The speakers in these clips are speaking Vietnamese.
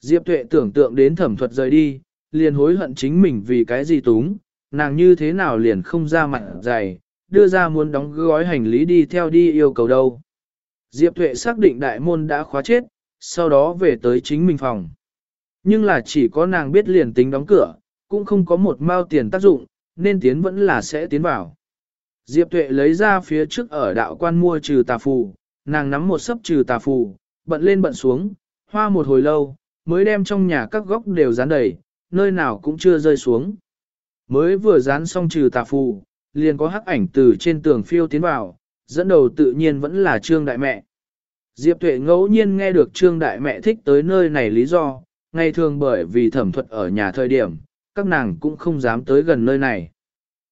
Diệp Tuệ tưởng tượng đến thẩm thuật rời đi, liền hối hận chính mình vì cái gì túng, nàng như thế nào liền không ra mặt dày, đưa ra muốn đóng gói hành lý đi theo đi yêu cầu đâu. Diệp Tuệ xác định đại môn đã khóa chết, sau đó về tới chính mình phòng. Nhưng là chỉ có nàng biết liền tính đóng cửa, cũng không có một mao tiền tác dụng, nên tiến vẫn là sẽ tiến vào. Diệp Tuệ lấy ra phía trước ở đạo quan mua trừ tà phù, nàng nắm một sấp trừ tà phù, bận lên bận xuống, hoa một hồi lâu, mới đem trong nhà các góc đều dán đầy, nơi nào cũng chưa rơi xuống. Mới vừa dán xong trừ tà phù, liền có hắc ảnh từ trên tường phiêu tiến vào, dẫn đầu tự nhiên vẫn là Trương Đại Mẹ. Diệp Tuệ ngẫu nhiên nghe được Trương Đại Mẹ thích tới nơi này lý do, ngày thường bởi vì thẩm thuật ở nhà thời điểm, các nàng cũng không dám tới gần nơi này.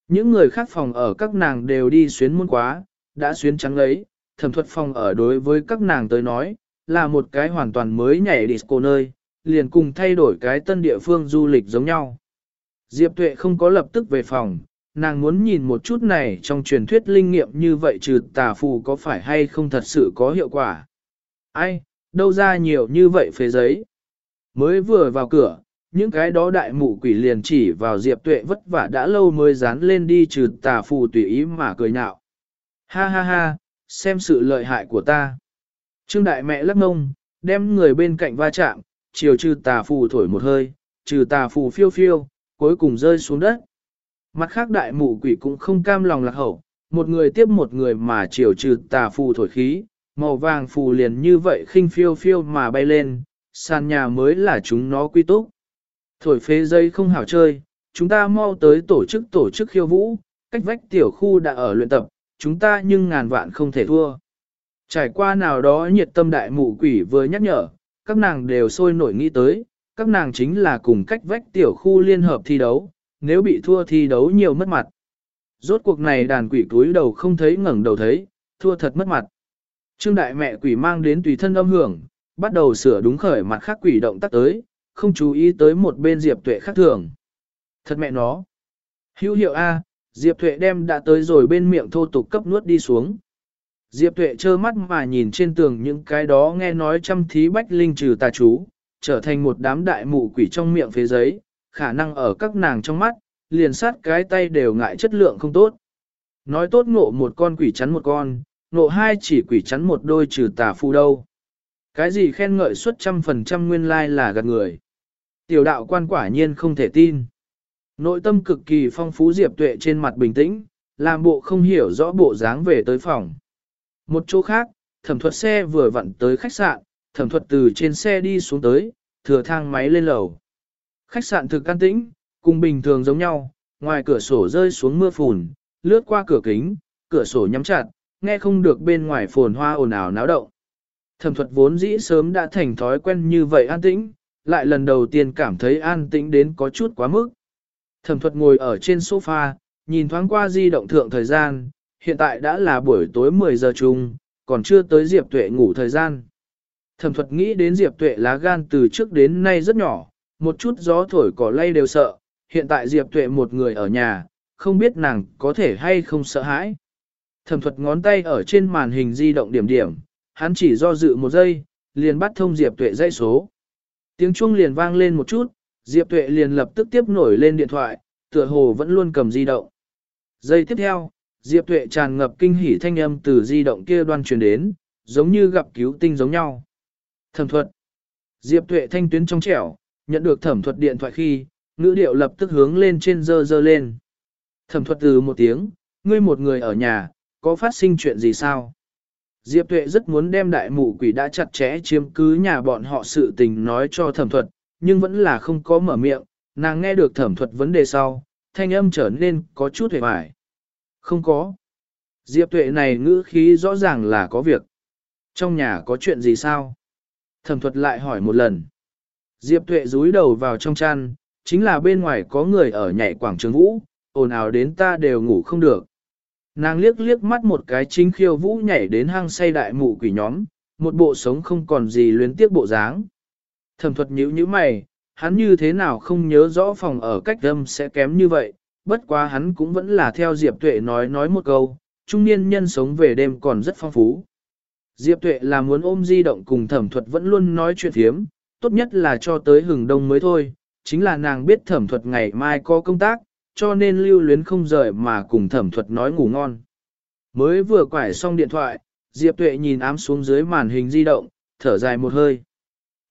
Những người khác phòng ở các nàng đều đi xuyến muôn quá, đã xuyến trắng lấy, thẩm thuật phòng ở đối với các nàng tới nói, là một cái hoàn toàn mới nhảy disco nơi, liền cùng thay đổi cái tân địa phương du lịch giống nhau. Diệp Tuệ không có lập tức về phòng, nàng muốn nhìn một chút này trong truyền thuyết linh nghiệm như vậy trừ tà phù có phải hay không thật sự có hiệu quả. Ai, đâu ra nhiều như vậy phế giấy. Mới vừa vào cửa, những cái đó đại mụ quỷ liền chỉ vào Diệp Tuệ vất vả đã lâu mới dán lên đi trừ tà phù tùy ý mà cười nhạo. Ha ha ha, xem sự lợi hại của ta. Trương đại mẹ lắc ngông, đem người bên cạnh va chạm, chiều trừ tà phù thổi một hơi, trừ tà phù phiêu phiêu, cuối cùng rơi xuống đất. Mặt khác đại mụ quỷ cũng không cam lòng lạc hậu, một người tiếp một người mà chiều trừ tà phù thổi khí, màu vàng phù liền như vậy khinh phiêu phiêu mà bay lên, sàn nhà mới là chúng nó quy túc. Thổi phế dây không hảo chơi, chúng ta mau tới tổ chức tổ chức khiêu vũ, cách vách tiểu khu đã ở luyện tập, chúng ta nhưng ngàn vạn không thể thua. Trải qua nào đó nhiệt tâm đại mụ quỷ vừa nhắc nhở, các nàng đều sôi nổi nghĩ tới, các nàng chính là cùng cách vách tiểu khu liên hợp thi đấu, nếu bị thua thi đấu nhiều mất mặt. Rốt cuộc này đàn quỷ túi đầu không thấy ngẩng đầu thấy, thua thật mất mặt. Trương đại mẹ quỷ mang đến tùy thân âm hưởng, bắt đầu sửa đúng khởi mặt khác quỷ động tác tới, không chú ý tới một bên Diệp Tuệ khác thường. Thật mẹ nó. Hữu hiệu A, Diệp Tuệ đem đã tới rồi bên miệng thô tục cấp nuốt đi xuống. Diệp Tuệ trơ mắt mà nhìn trên tường những cái đó nghe nói chăm thí bách linh trừ tà chú, trở thành một đám đại mụ quỷ trong miệng phế giấy, khả năng ở các nàng trong mắt, liền sát cái tay đều ngại chất lượng không tốt. Nói tốt ngộ một con quỷ chắn một con, ngộ hai chỉ quỷ chắn một đôi trừ tà phu đâu. Cái gì khen ngợi suất trăm phần trăm nguyên lai like là gạt người. Tiểu đạo quan quả nhiên không thể tin. Nội tâm cực kỳ phong phú Diệp Tuệ trên mặt bình tĩnh, làm bộ không hiểu rõ bộ dáng về tới phòng. Một chỗ khác, thẩm thuật xe vừa vặn tới khách sạn, thẩm thuật từ trên xe đi xuống tới, thừa thang máy lên lầu. Khách sạn thực can tĩnh, cùng bình thường giống nhau, ngoài cửa sổ rơi xuống mưa phùn, lướt qua cửa kính, cửa sổ nhắm chặt, nghe không được bên ngoài phồn hoa ồn ào náo động. Thẩm thuật vốn dĩ sớm đã thành thói quen như vậy an tĩnh, lại lần đầu tiên cảm thấy an tĩnh đến có chút quá mức. Thẩm thuật ngồi ở trên sofa, nhìn thoáng qua di động thượng thời gian, hiện tại đã là buổi tối 10 giờ chung, còn chưa tới Diệp Tuệ ngủ thời gian. Thẩm thuật nghĩ đến Diệp Tuệ lá gan từ trước đến nay rất nhỏ, một chút gió thổi cỏ lay đều sợ, hiện tại Diệp Tuệ một người ở nhà, không biết nàng có thể hay không sợ hãi. Thẩm thuật ngón tay ở trên màn hình di động điểm điểm, hắn chỉ do dự một giây, liền bắt thông Diệp Tuệ dây số. Tiếng chuông liền vang lên một chút, Diệp Tuệ liền lập tức tiếp nổi lên điện thoại, tựa hồ vẫn luôn cầm di động. Giây tiếp theo, Diệp Tuệ tràn ngập kinh hỉ thanh âm từ di động kia đoan truyền đến, giống như gặp cứu tinh giống nhau. Thẩm thuật. Diệp Tuệ thanh tuyến trong trẻo, nhận được thẩm thuật điện thoại khi, ngữ điệu lập tức hướng lên trên dơ dơ lên. Thẩm thuật từ một tiếng, ngươi một người ở nhà, có phát sinh chuyện gì sao? Diệp Tuệ rất muốn đem đại mụ quỷ đã chặt chẽ chiếm cứ nhà bọn họ sự tình nói cho thẩm thuật, nhưng vẫn là không có mở miệng, nàng nghe được thẩm thuật vấn đề sau, thanh âm trở nên có chút hề bại. Không có. Diệp Tuệ này ngữ khí rõ ràng là có việc. Trong nhà có chuyện gì sao? Thẩm thuật lại hỏi một lần. Diệp Tuệ rúi đầu vào trong chăn, chính là bên ngoài có người ở nhảy quảng trường vũ, ồn ào đến ta đều ngủ không được. Nàng liếc liếc mắt một cái chính khiêu vũ nhảy đến hang say đại mụ quỷ nhóm, một bộ sống không còn gì luyến tiếc bộ dáng. Thẩm thuật nhíu như mày, hắn như thế nào không nhớ rõ phòng ở cách âm sẽ kém như vậy, bất quá hắn cũng vẫn là theo Diệp Tuệ nói nói một câu, trung niên nhân sống về đêm còn rất phong phú. Diệp Tuệ là muốn ôm di động cùng thẩm thuật vẫn luôn nói chuyện thiếm, tốt nhất là cho tới hừng đông mới thôi, chính là nàng biết thẩm thuật ngày mai có công tác, cho nên lưu luyến không rời mà cùng thẩm thuật nói ngủ ngon. Mới vừa quải xong điện thoại, Diệp Tuệ nhìn ám xuống dưới màn hình di động, thở dài một hơi.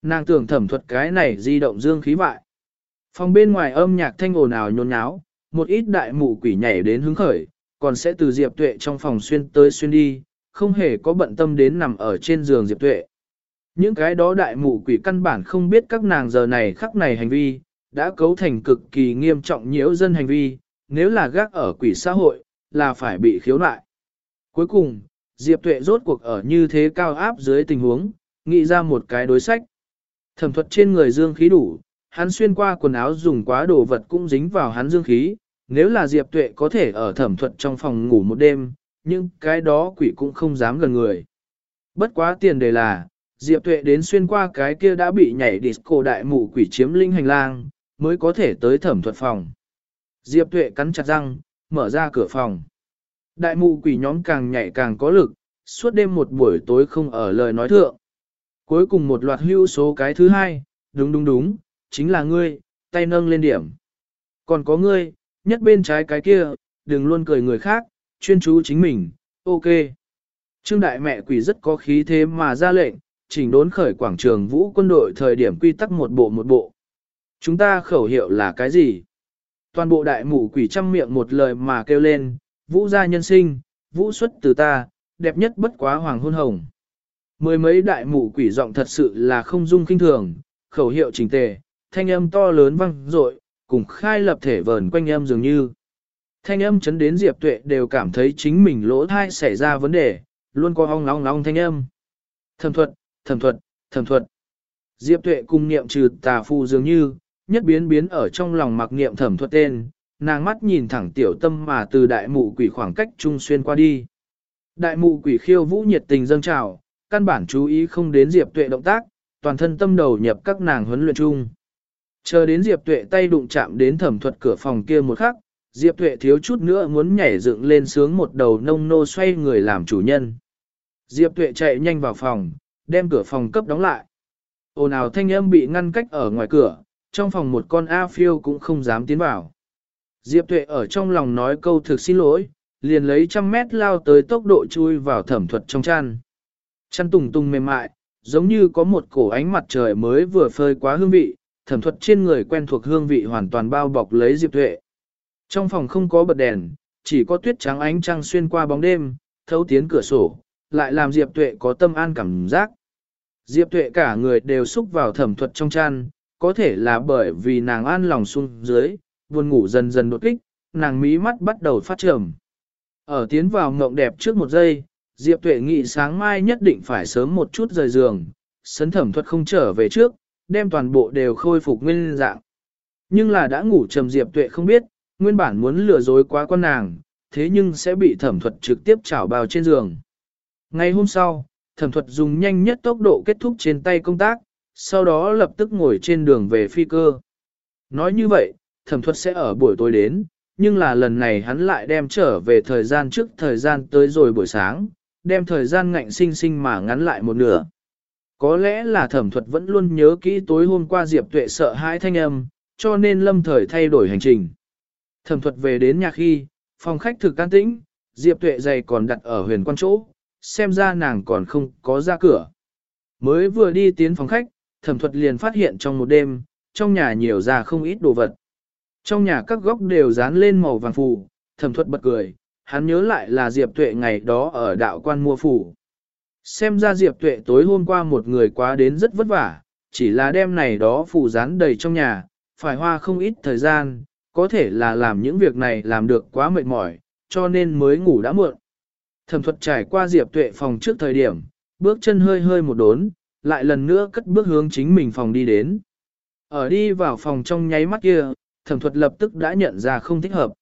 Nàng tưởng thẩm thuật cái này di động dương khí bại. Phòng bên ngoài âm nhạc thanh ồn ào nhôn nháo, một ít đại mụ quỷ nhảy đến hứng khởi, còn sẽ từ Diệp Tuệ trong phòng xuyên tới xuyên đi, không hề có bận tâm đến nằm ở trên giường Diệp Tuệ. Những cái đó đại mụ quỷ căn bản không biết các nàng giờ này khắc này hành vi, đã cấu thành cực kỳ nghiêm trọng nhiễu dân hành vi, nếu là gác ở quỷ xã hội, là phải bị khiếu nại. Cuối cùng, Diệp Tuệ rốt cuộc ở như thế cao áp dưới tình huống, nghĩ ra một cái đối sách. Thẩm thuật trên người dương khí đủ, hắn xuyên qua quần áo dùng quá đồ vật cũng dính vào hắn dương khí, nếu là Diệp Tuệ có thể ở thẩm thuật trong phòng ngủ một đêm, nhưng cái đó quỷ cũng không dám gần người. Bất quá tiền đề là, Diệp Tuệ đến xuyên qua cái kia đã bị nhảy disco đại mụ quỷ chiếm linh hành lang, mới có thể tới thẩm thuật phòng. Diệp Tuệ cắn chặt răng, mở ra cửa phòng. Đại mụ quỷ nhóm càng nhảy càng có lực, suốt đêm một buổi tối không ở lời nói thượng. Cuối cùng một loạt hưu số cái thứ hai, đúng đúng đúng, chính là ngươi, tay nâng lên điểm. Còn có ngươi, nhất bên trái cái kia, đừng luôn cười người khác, chuyên chú chính mình, ok. Trương đại mẹ quỷ rất có khí thế mà ra lệnh, chỉnh đốn khởi quảng trường vũ quân đội thời điểm quy tắc một bộ một bộ. Chúng ta khẩu hiệu là cái gì? Toàn bộ đại mụ quỷ trăm miệng một lời mà kêu lên, vũ gia nhân sinh, vũ xuất từ ta, đẹp nhất bất quá hoàng hôn hồng. Mười mấy đại mụ quỷ giọng thật sự là không dung kinh thường, khẩu hiệu chỉnh tề, thanh âm to lớn vang dội, cùng khai lập thể vờn quanh âm dường như. Thanh âm chấn đến Diệp Tuệ đều cảm thấy chính mình lỗ thai xảy ra vấn đề, luôn có ong long long thanh âm. Thẩm thuật, thẩm thuật, thẩm thuật. Diệp Tuệ cùng niệm trừ tà phù dường như, nhất biến biến ở trong lòng mặc niệm thẩm thuật tên, nàng mắt nhìn thẳng tiểu tâm mà từ đại mụ quỷ khoảng cách trung xuyên qua đi. Đại mụ quỷ khiêu vũ nhiệt tình dâng trào, căn bản chú ý không đến Diệp Tuệ động tác, toàn thân tâm đầu nhập các nàng huấn luyện chung. Chờ đến Diệp Tuệ tay đụng chạm đến thẩm thuật cửa phòng kia một khắc, Diệp Tuệ thiếu chút nữa muốn nhảy dựng lên sướng một đầu nông nô xoay người làm chủ nhân. Diệp Tuệ chạy nhanh vào phòng, đem cửa phòng cấp đóng lại. Ồn ào thanh âm bị ngăn cách ở ngoài cửa, trong phòng một con A phiêu cũng không dám tiến vào. Diệp Tuệ ở trong lòng nói câu thực xin lỗi, liền lấy trăm mét lao tới tốc độ chui vào thẩm thuật trong chăn. Chăn tùng tùng mềm mại, giống như có một cổ ánh mặt trời mới vừa phơi quá hương vị, thẩm thuật trên người quen thuộc hương vị hoàn toàn bao bọc lấy Diệp Tuệ. Trong phòng không có bật đèn, chỉ có tuyết trắng ánh trăng xuyên qua bóng đêm, thấu tiến cửa sổ, lại làm Diệp Tuệ có tâm an cảm giác. Diệp Tuệ cả người đều xúc vào thẩm thuật trong chăn, có thể là bởi vì nàng an lòng xuống dưới, buồn ngủ dần dần đột kích, nàng mí mắt bắt đầu phát trầm. Ở tiến vào ngộng đẹp trước một giây, Diệp Tuệ nghĩ sáng mai nhất định phải sớm một chút rời giường, sấn thẩm thuật không trở về trước, đem toàn bộ đều khôi phục nguyên dạng. Nhưng là đã ngủ trầm Diệp Tuệ không biết, nguyên bản muốn lừa dối quá con nàng, thế nhưng sẽ bị thẩm thuật trực tiếp chảo bào trên giường. Ngày hôm sau, thẩm thuật dùng nhanh nhất tốc độ kết thúc trên tay công tác, sau đó lập tức ngồi trên đường về phi cơ. Nói như vậy, thẩm thuật sẽ ở buổi tối đến, nhưng là lần này hắn lại đem trở về thời gian trước thời gian tới rồi buổi sáng, đem thời gian ngạnh sinh sinh mà ngắn lại một nửa. Có lẽ là thẩm thuật vẫn luôn nhớ kỹ tối hôm qua Diệp Tuệ sợ hãi thanh âm, cho nên lâm thời thay đổi hành trình. Thẩm thuật về đến nhà khi, phòng khách thực can tĩnh, Diệp Tuệ giày còn đặt ở huyền quan chỗ, xem ra nàng còn không có ra cửa. Mới vừa đi tiến phòng khách, thẩm thuật liền phát hiện trong một đêm, trong nhà nhiều ra không ít đồ vật. Trong nhà các góc đều dán lên màu vàng phù, thẩm thuật bật cười, hắn nhớ lại là Diệp Tuệ ngày đó ở đạo quan mua phù. Xem ra Diệp Tuệ tối hôm qua một người quá đến rất vất vả, chỉ là đêm này đó phủ rán đầy trong nhà, phải hoa không ít thời gian, có thể là làm những việc này làm được quá mệt mỏi, cho nên mới ngủ đã muộn. Thẩm thuật trải qua Diệp Tuệ phòng trước thời điểm, bước chân hơi hơi một đốn, lại lần nữa cất bước hướng chính mình phòng đi đến. Ở đi vào phòng trong nháy mắt kia, thẩm thuật lập tức đã nhận ra không thích hợp.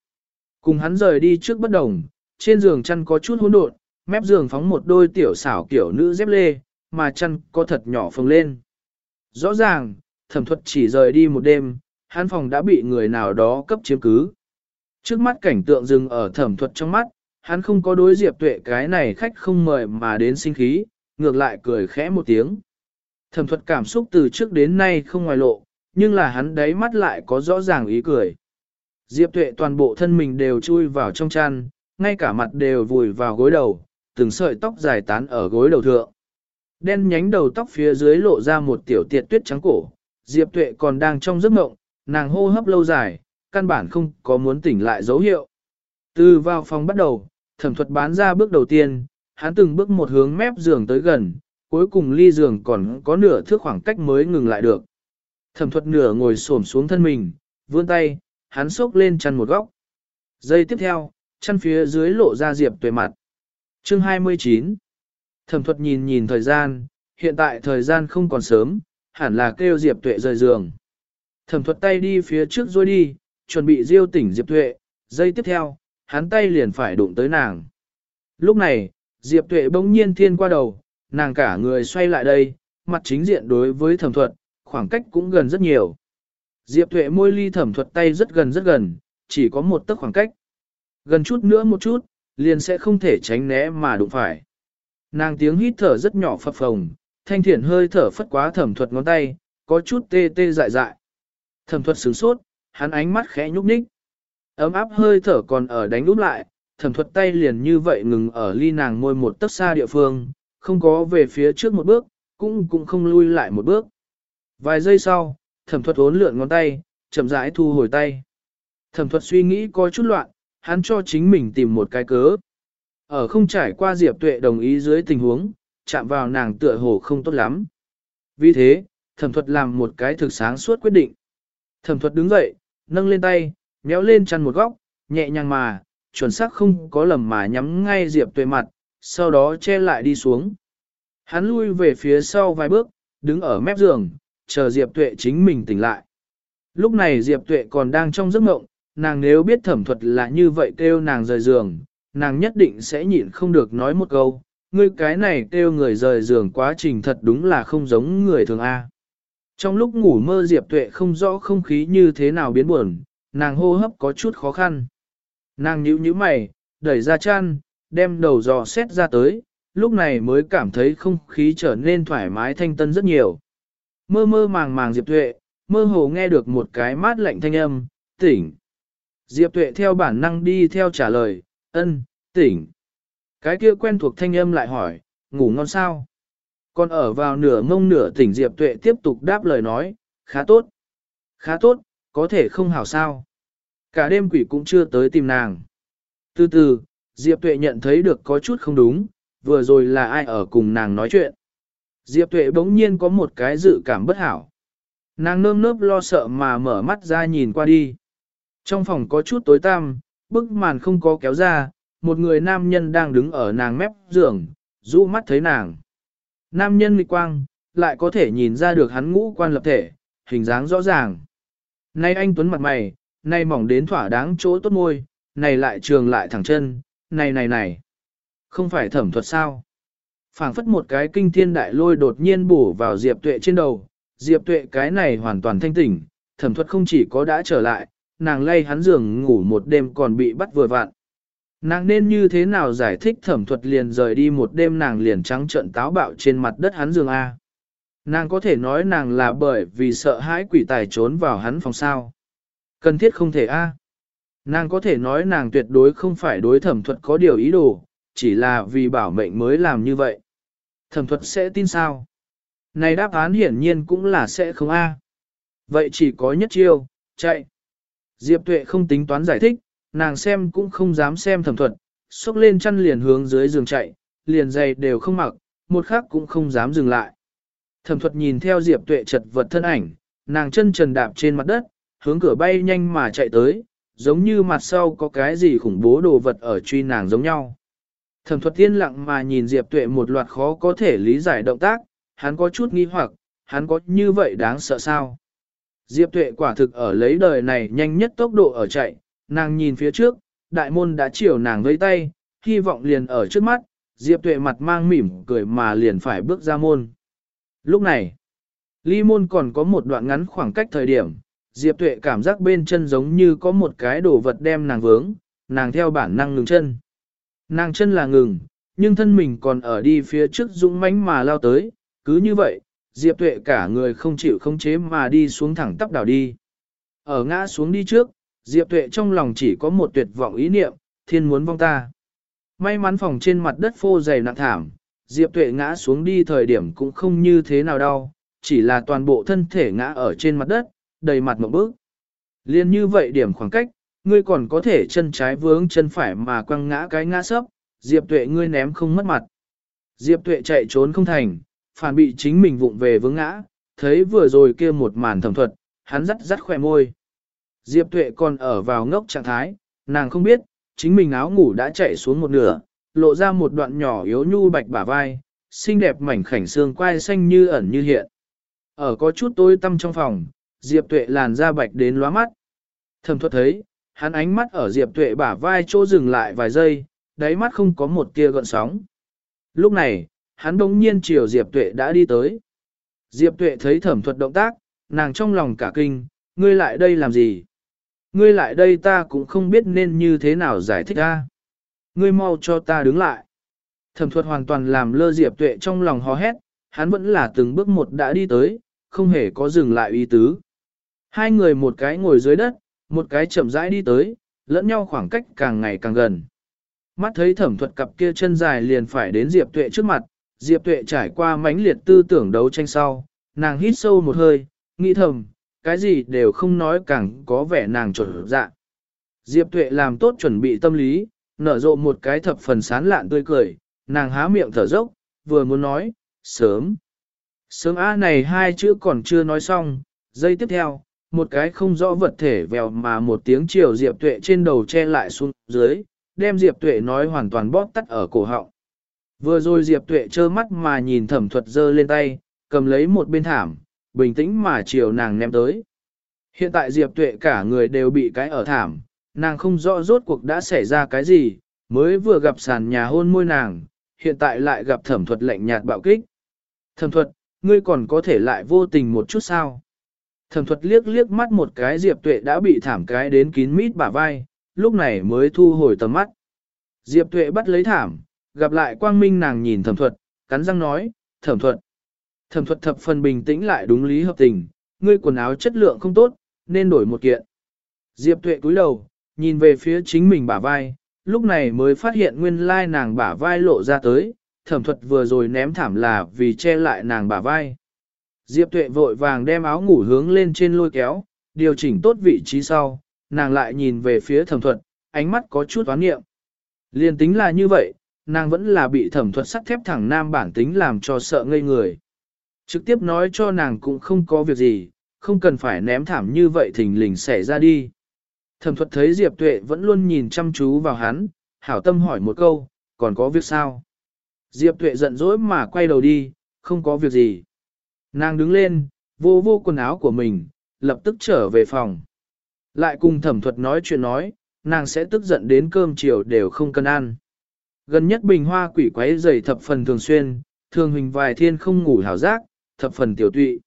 Cùng hắn rời đi trước bất đồng, trên giường chăn có chút hỗn độn, mép giường phóng một đôi tiểu xảo kiểu nữ dép lê, mà chăn có thật nhỏ phồng lên. Rõ ràng, thẩm thuật chỉ rời đi một đêm, hắn phòng đã bị người nào đó cấp chiếm cứ. Trước mắt cảnh tượng dừng ở thẩm thuật trong mắt, hắn không có đối diệp tuệ cái này khách không mời mà đến sinh khí, ngược lại cười khẽ một tiếng. Thẩm thuật cảm xúc từ trước đến nay không ngoài lộ, nhưng là hắn đáy mắt lại có rõ ràng ý cười. Diệp tuệ toàn bộ thân mình đều chui vào trong chăn, ngay cả mặt đều vùi vào gối đầu, từng sợi tóc dài tán ở gối đầu thượng. Đen nhánh đầu tóc phía dưới lộ ra một tiểu tiệt tuyết trắng cổ, Diệp tuệ còn đang trong giấc mộng, nàng hô hấp lâu dài, căn bản không có muốn tỉnh lại dấu hiệu. Từ vào phòng bắt đầu, thẩm thuật bán ra bước đầu tiên, hắn từng bước một hướng mép giường tới gần, cuối cùng ly giường còn có nửa thước khoảng cách mới ngừng lại được. Thẩm thuật nửa ngồi xổm xuống thân mình, vươn tay, hắn xốc lên chăn một góc. Giây tiếp theo, chăn phía dưới lộ ra Diệp tuệ mặt. Chương 29 Thẩm thuật nhìn nhìn thời gian, hiện tại thời gian không còn sớm, hẳn là kêu Diệp tuệ rời giường. Thẩm thuật tay đi phía trước rồi đi, chuẩn bị diêu tỉnh Diệp tuệ, giây tiếp theo, hắn tay liền phải đụng tới nàng. Lúc này, Diệp tuệ bỗng nhiên thiên qua đầu, nàng cả người xoay lại đây, mặt chính diện đối với thẩm thuật, khoảng cách cũng gần rất nhiều. Diệp tuệ môi ly thẩm thuật tay rất gần rất gần, chỉ có một tấc khoảng cách. Gần chút nữa một chút, liền sẽ không thể tránh né mà đụng phải. Nàng tiếng hít thở rất nhỏ phập phồng, thanh thiện hơi thở phất quá thẩm thuật ngón tay, có chút tê tê dại dại. Thẩm thuật sướng sốt, hắn ánh mắt khẽ nhúc nhích. Ấm áp hơi thở còn ở đánh úp lại, thẩm thuật tay liền như vậy ngừng ở ly nàng môi một tấc xa địa phương, không có về phía trước một bước, cũng cũng không lui lại một bước. Vài giây sau, thẩm thuật ốn lượn ngón tay, chậm rãi thu hồi tay. Thẩm thuật suy nghĩ có chút loạn, hắn cho chính mình tìm một cái cớ. Ở không trải qua Diệp Tuệ đồng ý dưới tình huống, chạm vào nàng tựa hồ không tốt lắm. Vì thế, thẩm thuật làm một cái thực sáng suốt quyết định. Thẩm thuật đứng dậy, nâng lên tay, méo lên chăn một góc, nhẹ nhàng mà, chuẩn xác không có lầm mà nhắm ngay Diệp Tuệ mặt, sau đó che lại đi xuống. Hắn lui về phía sau vài bước, đứng ở mép giường, chờ Diệp Tuệ chính mình tỉnh lại. Lúc này Diệp Tuệ còn đang trong giấc mộng, nàng nếu biết thẩm thuật là như vậy kêu nàng rời giường, nàng nhất định sẽ nhịn không được nói một câu, ngươi cái này kêu người rời giường quá trình thật đúng là không giống người thường A. Trong lúc ngủ mơ Diệp Tuệ không rõ không khí như thế nào biến buồn, nàng hô hấp có chút khó khăn. Nàng nhíu nhíu mày, đẩy ra chăn, đem đầu dò xét ra tới, lúc này mới cảm thấy không khí trở nên thoải mái thanh tân rất nhiều. Mơ mơ màng màng Diệp Tuệ, mơ hồ nghe được một cái mát lạnh thanh âm, tỉnh. Diệp Tuệ theo bản năng đi theo trả lời, ân, tỉnh. Cái kia quen thuộc thanh âm lại hỏi, ngủ ngon sao? Còn ở vào nửa mông nửa tỉnh Diệp Tuệ tiếp tục đáp lời nói, khá tốt. Khá tốt, có thể không hảo sao. Cả đêm quỷ cũng chưa tới tìm nàng. Từ từ, Diệp Tuệ nhận thấy được có chút không đúng, vừa rồi là ai ở cùng nàng nói chuyện. Diệp Tuệ bỗng nhiên có một cái dự cảm bất hảo. Nàng nơm nớp lo sợ mà mở mắt ra nhìn qua đi. Trong phòng có chút tối tăm, bức màn không có kéo ra, một người nam nhân đang đứng ở nàng mép giường, rũ mắt thấy nàng. Nam nhân nghịch quang, lại có thể nhìn ra được hắn ngũ quan lập thể, hình dáng rõ ràng. Nay anh Tuấn mặt mày, nay mỏng đến thỏa đáng chỗ tốt môi, này lại trường lại thẳng chân, này này này. Không phải thẩm thuật sao? phảng phất một cái kinh thiên đại lôi đột nhiên bổ vào Diệp Tuệ trên đầu, Diệp Tuệ cái này hoàn toàn thanh tỉnh, thẩm thuật không chỉ có đã trở lại, nàng lay hắn giường ngủ một đêm còn bị bắt vừa vạn. Nàng nên như thế nào giải thích thẩm thuật liền rời đi một đêm nàng liền trắng trợn táo bạo trên mặt đất hắn giường A. Nàng có thể nói nàng là bởi vì sợ hãi quỷ tài trốn vào hắn phòng sao. Cần thiết không thể A. Nàng có thể nói nàng tuyệt đối không phải đối thẩm thuật có điều ý đồ, chỉ là vì bảo mệnh mới làm như vậy. Thẩm thuật sẽ tin sao? Này đáp án hiển nhiên cũng là sẽ không A. Vậy chỉ có nhất chiêu, chạy. Diệp tuệ không tính toán giải thích, nàng xem cũng không dám xem thẩm thuật, xốc lên chăn liền hướng dưới giường chạy, liền giày đều không mặc, một khắc cũng không dám dừng lại. Thẩm thuật nhìn theo Diệp tuệ chật vật thân ảnh, nàng chân trần đạp trên mặt đất, hướng cửa bay nhanh mà chạy tới, giống như mặt sau có cái gì khủng bố đồ vật ở truy nàng giống nhau. Thẩm thuật tiên lặng mà nhìn Diệp Tuệ một loạt khó có thể lý giải động tác, hắn có chút nghi hoặc, hắn có như vậy đáng sợ sao? Diệp Tuệ quả thực ở lấy đời này nhanh nhất tốc độ ở chạy, nàng nhìn phía trước, đại môn đã chiều nàng với tay, hy vọng liền ở trước mắt, Diệp Tuệ mặt mang mỉm cười mà liền phải bước ra môn. Lúc này, ly môn còn có một đoạn ngắn khoảng cách thời điểm, Diệp Tuệ cảm giác bên chân giống như có một cái đồ vật đem nàng vướng, nàng theo bản năng ngừng chân. Nàng chân là ngừng, nhưng thân mình còn ở đi phía trước dũng mãnh mà lao tới, cứ như vậy, Diệp Tuệ cả người không chịu không chế mà đi xuống thẳng tắp đảo đi. Ở ngã xuống đi trước, Diệp Tuệ trong lòng chỉ có một tuyệt vọng ý niệm, thiên muốn vong ta. May mắn phòng trên mặt đất phô dày nặng thảm, Diệp Tuệ ngã xuống đi thời điểm cũng không như thế nào đau, chỉ là toàn bộ thân thể ngã ở trên mặt đất, đầy mặt một bước. Liên như vậy điểm khoảng cách, ngươi còn có thể chân trái vướng chân phải mà quăng ngã cái ngã sấp, Diệp Tuệ ngươi ném không mất mặt. Diệp Tuệ chạy trốn không thành, phản bị chính mình vụng về vướng ngã, thấy vừa rồi kia một màn thẩm thuật, hắn rắt rắt khỏe môi. Diệp Tuệ còn ở vào ngốc trạng thái, nàng không biết, chính mình áo ngủ đã chạy xuống một nửa, lộ ra một đoạn nhỏ yếu nhu bạch bả vai, xinh đẹp mảnh khảnh xương quai xanh như ẩn như hiện. Ở có chút tối tăm trong phòng, Diệp Tuệ làn da bạch đến lóa mắt. Thẩm thuật thấy, hắn ánh mắt ở Diệp Tuệ bả vai chỗ dừng lại vài giây, đáy mắt không có một tia gợn sóng. Lúc này, hắn đống nhiên chiều Diệp Tuệ đã đi tới. Diệp Tuệ thấy thẩm thuật động tác, nàng trong lòng cả kinh, ngươi lại đây làm gì? Ngươi lại đây ta cũng không biết nên như thế nào giải thích ra. Ngươi mau cho ta đứng lại. Thẩm thuật hoàn toàn làm lơ Diệp Tuệ trong lòng hò hét, hắn vẫn là từng bước một đã đi tới, không hề có dừng lại ý tứ. Hai người một cái ngồi dưới đất, một cái chậm rãi đi tới, lẫn nhau khoảng cách càng ngày càng gần. Mắt thấy thẩm thuật cặp kia chân dài liền phải đến Diệp Tuệ trước mặt, Diệp Tuệ trải qua mãnh liệt tư tưởng đấu tranh sau, nàng hít sâu một hơi, nghĩ thầm, cái gì đều không nói càng có vẻ nàng chuẩn dạ. Diệp Tuệ làm tốt chuẩn bị tâm lý, nở rộ một cái thập phần sán lạn tươi cười, nàng há miệng thở dốc, vừa muốn nói, sớm. Sớm A này hai chữ còn chưa nói xong, giây tiếp theo, một cái không rõ vật thể vèo mà một tiếng chiều Diệp Tuệ trên đầu che lại xuống dưới, đem Diệp Tuệ nói hoàn toàn bóp tắt ở cổ họng. Vừa rồi Diệp Tuệ trơ mắt mà nhìn thẩm thuật giơ lên tay, cầm lấy một bên thảm, bình tĩnh mà chiều nàng ném tới. Hiện tại Diệp Tuệ cả người đều bị cái ở thảm, nàng không rõ rốt cuộc đã xảy ra cái gì, mới vừa gặp sàn nhà hôn môi nàng, hiện tại lại gặp thẩm thuật lạnh nhạt bạo kích. Thẩm thuật, ngươi còn có thể lại vô tình một chút sao? Thẩm thuật liếc liếc mắt một cái Diệp Tuệ đã bị thảm cái đến kín mít bả vai, lúc này mới thu hồi tầm mắt. Diệp Tuệ bắt lấy thảm, gặp lại quang minh nàng nhìn thẩm thuật, cắn răng nói, thẩm thuật. Thẩm thuật thập phần bình tĩnh lại đúng lý hợp tình, ngươi quần áo chất lượng không tốt, nên đổi một kiện. Diệp Tuệ cúi đầu, nhìn về phía chính mình bả vai, lúc này mới phát hiện nguyên lai nàng bả vai lộ ra tới, thẩm thuật vừa rồi ném thảm là vì che lại nàng bả vai. Diệp Tuệ vội vàng đem áo ngủ hướng lên trên lôi kéo, điều chỉnh tốt vị trí sau, nàng lại nhìn về phía thẩm thuật, ánh mắt có chút toán nghiệm. Liên tính là như vậy, nàng vẫn là bị thẩm thuật sắt thép thẳng nam bản tính làm cho sợ ngây người. Trực tiếp nói cho nàng cũng không có việc gì, không cần phải ném thảm như vậy thình lình xảy ra đi. Thẩm thuật thấy Diệp Tuệ vẫn luôn nhìn chăm chú vào hắn, hảo tâm hỏi một câu, còn có việc sao? Diệp Tuệ giận dỗi mà quay đầu đi, không có việc gì. Nàng đứng lên, vô vô quần áo của mình, lập tức trở về phòng. Lại cùng thẩm thuật nói chuyện nói, nàng sẽ tức giận đến cơm chiều đều không cần ăn. Gần nhất bình hoa quỷ quái dày thập phần thường xuyên, thường hình vài thiên không ngủ hảo giác, thập phần tiểu tụy.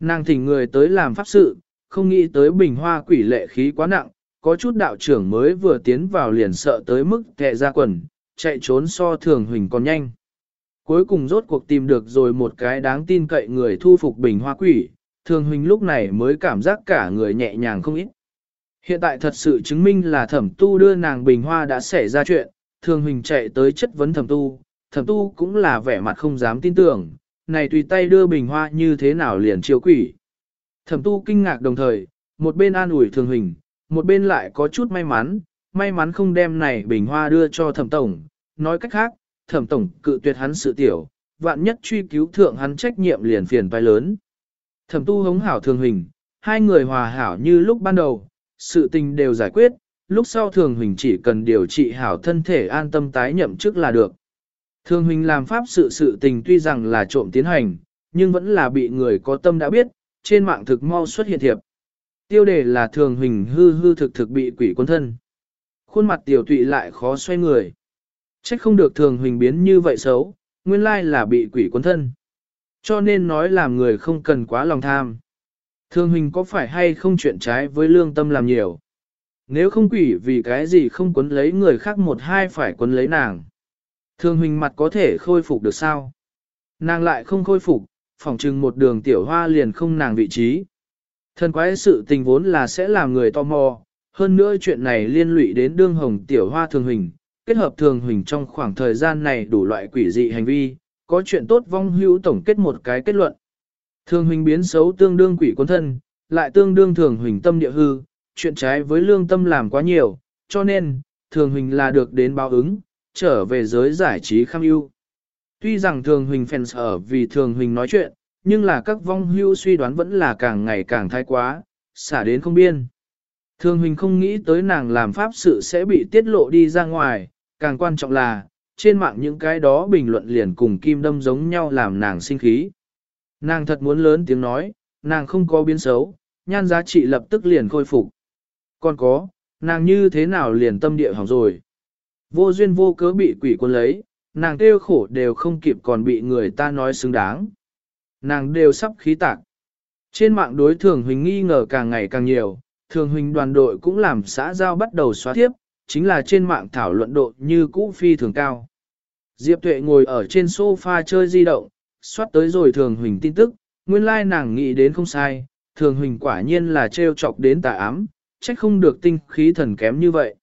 Nàng thỉnh người tới làm pháp sự, không nghĩ tới bình hoa quỷ lệ khí quá nặng, có chút đạo trưởng mới vừa tiến vào liền sợ tới mức kẹ ra quần, chạy trốn so thường huỳnh còn nhanh. Cuối cùng rốt cuộc tìm được rồi một cái đáng tin cậy người thu phục bình hoa quỷ, thường huỳnh lúc này mới cảm giác cả người nhẹ nhàng không ít. Hiện tại thật sự chứng minh là thẩm tu đưa nàng bình hoa đã xảy ra chuyện, thường huỳnh chạy tới chất vấn thẩm tu, thẩm tu cũng là vẻ mặt không dám tin tưởng, này tùy tay đưa bình hoa như thế nào liền chiêu quỷ. Thẩm tu kinh ngạc đồng thời, một bên an ủi thường huỳnh, một bên lại có chút may mắn, may mắn không đem này bình hoa đưa cho thẩm tổng, nói cách khác, thẩm tổng cự tuyệt hắn sự tiểu, vạn nhất truy cứu thượng hắn trách nhiệm liền phiền vai lớn. Thẩm tu hống hảo thường huỳnh, hai người hòa hảo như lúc ban đầu, sự tình đều giải quyết, lúc sau thường huỳnh chỉ cần điều trị hảo thân thể an tâm tái nhậm chức là được. Thường huỳnh làm pháp sự sự tình tuy rằng là trộm tiến hành, nhưng vẫn là bị người có tâm đã biết, trên mạng thực mau xuất hiện thiệp. Tiêu đề là thường huỳnh hư hư thực thực bị quỷ quân thân. Khuôn mặt tiểu tụy lại khó xoay người. Trách không được thường huỳnh biến như vậy xấu, nguyên lai là bị quỷ quân thân. Cho nên nói làm người không cần quá lòng tham. Thường huỳnh có phải hay không chuyện trái với lương tâm làm nhiều. Nếu không quỷ vì cái gì không quấn lấy người khác một hai phải quấn lấy nàng. Thường huỳnh mặt có thể khôi phục được sao? Nàng lại không khôi phục, phỏng chừng một đường tiểu hoa liền không nàng vị trí. Thần quái sự tình vốn là sẽ làm người tò mò, hơn nữa chuyện này liên lụy đến đương hồng tiểu hoa thường hình, kết hợp thường hình trong khoảng thời gian này đủ loại quỷ dị hành vi, có chuyện tốt vong hữu tổng kết một cái kết luận. Thường hình biến xấu tương đương quỷ quân thân, lại tương đương thường hình tâm địa hư, chuyện trái với lương tâm làm quá nhiều, cho nên, thường hình là được đến báo ứng, trở về giới giải trí kham ưu. Tuy rằng thường hình fans ở vì thường hình nói chuyện, nhưng là các vong hưu suy đoán vẫn là càng ngày càng thái quá, xả đến không biên. Thường hình không nghĩ tới nàng làm pháp sự sẽ bị tiết lộ đi ra ngoài, càng quan trọng là, trên mạng những cái đó bình luận liền cùng kim đâm giống nhau làm nàng sinh khí. Nàng thật muốn lớn tiếng nói, nàng không có biến xấu, nhan giá trị lập tức liền khôi phục. Còn có, nàng như thế nào liền tâm địa hỏng rồi. Vô duyên vô cớ bị quỷ quân lấy, nàng kêu khổ đều không kịp còn bị người ta nói xứng đáng. Nàng đều sắp khí tạc. Trên mạng đối thường huỳnh nghi ngờ càng ngày càng nhiều, thường huỳnh đoàn đội cũng làm xã giao bắt đầu xóa tiếp, chính là trên mạng thảo luận độ như cũ phi thường cao. Diệp Tuệ ngồi ở trên sofa chơi di động, soát tới rồi thường huỳnh tin tức, nguyên lai like nàng nghĩ đến không sai, thường huỳnh quả nhiên là trêu chọc đến tà ám, trách không được tinh khí thần kém như vậy.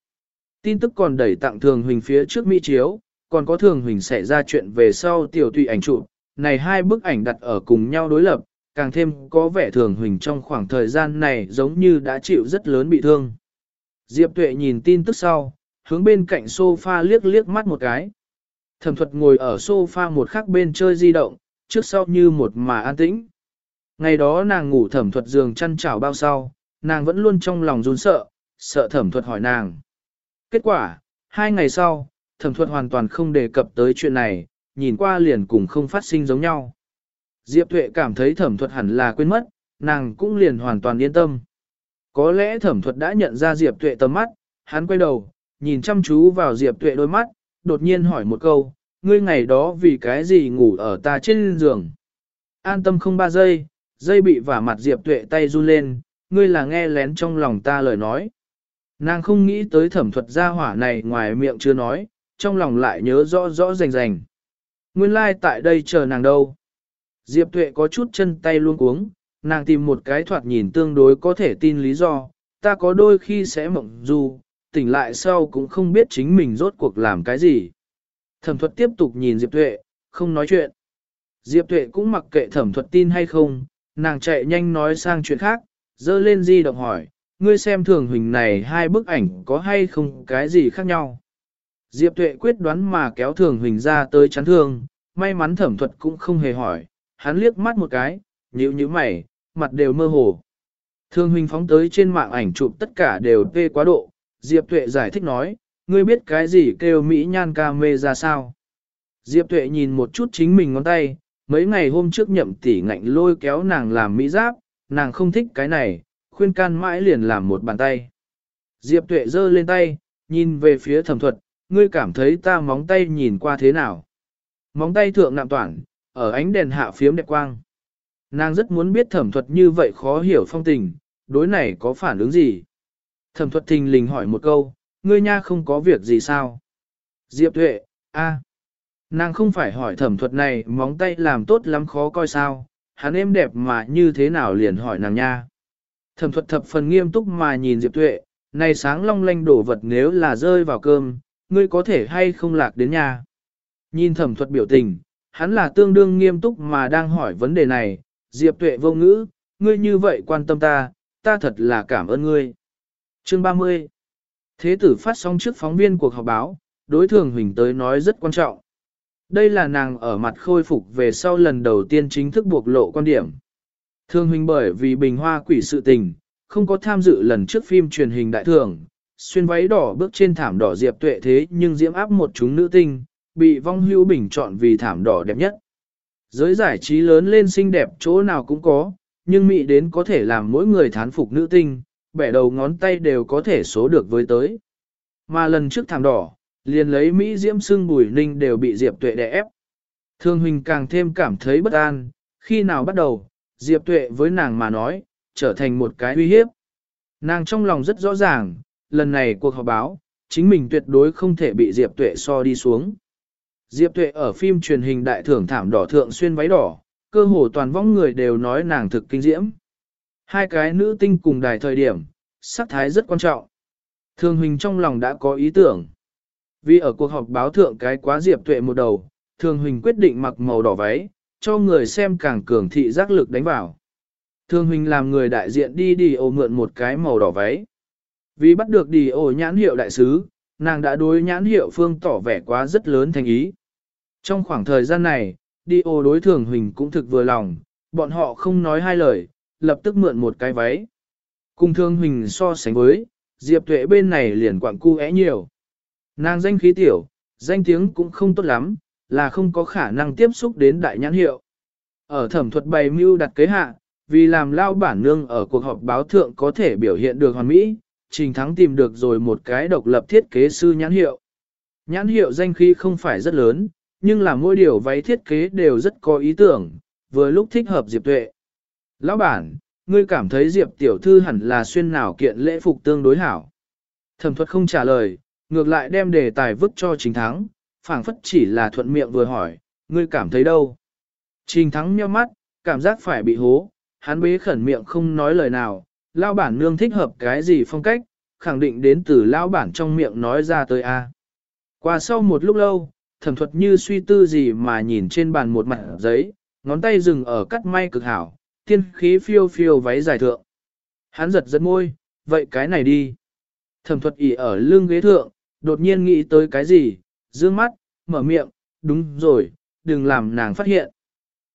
Tin tức còn đẩy tặng thường huỳnh phía trước Mỹ chiếu, còn có thường huỳnh xảy ra chuyện về sau tiểu tụy ảnh chụp, này hai bức ảnh đặt ở cùng nhau đối lập, càng thêm có vẻ thường huỳnh trong khoảng thời gian này giống như đã chịu rất lớn bị thương. Diệp Tuệ nhìn tin tức sau, hướng bên cạnh sofa liếc liếc mắt một cái. Thẩm thuật ngồi ở sofa một khắc bên chơi di động, trước sau như một mà an tĩnh. Ngày đó nàng ngủ thẩm thuật giường chăn chảo bao sau, nàng vẫn luôn trong lòng run sợ, sợ thẩm thuật hỏi nàng. Kết quả, hai ngày sau, thẩm thuật hoàn toàn không đề cập tới chuyện này, nhìn qua liền cùng không phát sinh giống nhau. Diệp Thuệ cảm thấy thẩm thuật hẳn là quên mất, nàng cũng liền hoàn toàn yên tâm. Có lẽ thẩm thuật đã nhận ra Diệp Tuệ tầm mắt, hắn quay đầu, nhìn chăm chú vào Diệp Tuệ đôi mắt, đột nhiên hỏi một câu, ngươi ngày đó vì cái gì ngủ ở ta trên giường. An tâm không ba giây, dây bị vả mặt Diệp Tuệ tay run lên, ngươi là nghe lén trong lòng ta lời nói. Nàng không nghĩ tới thẩm thuật gia hỏa này ngoài miệng chưa nói, trong lòng lại nhớ rõ rõ rành rành. Nguyên lai like tại đây chờ nàng đâu. Diệp Tuệ có chút chân tay luôn cuống, nàng tìm một cái thoạt nhìn tương đối có thể tin lý do, ta có đôi khi sẽ mộng du, tỉnh lại sau cũng không biết chính mình rốt cuộc làm cái gì. Thẩm thuật tiếp tục nhìn Diệp Tuệ, không nói chuyện. Diệp Tuệ cũng mặc kệ thẩm thuật tin hay không, nàng chạy nhanh nói sang chuyện khác, dơ lên di động hỏi, ngươi xem thường hình này hai bức ảnh có hay không cái gì khác nhau. Diệp Tuệ quyết đoán mà kéo thường hình ra tới chắn thương, may mắn thẩm thuật cũng không hề hỏi, hắn liếc mắt một cái, nhíu nhíu mày, mặt đều mơ hồ. Thường hình phóng tới trên mạng ảnh chụp tất cả đều tê quá độ, Diệp Tuệ giải thích nói, ngươi biết cái gì kêu Mỹ nhan ca mê ra sao. Diệp Tuệ nhìn một chút chính mình ngón tay, mấy ngày hôm trước nhậm tỷ ngạnh lôi kéo nàng làm Mỹ giáp, nàng không thích cái này, khuyên can mãi liền làm một bàn tay. Diệp Tuệ giơ lên tay, nhìn về phía thẩm thuật, ngươi cảm thấy ta móng tay nhìn qua thế nào. Móng tay thượng nạm toàn, ở ánh đèn hạ phiếm đẹp quang. Nàng rất muốn biết thẩm thuật như vậy khó hiểu phong tình, đối này có phản ứng gì. Thẩm thuật thình lình hỏi một câu, ngươi nha không có việc gì sao? Diệp Tuệ, a, Nàng không phải hỏi thẩm thuật này móng tay làm tốt lắm khó coi sao, hắn êm đẹp mà như thế nào liền hỏi nàng nha. Thẩm thuật thập phần nghiêm túc mà nhìn Diệp Tuệ, này sáng long lanh đổ vật nếu là rơi vào cơm, ngươi có thể hay không lạc đến nhà. Nhìn thẩm thuật biểu tình, hắn là tương đương nghiêm túc mà đang hỏi vấn đề này, Diệp Tuệ vô ngữ, ngươi như vậy quan tâm ta, ta thật là cảm ơn ngươi. Chương 30 Thế tử phát sóng trước phóng viên cuộc họp báo, đối thường Huỳnh tới nói rất quan trọng. Đây là nàng ở mặt khôi phục về sau lần đầu tiên chính thức buộc lộ quan điểm. Thương huynh bởi vì bình hoa quỷ sự tình, không có tham dự lần trước phim truyền hình đại thường, xuyên váy đỏ bước trên thảm đỏ diệp tuệ thế nhưng diễm áp một chúng nữ tinh, bị vong hưu bình chọn vì thảm đỏ đẹp nhất. Giới giải trí lớn lên xinh đẹp chỗ nào cũng có, nhưng mỹ đến có thể làm mỗi người thán phục nữ tinh, bẻ đầu ngón tay đều có thể số được với tới. Mà lần trước thảm đỏ, liền lấy Mỹ diễm sưng bùi ninh đều bị Diệp Tuệ đè ép. Thương Huỳnh càng thêm cảm thấy bất an, khi nào bắt đầu, Diệp Tuệ với nàng mà nói, trở thành một cái uy hiếp. Nàng trong lòng rất rõ ràng, lần này cuộc họp báo, chính mình tuyệt đối không thể bị Diệp Tuệ so đi xuống. Diệp Tuệ ở phim truyền hình đại thưởng thảm đỏ thượng xuyên váy đỏ, cơ hồ toàn vong người đều nói nàng thực kinh diễm. Hai cái nữ tinh cùng đài thời điểm, sắc thái rất quan trọng. Thường Huỳnh trong lòng đã có ý tưởng. Vì ở cuộc họp báo thượng cái quá diệp tuệ một đầu, Thường Huỳnh quyết định mặc màu đỏ váy, cho người xem càng cường thị giác lực đánh vào. Thường Huỳnh làm người đại diện đi đi ô mượn một cái màu đỏ váy. Vì bắt được đi ô nhãn hiệu đại sứ, nàng đã đối nhãn hiệu phương tỏ vẻ quá rất lớn thành ý. Trong khoảng thời gian này, đi ô đối Thường Huỳnh cũng thực vừa lòng, bọn họ không nói hai lời, lập tức mượn một cái váy. Cùng Thường Huỳnh so sánh với, Diệp Tuệ bên này liền quặng cu é nhiều. Nàng danh khí tiểu, danh tiếng cũng không tốt lắm, là không có khả năng tiếp xúc đến đại nhãn hiệu. Ở thẩm thuật bày mưu đặt kế hạ, vì làm lao bản nương ở cuộc họp báo thượng có thể biểu hiện được hoàn mỹ, Trình Thắng tìm được rồi một cái độc lập thiết kế sư nhãn hiệu. Nhãn hiệu danh khí không phải rất lớn, nhưng là mỗi điều váy thiết kế đều rất có ý tưởng, vừa lúc thích hợp Diệp Tuệ. Lão bản, ngươi cảm thấy Diệp tiểu thư hẳn là xuyên nào kiện lễ phục tương đối hảo. Thẩm thuật không trả lời, ngược lại đem đề tài vứt cho Trình Thắng, phảng phất chỉ là thuận miệng vừa hỏi, ngươi cảm thấy đâu? Trình Thắng nheo mắt, cảm giác phải bị hố, hắn bế khẩn miệng không nói lời nào, lao bản nương thích hợp cái gì phong cách, khẳng định đến từ lao bản trong miệng nói ra tới a. Qua sau một lúc lâu, thẩm thuật như suy tư gì mà nhìn trên bàn một mặt giấy, ngón tay dừng ở cắt may cực hảo, tiên khí phiêu phiêu váy dài thượng. Hắn giật giật môi, vậy cái này đi. Thẩm thuật ỉ ở lưng ghế thượng, đột nhiên nghĩ tới cái gì, dương mắt, mở miệng, đúng rồi, đừng làm nàng phát hiện.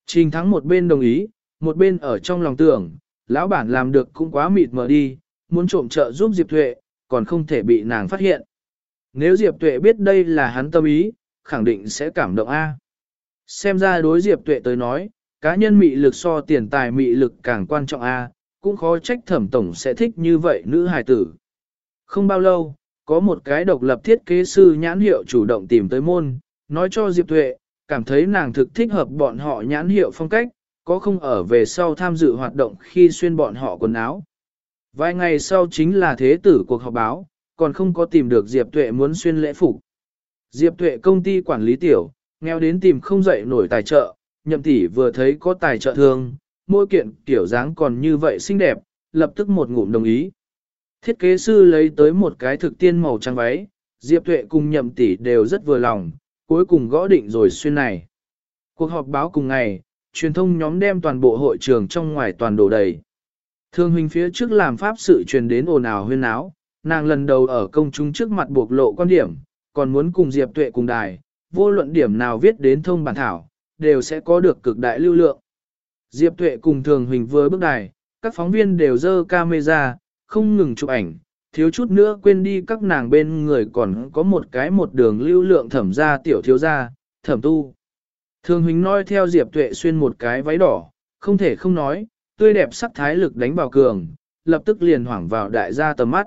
Trình thắng một bên đồng ý, một bên ở trong lòng tưởng, lão bản làm được cũng quá mịt mờ đi, muốn trộm trợ giúp Diệp Tuệ, còn không thể bị nàng phát hiện. Nếu Diệp Tuệ biết đây là hắn tâm ý, khẳng định sẽ cảm động A. Xem ra đối Diệp Tuệ tới nói, cá nhân mị lực so tiền tài mị lực càng quan trọng A, cũng khó trách thẩm tổng sẽ thích như vậy nữ hài tử. Không bao lâu, có một cái độc lập thiết kế sư nhãn hiệu chủ động tìm tới môn, nói cho Diệp Tuệ, cảm thấy nàng thực thích hợp bọn họ nhãn hiệu phong cách, có không ở về sau tham dự hoạt động khi xuyên bọn họ quần áo. Vài ngày sau chính là thế tử cuộc họp báo, còn không có tìm được Diệp Tuệ muốn xuyên lễ phục. Diệp Tuệ công ty quản lý tiểu, nghèo đến tìm không dậy nổi tài trợ, nhậm tỷ vừa thấy có tài trợ thương, mỗi kiện kiểu dáng còn như vậy xinh đẹp, lập tức một ngụm đồng ý. Thiết kế sư lấy tới một cái thực tiên màu trắng váy, Diệp Tuệ cùng nhậm tỷ đều rất vừa lòng, cuối cùng gõ định rồi xuyên này. Cuộc họp báo cùng ngày, truyền thông nhóm đem toàn bộ hội trường trong ngoài toàn đổ đầy. Thương huynh phía trước làm pháp sự truyền đến ồn ào huyên áo, nàng lần đầu ở công chúng trước mặt buộc lộ quan điểm, còn muốn cùng Diệp Tuệ cùng đài, vô luận điểm nào viết đến thông bản thảo, đều sẽ có được cực đại lưu lượng. Diệp Tuệ cùng Thường Huỳnh vừa bước đài, các phóng viên đều dơ camera, không ngừng chụp ảnh, thiếu chút nữa quên đi các nàng bên người còn có một cái một đường lưu lượng thẩm gia tiểu thiếu gia, thẩm tu. Thường Huỳnh nói theo Diệp Tuệ xuyên một cái váy đỏ, không thể không nói, tươi đẹp sắc thái lực đánh vào cường, lập tức liền hoảng vào đại gia tầm mắt.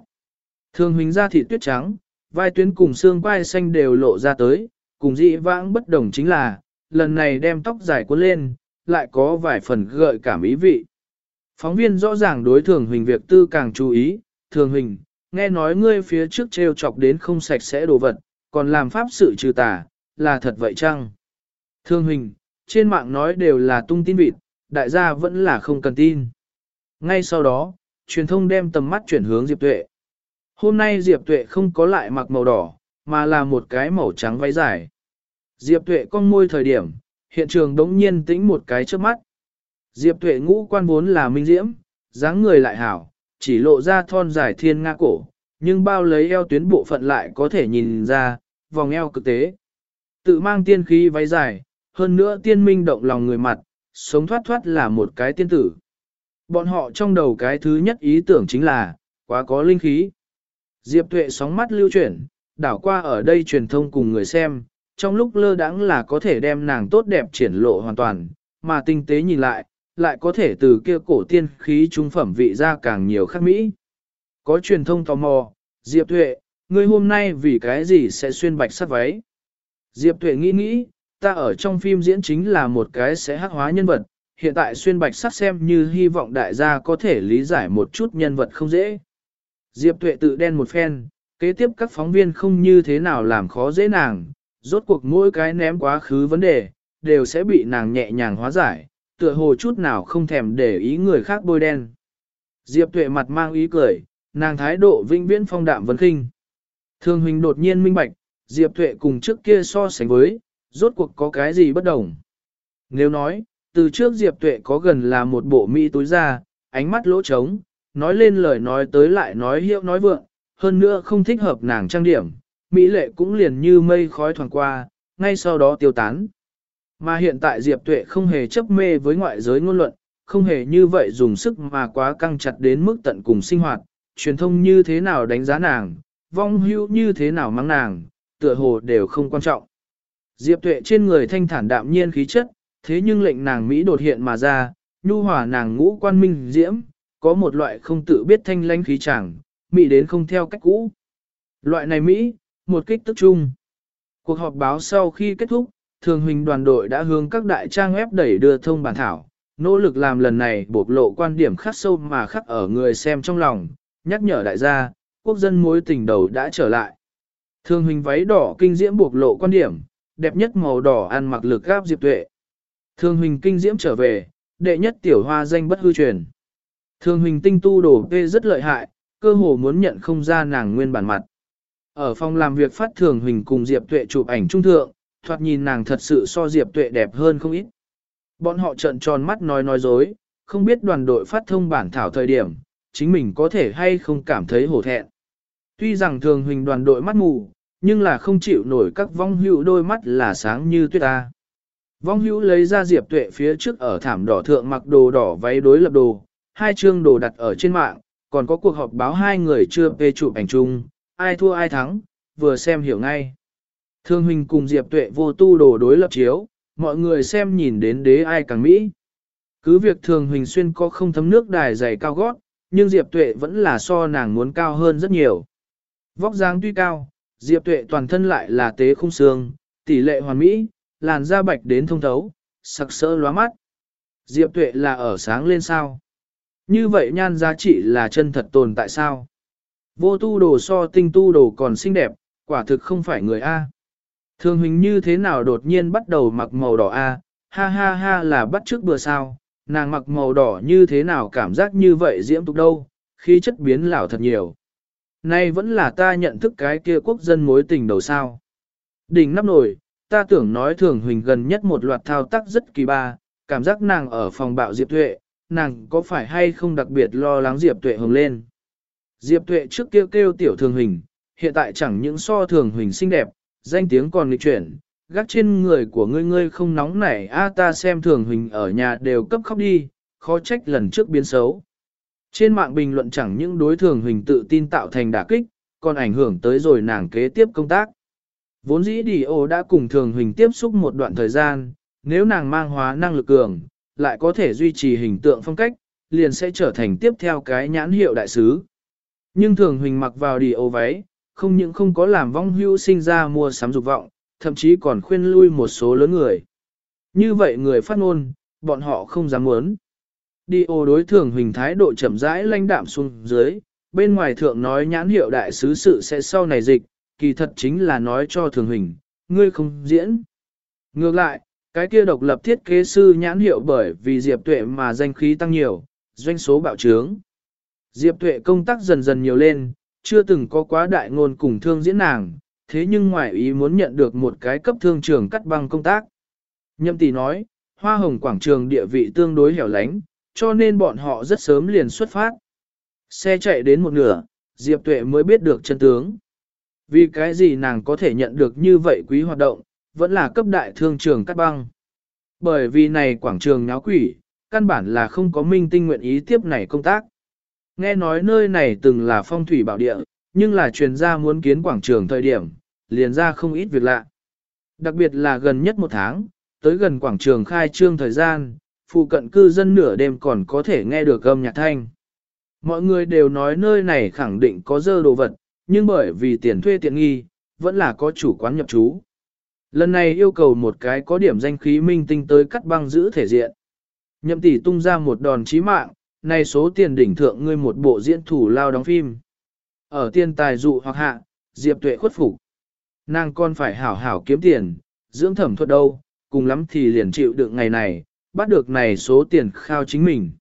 Thường Huỳnh da thịt tuyết trắng, vai tuyến cùng xương quai xanh đều lộ ra tới, cùng dị vãng bất đồng chính là, lần này đem tóc dài cuốn lên, lại có vài phần gợi cảm ý vị. Phóng viên rõ ràng đối thường Huỳnh việc tư càng chú ý, thường Huỳnh, nghe nói ngươi phía trước treo chọc đến không sạch sẽ đồ vật, còn làm pháp sự trừ tà, là thật vậy chăng? Thương Huỳnh, trên mạng nói đều là tung tin vịt, đại gia vẫn là không cần tin. Ngay sau đó, truyền thông đem tầm mắt chuyển hướng Diệp Tuệ. Hôm nay Diệp Tuệ không có lại mặc màu đỏ, mà là một cái màu trắng váy dài. Diệp Tuệ cong môi thời điểm, hiện trường đống nhiên tĩnh một cái trước mắt. Diệp Tuệ ngũ quan vốn là minh diễm, dáng người lại hảo, chỉ lộ ra thon dài thiên nga cổ, nhưng bao lấy eo tuyến bộ phận lại có thể nhìn ra, vòng eo cực tế. Tự mang tiên khí váy dài, hơn nữa tiên minh động lòng người mặt, sống thoát thoát là một cái tiên tử. Bọn họ trong đầu cái thứ nhất ý tưởng chính là, quá có linh khí. Diệp tuệ sóng mắt lưu chuyển, đảo qua ở đây truyền thông cùng người xem, trong lúc lơ đãng là có thể đem nàng tốt đẹp triển lộ hoàn toàn, mà tinh tế nhìn lại, lại có thể từ kia cổ tiên khí trung phẩm vị ra càng nhiều khác mỹ. Có truyền thông tò mò, Diệp Tuệ, ngươi hôm nay vì cái gì sẽ xuyên bạch sắc váy? Diệp Tuệ nghĩ nghĩ, ta ở trong phim diễn chính là một cái sẽ hắc hóa nhân vật, hiện tại xuyên bạch sắc xem như hy vọng đại gia có thể lý giải một chút nhân vật không dễ. Diệp Tuệ tự đen một phen, kế tiếp các phóng viên không như thế nào làm khó dễ nàng, rốt cuộc mỗi cái ném quá khứ vấn đề, đều sẽ bị nàng nhẹ nhàng hóa giải, tựa hồ chút nào không thèm để ý người khác bôi đen. Diệp tuệ mặt mang ý cười, nàng thái độ vinh viễn phong đạm vấn khinh. Thương huynh đột nhiên minh bạch, Diệp tuệ cùng trước kia so sánh với, rốt cuộc có cái gì bất đồng. Nếu nói, từ trước Diệp tuệ có gần là một bộ mỹ tối ra, ánh mắt lỗ trống, nói lên lời nói tới lại nói hiệu nói vượng, hơn nữa không thích hợp nàng trang điểm, mỹ lệ cũng liền như mây khói thoảng qua, ngay sau đó tiêu tán. Mà hiện tại Diệp Tuệ không hề chấp mê với ngoại giới ngôn luận, không hề như vậy dùng sức mà quá căng chặt đến mức tận cùng sinh hoạt, truyền thông như thế nào đánh giá nàng, vong hữu như thế nào mang nàng, tựa hồ đều không quan trọng. Diệp Tuệ trên người thanh thản đạm nhiên khí chất, thế nhưng lệnh nàng Mỹ đột hiện mà ra, nhu hòa nàng ngũ quan minh diễm, có một loại không tự biết thanh lãnh khí chẳng, Mỹ đến không theo cách cũ. Loại này Mỹ, một kích tức chung. Cuộc họp báo sau khi kết thúc, thường huynh đoàn đội đã hướng các đại trang web đẩy đưa thông bản thảo, nỗ lực làm lần này bộc lộ quan điểm khắc sâu mà khắc ở người xem trong lòng, nhắc nhở đại gia, quốc dân mối tình đầu đã trở lại. Thường huynh váy đỏ kinh diễm bộc lộ quan điểm, đẹp nhất màu đỏ ăn mặc lực gáp diệp tuệ. Thường huynh kinh diễm trở về, đệ nhất tiểu hoa danh bất hư truyền. Thường huynh tinh tu đổ vê rất lợi hại, cơ hồ muốn nhận không ra nàng nguyên bản mặt. Ở phòng làm việc phát thường huynh cùng Diệp Tuệ chụp ảnh trung thượng, thoạt nhìn nàng thật sự so Diệp Tuệ đẹp hơn không ít. Bọn họ trợn tròn mắt nói nói dối, không biết đoàn đội phát thông bản thảo thời điểm, chính mình có thể hay không cảm thấy hổ thẹn. Tuy rằng thường huỳnh đoàn đội mắt mù, nhưng là không chịu nổi các vong hữu đôi mắt là sáng như tuyết ta. Vong hữu lấy ra Diệp Tuệ phía trước ở thảm đỏ thượng mặc đồ đỏ váy đối lập đồ, hai chương đồ đặt ở trên mạng, còn có cuộc họp báo hai người chưa phê chụp ảnh chung, ai thua ai thắng, vừa xem hiểu ngay. Thương huynh cùng Diệp Tuệ vô tu đồ đối lập chiếu, mọi người xem nhìn đến đế ai càng mỹ. Cứ việc thường huỳnh xuyên có không thấm nước đài dày cao gót, nhưng Diệp Tuệ vẫn là so nàng muốn cao hơn rất nhiều. Vóc dáng tuy cao, Diệp Tuệ toàn thân lại là tế khung xương, tỷ lệ hoàn mỹ, làn da bạch đến thông thấu, sặc sỡ lóa mắt. Diệp Tuệ là ở sáng lên sao? Như vậy nhan giá trị là chân thật tồn tại sao? Vô tu đồ so tinh tu đồ còn xinh đẹp, quả thực không phải người A. Thường hình như thế nào đột nhiên bắt đầu mặc màu đỏ A, ha ha ha là bắt trước bữa sao, nàng mặc màu đỏ như thế nào cảm giác như vậy diễm tục đâu, khí chất biến lão thật nhiều. Nay vẫn là ta nhận thức cái kia quốc dân mối tình đầu sao. Đỉnh nắp nổi, ta tưởng nói thường huỳnh gần nhất một loạt thao tác rất kỳ ba, cảm giác nàng ở phòng bạo Diệp Tuệ, nàng có phải hay không đặc biệt lo lắng Diệp Tuệ hồng lên. Diệp Tuệ trước kia kêu, kêu tiểu thường huỳnh, hiện tại chẳng những so thường huỳnh xinh đẹp, danh tiếng còn nghịch chuyển, gác trên người của ngươi ngươi không nóng nảy a ta xem thường huỳnh ở nhà đều cấp khóc đi, khó trách lần trước biến xấu. Trên mạng bình luận chẳng những đối thường huỳnh tự tin tạo thành đả kích, còn ảnh hưởng tới rồi nàng kế tiếp công tác. Vốn dĩ đi ô đã cùng thường huỳnh tiếp xúc một đoạn thời gian, nếu nàng mang hóa năng lực cường, lại có thể duy trì hình tượng phong cách, liền sẽ trở thành tiếp theo cái nhãn hiệu đại sứ. Nhưng thường huỳnh mặc vào đi ô váy, không những không có làm vong hưu sinh ra mua sắm dục vọng, thậm chí còn khuyên lui một số lớn người. Như vậy người phát ngôn, bọn họ không dám muốn. Đi ô đối thường hình thái độ chậm rãi lãnh đạm xuống dưới, bên ngoài thượng nói nhãn hiệu đại sứ sự sẽ sau này dịch, kỳ thật chính là nói cho thường hình ngươi không diễn. Ngược lại, cái kia độc lập thiết kế sư nhãn hiệu bởi vì Diệp Tuệ mà danh khí tăng nhiều, doanh số bạo trướng. Diệp Tuệ công tác dần dần nhiều lên, chưa từng có quá đại ngôn cùng thương diễn nàng, thế nhưng ngoại ý muốn nhận được một cái cấp thương trường cắt băng công tác. Nhậm tỷ nói, hoa hồng quảng trường địa vị tương đối hẻo lánh, cho nên bọn họ rất sớm liền xuất phát. Xe chạy đến một nửa, Diệp Tuệ mới biết được chân tướng. Vì cái gì nàng có thể nhận được như vậy quý hoạt động, vẫn là cấp đại thương trường cắt băng. Bởi vì này quảng trường nháo quỷ, căn bản là không có minh tinh nguyện ý tiếp này công tác. Nghe nói nơi này từng là phong thủy bảo địa, nhưng là truyền gia muốn kiến quảng trường thời điểm, liền ra không ít việc lạ. Đặc biệt là gần nhất một tháng, tới gần quảng trường khai trương thời gian, phụ cận cư dân nửa đêm còn có thể nghe được âm nhạc thanh. Mọi người đều nói nơi này khẳng định có dơ đồ vật, nhưng bởi vì tiền thuê tiện nghi, vẫn là có chủ quán nhập trú. Lần này yêu cầu một cái có điểm danh khí minh tinh tới cắt băng giữ thể diện. Nhậm tỷ tung ra một đòn chí mạng, này số tiền đỉnh thượng ngươi một bộ diễn thủ lao đóng phim. Ở tiền tài dụ hoặc hạ, Diệp Tuệ khuất phục. Nàng còn phải hảo hảo kiếm tiền, dưỡng thẩm thuật đâu, cùng lắm thì liền chịu đựng ngày này, bắt được này số tiền khao chính mình.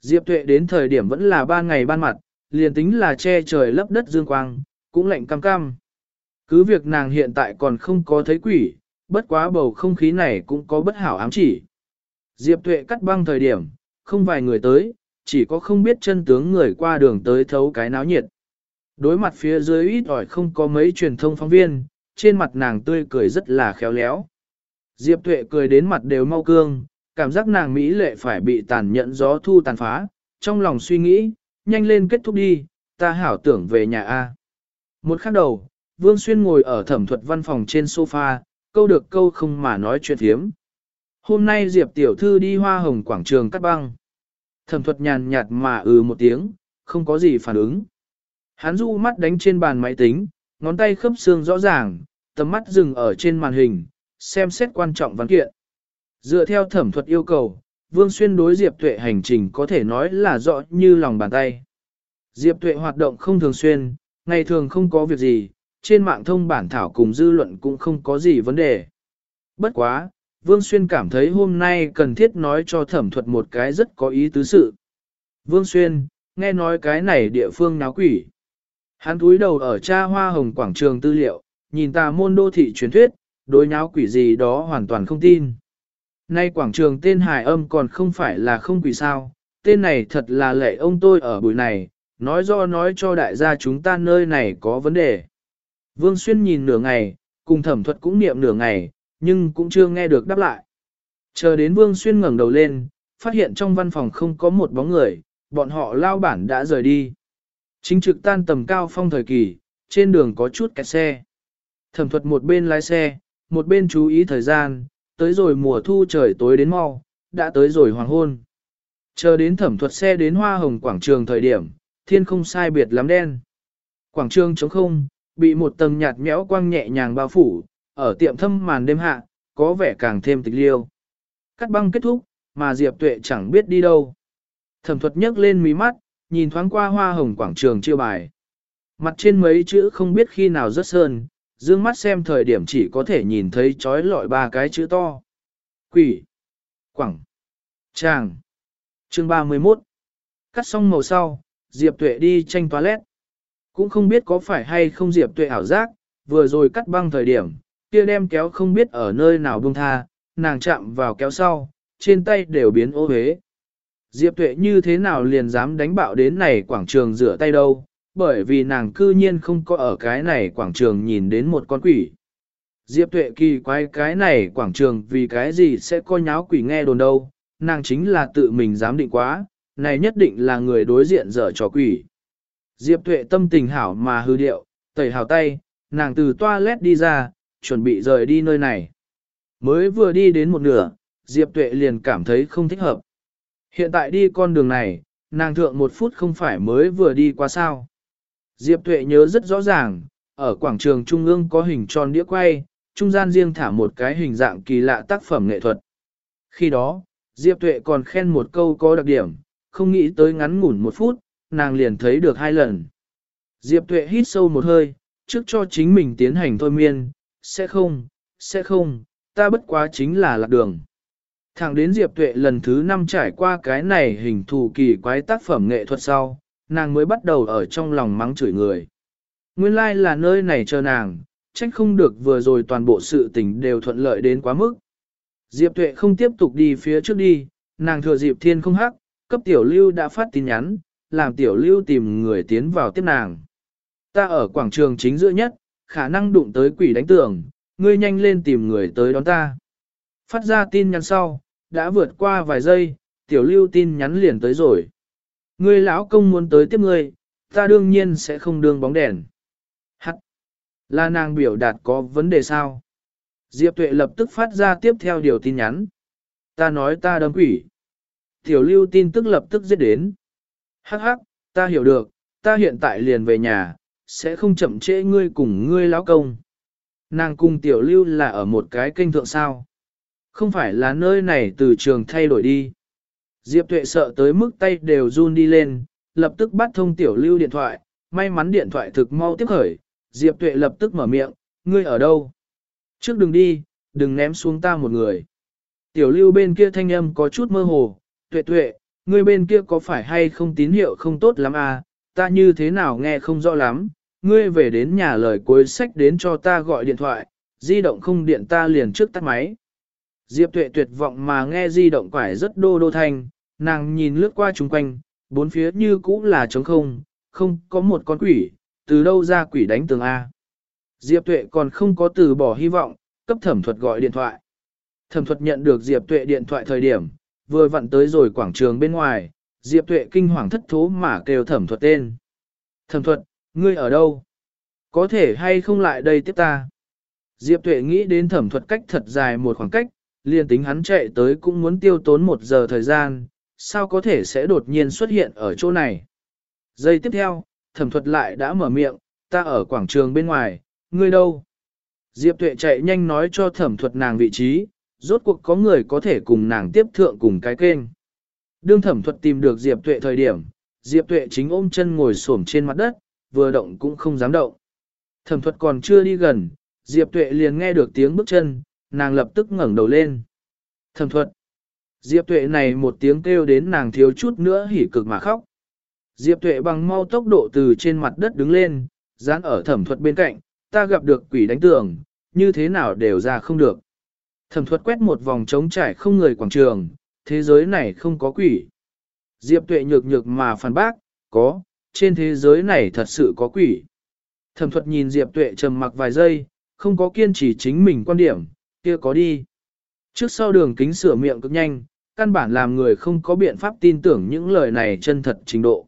Diệp Tuệ đến thời điểm vẫn là ban ngày ban mặt, liền tính là che trời lấp đất dương quang, cũng lạnh cam cam. Cứ việc nàng hiện tại còn không có thấy quỷ, bất quá bầu không khí này cũng có bất hảo ám chỉ. Diệp Tuệ cắt băng thời điểm, không vài người tới, chỉ có không biết chân tướng người qua đường tới thấu cái náo nhiệt. Đối mặt phía dưới ít ỏi không có mấy truyền thông phóng viên, trên mặt nàng tươi cười rất là khéo léo. Diệp Tuệ cười đến mặt đều mau cương, cảm giác nàng Mỹ lệ phải bị tàn nhẫn gió thu tàn phá, trong lòng suy nghĩ, nhanh lên kết thúc đi, ta hảo tưởng về nhà A. Một khắc đầu, Vương Xuyên ngồi ở thẩm thuật văn phòng trên sofa, câu được câu không mà nói chuyện thiếm. Hôm nay Diệp Tiểu Thư đi hoa hồng quảng trường cắt băng. Thẩm thuật nhàn nhạt mà ừ một tiếng, không có gì phản ứng. Hắn du mắt đánh trên bàn máy tính, ngón tay khớp xương rõ ràng, tầm mắt dừng ở trên màn hình, xem xét quan trọng văn kiện. Dựa theo thẩm thuật yêu cầu, Vương Xuyên đối Diệp Tuệ hành trình có thể nói là rõ như lòng bàn tay. Diệp Tuệ hoạt động không thường xuyên, ngày thường không có việc gì, trên mạng thông bản thảo cùng dư luận cũng không có gì vấn đề. Bất quá, Vương Xuyên cảm thấy hôm nay cần thiết nói cho thẩm thuật một cái rất có ý tứ sự. Vương Xuyên, nghe nói cái này địa phương náo quỷ. Hắn túi đầu ở cha hoa hồng quảng trường tư liệu, nhìn tà môn đô thị truyền thuyết, đối nháo quỷ gì đó hoàn toàn không tin. Nay quảng trường tên hải âm còn không phải là không quỷ sao, tên này thật là lệ ông tôi ở buổi này, nói do nói cho đại gia chúng ta nơi này có vấn đề. Vương Xuyên nhìn nửa ngày, cùng thẩm thuật cũng niệm nửa ngày, nhưng cũng chưa nghe được đáp lại. Chờ đến Vương Xuyên ngẩng đầu lên, phát hiện trong văn phòng không có một bóng người, bọn họ lao bản đã rời đi. Chính trực tan tầm cao phong thời kỳ, trên đường có chút kẹt xe. Thẩm thuật một bên lái xe, một bên chú ý thời gian, tới rồi mùa thu trời tối đến mau, đã tới rồi hoàng hôn. Chờ đến thẩm thuật xe đến hoa hồng quảng trường thời điểm, thiên không sai biệt lắm đen. Quảng trường trống không, bị một tầng nhạt nhẽo quang nhẹ nhàng bao phủ, ở tiệm thâm màn đêm hạ, có vẻ càng thêm tịch liêu. Cắt băng kết thúc, mà Diệp Tuệ chẳng biết đi đâu. Thẩm thuật nhấc lên mí mắt, nhìn thoáng qua hoa hồng quảng trường chiêu bài. Mặt trên mấy chữ không biết khi nào rất sơn, dương mắt xem thời điểm chỉ có thể nhìn thấy trói lọi ba cái chữ to. Quỷ, quảng, tràng. Chương 31 Cắt xong màu sau, Diệp Tuệ đi tranh toilet. Cũng không biết có phải hay không Diệp Tuệ ảo giác, vừa rồi cắt băng thời điểm, kia đem kéo không biết ở nơi nào buông tha, nàng chạm vào kéo sau, trên tay đều biến ô hế. Diệp Tuệ như thế nào liền dám đánh bạo đến này quảng trường rửa tay đâu, bởi vì nàng cư nhiên không có ở cái này quảng trường nhìn đến một con quỷ. Diệp Tuệ kỳ quái cái này quảng trường vì cái gì sẽ có nháo quỷ nghe đồn đâu, nàng chính là tự mình dám định quá, này nhất định là người đối diện dở trò quỷ. Diệp Tuệ tâm tình hảo mà hư điệu, tẩy hào tay, nàng từ toilet đi ra, chuẩn bị rời đi nơi này. Mới vừa đi đến một nửa, Diệp Tuệ liền cảm thấy không thích hợp. Hiện tại đi con đường này, nàng thượng một phút không phải mới vừa đi qua sao. Diệp Tuệ nhớ rất rõ ràng, ở quảng trường Trung ương có hình tròn đĩa quay, trung gian riêng thả một cái hình dạng kỳ lạ tác phẩm nghệ thuật. Khi đó, Diệp Tuệ còn khen một câu có đặc điểm, không nghĩ tới ngắn ngủn một phút, nàng liền thấy được hai lần. Diệp Tuệ hít sâu một hơi, trước cho chính mình tiến hành thôi miên, sẽ không, sẽ không, ta bất quá chính là lạc đường. Thẳng đến Diệp Tuệ lần thứ năm trải qua cái này hình thù kỳ quái tác phẩm nghệ thuật sau, nàng mới bắt đầu ở trong lòng mắng chửi người. Nguyên lai like là nơi này chờ nàng, trách không được vừa rồi toàn bộ sự tình đều thuận lợi đến quá mức. Diệp Tuệ không tiếp tục đi phía trước đi, nàng thừa Diệp thiên không hắc, cấp tiểu lưu đã phát tin nhắn, làm tiểu lưu tìm người tiến vào tiếp nàng. Ta ở quảng trường chính giữa nhất, khả năng đụng tới quỷ đánh tường, ngươi nhanh lên tìm người tới đón ta. Phát ra tin nhắn sau, đã vượt qua vài giây, tiểu lưu tin nhắn liền tới rồi. Ngươi lão công muốn tới tiếp ngươi, ta đương nhiên sẽ không đương bóng đèn. Hắc! Là nàng biểu đạt có vấn đề sao? Diệp tuệ lập tức phát ra tiếp theo điều tin nhắn. Ta nói ta đâm quỷ. Tiểu lưu tin tức lập tức giết đến. Hắc hắc, ta hiểu được, ta hiện tại liền về nhà, sẽ không chậm trễ ngươi cùng ngươi lão công. Nàng cùng tiểu lưu là ở một cái kênh thượng sao. Không phải là nơi này từ trường thay đổi đi. Diệp tuệ sợ tới mức tay đều run đi lên, lập tức bắt thông tiểu lưu điện thoại, may mắn điện thoại thực mau tiếp khởi, Diệp tuệ lập tức mở miệng, ngươi ở đâu? Trước đừng đi, đừng ném xuống ta một người. Tiểu lưu bên kia thanh âm có chút mơ hồ, tuệ tuệ, ngươi bên kia có phải hay không tín hiệu không tốt lắm à, ta như thế nào nghe không rõ lắm, ngươi về đến nhà lời cuối sách đến cho ta gọi điện thoại, di động không điện ta liền trước tắt máy. Diệp tuệ tuyệt vọng mà nghe di động quải rất đô đô thanh, nàng nhìn lướt qua chung quanh, bốn phía như cũ là trống không, không có một con quỷ, từ đâu ra quỷ đánh tường A. Diệp tuệ còn không có từ bỏ hy vọng, cấp thẩm thuật gọi điện thoại. Thẩm thuật nhận được Diệp tuệ điện thoại thời điểm, vừa vặn tới rồi quảng trường bên ngoài, Diệp tuệ kinh hoàng thất thố mà kêu thẩm thuật tên. Thẩm thuật, ngươi ở đâu? Có thể hay không lại đây tiếp ta? Diệp tuệ nghĩ đến thẩm thuật cách thật dài một khoảng cách, liền tính hắn chạy tới cũng muốn tiêu tốn một giờ thời gian, sao có thể sẽ đột nhiên xuất hiện ở chỗ này. Giây tiếp theo, thẩm thuật lại đã mở miệng, ta ở quảng trường bên ngoài, ngươi đâu? Diệp tuệ chạy nhanh nói cho thẩm thuật nàng vị trí, rốt cuộc có người có thể cùng nàng tiếp thượng cùng cái kênh. Đương thẩm thuật tìm được Diệp tuệ thời điểm, Diệp tuệ chính ôm chân ngồi xổm trên mặt đất, vừa động cũng không dám động. Thẩm thuật còn chưa đi gần, Diệp tuệ liền nghe được tiếng bước chân, nàng lập tức ngẩng đầu lên. Thẩm thuật. Diệp tuệ này một tiếng kêu đến nàng thiếu chút nữa hỉ cực mà khóc. Diệp tuệ bằng mau tốc độ từ trên mặt đất đứng lên, dán ở thẩm thuật bên cạnh, ta gặp được quỷ đánh tường, như thế nào đều ra không được. Thẩm thuật quét một vòng trống trải không người quảng trường, thế giới này không có quỷ. Diệp tuệ nhược nhược mà phản bác, có, trên thế giới này thật sự có quỷ. Thẩm thuật nhìn Diệp tuệ trầm mặc vài giây, không có kiên trì chính mình quan điểm, kia có đi. Trước sau đường kính sửa miệng cực nhanh, căn bản làm người không có biện pháp tin tưởng những lời này chân thật trình độ.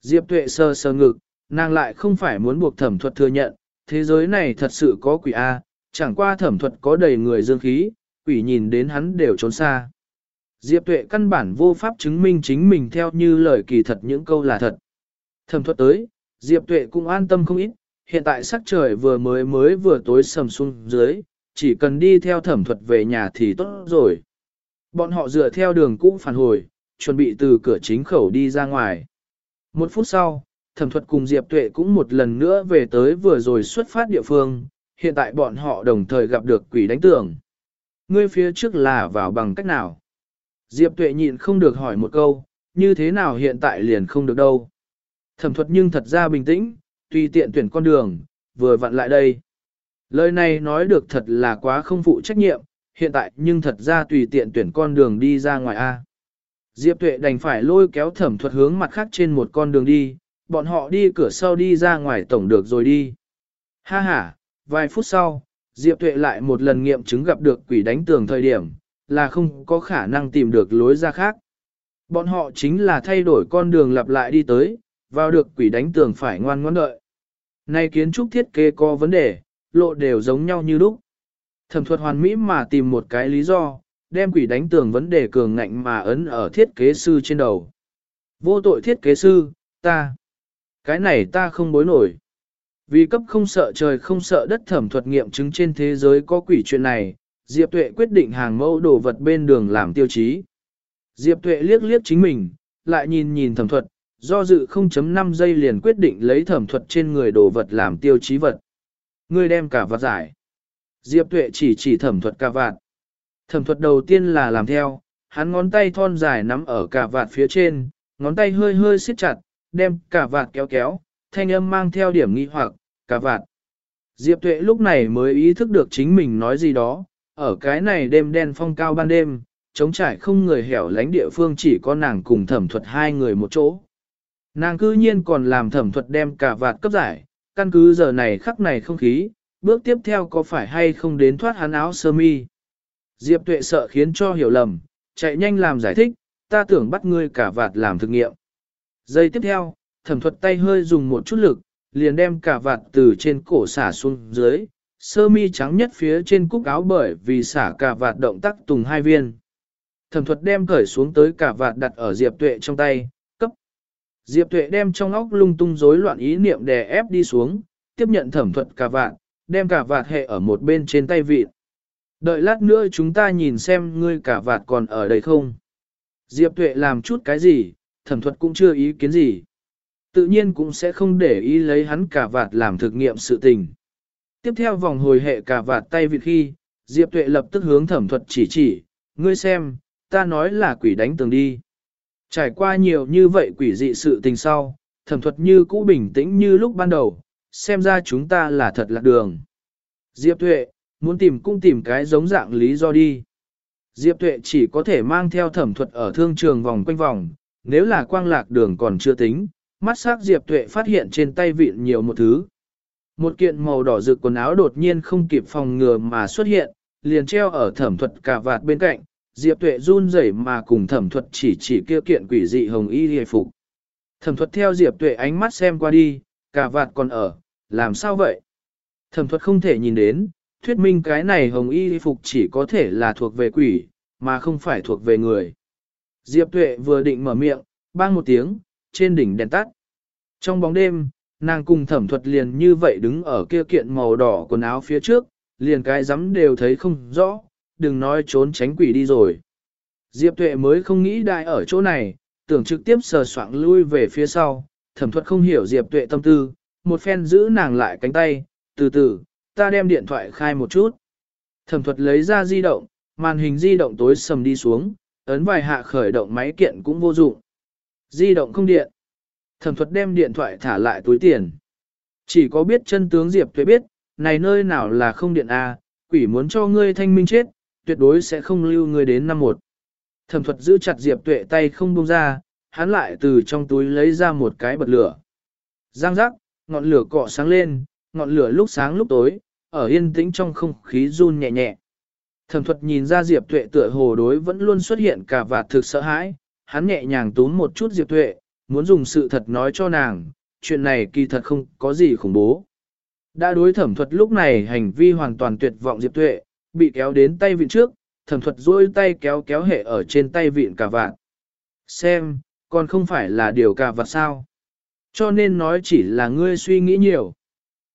Diệp tuệ sơ sơ ngực, nàng lại không phải muốn buộc thẩm thuật thừa nhận, thế giới này thật sự có quỷ A, chẳng qua thẩm thuật có đầy người dương khí, quỷ nhìn đến hắn đều trốn xa. Diệp tuệ căn bản vô pháp chứng minh chính mình theo như lời kỳ thật những câu là thật. Thẩm thuật tới, Diệp tuệ cũng an tâm không ít, hiện tại sắc trời vừa mới mới vừa tối sầm xuống dưới, chỉ cần đi theo thẩm thuật về nhà thì tốt rồi. Bọn họ dựa theo đường cũ phản hồi, chuẩn bị từ cửa chính khẩu đi ra ngoài. Một phút sau, thẩm thuật cùng Diệp Tuệ cũng một lần nữa về tới vừa rồi xuất phát địa phương, hiện tại bọn họ đồng thời gặp được quỷ đánh tường. Ngươi phía trước là vào bằng cách nào? Diệp Tuệ nhịn không được hỏi một câu, như thế nào hiện tại liền không được đâu. Thẩm thuật nhưng thật ra bình tĩnh, tùy tiện tuyển con đường, vừa vặn lại đây. Lời này nói được thật là quá không phụ trách nhiệm, hiện tại nhưng thật ra tùy tiện tuyển con đường đi ra ngoài A. Diệp Tuệ đành phải lôi kéo thẩm thuật hướng mặt khác trên một con đường đi, bọn họ đi cửa sau đi ra ngoài tổng được rồi đi. Ha ha, vài phút sau, Diệp Tuệ lại một lần nghiệm chứng gặp được quỷ đánh tường thời điểm, là không có khả năng tìm được lối ra khác. Bọn họ chính là thay đổi con đường lặp lại đi tới, vào được quỷ đánh tường phải ngoan ngoãn đợi. Nay kiến trúc thiết kế có vấn đề, lộ đều giống nhau như lúc. Thẩm thuật hoàn mỹ mà tìm một cái lý do, đem quỷ đánh tường vấn đề cường ngạnh mà ấn ở thiết kế sư trên đầu. Vô tội thiết kế sư, ta. Cái này ta không bối nổi. Vì cấp không sợ trời không sợ đất thẩm thuật nghiệm chứng trên thế giới có quỷ chuyện này, Diệp Tuệ quyết định hàng mẫu đồ vật bên đường làm tiêu chí. Diệp Tuệ liếc liếc chính mình, lại nhìn nhìn thẩm thuật, do dự 0.5 giây liền quyết định lấy thẩm thuật trên người đồ vật làm tiêu chí vật. Ngươi đem cả vật giải. Diệp Tuệ chỉ chỉ thẩm thuật cả vạt. Thẩm thuật đầu tiên là làm theo, hắn ngón tay thon dài nắm ở cả vạt phía trên, ngón tay hơi hơi siết chặt, đem cả vạt kéo kéo, thanh âm mang theo điểm nghi hoặc, cả vạt. Diệp Tuệ lúc này mới ý thức được chính mình nói gì đó, ở cái này đêm đen phong cao ban đêm, trống trải không người hẻo lánh địa phương chỉ có nàng cùng thẩm thuật hai người một chỗ. Nàng cư nhiên còn làm thẩm thuật đem cả vạt cấp giải, căn cứ giờ này khắc này không khí, bước tiếp theo có phải hay không đến thoát hắn áo sơ mi. Diệp tuệ sợ khiến cho hiểu lầm, chạy nhanh làm giải thích, ta tưởng bắt ngươi cả vạt làm thực nghiệm. Giây tiếp theo, thẩm thuật tay hơi dùng một chút lực, liền đem cả vạt từ trên cổ xả xuống dưới, sơ mi trắng nhất phía trên cúc áo bởi vì xả cả vạt động tác tùng hai viên. Thẩm thuật đem cởi xuống tới cả vạt đặt ở Diệp Tuệ trong tay. Diệp Tuệ đem trong óc lung tung rối loạn ý niệm đè ép đi xuống, tiếp nhận thẩm thuật cả vạt, đem cả vạt hệ ở một bên trên tay vịt. Đợi lát nữa chúng ta nhìn xem ngươi cả vạt còn ở đây không. Diệp Tuệ làm chút cái gì, thẩm thuật cũng chưa ý kiến gì. Tự nhiên cũng sẽ không để ý lấy hắn cả vạt làm thực nghiệm sự tình. Tiếp theo vòng hồi hệ cả vạt tay vịt khi, Diệp Tuệ lập tức hướng thẩm thuật chỉ chỉ, ngươi xem, ta nói là quỷ đánh tường đi. Trải qua nhiều như vậy quỷ dị sự tình sau, thẩm thuật như cũ bình tĩnh như lúc ban đầu, xem ra chúng ta là thật lạc đường. Diệp Tuệ, muốn tìm cũng tìm cái giống dạng lý do đi. Diệp Tuệ chỉ có thể mang theo thẩm thuật ở thương trường vòng quanh vòng, nếu là quang lạc đường còn chưa tính, mắt sắc Diệp Tuệ phát hiện trên tay vịn nhiều một thứ. Một kiện màu đỏ rực quần áo đột nhiên không kịp phòng ngừa mà xuất hiện, liền treo ở thẩm thuật cả vạt bên cạnh, Diệp Tuệ run rẩy mà cùng thẩm thuật chỉ chỉ kia kiện quỷ dị hồng y hề phục. Thẩm thuật theo Diệp Tuệ ánh mắt xem qua đi, cả vạt còn ở, làm sao vậy? Thẩm thuật không thể nhìn đến, thuyết minh cái này hồng y phục chỉ có thể là thuộc về quỷ, mà không phải thuộc về người. Diệp Tuệ vừa định mở miệng, bang một tiếng, trên đỉnh đèn tắt. Trong bóng đêm, nàng cùng thẩm thuật liền như vậy đứng ở kia kiện màu đỏ quần áo phía trước, liền cái rắm đều thấy không rõ, đừng nói trốn tránh quỷ đi rồi. Diệp Tuệ mới không nghĩ đại ở chỗ này, tưởng trực tiếp sờ soạng lui về phía sau, thẩm thuật không hiểu Diệp Tuệ tâm tư, một phen giữ nàng lại cánh tay, từ từ, ta đem điện thoại khai một chút. Thẩm thuật lấy ra di động, màn hình di động tối sầm đi xuống, ấn vài hạ khởi động máy kiện cũng vô dụng. Di động không điện. Thẩm thuật đem điện thoại thả lại túi tiền. Chỉ có biết chân tướng Diệp Tuệ biết, này nơi nào là không điện A, quỷ muốn cho ngươi thanh minh chết, tuyệt đối sẽ không lưu ngươi đến năm một. Thẩm thuật giữ chặt Diệp Tuệ tay không buông ra, hắn lại từ trong túi lấy ra một cái bật lửa. Giang giác, ngọn lửa cọ sáng lên, ngọn lửa lúc sáng lúc tối, ở yên tĩnh trong không khí run nhẹ nhẹ. Thẩm thuật nhìn ra Diệp Tuệ tựa hồ đối vẫn luôn xuất hiện cả vạt thực sợ hãi, hắn nhẹ nhàng túm một chút Diệp Tuệ, muốn dùng sự thật nói cho nàng, chuyện này kỳ thật không có gì khủng bố. Đã đối thẩm thuật lúc này hành vi hoàn toàn tuyệt vọng Diệp Tuệ, bị kéo đến tay vịn trước, thẩm thuật duỗi tay kéo kéo hệ ở trên tay vịn cả vạn. Xem, còn không phải là điều cả vạn sao. Cho nên nói chỉ là ngươi suy nghĩ nhiều.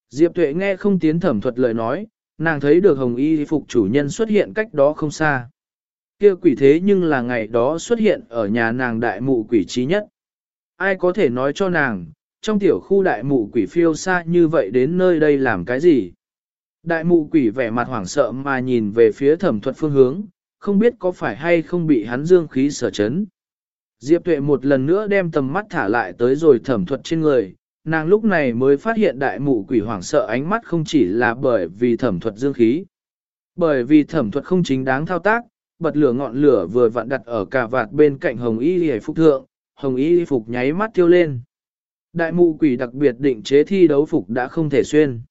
Diệp Tuệ nghe không tiến thẩm thuật lời nói, nàng thấy được hồng y phục chủ nhân xuất hiện cách đó không xa. kia quỷ thế nhưng là ngày đó xuất hiện ở nhà nàng đại mụ quỷ trí nhất. Ai có thể nói cho nàng, trong tiểu khu đại mụ quỷ phiêu xa như vậy đến nơi đây làm cái gì? Đại mụ quỷ vẻ mặt hoảng sợ mà nhìn về phía thẩm thuật phương hướng, không biết có phải hay không bị hắn dương khí sở chấn. Diệp tuệ một lần nữa đem tầm mắt thả lại tới rồi thẩm thuật trên người, nàng lúc này mới phát hiện đại mụ quỷ hoảng sợ ánh mắt không chỉ là bởi vì thẩm thuật dương khí. Bởi vì thẩm thuật không chính đáng thao tác, bật lửa ngọn lửa vừa vặn đặt ở cả vạt bên cạnh hồng y hề phục thượng, hồng y phục nháy mắt tiêu lên. Đại mụ quỷ đặc biệt định chế thi đấu phục đã không thể xuyên.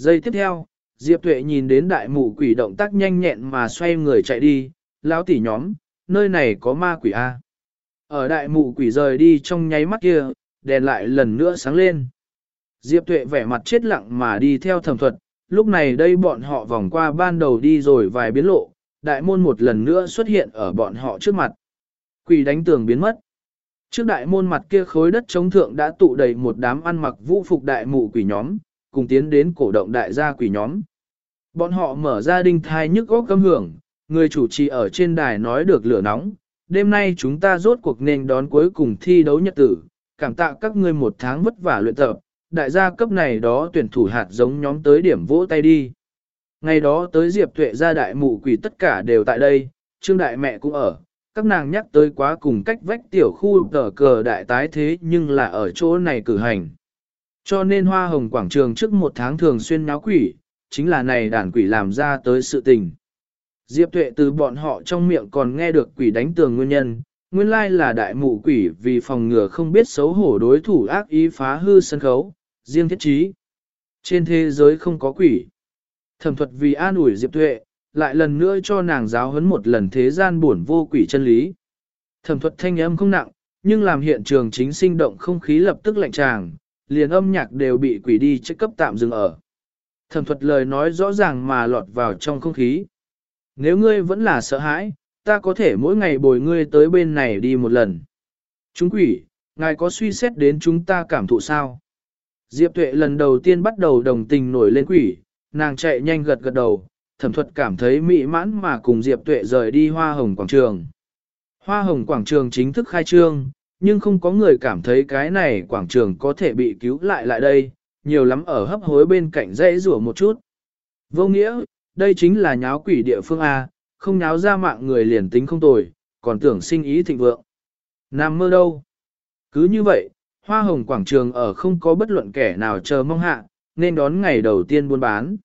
Giây tiếp theo, Diệp Tuệ nhìn đến đại mụ quỷ động tác nhanh nhẹn mà xoay người chạy đi, lão tỷ nhóm, nơi này có ma quỷ A. Ở đại mụ quỷ rời đi trong nháy mắt kia, đèn lại lần nữa sáng lên. Diệp Tuệ vẻ mặt chết lặng mà đi theo thẩm thuật, lúc này đây bọn họ vòng qua ban đầu đi rồi vài biến lộ, đại môn một lần nữa xuất hiện ở bọn họ trước mặt. Quỷ đánh tường biến mất. Trước đại môn mặt kia khối đất chống thượng đã tụ đầy một đám ăn mặc vũ phục đại mụ quỷ nhóm, cùng tiến đến cổ động đại gia quỷ nhóm. Bọn họ mở ra đinh thai nhức góc câm hưởng, người chủ trì ở trên đài nói được lửa nóng, đêm nay chúng ta rốt cuộc nên đón cuối cùng thi đấu nhật tử, cảm tạ các ngươi một tháng vất vả luyện tập, đại gia cấp này đó tuyển thủ hạt giống nhóm tới điểm vỗ tay đi. Ngày đó tới Diệp Tuệ gia đại mụ quỷ tất cả đều tại đây, Trương Đại Mẹ cũng ở, các nàng nhắc tới quá cùng cách vách tiểu khu tờ cờ đại tái thế nhưng là ở chỗ này cử hành. Cho nên hoa hồng quảng trường trước một tháng thường xuyên náo quỷ, chính là này đàn quỷ làm ra tới sự tình. Diệp tuệ từ bọn họ trong miệng còn nghe được quỷ đánh tường nguyên nhân, nguyên lai là đại mụ quỷ vì phòng ngừa không biết xấu hổ đối thủ ác ý phá hư sân khấu, riêng thiết trí. Trên thế giới không có quỷ. Thẩm thuật vì an ủi Diệp tuệ, lại lần nữa cho nàng giáo huấn một lần thế gian buồn vô quỷ chân lý. Thẩm thuật thanh âm không nặng, nhưng làm hiện trường chính sinh động không khí lập tức lạnh tràng, liền âm nhạc đều bị quỷ đi check cấp tạm dừng ở. Thẩm thuật lời nói rõ ràng mà lọt vào trong không khí. Nếu ngươi vẫn là sợ hãi, ta có thể mỗi ngày bồi ngươi tới bên này đi một lần. Chúng quỷ, ngài có suy xét đến chúng ta cảm thụ sao? Diệp tuệ lần đầu tiên bắt đầu đồng tình nổi lên quỷ, nàng chạy nhanh gật gật đầu, thẩm thuật cảm thấy mỹ mãn mà cùng Diệp tuệ rời đi hoa hồng quảng trường. Hoa hồng quảng trường chính thức khai trương, nhưng không có người cảm thấy cái này quảng trường có thể bị cứu lại lại đây, nhiều lắm ở hấp hối bên cạnh dãy rủa một chút. Vô nghĩa, đây chính là nháo quỷ địa phương A, không nháo ra mạng người liền tính không tồi, còn tưởng sinh ý thịnh vượng. Nam mơ đâu? Cứ như vậy, hoa hồng quảng trường ở không có bất luận kẻ nào chờ mong hạ, nên đón ngày đầu tiên buôn bán.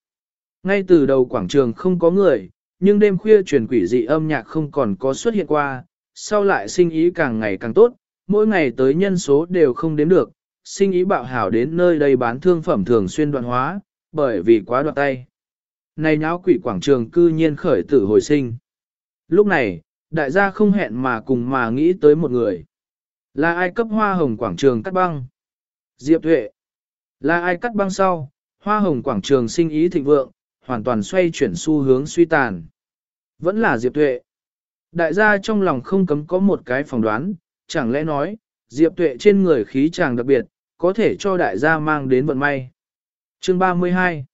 Ngay từ đầu quảng trường không có người, nhưng đêm khuya truyền quỷ dị âm nhạc không còn có xuất hiện qua, sau lại sinh ý càng ngày càng tốt, mỗi ngày tới nhân số đều không đếm được, sinh ý bạo hảo đến nơi đây bán thương phẩm thường xuyên đoạn hóa, bởi vì quá đoạn tay. Này nháo quỷ quảng trường cư nhiên khởi tử hồi sinh. Lúc này, đại gia không hẹn mà cùng mà nghĩ tới một người. Là ai cấp hoa hồng quảng trường cắt băng? Diệp Thuệ. Là ai cắt băng sau, hoa hồng quảng trường sinh ý thịnh vượng, hoàn toàn xoay chuyển xu hướng suy tàn. Vẫn là Diệp Thuệ. Đại gia trong lòng không cấm có một cái phỏng đoán, chẳng lẽ nói, Diệp Tuệ trên người khí chàng đặc biệt, có thể cho đại gia mang đến vận may. Chương 32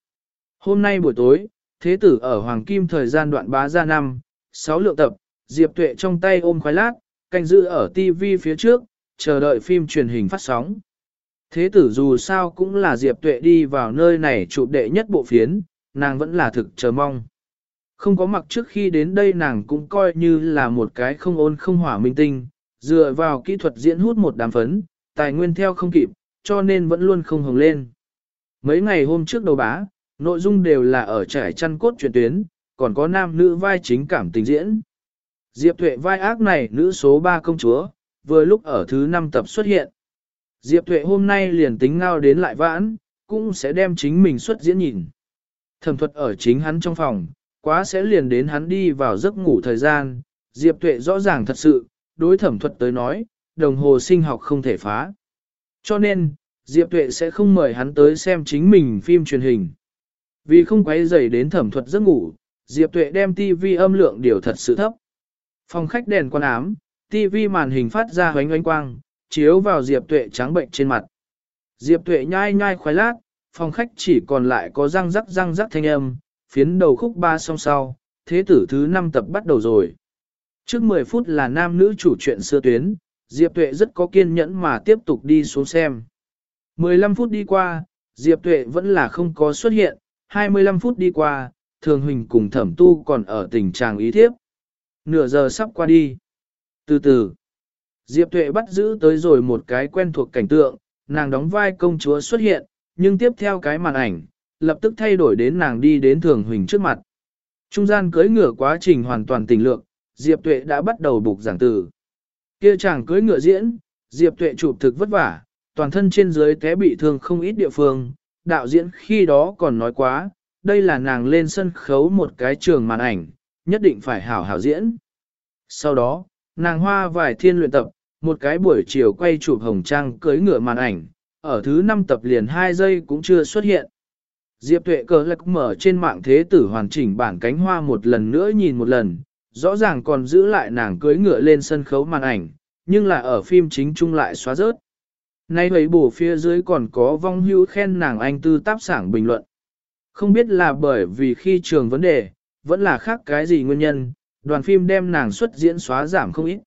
Hôm nay buổi tối, Thế tử ở Hoàng Kim thời gian đoạn bá ra năm, 6 lượng tập, Diệp Tuệ trong tay ôm khoái lát, canh giữ ở TV phía trước, chờ đợi phim truyền hình phát sóng. Thế tử dù sao cũng là Diệp Tuệ đi vào nơi này chụp đệ nhất bộ phiến, nàng vẫn là thực chờ mong. Không có mặc trước khi đến đây nàng cũng coi như là một cái không ôn không hỏa minh tinh, dựa vào kỹ thuật diễn hút một đám phấn, tài nguyên theo không kịp, cho nên vẫn luôn không hồng lên. Mấy ngày hôm trước đầu bá, nội dung đều là ở trải chăn cốt truyền tuyến, còn có nam nữ vai chính cảm tình diễn. Diệp Thuệ vai ác này nữ số 3 công chúa, vừa lúc ở thứ 5 tập xuất hiện. Diệp Thuệ hôm nay liền tính ngao đến lại vãn, cũng sẽ đem chính mình xuất diễn nhìn. Thẩm thuật ở chính hắn trong phòng, quá sẽ liền đến hắn đi vào giấc ngủ thời gian, Diệp Tuệ rõ ràng thật sự, đối thẩm thuật tới nói, đồng hồ sinh học không thể phá. Cho nên, Diệp Tuệ sẽ không mời hắn tới xem chính mình phim truyền hình. Vì không quấy rầy đến thẩm thuật giấc ngủ, Diệp Tuệ đem TV âm lượng điều thật sự thấp. Phòng khách đèn quan ám, TV màn hình phát ra hoánh oanh quang, chiếu vào Diệp Tuệ trắng bệnh trên mặt. Diệp Tuệ nhai nhai khoái lát, phòng khách chỉ còn lại có răng rắc răng rắc thanh âm, phiến đầu khúc ba song sau, thế tử thứ 5 tập bắt đầu rồi. Trước 10 phút là nam nữ chủ chuyện xưa tuyến, Diệp Tuệ rất có kiên nhẫn mà tiếp tục đi xuống xem. 15 phút đi qua, Diệp Tuệ vẫn là không có xuất hiện, 25 phút đi qua, Thường Huỳnh cùng thẩm tu còn ở tình trạng ý thiếp. Nửa giờ sắp qua đi. Từ từ, Diệp Tuệ bắt giữ tới rồi một cái quen thuộc cảnh tượng, nàng đóng vai công chúa xuất hiện, nhưng tiếp theo cái màn ảnh, lập tức thay đổi đến nàng đi đến Thường Huỳnh trước mặt. Trung gian cưới ngựa quá trình hoàn toàn tình lượng, Diệp Tuệ đã bắt đầu buộc giảng từ. Kia chàng cưới ngựa diễn, Diệp Tuệ chụp thực vất vả, toàn thân trên dưới té bị thương không ít địa phương, đạo diễn khi đó còn nói quá, đây là nàng lên sân khấu một cái trường màn ảnh, nhất định phải hảo hảo diễn. Sau đó, nàng hoa vài thiên luyện tập, một cái buổi chiều quay chụp hồng trang cưới ngựa màn ảnh, ở thứ 5 tập liền 2 giây cũng chưa xuất hiện. Diệp tuệ cờ lạc mở trên mạng thế tử hoàn chỉnh bản cánh hoa một lần nữa nhìn một lần, rõ ràng còn giữ lại nàng cưới ngựa lên sân khấu màn ảnh, nhưng là ở phim chính chung lại xóa rớt. Nay thấy bổ phía dưới còn có vong hưu khen nàng anh tư táp sảng bình luận. Không biết là bởi vì khi trường vấn đề, vẫn là khác cái gì nguyên nhân, đoàn phim đem nàng xuất diễn xóa giảm không ít.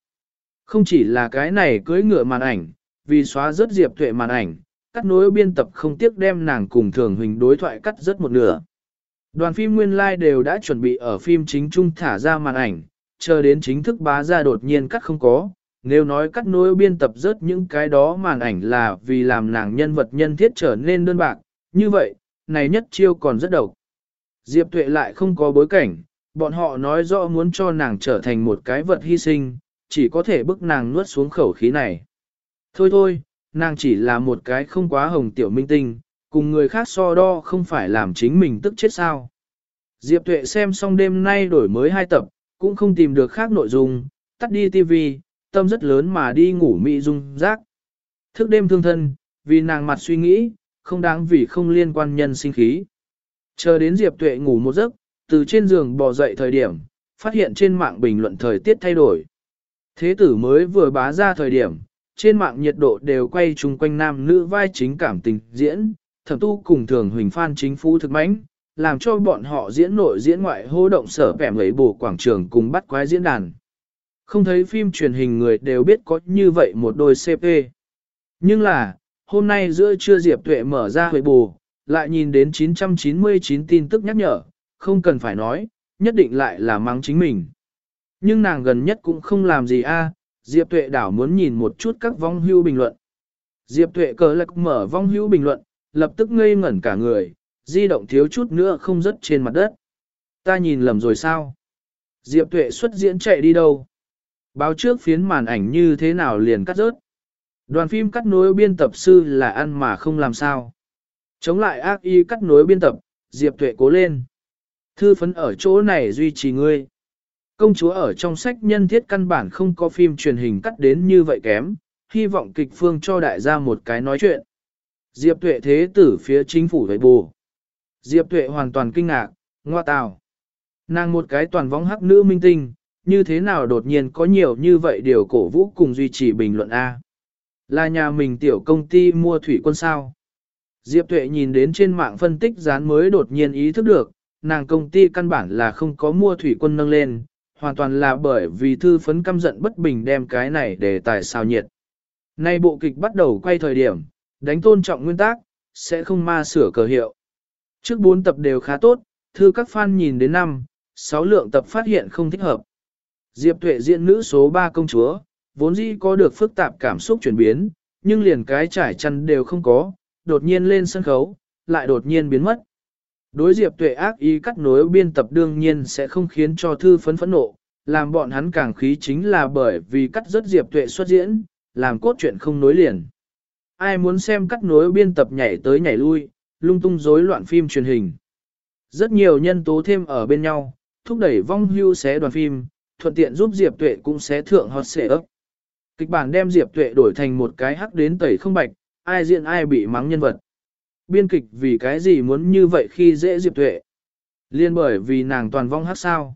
Không chỉ là cái này cưới ngựa màn ảnh, vì xóa rớt diệp tuệ màn ảnh, cắt nối biên tập không tiếc đem nàng cùng thường hình đối thoại cắt rớt một nửa. Đoàn phim nguyên lai like đều đã chuẩn bị ở phim chính trung thả ra màn ảnh, chờ đến chính thức bá ra đột nhiên cắt không có. Nếu nói cắt nối biên tập rớt những cái đó màn ảnh là vì làm nàng nhân vật nhân thiết trở nên đơn bạc, như vậy, này nhất chiêu còn rất độc. Diệp Tuệ lại không có bối cảnh, bọn họ nói rõ muốn cho nàng trở thành một cái vật hy sinh, chỉ có thể bức nàng nuốt xuống khẩu khí này. Thôi thôi, nàng chỉ là một cái không quá hồng tiểu minh tinh, cùng người khác so đo không phải làm chính mình tức chết sao. Diệp Tuệ xem xong đêm nay đổi mới hai tập, cũng không tìm được khác nội dung, tắt đi tivi, tâm rất lớn mà đi ngủ mị dung rác. Thức đêm thương thân, vì nàng mặt suy nghĩ, không đáng vì không liên quan nhân sinh khí. Chờ đến Diệp Tuệ ngủ một giấc, từ trên giường bò dậy thời điểm, phát hiện trên mạng bình luận thời tiết thay đổi. Thế tử mới vừa bá ra thời điểm, trên mạng nhiệt độ đều quay chung quanh nam nữ vai chính cảm tình diễn, thẩm tu cùng thường huỳnh phan chính phú thực mãnh, làm cho bọn họ diễn nội diễn ngoại hô động sở bẻm ấy bổ quảng trường cùng bắt quái diễn đàn. Không thấy phim truyền hình người đều biết có như vậy một đôi CP. Nhưng là, hôm nay giữa trưa Diệp Tuệ mở ra hội bù, lại nhìn đến 999 tin tức nhắc nhở, không cần phải nói, nhất định lại là mắng chính mình. Nhưng nàng gần nhất cũng không làm gì a. Diệp Tuệ đảo muốn nhìn một chút các vong hưu bình luận. Diệp Tuệ cờ lạc mở vong hưu bình luận, lập tức ngây ngẩn cả người, di động thiếu chút nữa không rớt trên mặt đất. Ta nhìn lầm rồi sao? Diệp Tuệ xuất diễn chạy đi đâu? Báo trước phiến màn ảnh như thế nào liền cắt rớt? Đoàn phim cắt nối biên tập sư là ăn mà không làm sao. Chống lại ác y cắt nối biên tập, Diệp Tuệ cố lên. Thư phấn ở chỗ này duy trì ngươi. Công chúa ở trong sách nhân thiết căn bản không có phim truyền hình cắt đến như vậy kém, hy vọng kịch phương cho đại gia một cái nói chuyện. Diệp Tuệ thế tử phía chính phủ với bù. Diệp Tuệ hoàn toàn kinh ngạc, ngoa tào. Nàng một cái toàn vong hắc nữ minh tinh, như thế nào đột nhiên có nhiều như vậy điều cổ vũ cùng duy trì bình luận A. Là nhà mình tiểu công ty mua thủy quân sao. Diệp Tuệ nhìn đến trên mạng phân tích dán mới đột nhiên ý thức được, nàng công ty căn bản là không có mua thủy quân nâng lên, hoàn toàn là bởi vì thư phấn căm giận bất bình đem cái này để tài sao nhiệt. Nay bộ kịch bắt đầu quay thời điểm, đánh tôn trọng nguyên tắc, sẽ không ma sửa cờ hiệu. Trước 4 tập đều khá tốt, thư các fan nhìn đến năm, 6 lượng tập phát hiện không thích hợp. Diệp Tuệ diễn nữ số 3 công chúa, vốn dĩ có được phức tạp cảm xúc chuyển biến, nhưng liền cái trải chăn đều không có, đột nhiên lên sân khấu, lại đột nhiên biến mất. Đối Diệp Tuệ ác ý cắt nối biên tập đương nhiên sẽ không khiến cho thư phấn phẫn nộ, làm bọn hắn càng khí chính là bởi vì cắt rất Diệp Tuệ xuất diễn, làm cốt truyện không nối liền. Ai muốn xem cắt nối biên tập nhảy tới nhảy lui, lung tung rối loạn phim truyền hình. Rất nhiều nhân tố thêm ở bên nhau, thúc đẩy vong hưu xé đoàn phim, thuận tiện giúp Diệp Tuệ cũng xé thượng hot xệ ấp. Kịch bản đem Diệp Tuệ đổi thành một cái hắc đến tẩy không bạch, ai diện ai bị mắng nhân vật. Biên kịch vì cái gì muốn như vậy khi dễ Diệp Tuệ? Liên bởi vì nàng toàn vong hắc sao.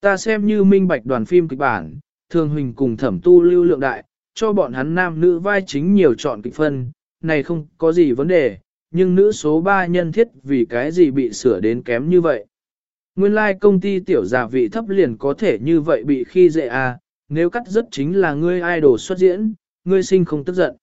Ta xem như minh bạch đoàn phim kịch bản, thường huỳnh cùng thẩm tu lưu lượng đại, cho bọn hắn nam nữ vai chính nhiều chọn kịch phân, này không có gì vấn đề, nhưng nữ số 3 nhân thiết vì cái gì bị sửa đến kém như vậy. Nguyên lai like công ty tiểu giả vị thấp liền có thể như vậy bị khi dễ à, nếu cắt rất chính là ngươi idol xuất diễn, ngươi sinh không tức giận.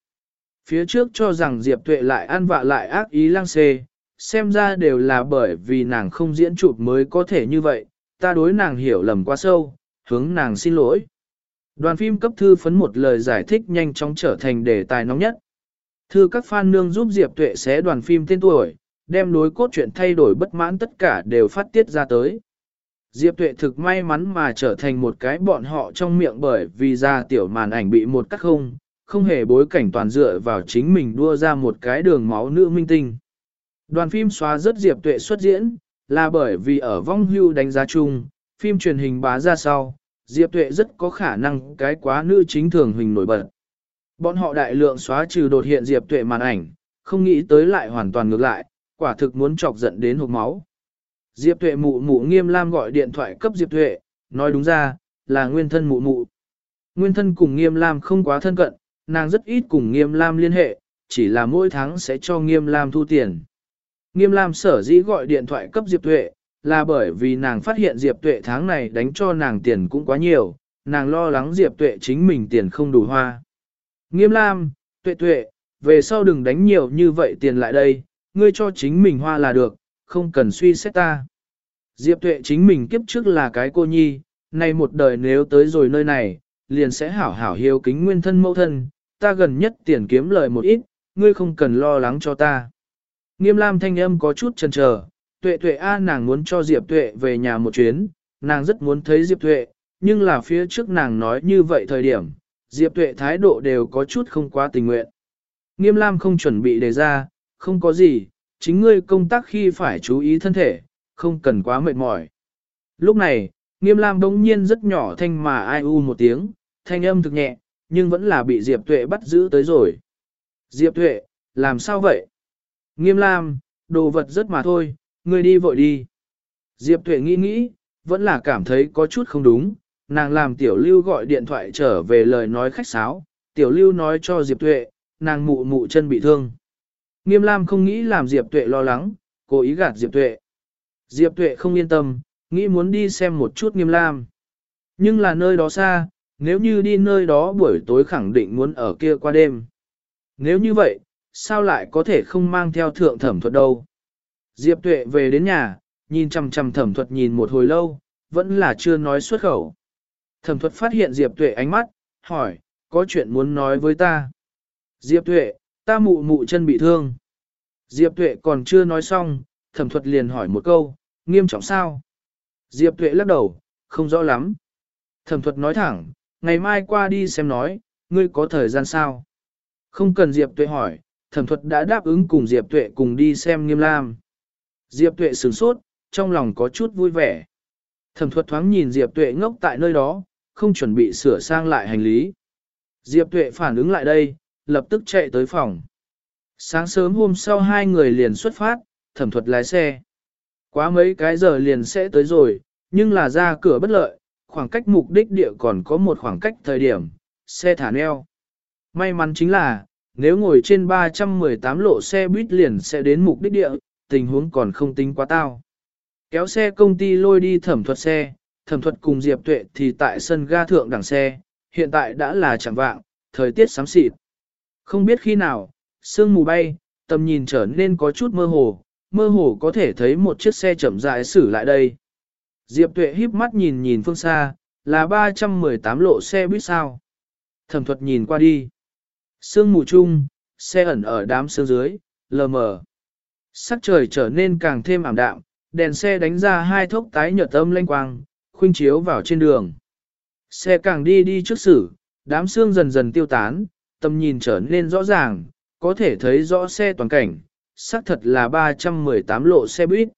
Phía trước cho rằng Diệp Tuệ lại ăn vạ lại ác ý lang xê, xem ra đều là bởi vì nàng không diễn chụp mới có thể như vậy, ta đối nàng hiểu lầm quá sâu, hướng nàng xin lỗi. Đoàn phim cấp thư phấn một lời giải thích nhanh chóng trở thành đề tài nóng nhất. Thư các fan nương giúp Diệp Tuệ xé đoàn phim tên tuổi, đem đối cốt truyện thay đổi bất mãn tất cả đều phát tiết ra tới. Diệp Tuệ thực may mắn mà trở thành một cái bọn họ trong miệng bởi vì ra tiểu màn ảnh bị một cắt không, không hề bối cảnh toàn dựa vào chính mình đua ra một cái đường máu nữ minh tinh. Đoàn phim xóa rất Diệp Tuệ xuất diễn, là bởi vì ở vong hưu đánh giá chung, phim truyền hình bá ra sau, Diệp Tuệ rất có khả năng cái quá nữ chính thường hình nổi bật. Bọn họ đại lượng xóa trừ đột hiện Diệp Tuệ màn ảnh, không nghĩ tới lại hoàn toàn ngược lại, quả thực muốn chọc giận đến hộp máu. Diệp Tuệ mụ mụ nghiêm lam gọi điện thoại cấp Diệp Tuệ, nói đúng ra, là nguyên thân mụ mụ. Nguyên thân cùng nghiêm lam không quá thân cận, nàng rất ít cùng nghiêm lam liên hệ, chỉ là mỗi tháng sẽ cho nghiêm lam thu tiền. Nghiêm lam sở dĩ gọi điện thoại cấp Diệp Tuệ, là bởi vì nàng phát hiện Diệp Tuệ tháng này đánh cho nàng tiền cũng quá nhiều, nàng lo lắng Diệp Tuệ chính mình tiền không đủ hoa. Nghiêm lam, Tuệ Tuệ, về sau đừng đánh nhiều như vậy tiền lại đây, ngươi cho chính mình hoa là được, không cần suy xét ta. Diệp Tuệ chính mình kiếp trước là cái cô nhi, nay một đời nếu tới rồi nơi này, liền sẽ hảo hảo hiếu kính nguyên thân mẫu thân, ta gần nhất tiền kiếm lời một ít, ngươi không cần lo lắng cho ta. Nghiêm lam thanh âm có chút chần chờ, tuệ tuệ a nàng muốn cho Diệp tuệ về nhà một chuyến, nàng rất muốn thấy Diệp tuệ, nhưng là phía trước nàng nói như vậy thời điểm, Diệp tuệ thái độ đều có chút không quá tình nguyện. Nghiêm lam không chuẩn bị đề ra, không có gì, chính ngươi công tác khi phải chú ý thân thể, không cần quá mệt mỏi. Lúc này, nghiêm lam đống nhiên rất nhỏ thanh mà ai u một tiếng, thanh âm thực nhẹ, nhưng vẫn là bị Diệp Tuệ bắt giữ tới rồi. Diệp Tuệ, làm sao vậy? Nghiêm lam, đồ vật rất mà thôi, ngươi đi vội đi. Diệp Tuệ nghĩ nghĩ, vẫn là cảm thấy có chút không đúng, nàng làm Tiểu Lưu gọi điện thoại trở về lời nói khách sáo, Tiểu Lưu nói cho Diệp Tuệ, nàng mụ mụ chân bị thương. Nghiêm Lam không nghĩ làm Diệp Tuệ lo lắng, cố ý gạt Diệp Tuệ. Diệp Tuệ không yên tâm, nghĩ muốn đi xem một chút Nghiêm Lam. Nhưng là nơi đó xa, nếu như đi nơi đó buổi tối khẳng định muốn ở kia qua đêm. Nếu như vậy, sao lại có thể không mang theo thượng thẩm thuật đâu? Diệp Tuệ về đến nhà, nhìn chằm chằm thẩm thuật nhìn một hồi lâu, vẫn là chưa nói xuất khẩu. Thẩm thuật phát hiện Diệp Tuệ ánh mắt, hỏi, có chuyện muốn nói với ta. Diệp Tuệ, ta mụ mụ chân bị thương. Diệp Tuệ còn chưa nói xong, thẩm thuật liền hỏi một câu, nghiêm trọng sao? Diệp Tuệ lắc đầu, không rõ lắm. Thẩm thuật nói thẳng, ngày mai qua đi xem nói, ngươi có thời gian sao? Không cần Diệp Tuệ hỏi, thẩm thuật đã đáp ứng cùng Diệp Tuệ cùng đi xem nghiêm lam. Diệp Tuệ sửng sốt, trong lòng có chút vui vẻ. Thẩm thuật thoáng nhìn Diệp Tuệ ngốc tại nơi đó, không chuẩn bị sửa sang lại hành lý. Diệp Tuệ phản ứng lại đây, lập tức chạy tới phòng. Sáng sớm hôm sau hai người liền xuất phát, thẩm thuật lái xe. Quá mấy cái giờ liền sẽ tới rồi, nhưng là ra cửa bất lợi, khoảng cách mục đích địa còn có một khoảng cách thời điểm, xe thả neo. May mắn chính là, nếu ngồi trên 318 lộ xe buýt liền sẽ đến mục đích địa, tình huống còn không tính quá tao. Kéo xe công ty lôi đi thẩm thuật xe, thẩm thuật cùng Diệp Tuệ thì tại sân ga thượng đằng xe, hiện tại đã là chẳng vạng, thời tiết sám xịt. Không biết khi nào, sương mù bay, tầm nhìn trở nên có chút mơ hồ, mơ hồ có thể thấy một chiếc xe chậm rãi xử lại đây. Diệp Tuệ híp mắt nhìn nhìn phương xa, là 318 lộ xe buýt sao. Thẩm thuật nhìn qua đi. Sương mù chung, xe ẩn ở đám sương dưới, lờ mờ. Sắc trời trở nên càng thêm ảm đạm, đèn xe đánh ra hai thốc tái nhợt âm lanh quang, khuynh chiếu vào trên đường. Xe càng đi đi trước xử, đám sương dần dần tiêu tán, tầm nhìn trở nên rõ ràng, có thể thấy rõ xe toàn cảnh, xác thật là 318 lộ xe buýt.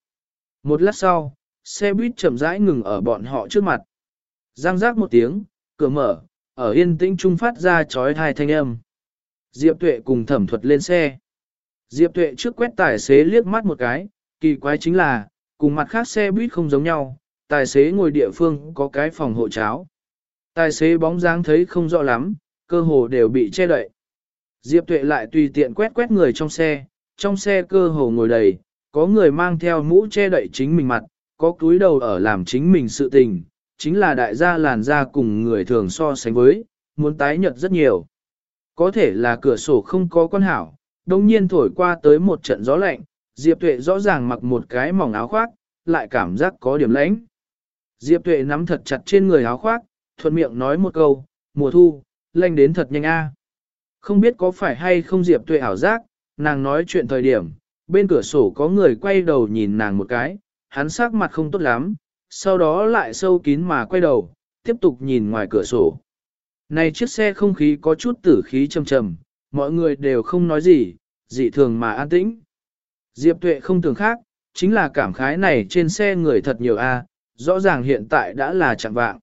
Một lát sau, xe buýt chậm rãi ngừng ở bọn họ trước mặt. Giang giác một tiếng, cửa mở, ở yên tĩnh trung phát ra chói hai thanh âm. Diệp Tuệ cùng thẩm thuật lên xe. Diệp Tuệ trước quét tài xế liếc mắt một cái, kỳ quái chính là, cùng mặt khác xe buýt không giống nhau, tài xế ngồi địa phương có cái phòng hộ cháo. Tài xế bóng dáng thấy không rõ lắm, cơ hồ đều bị che đậy. Diệp Tuệ lại tùy tiện quét quét người trong xe, trong xe cơ hồ ngồi đầy, có người mang theo mũ che đậy chính mình mặt, có túi đầu ở làm chính mình sự tình, chính là đại gia làn da cùng người thường so sánh với, muốn tái nhợt rất nhiều. Có thể là cửa sổ không có con hảo, đồng nhiên thổi qua tới một trận gió lạnh, Diệp Tuệ rõ ràng mặc một cái mỏng áo khoác, lại cảm giác có điểm lãnh. Diệp Tuệ nắm thật chặt trên người áo khoác, thuận miệng nói một câu, mùa thu, lạnh đến thật nhanh a. Không biết có phải hay không Diệp Tuệ ảo giác, nàng nói chuyện thời điểm, bên cửa sổ có người quay đầu nhìn nàng một cái, hắn sắc mặt không tốt lắm, sau đó lại sâu kín mà quay đầu, tiếp tục nhìn ngoài cửa sổ. Này chiếc xe không khí có chút tử khí trầm trầm, mọi người đều không nói gì, dị thường mà an tĩnh. Diệp Tuệ không tưởng khác, chính là cảm khái này trên xe người thật nhiều a, rõ ràng hiện tại đã là chẳng vạng.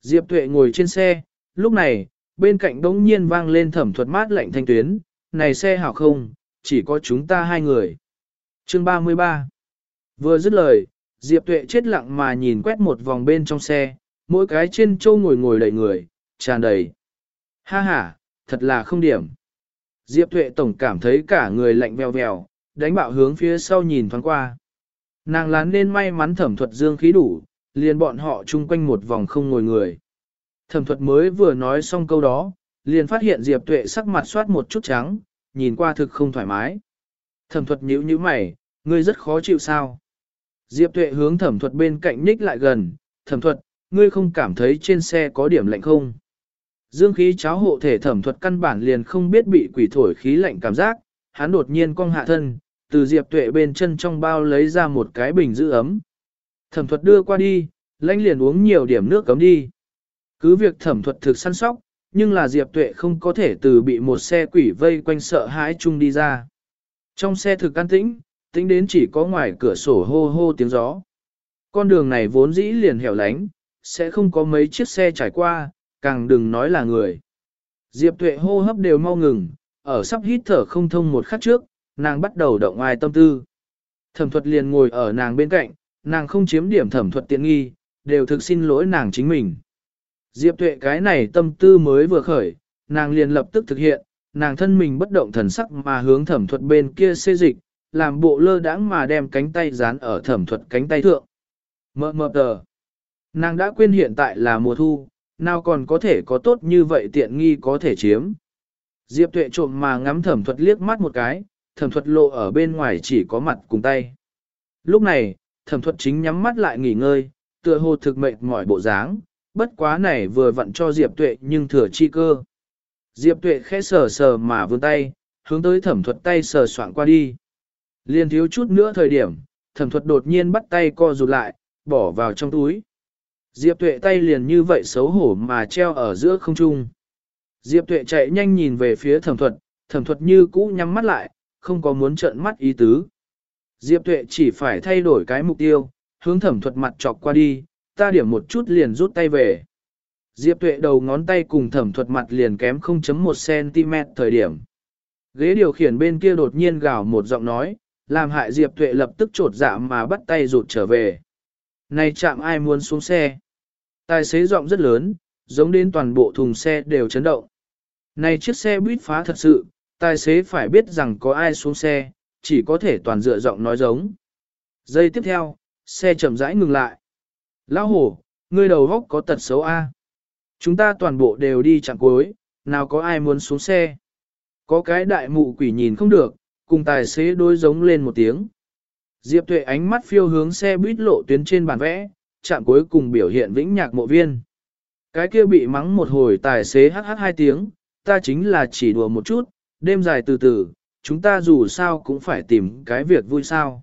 Diệp Tuệ ngồi trên xe, lúc này, bên cạnh đống nhiên vang lên thẩm thuật mát lạnh thanh tuyến, này xe hảo không, chỉ có chúng ta hai người. Chương 33 Vừa dứt lời, Diệp Tuệ chết lặng mà nhìn quét một vòng bên trong xe, mỗi cái trên châu ngồi ngồi đầy người, tràn đầy. Ha ha, thật là không điểm. Diệp Tuệ tổng cảm thấy cả người lạnh veo veo, đánh bạo hướng phía sau nhìn thoáng qua. Nàng lán nên may mắn thẩm thuật dương khí đủ, liền bọn họ chung quanh một vòng không ngồi người. Thẩm thuật mới vừa nói xong câu đó, liền phát hiện Diệp Tuệ sắc mặt soát một chút trắng, nhìn qua thực không thoải mái. Thẩm thuật nhíu nhíu mày, ngươi rất khó chịu sao? Diệp Tuệ hướng thẩm thuật bên cạnh nhích lại gần, thẩm thuật, ngươi không cảm thấy trên xe có điểm lạnh không? Dương khí cháo hộ thể thẩm thuật căn bản liền không biết bị quỷ thổi khí lạnh cảm giác, hắn đột nhiên cong hạ thân, từ Diệp Tuệ bên chân trong bao lấy ra một cái bình giữ ấm. Thẩm thuật đưa qua đi, lãnh liền uống nhiều điểm nước cấm đi. Cứ việc thẩm thuật thực săn sóc, nhưng là Diệp Tuệ không có thể từ bị một xe quỷ vây quanh sợ hãi chung đi ra. Trong xe thực an tĩnh, tính đến chỉ có ngoài cửa sổ hô hô tiếng gió. Con đường này vốn dĩ liền hẻo lánh, sẽ không có mấy chiếc xe trải qua, càng đừng nói là người. Diệp Tuệ hô hấp đều mau ngừng, ở sắp hít thở không thông một khắc trước, nàng bắt đầu động ai tâm tư. Thẩm thuật liền ngồi ở nàng bên cạnh, nàng không chiếm điểm thẩm thuật tiện nghi, đều thực xin lỗi nàng chính mình. Diệp tuệ cái này tâm tư mới vừa khởi, nàng liền lập tức thực hiện, nàng thân mình bất động thần sắc mà hướng thẩm thuật bên kia xê dịch, làm bộ lơ đãng mà đem cánh tay dán ở thẩm thuật cánh tay thượng. Mơ mơ tờ. Nàng đã quên hiện tại là mùa thu, nào còn có thể có tốt như vậy tiện nghi có thể chiếm. Diệp tuệ trộm mà ngắm thẩm thuật liếc mắt một cái, thẩm thuật lộ ở bên ngoài chỉ có mặt cùng tay. Lúc này, thẩm thuật chính nhắm mắt lại nghỉ ngơi, tựa hồ thực mệnh mỏi bộ dáng, bất quá này vừa vặn cho Diệp Tuệ nhưng thừa chi cơ. Diệp Tuệ khẽ sờ sờ mà vươn tay, hướng tới thẩm thuật tay sờ soạn qua đi. Liên thiếu chút nữa thời điểm, thẩm thuật đột nhiên bắt tay co rụt lại, bỏ vào trong túi. Diệp Tuệ tay liền như vậy xấu hổ mà treo ở giữa không trung. Diệp Tuệ chạy nhanh nhìn về phía thẩm thuật, thẩm thuật như cũ nhắm mắt lại, không có muốn trợn mắt ý tứ. Diệp Tuệ chỉ phải thay đổi cái mục tiêu, hướng thẩm thuật mặt chọc qua đi, ta điểm một chút liền rút tay về. Diệp Tuệ đầu ngón tay cùng thẩm thuật mặt liền kém 0.1cm thời điểm. Ghế điều khiển bên kia đột nhiên gào một giọng nói, làm hại Diệp Tuệ lập tức trột dạ mà bắt tay rụt trở về. Này chạm ai muốn xuống xe? Tài xế giọng rất lớn, giống đến toàn bộ thùng xe đều chấn động. Này chiếc xe buýt phá thật sự, tài xế phải biết rằng có ai xuống xe, chỉ có thể toàn dựa giọng nói giống. Giây tiếp theo, xe chậm rãi ngừng lại. Lão hổ, ngươi đầu góc có tật xấu A. Chúng ta toàn bộ đều đi chặng cuối, nào có ai muốn xuống xe. Có cái đại mụ quỷ nhìn không được, cùng tài xế đối giống lên một tiếng. Diệp tuệ ánh mắt phiêu hướng xe buýt lộ tuyến trên bàn vẽ, chạm cuối cùng biểu hiện vĩnh nhạc mộ viên. Cái kia bị mắng một hồi tài xế hh hai tiếng, ta chính là chỉ đùa một chút, đêm dài từ từ, chúng ta dù sao cũng phải tìm cái việc vui sao.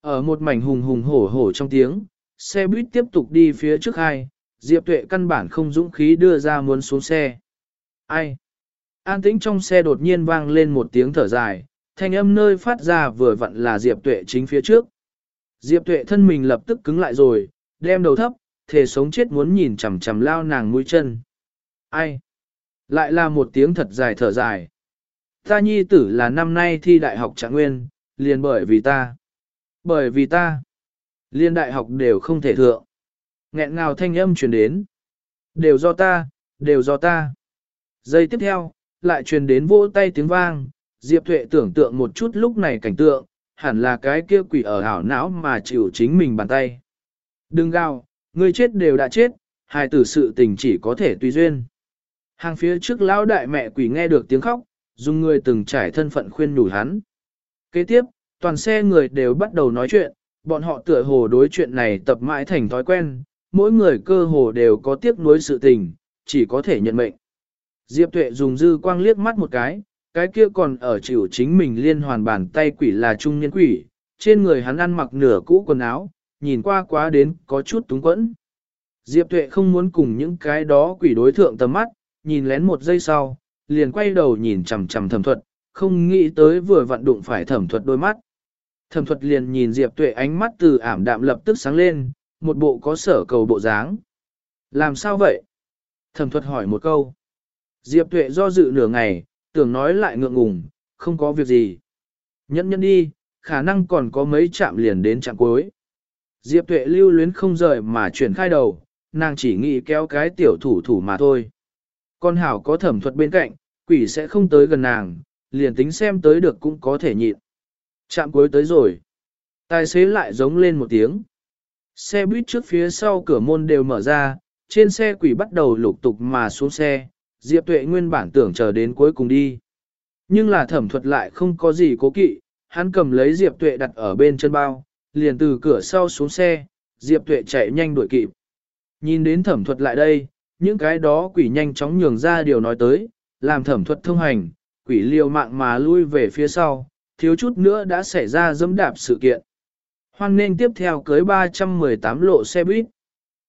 Ở một mảnh hùng hùng hổ hổ trong tiếng, xe buýt tiếp tục đi phía trước hai, Diệp Tuệ căn bản không dũng khí đưa ra muốn xuống xe. Ai? An tĩnh trong xe đột nhiên vang lên một tiếng thở dài, thanh âm nơi phát ra vừa vặn là Diệp Tuệ chính phía trước. Diệp Tuệ thân mình lập tức cứng lại rồi, đem đầu thấp, thể sống chết muốn nhìn chằm chằm lao nàng mũi chân. Ai? Lại là một tiếng thật dài thở dài. Ta nhi tử là năm nay thi đại học trạng nguyên, liền bởi vì ta. Bởi vì ta. Liên đại học đều không thể thượng. Nghẹn ngào thanh âm truyền đến. Đều do ta, đều do ta. Giây tiếp theo, lại truyền đến vỗ tay tiếng vang, Diệp Thuệ tưởng tượng một chút lúc này cảnh tượng, hẳn là cái kia quỷ ở hảo não mà chịu chính mình bàn tay. Đừng gào, người chết đều đã chết, hài tử sự tình chỉ có thể tùy duyên. Hàng phía trước lão đại mẹ quỷ nghe được tiếng khóc, dùng người từng trải thân phận khuyên nhủ hắn. Kế tiếp, toàn xe người đều bắt đầu nói chuyện, bọn họ tựa hồ đối chuyện này tập mãi thành thói quen, mỗi người cơ hồ đều có tiếc nuối sự tình, chỉ có thể nhận mệnh. Diệp Tuệ dùng dư quang liếc mắt một cái, cái kia còn ở chịu chính mình liên hoàn bàn tay quỷ là trung niên quỷ, trên người hắn ăn mặc nửa cũ quần áo, nhìn qua quá đến có chút túng quẫn. Diệp Tuệ không muốn cùng những cái đó quỷ đối thượng tầm mắt, nhìn lén một giây sau, liền quay đầu nhìn chằm chằm thẩm thuật, không nghĩ tới vừa vặn đụng phải thẩm thuật đôi mắt. Thẩm thuật liền nhìn Diệp Tuệ ánh mắt từ ảm đạm lập tức sáng lên, một bộ có sở cầu bộ dáng. Làm sao vậy? Thẩm thuật hỏi một câu. Diệp Tuệ do dự nửa ngày, tưởng nói lại ngượng ngùng, không có việc gì. Nhẫn nhẫn đi, khả năng còn có mấy chạm liền đến chạm cuối. Diệp Tuệ lưu luyến không rời mà chuyển khai đầu, nàng chỉ nghĩ kéo cái tiểu thủ thủ mà thôi. Con hảo có thẩm thuật bên cạnh, quỷ sẽ không tới gần nàng, liền tính xem tới được cũng có thể nhịn. Chạm cuối tới rồi. Tài xế lại giống lên một tiếng. Xe buýt trước phía sau cửa môn đều mở ra, trên xe quỷ bắt đầu lục tục mà xuống xe, Diệp Tuệ nguyên bản tưởng chờ đến cuối cùng đi. Nhưng là thẩm thuật lại không có gì cố kỵ, hắn cầm lấy Diệp Tuệ đặt ở bên chân bao, liền từ cửa sau xuống xe, Diệp Tuệ chạy nhanh đuổi kịp. Nhìn đến thẩm thuật lại đây, những cái đó quỷ nhanh chóng nhường ra điều nói tới, làm thẩm thuật thông hành, quỷ liều mạng mà lui về phía sau, thiếu chút nữa đã xảy ra dẫm đạp sự kiện. Hoan nên tiếp theo cưới 318 lộ xe buýt.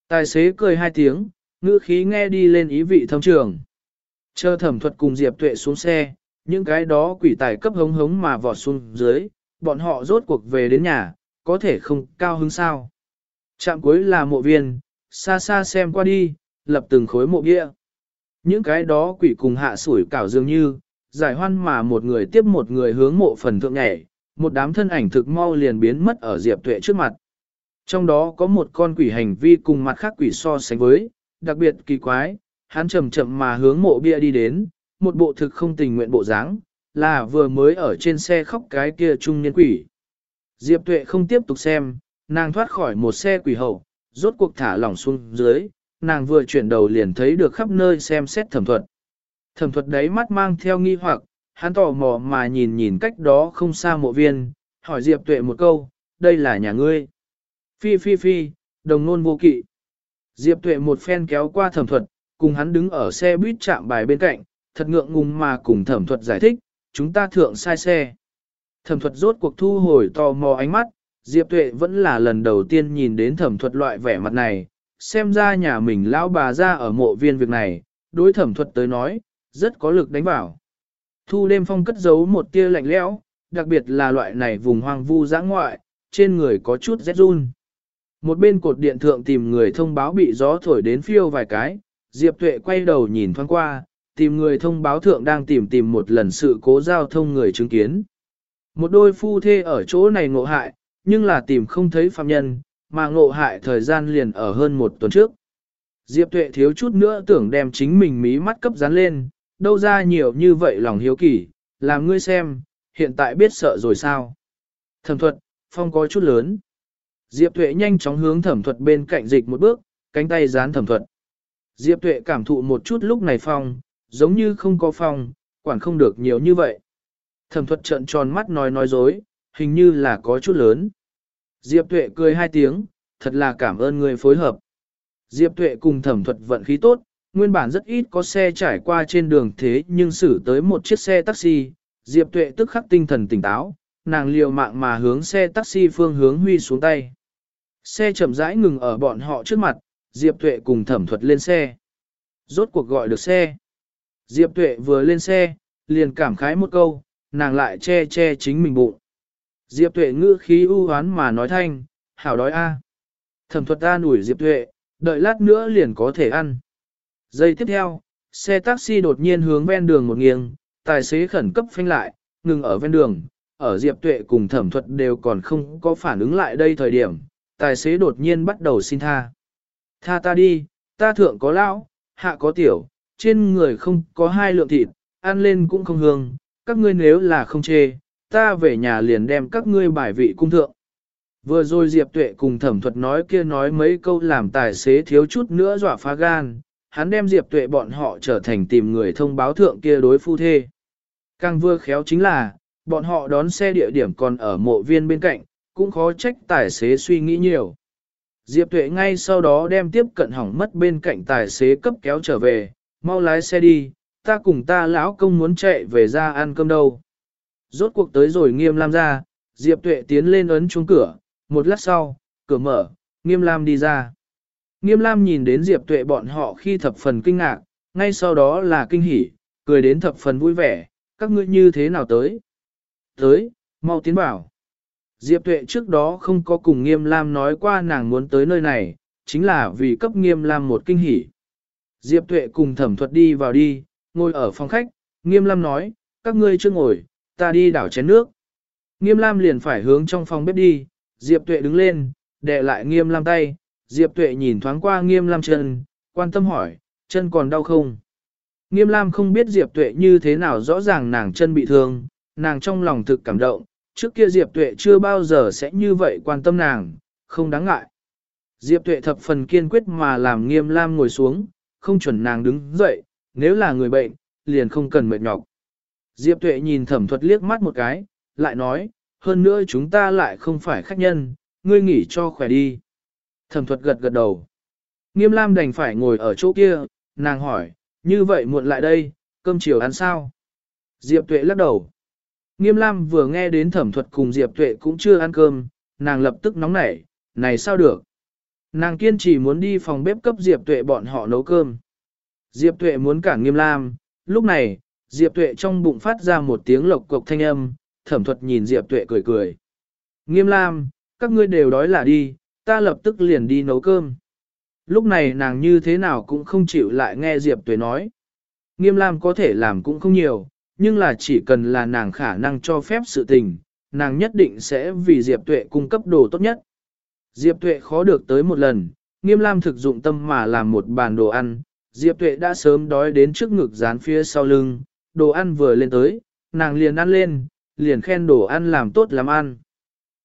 Tài xế cười hai tiếng, ngữ khí nghe đi lên ý vị thông trường. Chờ thẩm thuật cùng Diệp Tuệ xuống xe, những cái đó quỷ tài cấp hống hống mà vọt xuống dưới, bọn họ rốt cuộc về đến nhà, có thể không cao hứng sao. Trạm cuối là mộ viên, xa xa xem qua đi, lập từng khối mộ bia. Những cái đó quỷ cùng hạ sủi cảo dường như, giải hoan mà một người tiếp một người hướng mộ phần thượng nhảy, một đám thân ảnh thực mau liền biến mất ở Diệp Tuệ trước mặt. Trong đó có một con quỷ hành vi cùng mặt khác quỷ so sánh với, đặc biệt kỳ quái, hắn chậm chậm mà hướng mộ bia đi đến, một bộ thực không tình nguyện bộ dáng, là vừa mới ở trên xe khóc cái kia trung niên quỷ. Diệp Tuệ không tiếp tục xem, nàng thoát khỏi một xe quỷ hậu, rốt cuộc thả lỏng xuống dưới, nàng vừa chuyển đầu liền thấy được khắp nơi xem xét thẩm thuật. Thẩm thuật đấy mắt mang theo nghi hoặc, hắn tò mò mà nhìn nhìn cách đó không xa mộ viên, hỏi Diệp Tuệ một câu, đây là nhà ngươi. Phi phi phi, đồng nôn vô kỵ. Diệp tuệ một phen kéo qua thẩm thuật, cùng hắn đứng ở xe buýt chạm bài bên cạnh, thật ngượng ngùng mà cùng thẩm thuật giải thích, chúng ta thượng sai xe. Thẩm thuật rốt cuộc thu hồi tò mò ánh mắt, Diệp tuệ vẫn là lần đầu tiên nhìn đến thẩm thuật loại vẻ mặt này, xem ra nhà mình lão bà ra ở mộ viên việc này, đối thẩm thuật tới nói, rất có lực đánh bảo. Thu đêm phong cất giấu một tia lạnh lẽo, đặc biệt là loại này vùng hoang vu giã ngoại, trên người có chút rét run. Một bên cột điện thượng tìm người thông báo bị gió thổi đến phiêu vài cái, Diệp Tuệ quay đầu nhìn thoáng qua, tìm người thông báo thượng đang tìm tìm một lần sự cố giao thông người chứng kiến. Một đôi phu thê ở chỗ này ngộ hại, nhưng là tìm không thấy phạm nhân, mà ngộ hại thời gian liền ở hơn một tuần trước. Diệp Tuệ thiếu chút nữa tưởng đem chính mình mí mắt cấp dán lên, đâu ra nhiều như vậy lòng hiếu kỳ, làm ngươi xem, hiện tại biết sợ rồi sao. Thẩm thuật, phong có chút lớn. Diệp Tuệ nhanh chóng hướng thẩm thuật bên cạnh dịch một bước, cánh tay dán thẩm thuật. Diệp Tuệ cảm thụ một chút lúc này phong, giống như không có phong, quản không được nhiều như vậy. Thẩm thuật trợn tròn mắt nói nói dối, hình như là có chút lớn. Diệp Tuệ cười hai tiếng, thật là cảm ơn người phối hợp. Diệp Tuệ cùng thẩm thuật vận khí tốt, nguyên bản rất ít có xe trải qua trên đường thế nhưng xử tới một chiếc xe taxi, Diệp Tuệ tức khắc tinh thần tỉnh táo, nàng liều mạng mà hướng xe taxi phương hướng huy xuống tay. Xe chậm rãi ngừng ở bọn họ trước mặt, Diệp Tuệ cùng thẩm thuật lên xe. Rốt cuộc gọi được xe. Diệp Tuệ vừa lên xe, liền cảm khái một câu, nàng lại che che chính mình bụng. Diệp Tuệ ngữ khí u hoán mà nói thanh, hảo đói a. Thẩm thuật ta nủi Diệp Tuệ, đợi lát nữa liền có thể ăn. Giây tiếp theo, xe taxi đột nhiên hướng ven đường một nghiêng, tài xế khẩn cấp phanh lại, ngừng ở ven đường, ở Diệp Tuệ cùng thẩm thuật đều còn không có phản ứng lại đây thời điểm, tài xế đột nhiên bắt đầu xin tha. Tha ta đi, ta thượng có lão, hạ có tiểu, trên người không có hai lượng thịt, ăn lên cũng không hương, các ngươi nếu là không chê, ta về nhà liền đem các ngươi bài vị cung thượng. Vừa rồi Diệp Tuệ cùng thẩm thuật nói kia nói mấy câu làm tài xế thiếu chút nữa dọa phá gan, hắn đem Diệp Tuệ bọn họ trở thành tìm người thông báo thượng kia đối phu thê. Càng vừa khéo chính là, bọn họ đón xe địa điểm còn ở mộ viên bên cạnh, cũng khó trách tài xế suy nghĩ nhiều. Diệp Tuệ ngay sau đó đem tiếp cận hỏng mất bên cạnh tài xế cấp kéo trở về, mau lái xe đi, ta cùng ta lão công muốn chạy về ra ăn cơm đâu. Rốt cuộc tới rồi nghiêm lam ra, Diệp Tuệ tiến lên ấn chuông cửa, một lát sau, cửa mở, nghiêm lam đi ra. Nghiêm lam nhìn đến Diệp Tuệ bọn họ khi thập phần kinh ngạc, ngay sau đó là kinh hỉ, cười đến thập phần vui vẻ, các ngươi như thế nào tới? Tới, mau tiến bảo. Diệp Tuệ trước đó không có cùng Nghiêm Lam nói qua nàng muốn tới nơi này, chính là vì cấp Nghiêm Lam một kinh hỉ. Diệp Tuệ cùng thẩm thuật đi vào đi, ngồi ở phòng khách, Nghiêm Lam nói, các ngươi chưa ngồi, ta đi đảo chén nước. Nghiêm Lam liền phải hướng trong phòng bếp đi, Diệp Tuệ đứng lên, đè lại Nghiêm Lam tay, Diệp Tuệ nhìn thoáng qua Nghiêm Lam chân, quan tâm hỏi, chân còn đau không? Nghiêm Lam không biết Diệp Tuệ như thế nào rõ ràng nàng chân bị thương, nàng trong lòng thực cảm động, trước kia Diệp Tuệ chưa bao giờ sẽ như vậy quan tâm nàng, không đáng ngại. Diệp Tuệ thập phần kiên quyết mà làm Nghiêm Lam ngồi xuống, không chuẩn nàng đứng dậy, nếu là người bệnh, liền không cần mệt nhọc. Diệp Tuệ nhìn thẩm thuật liếc mắt một cái, lại nói, hơn nữa chúng ta lại không phải khách nhân, ngươi nghỉ cho khỏe đi. Thẩm thuật gật gật đầu. Nghiêm Lam đành phải ngồi ở chỗ kia, nàng hỏi, như vậy muộn lại đây, cơm chiều ăn sao? Diệp Tuệ lắc đầu. Nghiêm Lam vừa nghe đến thẩm thuật cùng Diệp Tuệ cũng chưa ăn cơm, nàng lập tức nóng nảy, này sao được? Nàng kiên trì muốn đi phòng bếp cấp Diệp Tuệ bọn họ nấu cơm. Diệp Tuệ muốn cản Nghiêm Lam, lúc này, Diệp Tuệ trong bụng phát ra một tiếng lộc cộc thanh âm, thẩm thuật nhìn Diệp Tuệ cười cười. Nghiêm Lam, các ngươi đều đói là đi, ta lập tức liền đi nấu cơm. Lúc này nàng như thế nào cũng không chịu lại nghe Diệp Tuệ nói. Nghiêm Lam có thể làm cũng không nhiều, nhưng là chỉ cần là nàng khả năng cho phép sự tình, nàng nhất định sẽ vì Diệp Tuệ cung cấp đồ tốt nhất. Diệp Tuệ khó được tới một lần, Nghiêm Lam thực dụng tâm mà làm một bàn đồ ăn, Diệp Tuệ đã sớm đói đến trước ngực dán phía sau lưng, đồ ăn vừa lên tới, nàng liền ăn lên, liền khen đồ ăn làm tốt làm ăn.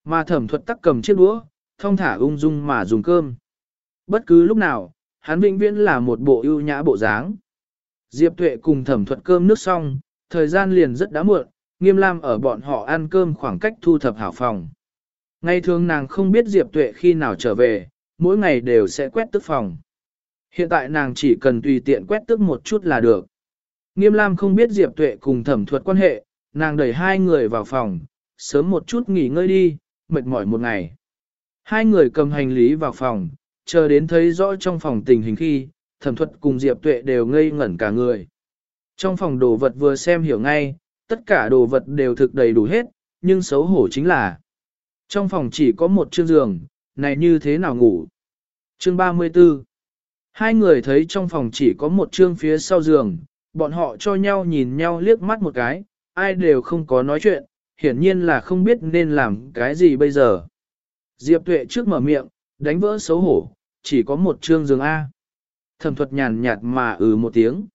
Mà thẩm thuật tắc cầm chiếc đũa, thông thả ung dung mà dùng cơm. Bất cứ lúc nào, hắn vĩnh viễn là một bộ ưu nhã bộ dáng. Diệp Tuệ cùng thẩm thuật cơm nước xong, thời gian liền rất đã muộn, nghiêm lam ở bọn họ ăn cơm khoảng cách thu thập hảo phòng. Ngày thường nàng không biết Diệp Tuệ khi nào trở về, mỗi ngày đều sẽ quét tức phòng. Hiện tại nàng chỉ cần tùy tiện quét tức một chút là được. Nghiêm Lam không biết Diệp Tuệ cùng thẩm thuật quan hệ, nàng đẩy hai người vào phòng, sớm một chút nghỉ ngơi đi, mệt mỏi một ngày. Hai người cầm hành lý vào phòng, chờ đến thấy rõ trong phòng tình hình khi, thẩm thuật cùng Diệp Tuệ đều ngây ngẩn cả người. Trong phòng đồ vật vừa xem hiểu ngay, tất cả đồ vật đều thực đầy đủ hết, nhưng xấu hổ chính là trong phòng chỉ có một chiếc giường, này như thế nào ngủ? Chương 34 Hai người thấy trong phòng chỉ có một chương phía sau giường, bọn họ cho nhau nhìn nhau liếc mắt một cái, ai đều không có nói chuyện, hiển nhiên là không biết nên làm cái gì bây giờ. Diệp Tuệ trước mở miệng, đánh vỡ xấu hổ, chỉ có một chương giường A. Thẩm thuật nhàn nhạt mà ừ một tiếng.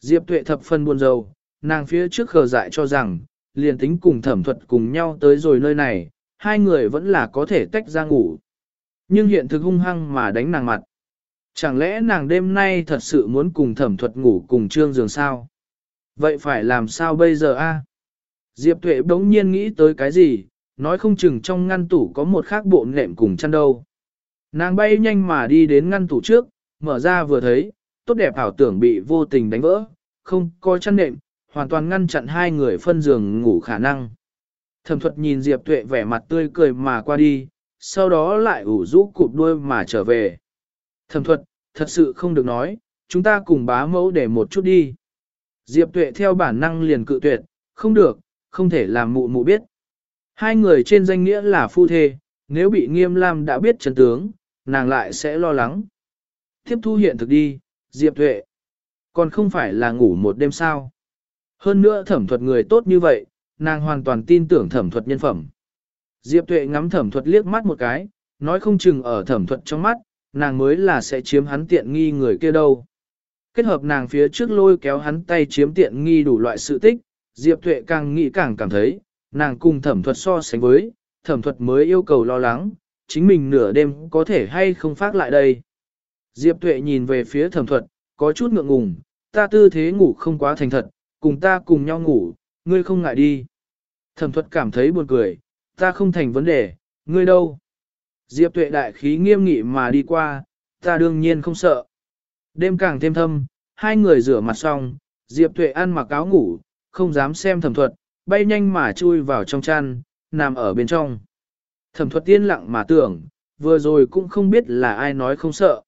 Diệp Tuệ thập phân buồn rầu, nàng phía trước khờ dại cho rằng, liền tính cùng thẩm thuật cùng nhau tới rồi nơi này, hai người vẫn là có thể tách ra ngủ. Nhưng hiện thực hung hăng mà đánh nàng mặt. Chẳng lẽ nàng đêm nay thật sự muốn cùng thẩm thuật ngủ cùng trương giường sao? Vậy phải làm sao bây giờ a? Diệp Tuệ bỗng nhiên nghĩ tới cái gì, nói không chừng trong ngăn tủ có một khác bộ nệm cùng chăn đâu. Nàng bay nhanh mà đi đến ngăn tủ trước, mở ra vừa thấy, tốt đẹp ảo tưởng bị vô tình đánh vỡ, không có chăn nệm, hoàn toàn ngăn chặn hai người phân giường ngủ khả năng. Thẩm thuật nhìn Diệp Tuệ vẻ mặt tươi cười mà qua đi, sau đó lại ủ rũ cụp đuôi mà trở về. Thẩm thuật, thật sự không được nói, chúng ta cùng bá mẫu để một chút đi. Diệp Tuệ theo bản năng liền cự tuyệt, không được, không thể làm mụ mụ biết. Hai người trên danh nghĩa là phu thê, nếu bị nghiêm lam đã biết chân tướng, nàng lại sẽ lo lắng. Tiếp thu hiện thực đi, Diệp Tuệ. Còn không phải là ngủ một đêm sao. Hơn nữa thẩm thuật người tốt như vậy, nàng hoàn toàn tin tưởng thẩm thuật nhân phẩm. Diệp Tuệ ngắm thẩm thuật liếc mắt một cái, nói không chừng ở thẩm thuật trong mắt, nàng mới là sẽ chiếm hắn tiện nghi người kia đâu. Kết hợp nàng phía trước lôi kéo hắn tay chiếm tiện nghi đủ loại sự tích, Diệp Tuệ càng nghĩ càng cảm thấy, nàng cùng thẩm thuật so sánh với, thẩm thuật mới yêu cầu lo lắng, chính mình nửa đêm có thể hay không phát lại đây. Diệp Tuệ nhìn về phía thẩm thuật, có chút ngượng ngùng, ta tư thế ngủ không quá thành thật, cùng ta cùng nhau ngủ, ngươi không ngại đi. Thẩm thuật cảm thấy buồn cười, ta không thành vấn đề, ngươi đâu? Diệp tuệ đại khí nghiêm nghị mà đi qua, ta đương nhiên không sợ. Đêm càng thêm thâm, hai người rửa mặt xong, Diệp tuệ ăn mặc áo ngủ, không dám xem thẩm thuật, bay nhanh mà chui vào trong chăn, nằm ở bên trong. Thẩm thuật tiên lặng mà tưởng, vừa rồi cũng không biết là ai nói không sợ.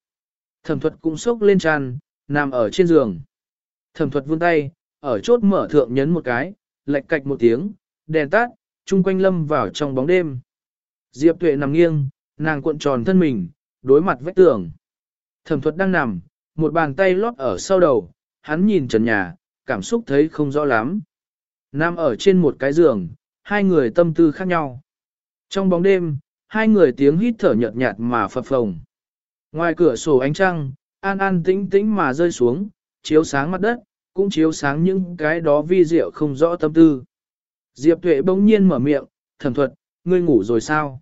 Thẩm thuật cũng sốc lên chăn, nằm ở trên giường. Thẩm thuật vươn tay, ở chốt mở thượng nhấn một cái, lệch cạch một tiếng, đèn tắt, chung quanh lâm vào trong bóng đêm. Diệp tuệ nằm nghiêng, nàng cuộn tròn thân mình, đối mặt vách tường. Thẩm thuật đang nằm, một bàn tay lót ở sau đầu, hắn nhìn trần nhà, cảm xúc thấy không rõ lắm. Nằm ở trên một cái giường, hai người tâm tư khác nhau. Trong bóng đêm, hai người tiếng hít thở nhợt nhạt mà phập phồng. Ngoài cửa sổ ánh trăng, an an tĩnh tĩnh mà rơi xuống, chiếu sáng mặt đất, cũng chiếu sáng những cái đó vi diệu không rõ tâm tư. Diệp Tuệ bỗng nhiên mở miệng, thẩm thuật, ngươi ngủ rồi sao?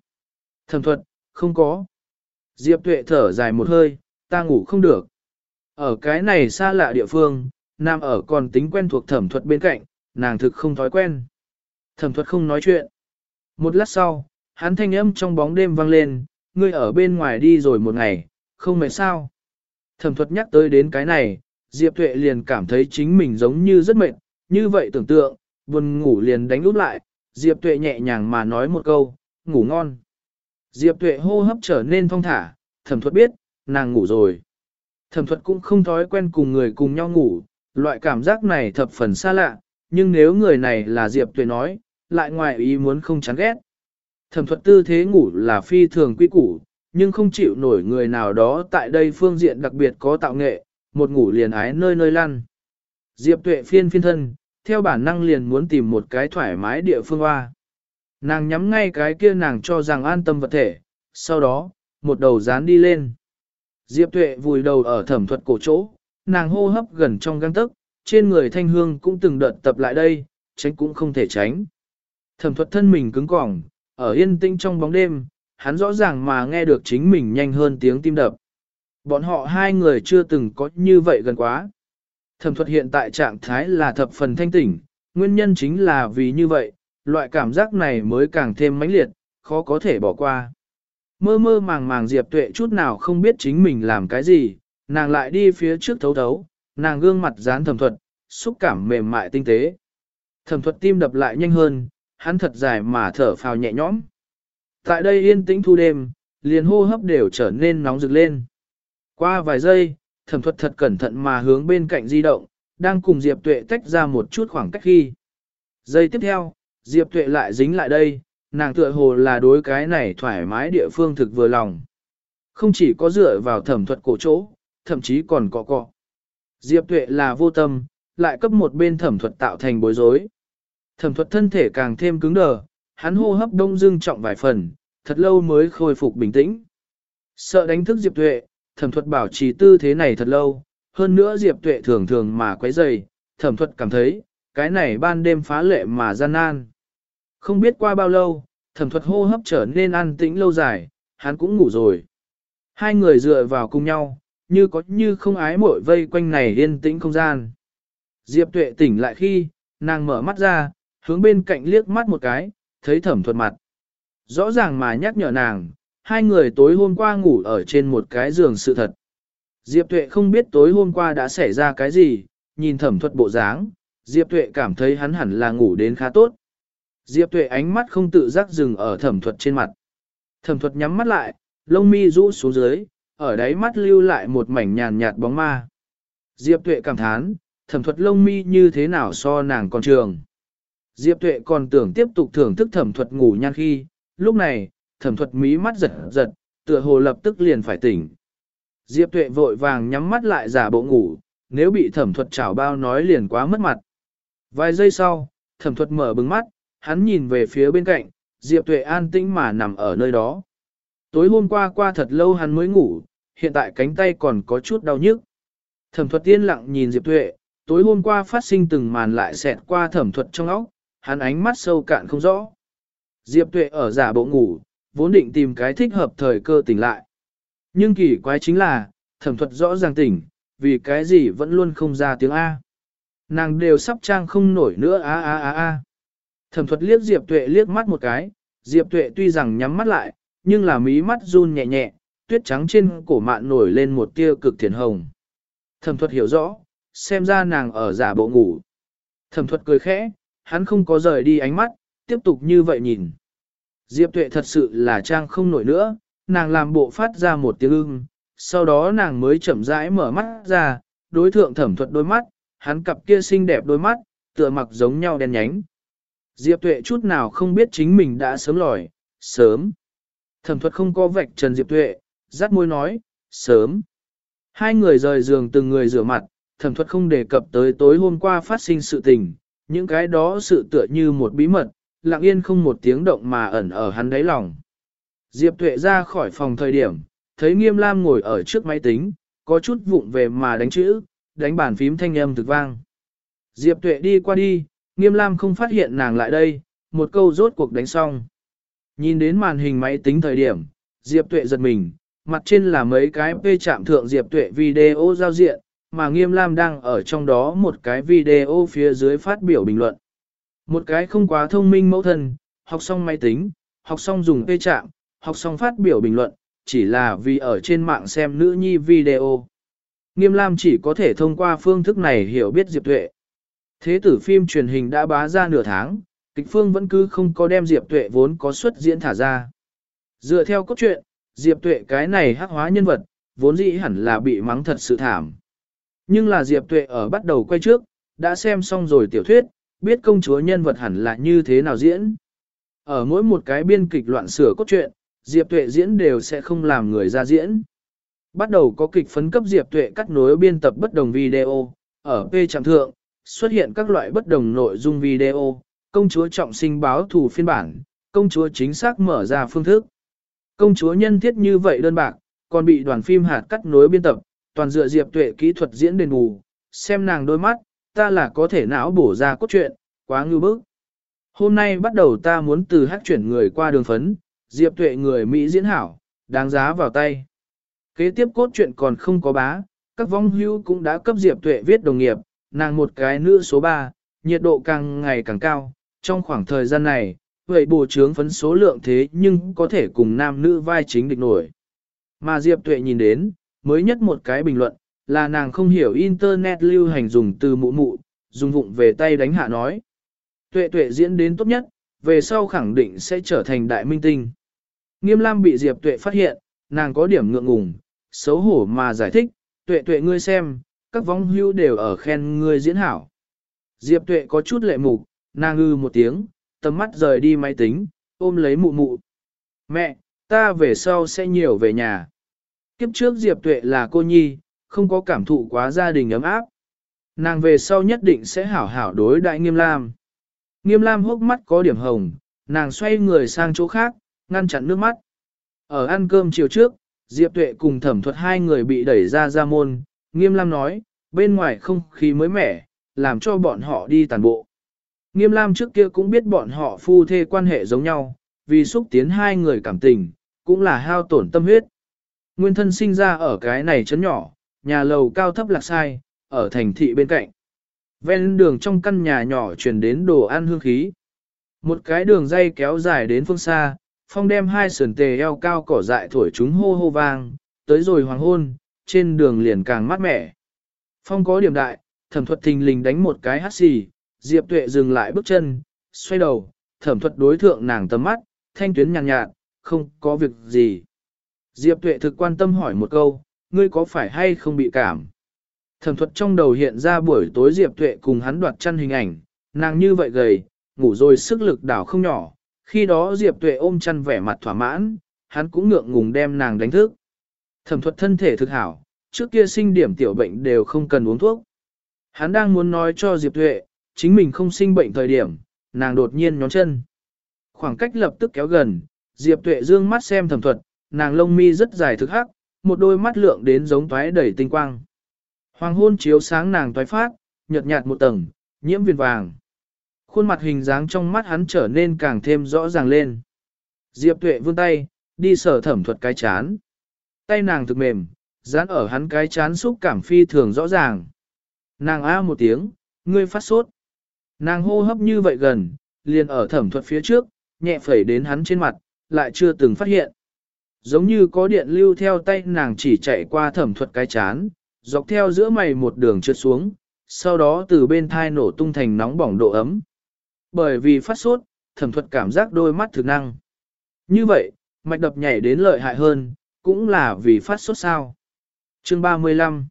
Thẩm thuật, không có. Diệp Tuệ thở dài một hơi, ta ngủ không được. Ở cái này xa lạ địa phương, nam ở còn tính quen thuộc thẩm thuật bên cạnh, nàng thực không thói quen. Thẩm thuật không nói chuyện. Một lát sau, hắn thanh âm trong bóng đêm vang lên, ngươi ở bên ngoài đi rồi một ngày, không mệt sao. Thẩm thuật nhắc tới đến cái này, Diệp Tuệ liền cảm thấy chính mình giống như rất mệt, như vậy tưởng tượng, buồn ngủ liền đánh úp lại, Diệp Tuệ nhẹ nhàng mà nói một câu, ngủ ngon. Diệp Tuệ hô hấp trở nên thong thả, thẩm thuật biết, nàng ngủ rồi. Thẩm thuật cũng không thói quen cùng người cùng nhau ngủ, loại cảm giác này thập phần xa lạ, nhưng nếu người này là Diệp Tuệ nói, lại ngoài ý muốn không chán ghét. Thẩm thuật tư thế ngủ là phi thường quy củ, nhưng không chịu nổi người nào đó tại đây phương diện đặc biệt có tạo nghệ, một ngủ liền ái nơi nơi lăn. Diệp tuệ phiên phiên thân, theo bản năng liền muốn tìm một cái thoải mái địa phương hoa. Nàng nhắm ngay cái kia nàng cho rằng an tâm vật thể, sau đó, một đầu dán đi lên. Diệp tuệ vùi đầu ở thẩm thuật cổ chỗ, nàng hô hấp gần trong găng tức, trên người thanh hương cũng từng đợt tập lại đây, tránh cũng không thể tránh. Thẩm thuật thân mình cứng cỏng, ở yên tĩnh trong bóng đêm, hắn rõ ràng mà nghe được chính mình nhanh hơn tiếng tim đập. Bọn họ hai người chưa từng có như vậy gần quá. Thẩm thuật hiện tại trạng thái là thập phần thanh tỉnh, nguyên nhân chính là vì như vậy, loại cảm giác này mới càng thêm mãnh liệt, khó có thể bỏ qua. Mơ mơ màng màng Diệp Tuệ chút nào không biết chính mình làm cái gì, nàng lại đi phía trước thấu thấu, nàng gương mặt dán thẩm thuật, xúc cảm mềm mại tinh tế. Thẩm thuật tim đập lại nhanh hơn, hắn thật dài mà thở phào nhẹ nhõm. Tại đây yên tĩnh thu đêm, liền hô hấp đều trở nên nóng rực lên. Qua vài giây, thẩm thuật thật cẩn thận mà hướng bên cạnh di động, đang cùng Diệp Tuệ tách ra một chút khoảng cách khi. Giây tiếp theo, Diệp Tuệ lại dính lại đây, nàng tựa hồ là đối cái này thoải mái địa phương thực vừa lòng. Không chỉ có dựa vào thẩm thuật cổ chỗ, thậm chí còn cọ cọ. Diệp Tuệ là vô tâm, lại cấp một bên thẩm thuật tạo thành bối rối. Thẩm thuật thân thể càng thêm cứng đờ, hắn hô hấp đông dưng trọng vài phần, thật lâu mới khôi phục bình tĩnh. Sợ đánh thức Diệp Tuệ, thẩm thuật bảo trì tư thế này thật lâu, hơn nữa Diệp Tuệ thường thường mà quấy rầy, thẩm thuật cảm thấy, cái này ban đêm phá lệ mà gian nan. Không biết qua bao lâu, thẩm thuật hô hấp trở nên an tĩnh lâu dài, hắn cũng ngủ rồi. Hai người dựa vào cùng nhau, như có như không ái mội vây quanh này yên tĩnh không gian. Diệp tuệ tỉnh lại khi, nàng mở mắt ra, hướng bên cạnh liếc mắt một cái, thấy thẩm thuật mặt. Rõ ràng mà nhắc nhở nàng, hai người tối hôm qua ngủ ở trên một cái giường sự thật. Diệp tuệ không biết tối hôm qua đã xảy ra cái gì, nhìn thẩm thuật bộ dáng, Diệp tuệ cảm thấy hắn hẳn là ngủ đến khá tốt. Diệp tuệ ánh mắt không tự giác dừng ở thẩm thuật trên mặt. Thẩm thuật nhắm mắt lại, lông mi rũ xuống dưới, ở đáy mắt lưu lại một mảnh nhàn nhạt bóng ma. Diệp tuệ cảm thán, thẩm thuật lông mi như thế nào so nàng còn trường. Diệp tuệ còn tưởng tiếp tục thưởng thức thẩm thuật ngủ nhan khi, lúc này, thẩm thuật mí mắt giật giật, tựa hồ lập tức liền phải tỉnh. Diệp tuệ vội vàng nhắm mắt lại giả bộ ngủ, nếu bị thẩm thuật chảo bao nói liền quá mất mặt. Vài giây sau, thẩm thuật mở bừng mắt, hắn nhìn về phía bên cạnh, Diệp Tuệ an tĩnh mà nằm ở nơi đó. Tối hôm qua qua thật lâu hắn mới ngủ, hiện tại cánh tay còn có chút đau nhức. Thẩm thuật tiên lặng nhìn Diệp Tuệ, tối hôm qua phát sinh từng màn lại xẹt qua thẩm thuật trong óc, hắn ánh mắt sâu cạn không rõ. Diệp Tuệ ở giả bộ ngủ, vốn định tìm cái thích hợp thời cơ tỉnh lại. Nhưng kỳ quái chính là, thẩm thuật rõ ràng tỉnh, vì cái gì vẫn luôn không ra tiếng A. Nàng đều sắp trang không nổi nữa a a a a. Thẩm thuật liếc Diệp Tuệ liếc mắt một cái, Diệp Tuệ tuy rằng nhắm mắt lại, nhưng là mí mắt run nhẹ nhẹ, tuyết trắng trên cổ mạn nổi lên một tia cực thiền hồng. Thẩm thuật hiểu rõ, xem ra nàng ở giả bộ ngủ. Thẩm thuật cười khẽ, hắn không có rời đi ánh mắt, tiếp tục như vậy nhìn. Diệp Tuệ thật sự là trang không nổi nữa, nàng làm bộ phát ra một tiếng ưng, sau đó nàng mới chậm rãi mở mắt ra, đối thượng thẩm thuật đôi mắt, hắn cặp kia xinh đẹp đôi mắt, tựa mặc giống nhau đen nhánh. Diệp Tuệ chút nào không biết chính mình đã sớm lòi, sớm. Thẩm thuật không có vạch trần Diệp Tuệ, rắt môi nói, sớm. Hai người rời giường từng người rửa mặt, thẩm thuật không đề cập tới tối hôm qua phát sinh sự tình, những cái đó sự tựa như một bí mật, lặng yên không một tiếng động mà ẩn ở hắn đáy lòng. Diệp Tuệ ra khỏi phòng thời điểm, thấy Nghiêm Lam ngồi ở trước máy tính, có chút vụng về mà đánh chữ, đánh bàn phím thanh âm thực vang. Diệp Tuệ đi qua đi, Nghiêm Lam không phát hiện nàng lại đây, một câu rốt cuộc đánh xong. Nhìn đến màn hình máy tính thời điểm, Diệp Tuệ giật mình, mặt trên là mấy cái p chạm thượng Diệp Tuệ video giao diện, mà Nghiêm Lam đang ở trong đó một cái video phía dưới phát biểu bình luận. Một cái không quá thông minh mẫu thân, học xong máy tính, học xong dùng p chạm, học xong phát biểu bình luận, chỉ là vì ở trên mạng xem nữ nhi video. Nghiêm Lam chỉ có thể thông qua phương thức này hiểu biết Diệp Tuệ. Thế tử phim truyền hình đã bá ra nửa tháng, kịch phương vẫn cứ không có đem Diệp Tuệ vốn có xuất diễn thả ra. Dựa theo cốt truyện, Diệp Tuệ cái này hắc hóa nhân vật, vốn dĩ hẳn là bị mắng thật sự thảm. Nhưng là Diệp Tuệ ở bắt đầu quay trước, đã xem xong rồi tiểu thuyết, biết công chúa nhân vật hẳn là như thế nào diễn. Ở mỗi một cái biên kịch loạn sửa cốt truyện, Diệp Tuệ diễn đều sẽ không làm người ra diễn. Bắt đầu có kịch phấn cấp Diệp Tuệ cắt nối biên tập bất đồng video, ở P trạm thượng, xuất hiện các loại bất đồng nội dung video, công chúa trọng sinh báo thủ phiên bản, công chúa chính xác mở ra phương thức. Công chúa nhân thiết như vậy đơn bạc, còn bị đoàn phim hạt cắt nối biên tập, toàn dựa Diệp Tuệ kỹ thuật diễn đền bù, xem nàng đôi mắt, ta là có thể não bổ ra cốt truyện, quá ngư bức. Hôm nay bắt đầu ta muốn từ hát chuyển người qua đường phấn, Diệp Tuệ người Mỹ diễn hảo, đáng giá vào tay. Kế tiếp cốt truyện còn không có bá, các vong hưu cũng đã cấp Diệp Tuệ viết đồng nghiệp, nàng một cái nữ số 3, nhiệt độ càng ngày càng cao, trong khoảng thời gian này, vậy bổ trướng phấn số lượng thế nhưng có thể cùng nam nữ vai chính địch nổi. Mà Diệp Tuệ nhìn đến, mới nhất một cái bình luận, là nàng không hiểu Internet lưu hành dùng từ mụ mụ, dùng vụng về tay đánh hạ nói. Tuệ tuệ diễn đến tốt nhất, về sau khẳng định sẽ trở thành đại minh tinh. Nghiêm Lam bị Diệp tuệ phát hiện, nàng có điểm ngượng ngùng, xấu hổ mà giải thích, tuệ tuệ ngươi xem, các vong hưu đều ở khen ngươi diễn hảo. Diệp tuệ có chút lệ mục, nàng ngư một tiếng, tầm mắt rời đi máy tính, ôm lấy mụ mụ. Mẹ, ta về sau sẽ nhiều về nhà. Kiếp trước Diệp tuệ là cô nhi, không có cảm thụ quá gia đình ấm áp. Nàng về sau nhất định sẽ hảo hảo đối đại nghiêm lam. Nghiêm lam hốc mắt có điểm hồng, nàng xoay người sang chỗ khác, ngăn chặn nước mắt. Ở ăn cơm chiều trước, Diệp Tuệ cùng thẩm thuật hai người bị đẩy ra ra môn, nghiêm lam nói, bên ngoài không khí mới mẻ, làm cho bọn họ đi tàn bộ. Nghiêm lam trước kia cũng biết bọn họ phu thê quan hệ giống nhau, vì xúc tiến hai người cảm tình, cũng là hao tổn tâm huyết. Nguyên thân sinh ra ở cái này chấn nhỏ, nhà lầu cao thấp lạc sai, ở thành thị bên cạnh. Ven đường trong căn nhà nhỏ truyền đến đồ ăn hương khí. Một cái đường dây kéo dài đến phương xa, phong đem hai sườn tề eo cao cỏ dại thổi chúng hô hô vang, tới rồi hoàng hôn, trên đường liền càng mát mẻ. Phong có điểm đại, thẩm thuật thình lình đánh một cái hát xì, Diệp Tuệ dừng lại bước chân, xoay đầu, thẩm thuật đối thượng nàng tầm mắt, thanh tuyến nhàn nhạt, nhạt, không có việc gì. Diệp Tuệ thực quan tâm hỏi một câu, ngươi có phải hay không bị cảm? Thẩm thuật trong đầu hiện ra buổi tối Diệp Tuệ cùng hắn đoạt chăn hình ảnh, nàng như vậy gầy, ngủ rồi sức lực đảo không nhỏ, khi đó Diệp Tuệ ôm chăn vẻ mặt thỏa mãn, hắn cũng ngượng ngùng đem nàng đánh thức. Thẩm thuật thân thể thực hảo, trước kia sinh điểm tiểu bệnh đều không cần uống thuốc. Hắn đang muốn nói cho Diệp Tuệ, chính mình không sinh bệnh thời điểm, nàng đột nhiên nhón chân. Khoảng cách lập tức kéo gần, Diệp Tuệ dương mắt xem thẩm thuật, nàng lông mi rất dài thực hắc, một đôi mắt lượng đến giống toái đầy tinh quang. Hoàng hôn chiếu sáng nàng toái phát, nhợt nhạt một tầng, nhiễm viền vàng. Khuôn mặt hình dáng trong mắt hắn trở nên càng thêm rõ ràng lên. Diệp tuệ vươn tay, đi sở thẩm thuật cái chán. Tay nàng thực mềm, dán ở hắn cái chán xúc cảm phi thường rõ ràng. Nàng a một tiếng, ngươi phát sốt. Nàng hô hấp như vậy gần, liền ở thẩm thuật phía trước, nhẹ phẩy đến hắn trên mặt, lại chưa từng phát hiện. Giống như có điện lưu theo tay nàng chỉ chạy qua thẩm thuật cái chán, dọc theo giữa mày một đường trượt xuống, sau đó từ bên thai nổ tung thành nóng bỏng độ ấm. Bởi vì phát sốt, thẩm thuật cảm giác đôi mắt thực năng. Như vậy, mạch đập nhảy đến lợi hại hơn, cũng là vì phát sốt sao. Chương 35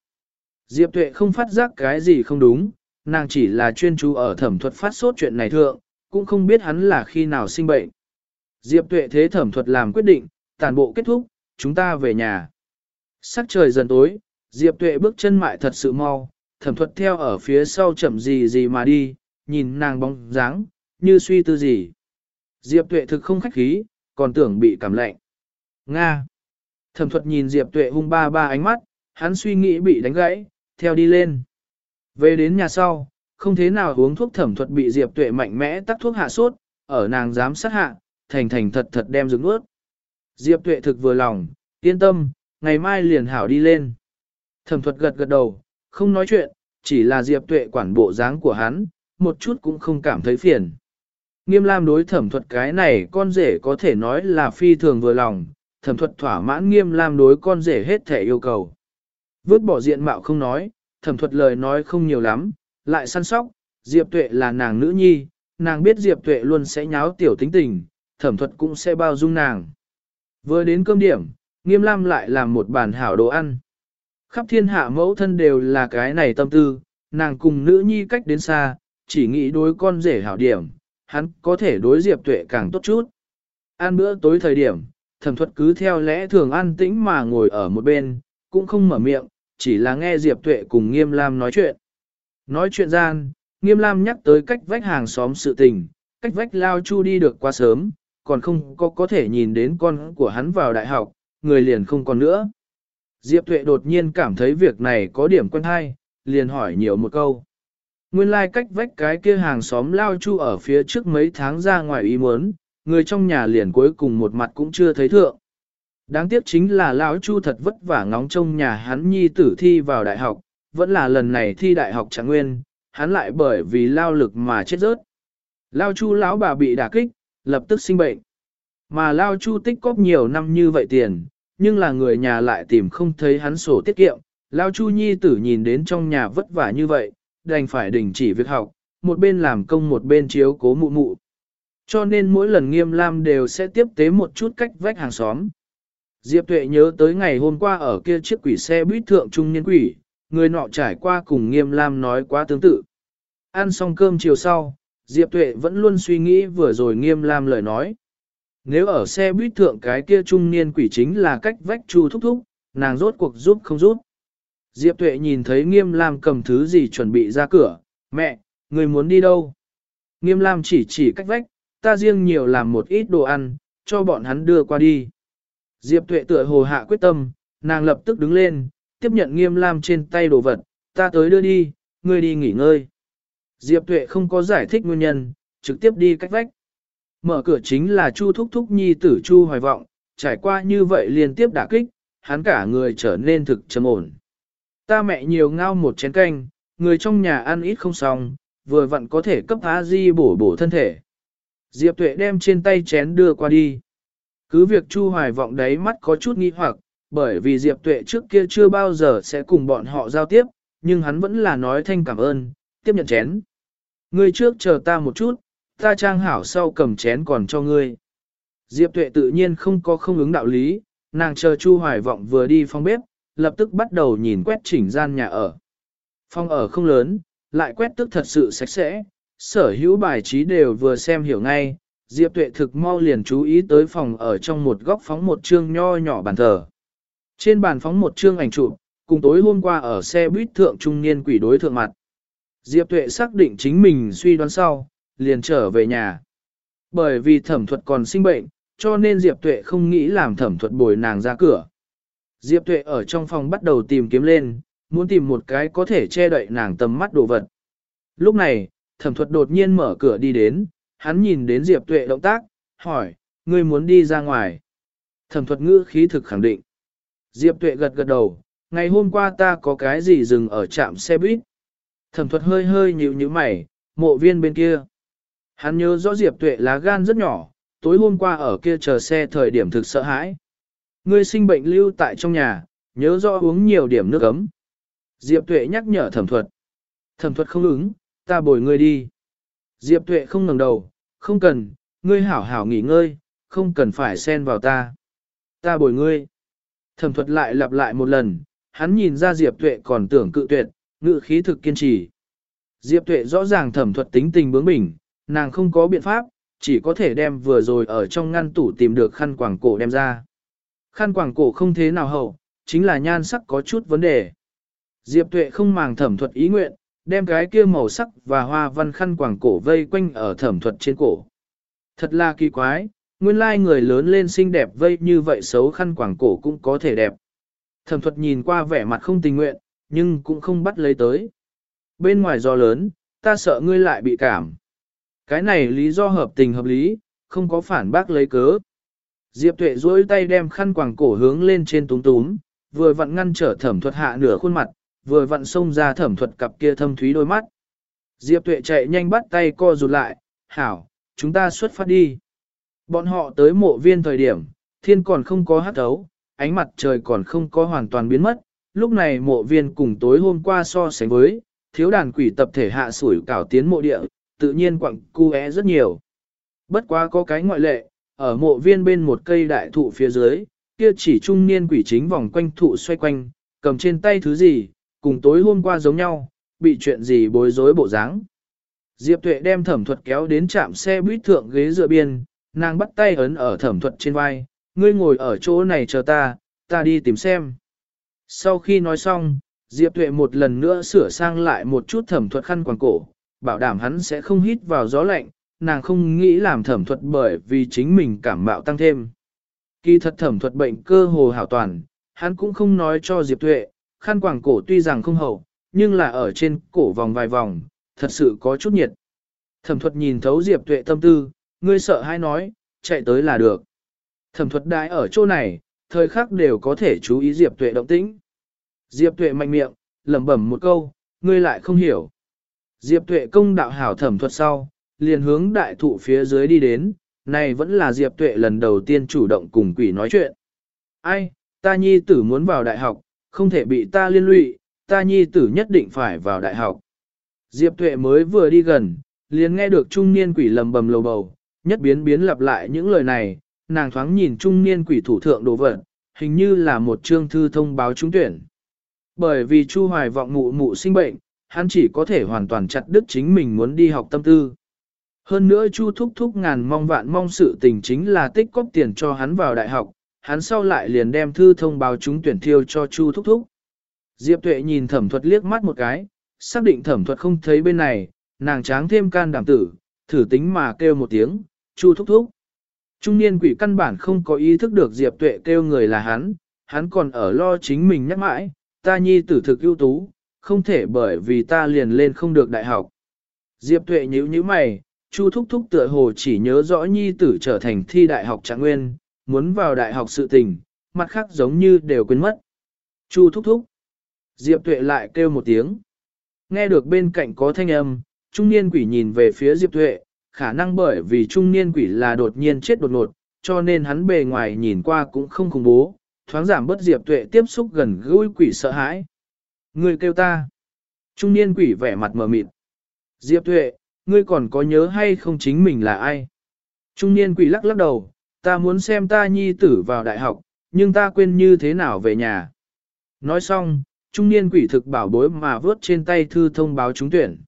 Diệp Tuệ không phát giác cái gì không đúng, nàng chỉ là chuyên chú ở thẩm thuật phát sốt chuyện này thượng, cũng không biết hắn là khi nào sinh bệnh. Diệp Tuệ thế thẩm thuật làm quyết định, tàn bộ kết thúc, chúng ta về nhà. Sắc trời dần tối, Diệp Tuệ bước chân mại thật sự mau, thẩm thuật theo ở phía sau chậm gì gì mà đi, nhìn nàng bóng dáng, như suy tư gì. Diệp Tuệ thực không khách khí, còn tưởng bị cảm lạnh. Nga. Thẩm thuật nhìn Diệp Tuệ hung ba ba ánh mắt, hắn suy nghĩ bị đánh gãy, theo đi lên. Về đến nhà sau, không thế nào uống thuốc thẩm thuật bị Diệp Tuệ mạnh mẽ tắt thuốc hạ sốt, ở nàng dám sát hạ, thành thành thật thật đem dưỡng ướt. Diệp Tuệ thực vừa lòng, yên tâm, ngày mai liền hảo đi lên. Thẩm thuật gật gật đầu, không nói chuyện, chỉ là Diệp Tuệ quản bộ dáng của hắn, một chút cũng không cảm thấy phiền. Nghiêm Lam đối thẩm thuật cái này con rể có thể nói là phi thường vừa lòng, thẩm thuật thỏa mãn Nghiêm Lam đối con rể hết thể yêu cầu. Vứt bỏ diện mạo không nói, thẩm thuật lời nói không nhiều lắm, lại săn sóc, Diệp Tuệ là nàng nữ nhi, nàng biết Diệp Tuệ luôn sẽ nháo tiểu tính tình, thẩm thuật cũng sẽ bao dung nàng. Vừa đến cơm điểm, Nghiêm Lam lại làm một bàn hảo đồ ăn. Khắp thiên hạ mẫu thân đều là cái này tâm tư, nàng cùng nữ nhi cách đến xa, chỉ nghĩ đối con rể hảo điểm, hắn có thể đối Diệp Tuệ càng tốt chút. Ăn bữa tối thời điểm, thẩm thuật cứ theo lẽ thường an tĩnh mà ngồi ở một bên, cũng không mở miệng, chỉ là nghe Diệp Tuệ cùng Nghiêm Lam nói chuyện. Nói chuyện gian, Nghiêm Lam nhắc tới cách vách hàng xóm sự tình, cách vách lao chu đi được quá sớm, còn không có có thể nhìn đến con của hắn vào đại học, người liền không còn nữa. Diệp Tuệ đột nhiên cảm thấy việc này có điểm quen hay, liền hỏi nhiều một câu. Nguyên lai like cách vách cái kia hàng xóm lao chu ở phía trước mấy tháng ra ngoài ý muốn, người trong nhà liền cuối cùng một mặt cũng chưa thấy thượng. Đáng tiếc chính là lão chu thật vất vả ngóng trong nhà hắn nhi tử thi vào đại học, vẫn là lần này thi đại học trạng nguyên, hắn lại bởi vì lao lực mà chết rớt. Lao chu lão bà bị đả kích, lập tức sinh bệnh. Mà Lao Chu tích cóp nhiều năm như vậy tiền, nhưng là người nhà lại tìm không thấy hắn sổ tiết kiệm. Lao Chu Nhi tử nhìn đến trong nhà vất vả như vậy, đành phải đình chỉ việc học, một bên làm công một bên chiếu cố mụ mụ. Cho nên mỗi lần nghiêm lam đều sẽ tiếp tế một chút cách vách hàng xóm. Diệp Tuệ nhớ tới ngày hôm qua ở kia chiếc quỷ xe buýt thượng trung niên quỷ, người nọ trải qua cùng nghiêm lam nói quá tương tự. Ăn xong cơm chiều sau, Diệp Tuệ vẫn luôn suy nghĩ vừa rồi nghiêm lam lời nói. Nếu ở xe buýt thượng cái kia trung niên quỷ chính là cách vách chu thúc thúc, nàng rốt cuộc giúp không giúp. Diệp Tuệ nhìn thấy nghiêm lam cầm thứ gì chuẩn bị ra cửa, mẹ, người muốn đi đâu? Nghiêm lam chỉ chỉ cách vách, ta riêng nhiều làm một ít đồ ăn, cho bọn hắn đưa qua đi. Diệp Tuệ tựa hồ hạ quyết tâm, nàng lập tức đứng lên, tiếp nhận nghiêm lam trên tay đồ vật, ta tới đưa đi, ngươi đi nghỉ ngơi. Diệp Tuệ không có giải thích nguyên nhân, trực tiếp đi cách vách. Mở cửa chính là Chu Thúc Thúc Nhi tử Chu Hoài Vọng, trải qua như vậy liên tiếp đả kích, hắn cả người trở nên thực trầm ổn. Ta mẹ nhiều ngao một chén canh, người trong nhà ăn ít không xong, vừa vặn có thể cấp A Di bổ bổ thân thể. Diệp Tuệ đem trên tay chén đưa qua đi. Cứ việc Chu Hoài Vọng đấy mắt có chút nghi hoặc, bởi vì Diệp Tuệ trước kia chưa bao giờ sẽ cùng bọn họ giao tiếp, nhưng hắn vẫn là nói thanh cảm ơn, tiếp nhận chén. Ngươi trước chờ ta một chút, ta trang hảo sau cầm chén còn cho ngươi. Diệp Tuệ tự nhiên không có không ứng đạo lý, nàng chờ Chu Hoài Vọng vừa đi phòng bếp, lập tức bắt đầu nhìn quét chỉnh gian nhà ở. Phòng ở không lớn, lại quét tức thật sự sạch sẽ, sở hữu bài trí đều vừa xem hiểu ngay, Diệp Tuệ thực mau liền chú ý tới phòng ở trong một góc phóng một chương nho nhỏ bàn thờ. Trên bàn phóng một chương ảnh chụp, cùng tối hôm qua ở xe buýt thượng trung niên quỷ đối thượng mặt. Diệp Tuệ xác định chính mình suy đoán sau, liền trở về nhà. Bởi vì thẩm thuật còn sinh bệnh, cho nên Diệp Tuệ không nghĩ làm thẩm thuật bồi nàng ra cửa. Diệp Tuệ ở trong phòng bắt đầu tìm kiếm lên, muốn tìm một cái có thể che đậy nàng tầm mắt đồ vật. Lúc này, thẩm thuật đột nhiên mở cửa đi đến, hắn nhìn đến Diệp Tuệ động tác, hỏi, ngươi muốn đi ra ngoài. Thẩm thuật ngữ khí thực khẳng định. Diệp Tuệ gật gật đầu, ngày hôm qua ta có cái gì dừng ở trạm xe buýt. Thẩm thuật hơi hơi nhíu nhíu mày, mộ viên bên kia. Hắn nhớ rõ Diệp Tuệ lá gan rất nhỏ, tối hôm qua ở kia chờ xe thời điểm thực sợ hãi. Ngươi sinh bệnh lưu tại trong nhà, nhớ rõ uống nhiều điểm nước ấm. Diệp Tuệ nhắc nhở thẩm thuật. Thẩm thuật không ứng, ta bồi ngươi đi. Diệp Tuệ không ngẩng đầu, không cần, ngươi hảo hảo nghỉ ngơi, không cần phải xen vào ta. Ta bồi ngươi. Thẩm thuật lại lặp lại một lần, hắn nhìn ra Diệp Tuệ còn tưởng cự tuyệt, ngự khí thực kiên trì. Diệp Tuệ rõ ràng thẩm thuật tính tình bướng bỉnh, nàng không có biện pháp, chỉ có thể đem vừa rồi ở trong ngăn tủ tìm được khăn quàng cổ đem ra. Khăn quàng cổ không thế nào hậu, chính là nhan sắc có chút vấn đề. Diệp Tuệ không màng thẩm thuật ý nguyện, đem cái kia màu sắc và hoa văn khăn quàng cổ vây quanh ở thẩm thuật trên cổ. Thật là kỳ quái, nguyên lai người lớn lên xinh đẹp vây như vậy xấu khăn quàng cổ cũng có thể đẹp. Thẩm thuật nhìn qua vẻ mặt không tình nguyện, nhưng cũng không bắt lấy tới. Bên ngoài do lớn, ta sợ ngươi lại bị cảm. Cái này lý do hợp tình hợp lý, không có phản bác lấy cớ. Diệp tuệ duỗi tay đem khăn quàng cổ hướng lên trên túm túm, vừa vặn ngăn trở thẩm thuật hạ nửa khuôn mặt, vừa vặn xông ra thẩm thuật cặp kia thâm thúy đôi mắt. Diệp tuệ chạy nhanh bắt tay co rụt lại, hảo, chúng ta xuất phát đi. Bọn họ tới mộ viên thời điểm, thiên còn không có hát thấu, ánh mặt trời còn không có hoàn toàn biến mất, lúc này mộ viên cùng tối hôm qua so sánh với, thiếu đàn quỷ tập thể hạ sủi cảo tiến mộ địa, tự nhiên quặng cu é rất nhiều. Bất quá có cái ngoại lệ, ở mộ viên bên một cây đại thụ phía dưới, kia chỉ trung niên quỷ chính vòng quanh thụ xoay quanh, cầm trên tay thứ gì, cùng tối hôm qua giống nhau, bị chuyện gì bối rối bộ dáng. Diệp Tuệ đem thẩm thuật kéo đến trạm xe buýt thượng ghế dựa biên, nàng bắt tay ấn ở thẩm thuật trên vai, ngươi ngồi ở chỗ này chờ ta, ta đi tìm xem. Sau khi nói xong, Diệp Tuệ một lần nữa sửa sang lại một chút thẩm thuật khăn quàng cổ, bảo đảm hắn sẽ không hít vào gió lạnh, nàng không nghĩ làm thẩm thuật bởi vì chính mình cảm mạo tăng thêm. Kỳ thật thẩm thuật bệnh cơ hồ hảo toàn, hắn cũng không nói cho Diệp Tuệ, khăn quàng cổ tuy rằng không hậu, nhưng là ở trên cổ vòng vài vòng, thật sự có chút nhiệt. Thẩm thuật nhìn thấu Diệp Tuệ tâm tư, ngươi sợ hay nói, chạy tới là được. Thẩm thuật đại ở chỗ này, thời khắc đều có thể chú ý Diệp Tuệ động tĩnh. Diệp Tuệ mạnh miệng, lẩm bẩm một câu, ngươi lại không hiểu. Diệp Tuệ công đạo hảo thẩm thuật sau, liền hướng đại thụ phía dưới đi đến, này vẫn là Diệp Tuệ lần đầu tiên chủ động cùng quỷ nói chuyện. Ai, ta nhi tử muốn vào đại học, không thể bị ta liên lụy, ta nhi tử nhất định phải vào đại học. Diệp Tuệ mới vừa đi gần, liền nghe được trung niên quỷ lầm bầm lầu bầu, nhất biến biến lặp lại những lời này, nàng thoáng nhìn trung niên quỷ thủ thượng đồ vật, hình như là một chương thư thông báo trúng tuyển. Bởi vì Chu Hoài vọng mụ mụ sinh bệnh, hắn chỉ có thể hoàn toàn chặt đứt chính mình muốn đi học tâm tư. Hơn nữa Chu thúc thúc ngàn mong vạn mong sự tình chính là tích cóp tiền cho hắn vào đại học, hắn sau lại liền đem thư thông báo chúng tuyển thiêu cho Chu thúc thúc. Diệp Tuệ nhìn thẩm thuật liếc mắt một cái, xác định thẩm thuật không thấy bên này, nàng tráng thêm can đảm tử, thử tính mà kêu một tiếng, Chu thúc thúc. Trung niên quỷ căn bản không có ý thức được Diệp Tuệ kêu người là hắn, hắn còn ở lo chính mình nhắc mãi, ta nhi tử thực ưu tú, không thể bởi vì ta liền lên không được đại học. Diệp Tuệ nhíu nhíu mày, Chu thúc thúc tựa hồ chỉ nhớ rõ nhi tử trở thành thi đại học trạng nguyên, muốn vào đại học sự tình, mặt khác giống như đều quên mất. Chu thúc thúc. Diệp Tuệ lại kêu một tiếng. Nghe được bên cạnh có thanh âm, trung niên quỷ nhìn về phía Diệp Tuệ, khả năng bởi vì trung niên quỷ là đột nhiên chết đột ngột, cho nên hắn bề ngoài nhìn qua cũng không khủng bố, thoáng giảm bớt Diệp Tuệ tiếp xúc gần gũi quỷ sợ hãi. Người kêu ta. Trung niên quỷ vẻ mặt mờ mịt. Diệp Tuệ, ngươi còn có nhớ hay không chính mình là ai? Trung niên quỷ lắc lắc đầu, ta muốn xem ta nhi tử vào đại học, nhưng ta quên như thế nào về nhà. Nói xong, trung niên quỷ thực bảo bối mà vớt trên tay thư thông báo trúng tuyển.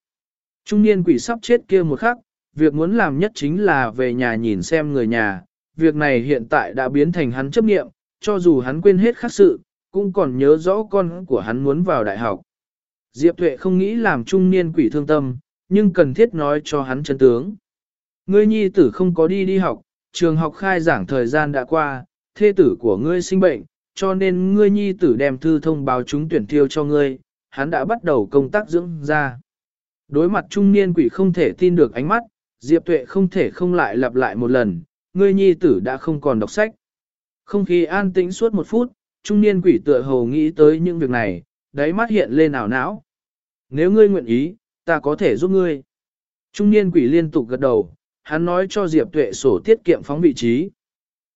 Trung niên quỷ sắp chết kia một khắc, việc muốn làm nhất chính là về nhà nhìn xem người nhà, việc này hiện tại đã biến thành hắn chấp nghiệm, cho dù hắn quên hết khắc sự, cũng còn nhớ rõ con của hắn muốn vào đại học. Diệp Tuệ không nghĩ làm trung niên quỷ thương tâm, nhưng cần thiết nói cho hắn chân tướng. Ngươi nhi tử không có đi đi học, trường học khai giảng thời gian đã qua, thê tử của ngươi sinh bệnh, cho nên ngươi nhi tử đem thư thông báo chúng tuyển thiêu cho ngươi, hắn đã bắt đầu công tác dưỡng ra. Đối mặt trung niên quỷ không thể tin được ánh mắt, Diệp Tuệ không thể không lại lặp lại một lần, ngươi nhi tử đã không còn đọc sách. Không khí an tĩnh suốt một phút, trung niên quỷ tựa hồ nghĩ tới những việc này, đáy mắt hiện lên ảo não. Nếu ngươi nguyện ý, ta có thể giúp ngươi. Trung niên quỷ liên tục gật đầu, hắn nói cho Diệp Tuệ sổ tiết kiệm phóng vị trí.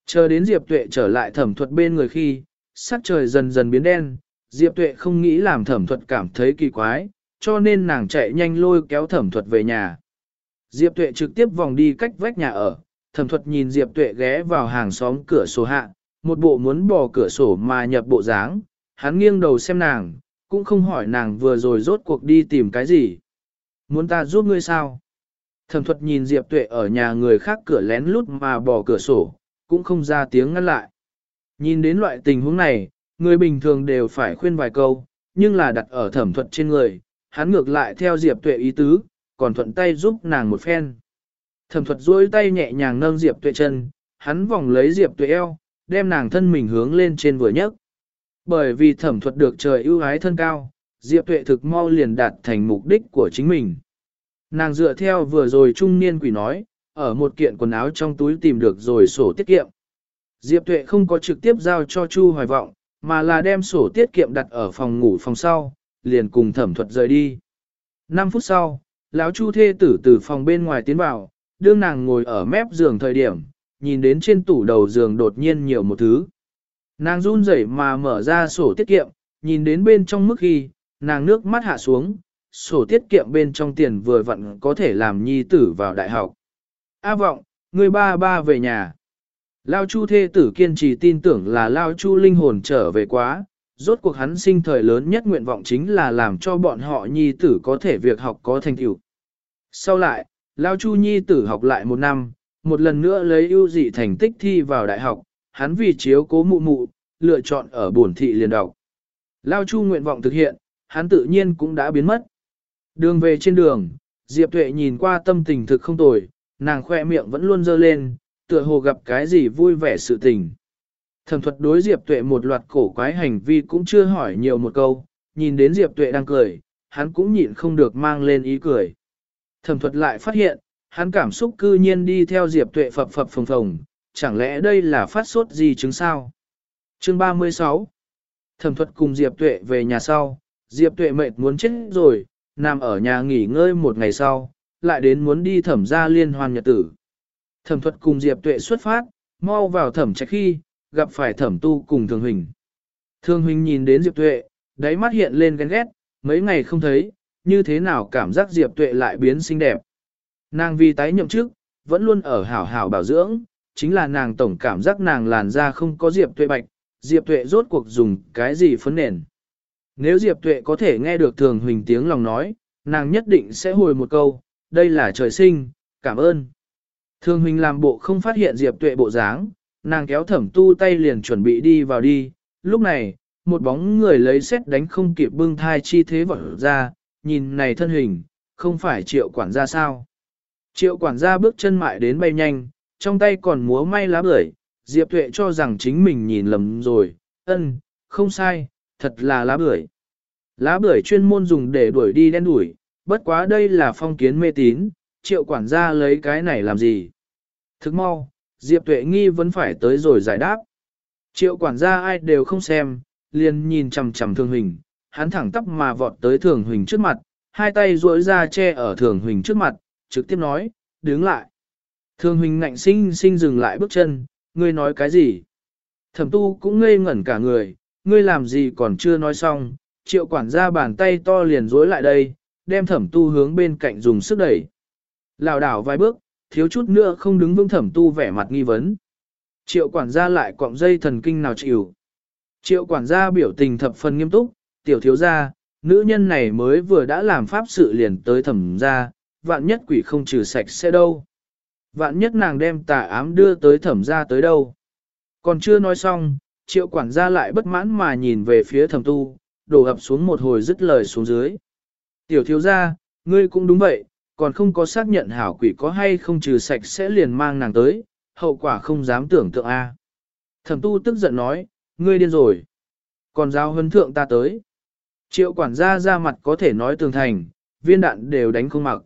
Chờ đến Diệp Tuệ trở lại thẩm thuật bên người khi, sắc trời dần dần biến đen, Diệp Tuệ không nghĩ làm thẩm thuật cảm thấy kỳ quái, cho nên nàng chạy nhanh lôi kéo thẩm thuật về nhà. Diệp Tuệ trực tiếp vòng đi cách vách nhà ở, thẩm thuật nhìn Diệp Tuệ ghé vào hàng xóm cửa sổ hạ, một bộ muốn bỏ cửa sổ mà nhập bộ dáng, hắn nghiêng đầu xem nàng, cũng không hỏi nàng vừa rồi rốt cuộc đi tìm cái gì. Muốn ta giúp ngươi sao? Thẩm thuật nhìn Diệp Tuệ ở nhà người khác cửa lén lút mà bỏ cửa sổ, cũng không ra tiếng ngăn lại. Nhìn đến loại tình huống này, người bình thường đều phải khuyên vài câu, nhưng là đặt ở thẩm thuật trên người, hắn ngược lại theo Diệp Tuệ ý tứ, còn thuận tay giúp nàng một phen. Thẩm thuật duỗi tay nhẹ nhàng nâng Diệp Tuệ chân, hắn vòng lấy Diệp Tuệ eo, đem nàng thân mình hướng lên trên vừa nhấc. Bởi vì thẩm thuật được trời ưu ái thân cao, Diệp Tuệ thực mau liền đạt thành mục đích của chính mình. Nàng dựa theo vừa rồi trung niên quỷ nói, ở một kiện quần áo trong túi tìm được rồi sổ tiết kiệm. Diệp Tuệ không có trực tiếp giao cho Chu Hoài Vọng, mà là đem sổ tiết kiệm đặt ở phòng ngủ phòng sau, liền cùng thẩm thuật rời đi. 5 phút sau, lão Chu thê tử từ phòng bên ngoài tiến vào, đương nàng ngồi ở mép giường thời điểm, nhìn đến trên tủ đầu giường đột nhiên nhiều một thứ. Nàng run rẩy mà mở ra sổ tiết kiệm, nhìn đến bên trong mức ghi, nàng nước mắt hạ xuống, sổ tiết kiệm bên trong tiền vừa vặn có thể làm nhi tử vào đại học. A vọng, người ba ba về nhà. Lao Chu thê tử kiên trì tin tưởng là Lao Chu linh hồn trở về quá, rốt cuộc hắn sinh thời lớn nhất nguyện vọng chính là làm cho bọn họ nhi tử có thể việc học có thành tựu. Sau lại, Lao Chu nhi tử học lại một năm, một lần nữa lấy ưu dị thành tích thi vào đại học, hắn vì chiếu cố mụ mụ, lựa chọn ở bổn thị liền đọc. Lao Chu nguyện vọng thực hiện, hắn tự nhiên cũng đã biến mất. Đường về trên đường, Diệp Tuệ nhìn qua tâm tình thực không tồi, nàng khoe miệng vẫn luôn dơ lên, tựa hồ gặp cái gì vui vẻ sự tình. Thẩm thuật đối Diệp Tuệ một loạt cổ quái hành vi cũng chưa hỏi nhiều một câu, nhìn đến Diệp Tuệ đang cười, hắn cũng nhịn không được mang lên ý cười. Thẩm thuật lại phát hiện, hắn cảm xúc cư nhiên đi theo Diệp Tuệ phập phập phồng phồng, chẳng lẽ đây là phát sốt gì chứng sao? Chương 36 Thẩm thuật cùng Diệp Tuệ về nhà sau, Diệp Tuệ mệt muốn chết rồi, nằm ở nhà nghỉ ngơi một ngày sau, lại đến muốn đi thẩm ra liên hoan nhật tử. Thẩm thuật cùng Diệp Tuệ xuất phát, mau vào thẩm trạch khi, gặp phải thẩm tu cùng Thường Huỳnh. Thường Huỳnh nhìn đến Diệp Tuệ, đáy mắt hiện lên ghen ghét, mấy ngày không thấy, như thế nào cảm giác Diệp Tuệ lại biến xinh đẹp. Nàng vì tái nhậm chức, vẫn luôn ở hảo hảo bảo dưỡng, chính là nàng tổng cảm giác nàng làn da không có Diệp Tuệ bạch, Diệp Tuệ rốt cuộc dùng cái gì phấn nền. Nếu Diệp Tuệ có thể nghe được Thường Huỳnh tiếng lòng nói, nàng nhất định sẽ hồi một câu, đây là trời sinh, cảm ơn. Thường Huỳnh làm bộ không phát hiện Diệp Tuệ bộ dáng, nàng kéo thẩm tu tay liền chuẩn bị đi vào đi, lúc này, một bóng người lấy xét đánh không kịp bưng thai chi thế vỏ ra, nhìn này thân hình, không phải triệu quản gia sao. Triệu quản gia bước chân mại đến bay nhanh, trong tay còn múa may lá bưởi, Diệp Tuệ cho rằng chính mình nhìn lầm rồi, ân, không sai, thật là lá bưởi. Lá bưởi chuyên môn dùng để đuổi đi đen đuổi, bất quá đây là phong kiến mê tín, triệu quản gia lấy cái này làm gì. Thức mau, Diệp Tuệ nghi vẫn phải tới rồi giải đáp. Triệu quản gia ai đều không xem, liền nhìn chằm chằm thường huỳnh, hắn thẳng tắp mà vọt tới thường huỳnh trước mặt, hai tay duỗi ra che ở thường huỳnh trước mặt, trực tiếp nói, đứng lại. Thường huỳnh ngạnh sinh sinh dừng lại bước chân, ngươi nói cái gì? Thẩm tu cũng ngây ngẩn cả người, ngươi làm gì còn chưa nói xong, triệu quản gia bàn tay to liền rối lại đây, đem thẩm tu hướng bên cạnh dùng sức đẩy. Lào đảo vài bước, thiếu chút nữa không đứng vững thẩm tu vẻ mặt nghi vấn. Triệu quản gia lại cọng dây thần kinh nào chịu. Triệu quản gia biểu tình thập phần nghiêm túc, tiểu thiếu gia, nữ nhân này mới vừa đã làm pháp sự liền tới thẩm gia, vạn nhất quỷ không trừ sạch sẽ đâu. Vạn nhất nàng đem tà ám đưa tới thẩm gia tới đâu. Còn chưa nói xong, triệu quản gia lại bất mãn mà nhìn về phía thẩm tu, đổ ập xuống một hồi dứt lời xuống dưới. Tiểu thiếu gia, ngươi cũng đúng vậy, còn không có xác nhận hảo quỷ có hay không trừ sạch sẽ liền mang nàng tới, hậu quả không dám tưởng tượng a. Thẩm tu tức giận nói, ngươi điên rồi. Còn giao huấn thượng ta tới. Triệu quản gia ra mặt có thể nói tường thành, viên đạn đều đánh không mặc.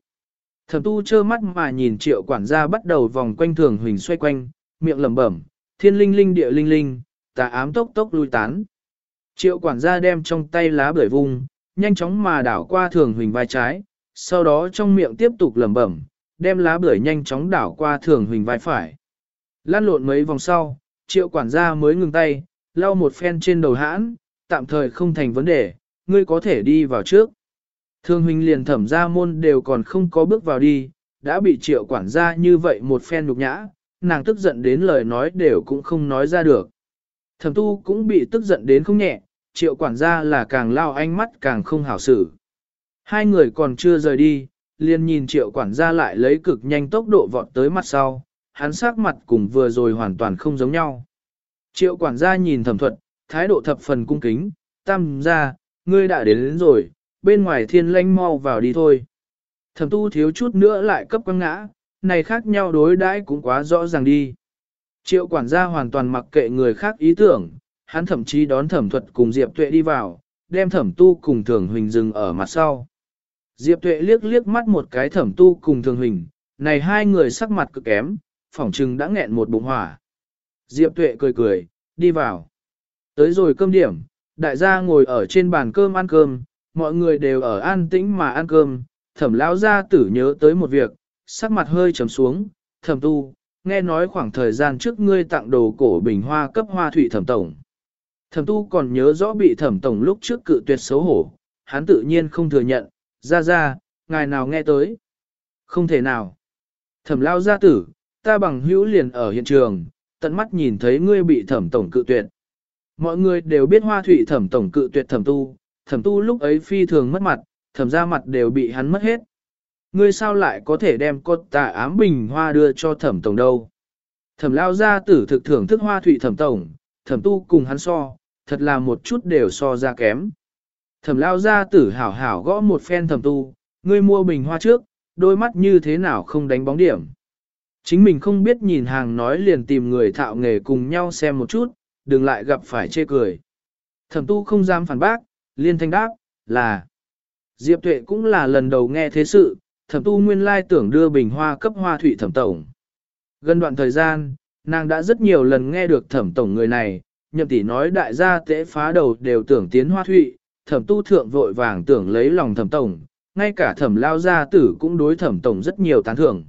Thẩm tu trơ mắt mà nhìn triệu quản gia bắt đầu vòng quanh thường huỳnh xoay quanh, miệng lẩm bẩm, thiên linh linh địa linh linh, tà ám tốc tốc lui tán. Triệu quản gia đem trong tay lá bưởi vung, nhanh chóng mà đảo qua thường huỳnh vai trái, sau đó trong miệng tiếp tục lẩm bẩm, đem lá bưởi nhanh chóng đảo qua thường huỳnh vai phải. Lan lộn mấy vòng sau, triệu quản gia mới ngừng tay, lau một phen trên đầu hãn, tạm thời không thành vấn đề, ngươi có thể đi vào trước. Thường huỳnh liền thẩm ra môn đều còn không có bước vào đi, đã bị triệu quản gia như vậy một phen nhục nhã, nàng tức giận đến lời nói đều cũng không nói ra được. Thẩm tu cũng bị tức giận đến không nhẹ, triệu quản gia là càng lao ánh mắt càng không hảo xử. Hai người còn chưa rời đi, liền nhìn triệu quản gia lại lấy cực nhanh tốc độ vọt tới mặt sau, hắn sắc mặt cùng vừa rồi hoàn toàn không giống nhau. Triệu quản gia nhìn thẩm thuật, thái độ thập phần cung kính, tam gia, ngươi đã đến, đến rồi, bên ngoài thiên lanh mau vào đi thôi. Thẩm tu thiếu chút nữa lại cấp quăng ngã, này khác nhau đối đãi cũng quá rõ ràng đi. Triệu quản gia hoàn toàn mặc kệ người khác ý tưởng, hắn thậm chí đón thẩm thuật cùng Diệp Tuệ đi vào, đem thẩm tu cùng thường huỳnh dừng ở mặt sau. Diệp Tuệ liếc liếc mắt một cái thẩm tu cùng thường huỳnh, này hai người sắc mặt cực kém, phỏng chừng đã nghẹn một bụng hỏa. Diệp Tuệ cười cười, đi vào. Tới rồi cơm điểm, đại gia ngồi ở trên bàn cơm ăn cơm, mọi người đều ở an tĩnh mà ăn cơm, thẩm lão gia tử nhớ tới một việc, sắc mặt hơi trầm xuống, thẩm tu, nghe nói khoảng thời gian trước ngươi tặng đồ cổ bình hoa cấp hoa thủy thẩm tổng. Thẩm tu còn nhớ rõ bị thẩm tổng lúc trước cự tuyệt xấu hổ, hắn tự nhiên không thừa nhận, ra ra, ngài nào nghe tới. Không thể nào. Thẩm lao gia tử, ta bằng hữu liền ở hiện trường, tận mắt nhìn thấy ngươi bị thẩm tổng cự tuyệt. Mọi người đều biết hoa thủy thẩm tổng cự tuyệt thẩm tu, thẩm tu lúc ấy phi thường mất mặt, thẩm ra mặt đều bị hắn mất hết. Ngươi sao lại có thể đem con tà ám bình hoa đưa cho thẩm tổng đâu? Thẩm lao gia tử thực thưởng thức hoa thủy thẩm tổng, thẩm tu cùng hắn so, thật là một chút đều so ra kém. Thẩm lao gia tử hảo hảo gõ một phen thẩm tu, ngươi mua bình hoa trước, đôi mắt như thế nào không đánh bóng điểm. Chính mình không biết nhìn hàng nói liền tìm người thạo nghề cùng nhau xem một chút, đừng lại gặp phải chê cười. Thẩm tu không dám phản bác, liên thanh đáp, là. Diệp tuệ cũng là lần đầu nghe thế sự, thẩm tu nguyên lai tưởng đưa bình hoa cấp hoa thủy thẩm tổng. Gần đoạn thời gian, nàng đã rất nhiều lần nghe được thẩm tổng người này, nhậm tỷ nói đại gia tễ phá đầu đều tưởng tiến hoa thụy, thẩm tu thượng vội vàng tưởng lấy lòng thẩm tổng, ngay cả thẩm lao gia tử cũng đối thẩm tổng rất nhiều tán thưởng.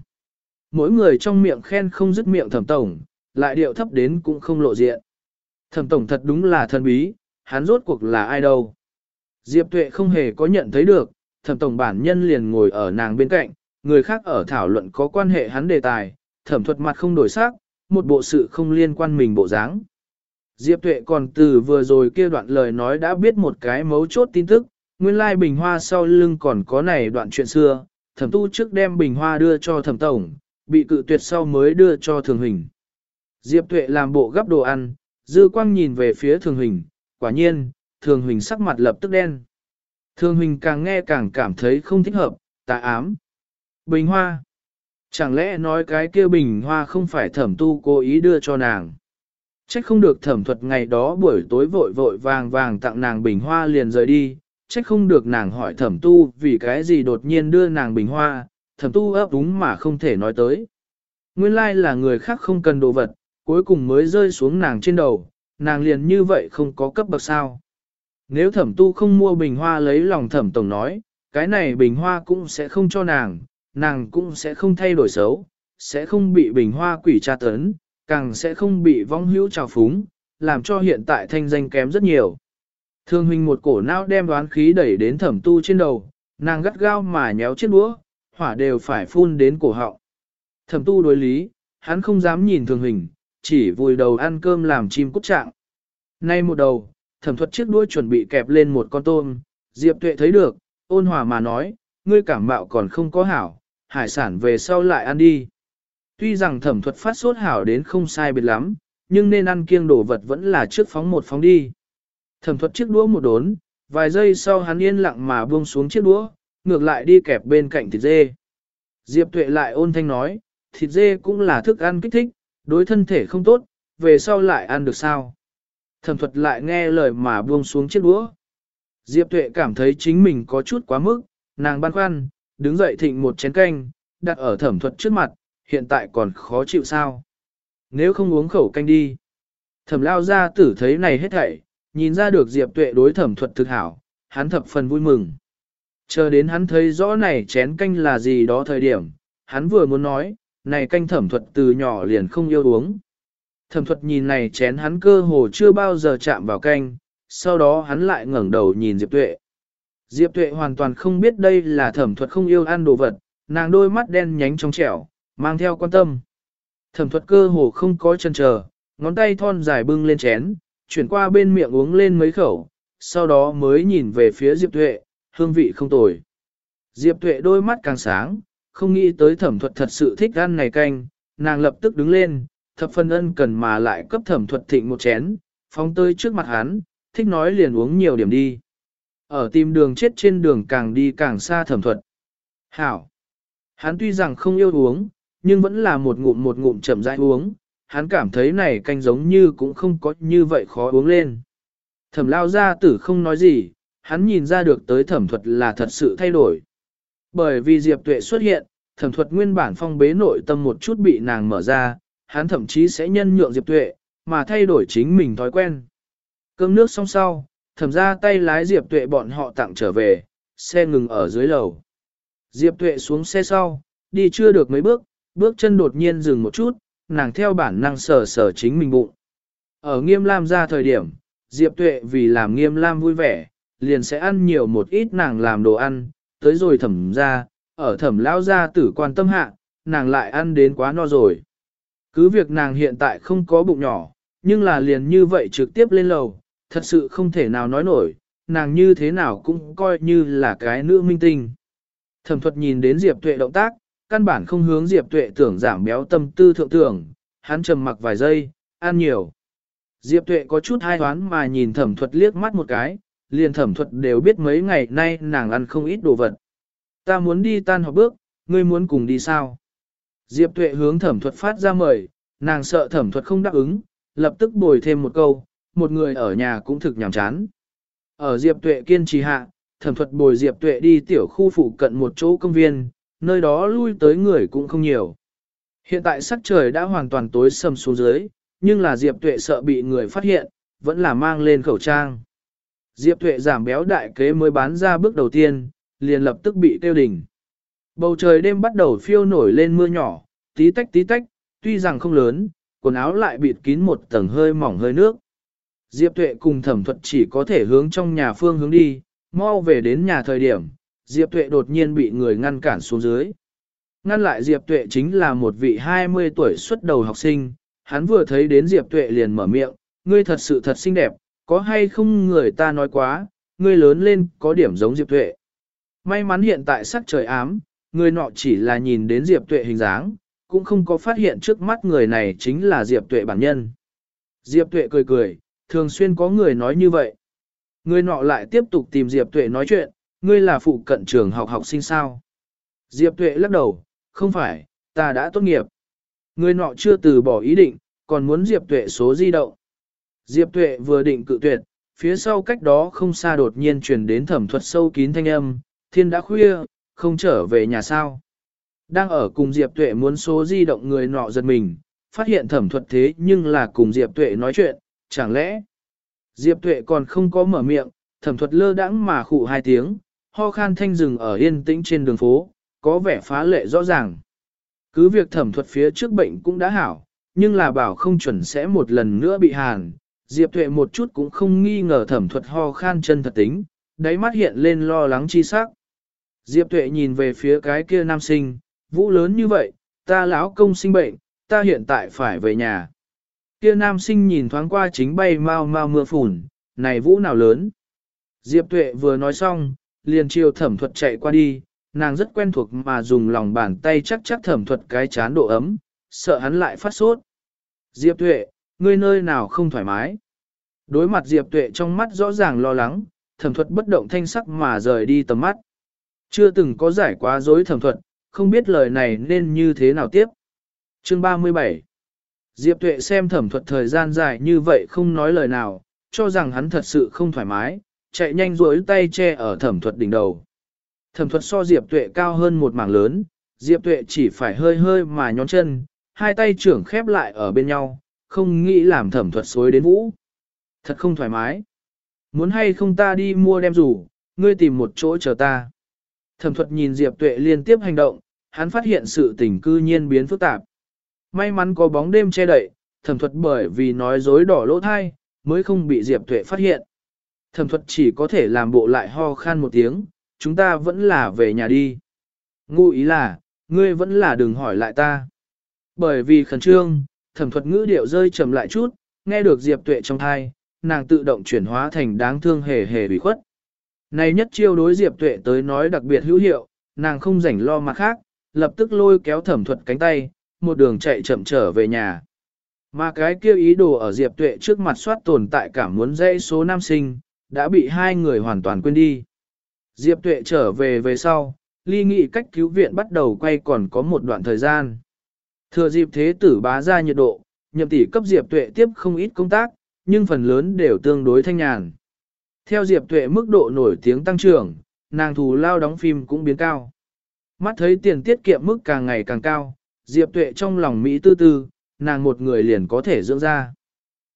mỗi người trong miệng khen không dứt miệng thẩm tổng, lại điệu thấp đến cũng không lộ diện. Thẩm tổng thật đúng là thân bí, hắn rốt cuộc là ai đâu. Diệp tuệ không hề có nhận thấy được, thẩm tổng bản nhân liền ngồi ở nàng bên cạnh, người khác ở thảo luận có quan hệ hắn đề tài, thẩm thuật mặt không đổi sắc, một bộ sự không liên quan mình bộ dáng. Diệp tuệ còn từ vừa rồi kia đoạn lời nói đã biết một cái mấu chốt tin tức, nguyên lai bình hoa sau lưng còn có này đoạn chuyện xưa, thẩm tu trước đem bình hoa đưa cho thẩm tổng, bị cự tuyệt sau mới đưa cho thường hình. Diệp tuệ làm bộ gấp đồ ăn, dư quang nhìn về phía thường hình, quả nhiên, thường hình sắc mặt lập tức đen. Thường hình càng nghe càng cảm thấy không thích hợp, tà ám. Bình hoa. Chẳng lẽ nói cái kia bình hoa không phải thẩm tu cố ý đưa cho nàng. Trách không được thẩm thuật ngày đó buổi tối vội vội vàng vàng tặng nàng bình hoa liền rời đi, trách không được nàng hỏi thẩm tu vì cái gì đột nhiên đưa nàng bình hoa, thẩm tu ấp đúng mà không thể nói tới. Nguyên lai là người khác không cần đồ vật, cuối cùng mới rơi xuống nàng trên đầu, nàng liền như vậy không có cấp bậc sao. Nếu thẩm tu không mua bình hoa lấy lòng thẩm tổng nói, cái này bình hoa cũng sẽ không cho nàng, nàng cũng sẽ không thay đổi xấu, sẽ không bị bình hoa quỷ tra tấn, càng sẽ không bị vong hữu trào phúng, làm cho hiện tại thanh danh kém rất nhiều. Thương huynh một cổ não đem đoán khí đẩy đến thẩm tu trên đầu, nàng gắt gao mà nhéo chiếc đũa, hỏa đều phải phun đến cổ họng. Thẩm tu đối lý, hắn không dám nhìn thường hình, chỉ vùi đầu ăn cơm làm chim cút trạng. Nay một đầu, thẩm thuật chiếc đuôi chuẩn bị kẹp lên một con tôm, Diệp Tuệ thấy được, ôn hòa mà nói, ngươi cảm mạo còn không có hảo, hải sản về sau lại ăn đi. Tuy rằng thẩm thuật phát sốt hảo đến không sai biệt lắm, nhưng nên ăn kiêng đồ vật vẫn là trước phóng một phóng đi. Thẩm thuật chiếc đũa một đốn, vài giây sau hắn yên lặng mà buông xuống chiếc đũa, ngược lại đi kẹp bên cạnh thịt dê. Diệp tuệ lại ôn thanh nói, thịt dê cũng là thức ăn kích thích, đối thân thể không tốt, về sau lại ăn được sao. Thẩm thuật lại nghe lời mà buông xuống chiếc đũa. Diệp tuệ cảm thấy chính mình có chút quá mức, nàng băn khoăn, đứng dậy thịnh một chén canh, đặt ở thẩm thuật trước mặt, hiện tại còn khó chịu sao. Nếu không uống khẩu canh đi. Thẩm lao ra tử thấy này hết thảy, nhìn ra được Diệp tuệ đối thẩm thuật thực hảo, hắn thập phần vui mừng. Chờ đến hắn thấy rõ này chén canh là gì đó thời điểm, hắn vừa muốn nói, này canh thẩm thuật từ nhỏ liền không yêu uống. Thẩm thuật nhìn này chén hắn cơ hồ chưa bao giờ chạm vào canh, sau đó hắn lại ngẩng đầu nhìn Diệp Tuệ. Diệp Tuệ hoàn toàn không biết đây là thẩm thuật không yêu ăn đồ vật, nàng đôi mắt đen nhánh trong trẻo, mang theo quan tâm. Thẩm thuật cơ hồ không có chân chờ, ngón tay thon dài bưng lên chén, chuyển qua bên miệng uống lên mấy khẩu, sau đó mới nhìn về phía Diệp Tuệ, hương vị không tồi. Diệp Tuệ đôi mắt càng sáng, không nghĩ tới thẩm thuật thật sự thích ăn này canh, nàng lập tức đứng lên, thập phần ân cần mà lại cấp thẩm thuật thịnh một chén, phóng tơi trước mặt hắn, thích nói liền uống nhiều điểm đi. Ở tìm đường chết trên đường càng đi càng xa thẩm thuật. Hảo! Hắn tuy rằng không yêu uống, nhưng vẫn là một ngụm một ngụm chậm rãi uống, hắn cảm thấy này canh giống như cũng không có như vậy khó uống lên. Thẩm lao ra tử không nói gì, hắn nhìn ra được tới thẩm thuật là thật sự thay đổi. Bởi vì Diệp Tuệ xuất hiện, thẩm thuật nguyên bản phong bế nội tâm một chút bị nàng mở ra, hắn thậm chí sẽ nhân nhượng Diệp Tuệ, mà thay đổi chính mình thói quen. Cơm nước xong sau, thẩm ra tay lái Diệp Tuệ bọn họ tặng trở về, xe ngừng ở dưới lầu. Diệp Tuệ xuống xe sau, đi chưa được mấy bước, bước chân đột nhiên dừng một chút, nàng theo bản năng sờ sờ chính mình bụng. Ở nghiêm lam ra thời điểm, Diệp Tuệ vì làm nghiêm lam vui vẻ, liền sẽ ăn nhiều một ít nàng làm đồ ăn, tới rồi thẩm ra, ở thẩm lao ra tử quan tâm hạ, nàng lại ăn đến quá no rồi. Cứ việc nàng hiện tại không có bụng nhỏ, nhưng là liền như vậy trực tiếp lên lầu, thật sự không thể nào nói nổi, nàng như thế nào cũng coi như là cái nữ minh tinh. Thẩm thuật nhìn đến Diệp Tuệ động tác, căn bản không hướng Diệp Tuệ tưởng giảm béo tâm tư thượng tưởng, hắn trầm mặc vài giây, ăn nhiều. Diệp Tuệ có chút hai hoán mà nhìn thẩm thuật liếc mắt một cái, liền thẩm thuật đều biết mấy ngày nay nàng ăn không ít đồ vật. Ta muốn đi tan họp bước, ngươi muốn cùng đi sao? Diệp Tuệ hướng thẩm thuật phát ra mời, nàng sợ thẩm thuật không đáp ứng, lập tức bồi thêm một câu, một người ở nhà cũng thực nhàm chán. Ở Diệp Tuệ kiên trì hạ, thẩm thuật bồi Diệp Tuệ đi tiểu khu phụ cận một chỗ công viên, nơi đó lui tới người cũng không nhiều. Hiện tại sắc trời đã hoàn toàn tối sầm xuống dưới, nhưng là Diệp Tuệ sợ bị người phát hiện, vẫn là mang lên khẩu trang. Diệp Tuệ giảm béo đại kế mới bán ra bước đầu tiên, liền lập tức bị tiêu đỉnh. Bầu trời đêm bắt đầu phiêu nổi lên mưa nhỏ, tí tách tí tách, tuy rằng không lớn, quần áo lại bịt kín một tầng hơi mỏng hơi nước. Diệp Tuệ cùng thẩm thuật chỉ có thể hướng trong nhà phương hướng đi, mau về đến nhà thời điểm, Diệp Tuệ đột nhiên bị người ngăn cản xuống dưới. Ngăn lại Diệp Tuệ chính là một vị 20 tuổi xuất đầu học sinh, hắn vừa thấy đến Diệp Tuệ liền mở miệng, ngươi thật sự thật xinh đẹp, có hay không người ta nói quá, ngươi lớn lên có điểm giống Diệp Tuệ. May mắn hiện tại sắc trời ám, người nọ chỉ là nhìn đến Diệp Tuệ hình dáng, cũng không có phát hiện trước mắt người này chính là Diệp Tuệ bản nhân. Diệp Tuệ cười cười, thường xuyên có người nói như vậy. Người nọ lại tiếp tục tìm Diệp Tuệ nói chuyện, ngươi là phụ cận trường học học sinh sao. Diệp Tuệ lắc đầu, không phải, ta đã tốt nghiệp. Người nọ chưa từ bỏ ý định, còn muốn Diệp Tuệ số di động. Diệp Tuệ vừa định cự tuyệt, phía sau cách đó không xa đột nhiên truyền đến thẩm thuật sâu kín thanh âm, thiên đã khuya, không trở về nhà sao. Đang ở cùng Diệp Tuệ muốn số di động người nọ giật mình, phát hiện thẩm thuật thế nhưng là cùng Diệp Tuệ nói chuyện, chẳng lẽ Diệp Tuệ còn không có mở miệng, thẩm thuật lơ đãng mà khụ hai tiếng, ho khan thanh rừng ở yên tĩnh trên đường phố, có vẻ phá lệ rõ ràng. Cứ việc thẩm thuật phía trước bệnh cũng đã hảo, nhưng là bảo không chuẩn sẽ một lần nữa bị hàn. Diệp Tuệ một chút cũng không nghi ngờ thẩm thuật ho khan chân thật tính, đáy mắt hiện lên lo lắng chi sắc. Diệp Tuệ nhìn về phía cái kia nam sinh, vũ lớn như vậy, ta lão công sinh bệnh, ta hiện tại phải về nhà. Kia nam sinh nhìn thoáng qua chính bay mau mau mưa phùn, này vũ nào lớn. Diệp Tuệ vừa nói xong, liền chiều thẩm thuật chạy qua đi, nàng rất quen thuộc mà dùng lòng bàn tay chắc chắc thẩm thuật cái chán độ ấm, sợ hắn lại phát sốt. Diệp Tuệ, ngươi nơi nào không thoải mái? Đối mặt Diệp Tuệ trong mắt rõ ràng lo lắng, thẩm thuật bất động thanh sắc mà rời đi tầm mắt. Chưa từng có giải quá dối thẩm thuật, không biết lời này nên như thế nào tiếp. Chương 37 Diệp Tuệ xem thẩm thuật thời gian dài như vậy không nói lời nào, cho rằng hắn thật sự không thoải mái, chạy nhanh duỗi tay che ở thẩm thuật đỉnh đầu. Thẩm thuật so Diệp Tuệ cao hơn một mảng lớn, Diệp Tuệ chỉ phải hơi hơi mà nhón chân, hai tay trưởng khép lại ở bên nhau, không nghĩ làm thẩm thuật xối đến vũ. Thật không thoải mái. Muốn hay không ta đi mua đem rủ, ngươi tìm một chỗ chờ ta. Thẩm thuật nhìn Diệp Tuệ liên tiếp hành động, hắn phát hiện sự tình cư nhiên biến phức tạp. May mắn có bóng đêm che đậy, thẩm thuật bởi vì nói dối đỏ lỗ thai, mới không bị Diệp Tuệ phát hiện. Thẩm thuật chỉ có thể làm bộ lại ho khan một tiếng, chúng ta vẫn là về nhà đi. Ngụ ý là, ngươi vẫn là đừng hỏi lại ta. Bởi vì khẩn trương, thẩm thuật ngữ điệu rơi trầm lại chút, nghe được Diệp Tuệ trong thai, nàng tự động chuyển hóa thành đáng thương hề hề bị khuất. Này nhất chiêu đối Diệp Tuệ tới nói đặc biệt hữu hiệu, nàng không rảnh lo mặt khác, lập tức lôi kéo thẩm thuật cánh tay, một đường chạy chậm trở về nhà. Mà cái kia ý đồ ở Diệp Tuệ trước mặt soát tồn tại cảm muốn dãy số nam sinh, đã bị hai người hoàn toàn quên đi. Diệp Tuệ trở về về sau, ly nghị cách cứu viện bắt đầu quay còn có một đoạn thời gian. Thừa dịp thế tử bá ra nhiệt độ, nhậm tỷ cấp Diệp Tuệ tiếp không ít công tác, nhưng phần lớn đều tương đối thanh nhàn. Theo Diệp Tuệ mức độ nổi tiếng tăng trưởng, nàng thù lao đóng phim cũng biến cao. Mắt thấy tiền tiết kiệm mức càng ngày càng cao, Diệp Tuệ trong lòng Mỹ tư tư, nàng một người liền có thể dưỡng ra.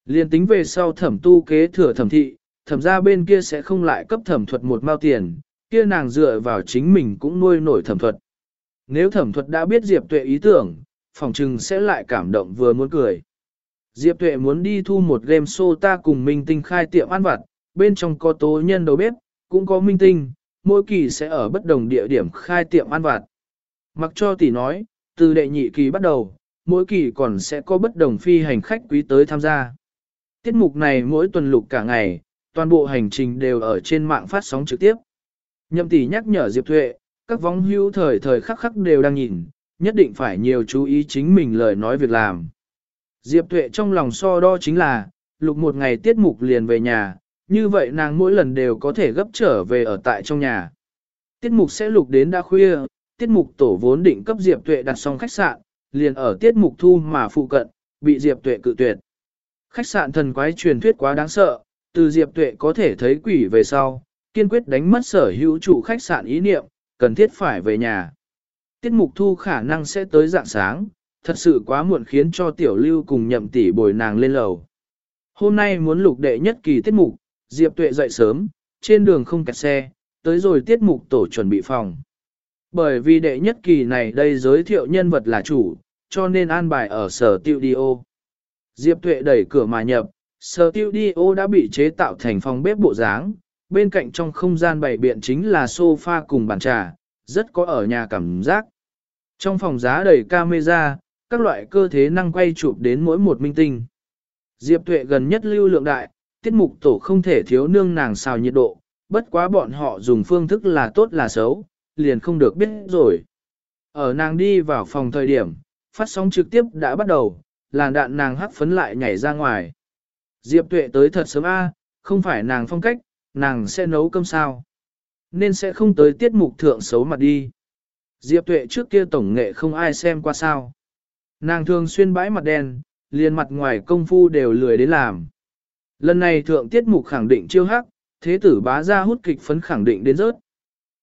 Liền tính về sau thẩm tu kế thừa thẩm thị, thẩm ra bên kia sẽ không lại cấp thẩm thuật một mao tiền, kia nàng dựa vào chính mình cũng nuôi nổi thẩm thuật. Nếu thẩm thuật đã biết Diệp Tuệ ý tưởng, phòng trừng sẽ lại cảm động vừa muốn cười. Diệp Tuệ muốn đi thu một game show ta cùng Minh Tinh khai tiệm ăn vặt, bên trong có tố nhân đầu bếp, cũng có Minh Tinh, mỗi kỳ sẽ ở bất đồng địa điểm khai tiệm ăn vặt. Mặc cho tỷ nói, từ đệ nhị kỳ bắt đầu, mỗi kỳ còn sẽ có bất đồng phi hành khách quý tới tham gia. Tiết mục này mỗi tuần lục cả ngày, toàn bộ hành trình đều ở trên mạng phát sóng trực tiếp. Nhậm tỷ nhắc nhở Diệp Thuệ, các vong hưu thời thời khắc khắc đều đang nhìn, nhất định phải nhiều chú ý chính mình lời nói việc làm. Diệp Thuệ trong lòng so đo chính là, lục một ngày tiết mục liền về nhà, như vậy nàng mỗi lần đều có thể gấp trở về ở tại trong nhà. Tiết mục sẽ lục đến đã khuya, tiết mục tổ vốn định cấp Diệp Tuệ đặt xong khách sạn, liền ở tiết mục thu mà phụ cận, bị Diệp Tuệ cự tuyệt. Khách sạn thần quái truyền thuyết quá đáng sợ, từ Diệp Tuệ có thể thấy quỷ về sau, kiên quyết đánh mất sở hữu chủ khách sạn ý niệm, cần thiết phải về nhà. Tiết mục thu khả năng sẽ tới dạng sáng, thật sự quá muộn khiến cho tiểu lưu cùng nhậm tỷ bồi nàng lên lầu. Hôm nay muốn lục đệ nhất kỳ tiết mục, Diệp Tuệ dậy sớm, trên đường không kẹt xe, tới rồi tiết mục tổ chuẩn bị phòng. Bởi vì đệ nhất kỳ này đây giới thiệu nhân vật là chủ, cho nên an bài ở sở tiêu đi ô. Diệp Tuệ đẩy cửa mà nhập, sở tiêu đi ô đã bị chế tạo thành phòng bếp bộ dáng, bên cạnh trong không gian bày biện chính là sofa cùng bàn trà, rất có ở nhà cảm giác. Trong phòng giá đầy camera, các loại cơ thế năng quay chụp đến mỗi một minh tinh. Diệp Tuệ gần nhất lưu lượng đại, tiết mục tổ không thể thiếu nương nàng xào nhiệt độ, bất quá bọn họ dùng phương thức là tốt là xấu, liền không được biết rồi. Ở nàng đi vào phòng thời điểm, phát sóng trực tiếp đã bắt đầu, làn đạn nàng hắc phấn lại nhảy ra ngoài. Diệp Tuệ tới thật sớm a, không phải nàng phong cách, nàng sẽ nấu cơm sao. Nên sẽ không tới tiết mục thượng xấu mặt đi. Diệp Tuệ trước kia tổng nghệ không ai xem qua sao. Nàng thường xuyên bãi mặt đen, liền mặt ngoài công phu đều lười đến làm. Lần này thượng tiết mục khẳng định chiêu hắc, thế tử bá ra hút kịch phấn khẳng định đến rớt.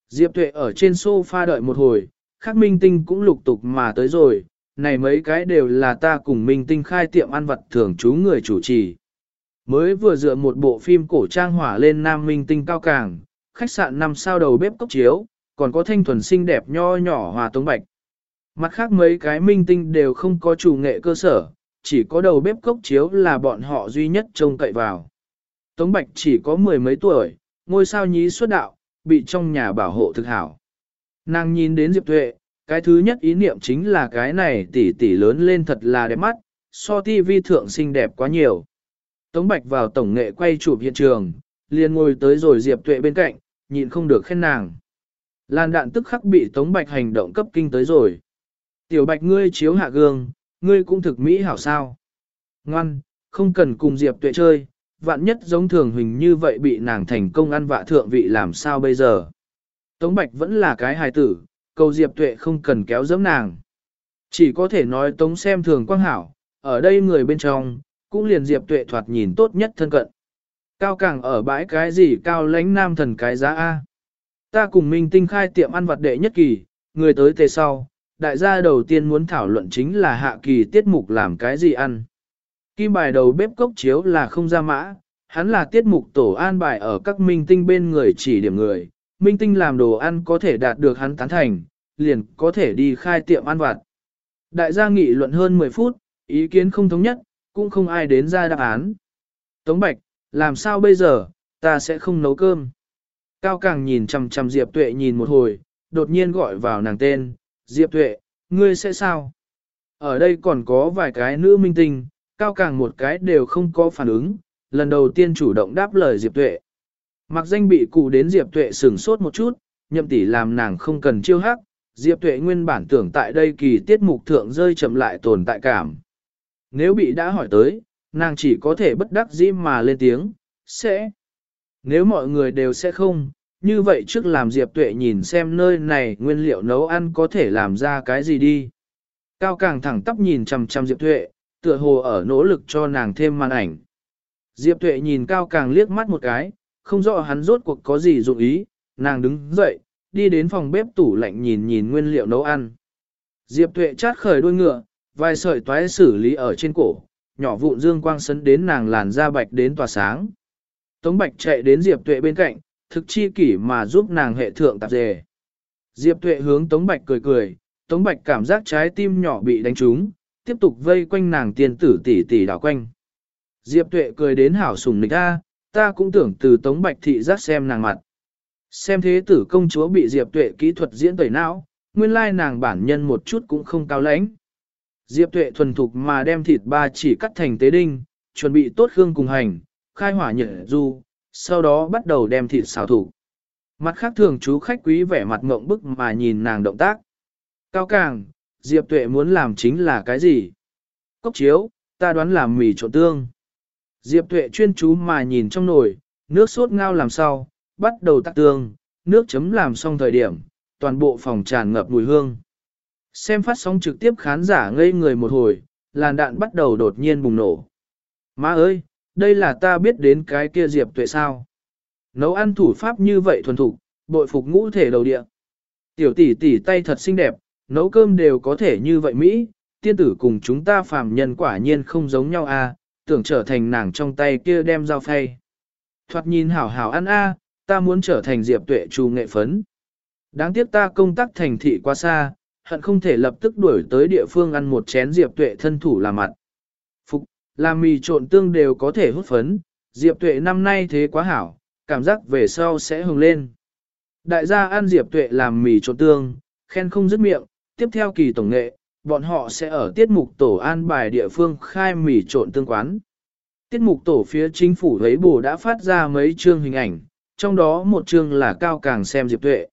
Diệp Tuệ ở trên sofa đợi một hồi, khác minh tinh cũng lục tục mà tới rồi, này mấy cái đều là ta cùng minh tinh khai tiệm ăn vật thường chú người chủ trì. Mới vừa dựa một bộ phim cổ trang hỏa lên nam minh tinh cao càng, khách sạn năm sao đầu bếp cốc chiếu, còn có thanh thuần xinh đẹp nho nhỏ hòa tống bạch. Mặt khác mấy cái minh tinh đều không có chủ nghệ cơ sở, chỉ có đầu bếp cốc chiếu là bọn họ duy nhất trông cậy vào. Tống Bạch chỉ có mười mấy tuổi, ngôi sao nhí xuất đạo, bị trong nhà bảo hộ thực hảo. Nàng nhìn đến Diệp Tuệ, cái thứ nhất ý niệm chính là cái này tỷ tỷ lớn lên thật là đẹp mắt, so TV thượng xinh đẹp quá nhiều. Tống Bạch vào tổng nghệ quay chụp hiện trường, liền ngồi tới rồi Diệp Tuệ bên cạnh, nhịn không được khen nàng. Lan đạn tức khắc bị Tống Bạch hành động cấp kinh tới rồi. Tiểu Bạch ngươi chiếu hạ gương, ngươi cũng thực mỹ hảo sao. Ngoan, không cần cùng Diệp Tuệ chơi, vạn nhất giống thường huỳnh như vậy bị nàng thành công ăn vạ thượng vị làm sao bây giờ. Tống Bạch vẫn là cái hài tử, cầu Diệp Tuệ không cần kéo dẫm nàng. Chỉ có thể nói Tống xem thường quang hảo, ở đây người bên trong, cũng liền Diệp Tuệ thoạt nhìn tốt nhất thân cận. Cao càng ở bãi cái gì cao lãnh nam thần cái giá A. Ta cùng Minh Tinh khai tiệm ăn vặt đệ nhất kỳ, người tới tề sau, đại gia đầu tiên muốn thảo luận chính là hạ kỳ tiết mục làm cái gì ăn. Kim bài đầu bếp cốc chiếu là không ra mã, hắn là tiết mục tổ an bài ở các minh tinh bên người chỉ điểm người, minh tinh làm đồ ăn có thể đạt được hắn tán thành, liền có thể đi khai tiệm ăn vặt. Đại gia nghị luận hơn 10 phút, ý kiến không thống nhất, cũng không ai đến ra đáp án. Tống Bạch, làm sao bây giờ, ta sẽ không nấu cơm. Cao càng nhìn chằm chằm Diệp Tuệ nhìn một hồi, đột nhiên gọi vào nàng tên, Diệp Tuệ, ngươi sẽ sao? Ở đây còn có vài cái nữ minh tinh, cao càng một cái đều không có phản ứng, lần đầu tiên chủ động đáp lời Diệp Tuệ. Mặc danh bị cụ đến Diệp Tuệ sửng sốt một chút, nhậm tỷ làm nàng không cần chiêu hắc, Diệp Tuệ nguyên bản tưởng tại đây kỳ tiết mục thượng rơi chậm lại tồn tại cảm. Nếu bị đã hỏi tới, nàng chỉ có thể bất đắc dĩ mà lên tiếng, sẽ. Nếu mọi người đều sẽ không, như vậy trước làm Diệp Tuệ nhìn xem nơi này nguyên liệu nấu ăn có thể làm ra cái gì đi. Cao càng thẳng tắp nhìn chằm chằm Diệp Tuệ, tựa hồ ở nỗ lực cho nàng thêm màn ảnh. Diệp Tuệ nhìn Cao càng liếc mắt một cái, không rõ hắn rốt cuộc có gì dụng ý, nàng đứng dậy, đi đến phòng bếp tủ lạnh nhìn nhìn nguyên liệu nấu ăn. Diệp Tuệ chát khởi đôi ngựa, vài sợi toái xử lý ở trên cổ, nhỏ vụn dương quang sấn đến nàng làn da bạch đến tỏa sáng. Tống Bạch chạy đến Diệp Tuệ bên cạnh, thực chi kỷ mà giúp nàng hệ thượng tạp dề. Diệp Tuệ hướng Tống Bạch cười cười, Tống Bạch cảm giác trái tim nhỏ bị đánh trúng, tiếp tục vây quanh nàng tiên tử tỷ tỷ đảo quanh. Diệp Tuệ cười đến hảo sùng nịch a, ta cũng tưởng từ Tống Bạch thị giác xem nàng mặt. Xem thế tử công chúa bị Diệp Tuệ kỹ thuật diễn tẩy não, nguyên lai nàng bản nhân một chút cũng không cao lãnh. Diệp Tuệ thuần thục mà đem thịt ba chỉ cắt thành tế đinh, chuẩn bị tốt hương cùng hành, khai hỏa nhở du, sau đó bắt đầu đem thịt xào thủ. Mặt khác thường chú khách quý vẻ mặt ngộng bức mà nhìn nàng động tác. Cao càng, Diệp Tuệ muốn làm chính là cái gì? Cốc chiếu, ta đoán làm mì trộn tương. Diệp Tuệ chuyên chú mà nhìn trong nồi, nước sốt ngao làm sao, bắt đầu tắc tương, nước chấm làm xong thời điểm, toàn bộ phòng tràn ngập mùi hương. Xem phát sóng trực tiếp khán giả ngây người một hồi, làn đạn bắt đầu đột nhiên bùng nổ. Má ơi, đây là ta biết đến cái kia Diệp Tuệ sao. Nấu ăn thủ pháp như vậy thuần thục, bội phục ngũ thể đầu địa. Tiểu tỷ tỷ tay thật xinh đẹp, nấu cơm đều có thể như vậy Mỹ, tiên tử cùng chúng ta phàm nhân quả nhiên không giống nhau a, à, tưởng trở thành nàng trong tay kia đem dao phay. Thoạt nhìn hảo hảo ăn a, ta muốn trở thành Diệp Tuệ trù nghệ phấn. Đáng tiếc ta công tác thành thị quá xa, hận không thể lập tức đuổi tới địa phương ăn một chén Diệp Tuệ thân thủ làm mặt. Làm mì trộn tương đều có thể hút phấn, Diệp Tuệ năm nay thế quá hảo, cảm giác về sau sẽ hừng lên. Đại gia ăn Diệp Tuệ làm mì trộn tương, khen không dứt miệng, tiếp theo kỳ tổng nghệ, bọn họ sẽ ở tiết mục tổ an bài địa phương khai mì trộn tương quán. Tiết mục tổ phía chính phủ thấy bổ đã phát ra mấy chương hình ảnh, trong đó một chương là Cao Càng xem Diệp Tuệ.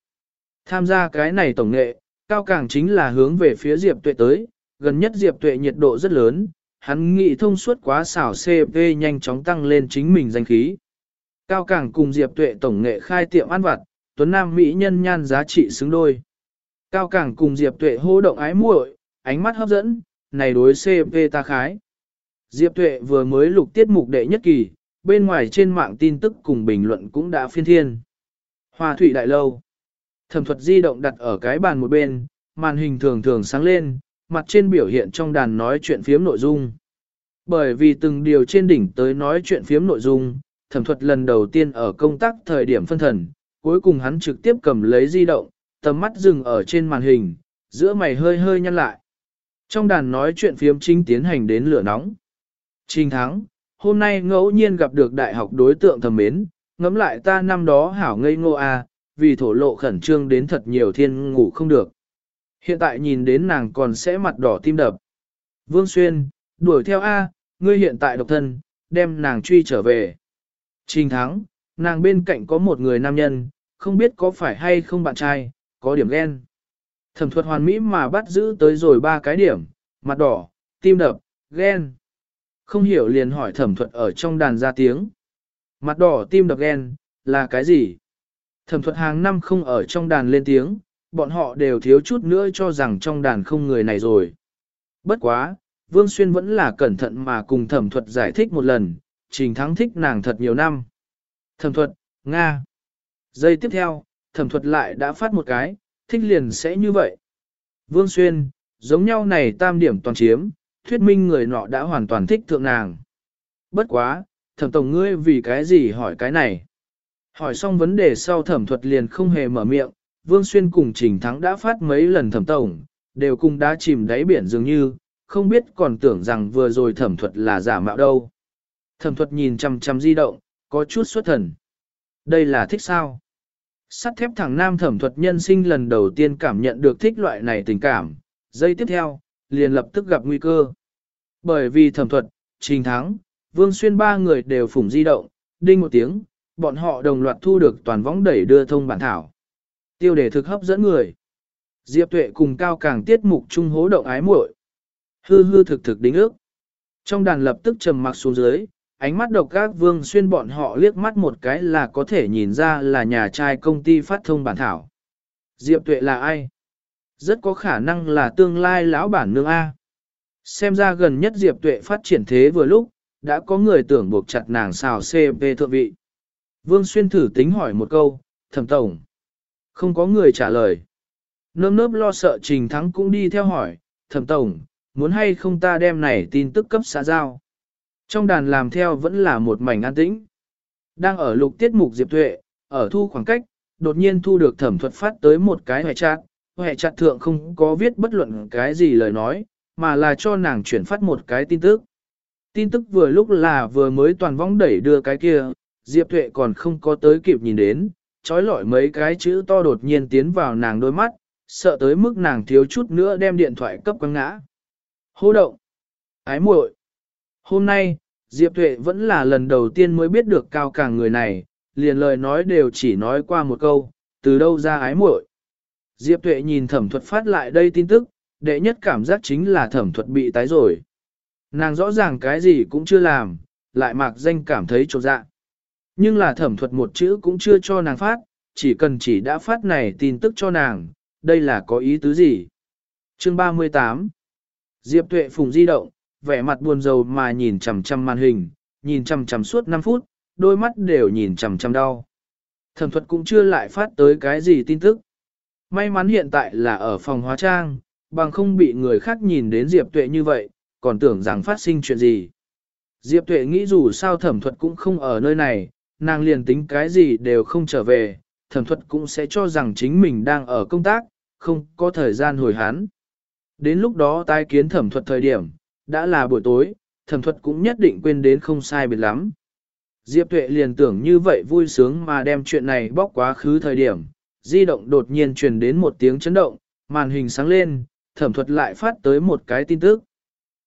Tham gia cái này tổng nghệ, Cao Càng chính là hướng về phía Diệp Tuệ tới, gần nhất Diệp Tuệ nhiệt độ rất lớn, hắn nghĩ thông suốt quá xảo CP nhanh chóng tăng lên chính mình danh khí. Cao Càng cùng Diệp Tuệ tổng nghệ khai tiệm ăn vặt, Tuấn Nam Mỹ nhân nhan giá trị xứng đôi. Cao Càng cùng Diệp Tuệ hô động ái muội, ánh mắt hấp dẫn, này đối CP ta khái. Diệp Tuệ vừa mới lục tiết mục đệ nhất kỳ, bên ngoài trên mạng tin tức cùng bình luận cũng đã phiên thiên. Hoa thủy đại lâu. Thẩm thuật di động đặt ở cái bàn một bên, màn hình thường thường sáng lên, mặt trên biểu hiện trong đàn nói chuyện phiếm nội dung. Bởi vì từng điều trên đỉnh tới nói chuyện phiếm nội dung, thẩm thuật lần đầu tiên ở công tác thời điểm phân thần, cuối cùng hắn trực tiếp cầm lấy di động, tầm mắt dừng ở trên màn hình, giữa mày hơi hơi nhăn lại. Trong đàn nói chuyện phiếm chính tiến hành đến lửa nóng. Trình thắng, hôm nay ngẫu nhiên gặp được đại học đối tượng thầm mến, ngẫm lại ta năm đó hảo ngây ngô à, vì thổ lộ khẩn trương đến thật nhiều thiên ngủ không được. Hiện tại nhìn đến nàng còn sẽ mặt đỏ tim đập. Vương Xuyên, đuổi theo A, ngươi hiện tại độc thân, đem nàng truy trở về. Trình thắng, nàng bên cạnh có một người nam nhân, không biết có phải hay không bạn trai, có điểm ghen. Thẩm thuật hoàn mỹ mà bắt giữ tới rồi ba cái điểm, mặt đỏ, tim đập, ghen. Không hiểu liền hỏi thẩm thuật ở trong đàn ra tiếng. Mặt đỏ tim đập ghen, là cái gì? Thẩm thuật hàng năm không ở trong đàn lên tiếng, bọn họ đều thiếu chút nữa cho rằng trong đàn không người này rồi. Bất quá, Vương Xuyên vẫn là cẩn thận mà cùng thẩm thuật giải thích một lần, trình thắng thích nàng thật nhiều năm. Thẩm thuật, Nga. Giây tiếp theo, thẩm thuật lại đã phát một cái, thích liền sẽ như vậy. Vương Xuyên, giống nhau này tam điểm toàn chiếm, thuyết minh người nọ đã hoàn toàn thích thượng nàng. Bất quá, thẩm tổng ngươi vì cái gì hỏi cái này? Hỏi xong vấn đề sau thẩm thuật liền không hề mở miệng, Vương Xuyên cùng Trình Thắng đã phát mấy lần thẩm tổng, đều cùng đã chìm đáy biển dường như, không biết còn tưởng rằng vừa rồi thẩm thuật là giả mạo đâu. Thẩm thuật nhìn chăm chăm di động, có chút xuất thần. Đây là thích sao? Sắt thép thẳng nam thẩm thuật nhân sinh lần đầu tiên cảm nhận được thích loại này tình cảm, giây tiếp theo, liền lập tức gặp nguy cơ. Bởi vì thẩm thuật, trình thắng, vương xuyên ba người đều phủng di động, đinh một tiếng, bọn họ đồng loạt thu được toàn võng đẩy đưa thông bản thảo. Tiêu đề thực hấp dẫn người. Diệp tuệ cùng cao càng tiết mục trung hố động ái muội Hư hư thực thực đính ước. Trong đàn lập tức trầm mặc xuống dưới, ánh mắt độc các vương xuyên bọn họ liếc mắt một cái là có thể nhìn ra là nhà trai công ty phát thông bản thảo. Diệp tuệ là ai? Rất có khả năng là tương lai lão bản nương A. Xem ra gần nhất Diệp tuệ phát triển thế vừa lúc, đã có người tưởng buộc chặt nàng xào CP thượng vị. Vương Xuyên thử tính hỏi một câu, thẩm tổng. Không có người trả lời. Nơm nớp lo sợ Trình Thắng cũng đi theo hỏi, thẩm tổng, muốn hay không ta đem này tin tức cấp xã giao. Trong đàn làm theo vẫn là một mảnh an tĩnh. Đang ở lục tiết mục Diệp Tuệ, ở thu khoảng cách, đột nhiên thu được thẩm thuật phát tới một cái hệ chặt. Hệ chặt thượng không có viết bất luận cái gì lời nói, mà là cho nàng chuyển phát một cái tin tức. Tin tức vừa lúc là vừa mới toàn vong đẩy đưa cái kia, Diệp Tuệ còn không có tới kịp nhìn đến, trói lọi mấy cái chữ to đột nhiên tiến vào nàng đôi mắt, sợ tới mức nàng thiếu chút nữa đem điện thoại cấp quăng ngã. Hô động! Ái muội! Hôm nay, Diệp Tuệ vẫn là lần đầu tiên mới biết được cao càng người này, liền lời nói đều chỉ nói qua một câu, từ đâu ra ái muội. Diệp Tuệ nhìn thẩm thuật phát lại đây tin tức, đệ nhất cảm giác chính là thẩm thuật bị tái rồi. Nàng rõ ràng cái gì cũng chưa làm, lại mạc danh cảm thấy trột dạ. Nhưng là thẩm thuật một chữ cũng chưa cho nàng phát, chỉ cần chỉ đã phát này tin tức cho nàng, đây là có ý tứ gì? Chương 38 Diệp Tuệ phùng di động, vẻ mặt buồn rầu mà nhìn chằm chằm màn hình, nhìn chằm chằm suốt 5 phút, đôi mắt đều nhìn chằm chằm đau. Thẩm thuật cũng chưa lại phát tới cái gì tin tức. May mắn hiện tại là ở phòng hóa trang, bằng không bị người khác nhìn đến Diệp Tuệ như vậy, còn tưởng rằng phát sinh chuyện gì. Diệp Tuệ nghĩ dù sao thẩm thuật cũng không ở nơi này, nàng liền tính cái gì đều không trở về, thẩm thuật cũng sẽ cho rằng chính mình đang ở công tác, không có thời gian hồi hắn. Đến lúc đó tái kiến thẩm thuật thời điểm, đã là buổi tối, thẩm thuật cũng nhất định quên đến không sai biệt lắm. Diệp Tuệ liền tưởng như vậy vui sướng mà đem chuyện này bóc quá khứ thời điểm, di động đột nhiên truyền đến một tiếng chấn động, màn hình sáng lên, thẩm thuật lại phát tới một cái tin tức.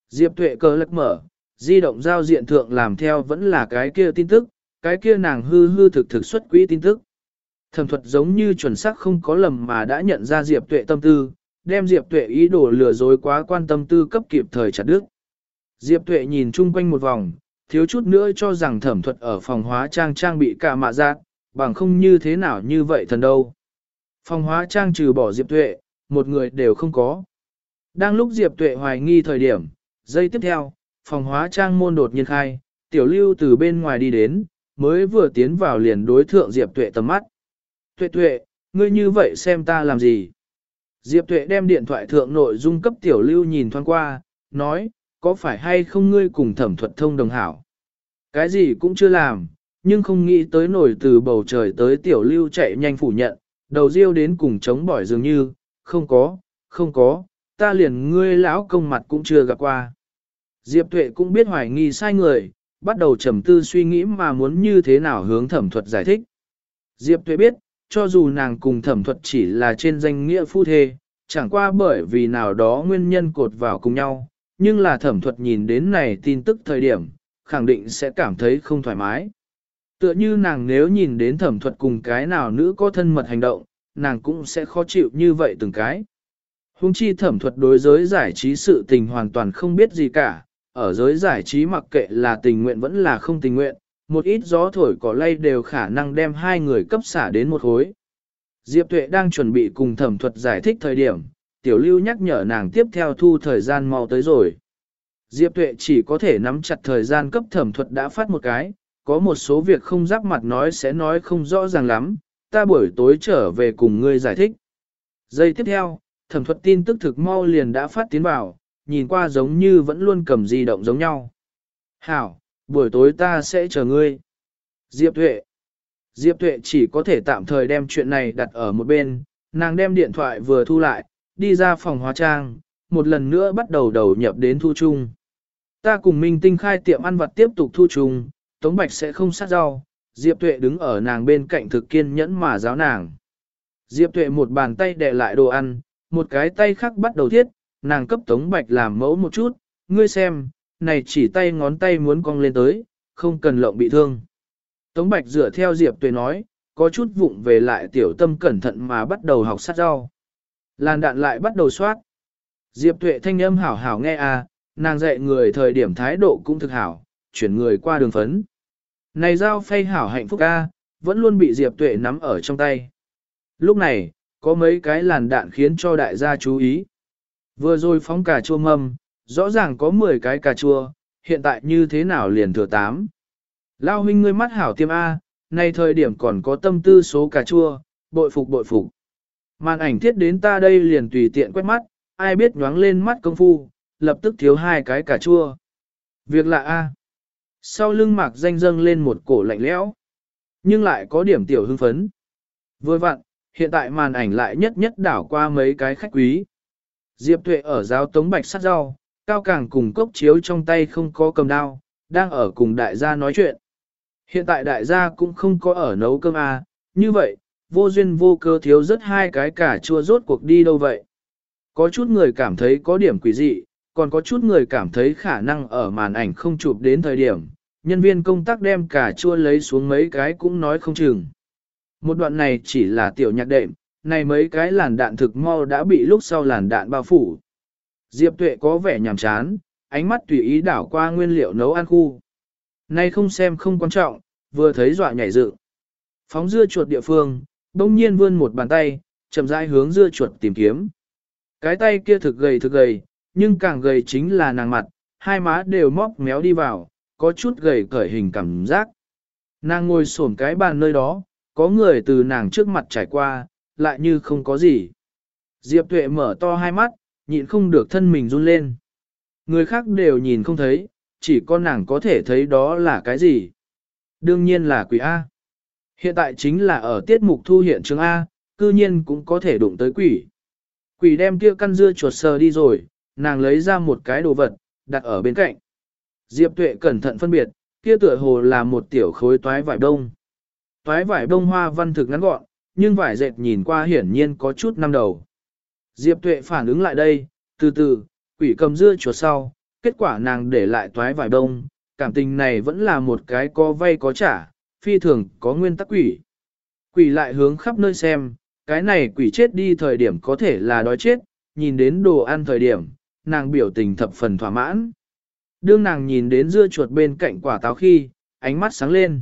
Diệp Tuệ cờ lật mở, di động giao diện thượng làm theo vẫn là cái kia tin tức, cái kia nàng hư hư thực thực xuất quỹ tin tức. Thẩm thuật giống như chuẩn xác không có lầm mà đã nhận ra Diệp Tuệ tâm tư, đem Diệp Tuệ ý đồ lừa dối quá quan tâm tư cấp kịp thời chặt đứt. Diệp Tuệ nhìn chung quanh một vòng, thiếu chút nữa cho rằng thẩm thuật ở phòng hóa trang trang bị cả mạ giác, bằng không như thế nào như vậy thần đâu. Phòng hóa trang trừ bỏ Diệp Tuệ, một người đều không có. Đang lúc Diệp Tuệ hoài nghi thời điểm, giây tiếp theo, phòng hóa trang môn đột nhiên khai, tiểu lưu từ bên ngoài đi đến, mới vừa tiến vào liền đối thượng Diệp Tuệ tầm mắt. Tuệ Tuệ, ngươi như vậy xem ta làm gì? Diệp Tuệ đem điện thoại thượng nội dung cấp tiểu lưu nhìn thoáng qua, nói, có phải hay không ngươi cùng thẩm thuật thông đồng hảo? Cái gì cũng chưa làm, nhưng không nghĩ tới nổi từ bầu trời tới tiểu lưu chạy nhanh phủ nhận, đầu riêu đến cùng chống bỏi dường như, không có, không có, ta liền ngươi lão công mặt cũng chưa gặp qua. Diệp Tuệ cũng biết hoài nghi sai người, bắt đầu trầm tư suy nghĩ mà muốn như thế nào hướng thẩm thuật giải thích. Diệp Tuệ biết, cho dù nàng cùng thẩm thuật chỉ là trên danh nghĩa phu thê, chẳng qua bởi vì nào đó nguyên nhân cột vào cùng nhau, nhưng là thẩm thuật nhìn đến này tin tức thời điểm, khẳng định sẽ cảm thấy không thoải mái. Tựa như nàng nếu nhìn đến thẩm thuật cùng cái nào nữ có thân mật hành động, nàng cũng sẽ khó chịu như vậy từng cái. Hùng chi thẩm thuật đối giới giải trí sự tình hoàn toàn không biết gì cả, ở giới giải trí mặc kệ là tình nguyện vẫn là không tình nguyện, một ít gió thổi cỏ lay đều khả năng đem hai người cấp xả đến một hối. Diệp Tuệ đang chuẩn bị cùng thẩm thuật giải thích thời điểm, tiểu lưu nhắc nhở nàng tiếp theo thu thời gian mau tới rồi. Diệp Tuệ chỉ có thể nắm chặt thời gian cấp thẩm thuật đã phát một cái, có một số việc không giáp mặt nói sẽ nói không rõ ràng lắm, ta buổi tối trở về cùng ngươi giải thích. Giây tiếp theo, thẩm thuật tin tức thực mau liền đã phát tiến vào, nhìn qua giống như vẫn luôn cầm di động giống nhau. Hảo, buổi tối ta sẽ chờ ngươi. Diệp Tuệ Diệp Tuệ chỉ có thể tạm thời đem chuyện này đặt ở một bên, nàng đem điện thoại vừa thu lại, đi ra phòng hóa trang, một lần nữa bắt đầu đầu nhập đến thu chung. Ta cùng Minh Tinh khai tiệm ăn vặt tiếp tục thu chung, Tống Bạch sẽ không sát rau, Diệp Tuệ đứng ở nàng bên cạnh thực kiên nhẫn mà giáo nàng. Diệp Tuệ một bàn tay đè lại đồ ăn, một cái tay khác bắt đầu thiết, nàng cấp Tống Bạch làm mẫu một chút, ngươi xem, này chỉ tay ngón tay muốn cong lên tới, không cần lộng bị thương. Tống Bạch dựa theo Diệp Tuệ nói, có chút vụng về lại tiểu tâm cẩn thận mà bắt đầu học sát rau. Làn đạn lại bắt đầu soát. Diệp Tuệ thanh âm hảo hảo nghe à, nàng dạy người thời điểm thái độ cũng thực hảo, chuyển người qua đường phấn. Này dao phay hảo hạnh phúc a, vẫn luôn bị Diệp Tuệ nắm ở trong tay. Lúc này, có mấy cái làn đạn khiến cho đại gia chú ý. Vừa rồi phóng cà chua mâm, rõ ràng có 10 cái cà chua, hiện tại như thế nào liền thừa 8. Lao huynh ngươi mắt hảo tiêm A, nay thời điểm còn có tâm tư số cà chua, bội phục bội phục. Màn ảnh thiết đến ta đây liền tùy tiện quét mắt, ai biết nhoáng lên mắt công phu, lập tức thiếu hai cái cà chua. Việc lạ A. Sau lưng mạc danh dâng lên một cổ lạnh lẽo, nhưng lại có điểm tiểu hưng phấn. Vừa vặn, hiện tại màn ảnh lại nhất nhất đảo qua mấy cái khách quý. Diệp Tuệ ở giáo tống bạch sát rau, cao càng cùng cốc chiếu trong tay không có cầm đao, đang ở cùng đại gia nói chuyện. Hiện tại đại gia cũng không có ở nấu cơm à, như vậy, vô duyên vô cơ thiếu rất hai cái cả chua rốt cuộc đi đâu vậy. Có chút người cảm thấy có điểm quỷ dị, còn có chút người cảm thấy khả năng ở màn ảnh không chụp đến thời điểm, nhân viên công tác đem cả chua lấy xuống mấy cái cũng nói không chừng. Một đoạn này chỉ là tiểu nhạc đệm, này mấy cái làn đạn thực mau đã bị lúc sau làn đạn bao phủ. Diệp Tuệ có vẻ nhàm chán, ánh mắt tùy ý đảo qua nguyên liệu nấu ăn khu. Nay không xem không quan trọng, vừa thấy dọa nhảy dựng. Phóng dưa chuột địa phương, bỗng nhiên vươn một bàn tay, chậm rãi hướng dưa chuột tìm kiếm. Cái tay kia thực gầy thực gầy, nhưng càng gầy chính là nàng mặt, hai má đều móc méo đi vào, có chút gầy cởi hình cảm giác. Nàng ngồi xổm cái bàn nơi đó, có người từ nàng trước mặt trải qua, lại như không có gì. Diệp Tuệ mở to hai mắt, nhịn không được thân mình run lên. Người khác đều nhìn không thấy, chỉ có nàng có thể thấy đó là cái gì. Đương nhiên là quỷ A. Hiện tại chính là ở tiết mục thu hiện trường A, cư nhiên cũng có thể đụng tới quỷ. Quỷ đem kia căn dưa chuột sờ đi rồi, nàng lấy ra một cái đồ vật, đặt ở bên cạnh. Diệp tuệ cẩn thận phân biệt, kia tựa hồ là một tiểu khối toái vải đông. Toái vải đông hoa văn thực ngắn gọn, nhưng vải dệt nhìn qua hiển nhiên có chút năm đầu. Diệp tuệ phản ứng lại đây, từ từ, quỷ cầm dưa chuột sau, kết quả nàng để lại toái vải đông, cảm tình này vẫn là một cái có vay có trả, phi thường có nguyên tắc quỷ. Quỷ lại hướng khắp nơi xem, cái này quỷ chết đi thời điểm có thể là đói chết, nhìn đến đồ ăn thời điểm, nàng biểu tình thập phần thỏa mãn. Đương nàng nhìn đến dưa chuột bên cạnh quả táo khi, ánh mắt sáng lên.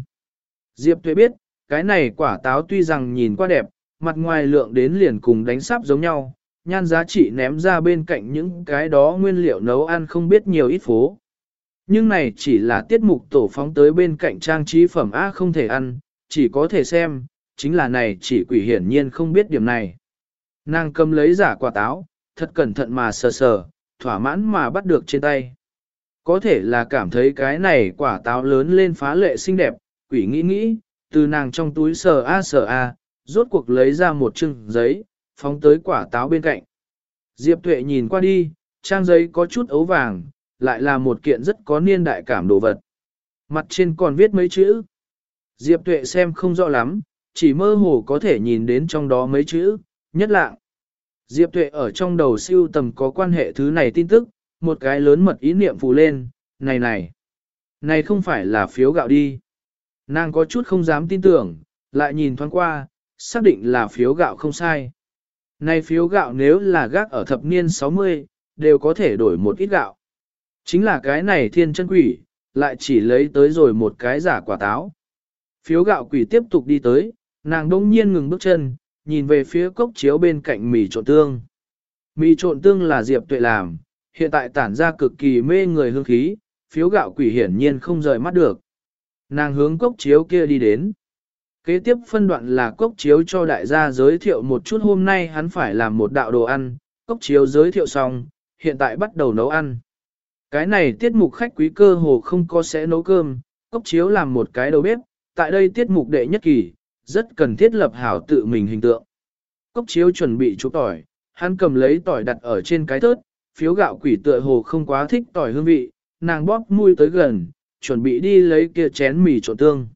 Diệp Tuệ biết, cái này quả táo tuy rằng nhìn qua đẹp, mặt ngoài lượng đến liền cùng đánh sáp giống nhau, nhan giá trị ném ra bên cạnh những cái đó nguyên liệu nấu ăn không biết nhiều ít phố. Nhưng này chỉ là tiết mục tổ phóng tới bên cạnh trang trí phẩm A không thể ăn, chỉ có thể xem, chính là này chỉ quỷ hiển nhiên không biết điểm này. Nàng cầm lấy giả quả táo, thật cẩn thận mà sờ sờ, thỏa mãn mà bắt được trên tay. Có thể là cảm thấy cái này quả táo lớn lên phá lệ xinh đẹp, quỷ nghĩ nghĩ, từ nàng trong túi sờ a sờ a, rốt cuộc lấy ra một chừng giấy, phóng tới quả táo bên cạnh. Diệp Tuệ nhìn qua đi, trang giấy có chút ấu vàng, lại là một kiện rất có niên đại cảm đồ vật. Mặt trên còn viết mấy chữ. Diệp Tuệ xem không rõ lắm, chỉ mơ hồ có thể nhìn đến trong đó mấy chữ, nhất lạng. Diệp Tuệ ở trong đầu siêu tầm có quan hệ thứ này tin tức, một cái lớn mật ý niệm phù lên, này này, này không phải là phiếu gạo đi. Nàng có chút không dám tin tưởng, lại nhìn thoáng qua, xác định là phiếu gạo không sai. Này phiếu gạo nếu là gác ở thập niên 60, đều có thể đổi một ít gạo. Chính là cái này thiên chân quỷ, lại chỉ lấy tới rồi một cái giả quả táo. Phiếu gạo quỷ tiếp tục đi tới, nàng đông nhiên ngừng bước chân, nhìn về phía cốc chiếu bên cạnh mì trộn tương. Mì trộn tương là Diệp Tuệ làm, hiện tại tản ra cực kỳ mê người hương khí, phiếu gạo quỷ hiển nhiên không rời mắt được. Nàng hướng cốc chiếu kia đi đến. Kế tiếp phân đoạn là cốc chiếu cho đại gia giới thiệu một chút hôm nay hắn phải làm một đạo đồ ăn, cốc chiếu giới thiệu xong, hiện tại bắt đầu nấu ăn. Cái này tiết mục khách quý cơ hồ không có sẽ nấu cơm, cốc chiếu làm một cái đầu bếp, tại đây tiết mục đệ nhất kỳ, rất cần thiết lập hảo tự mình hình tượng. Cốc chiếu chuẩn bị chú tỏi, hắn cầm lấy tỏi đặt ở trên cái thớt, phiếu gạo quỷ tựa hồ không quá thích tỏi hương vị, nàng bóp mũi tới gần, chuẩn bị đi lấy kia chén mì trộn tương.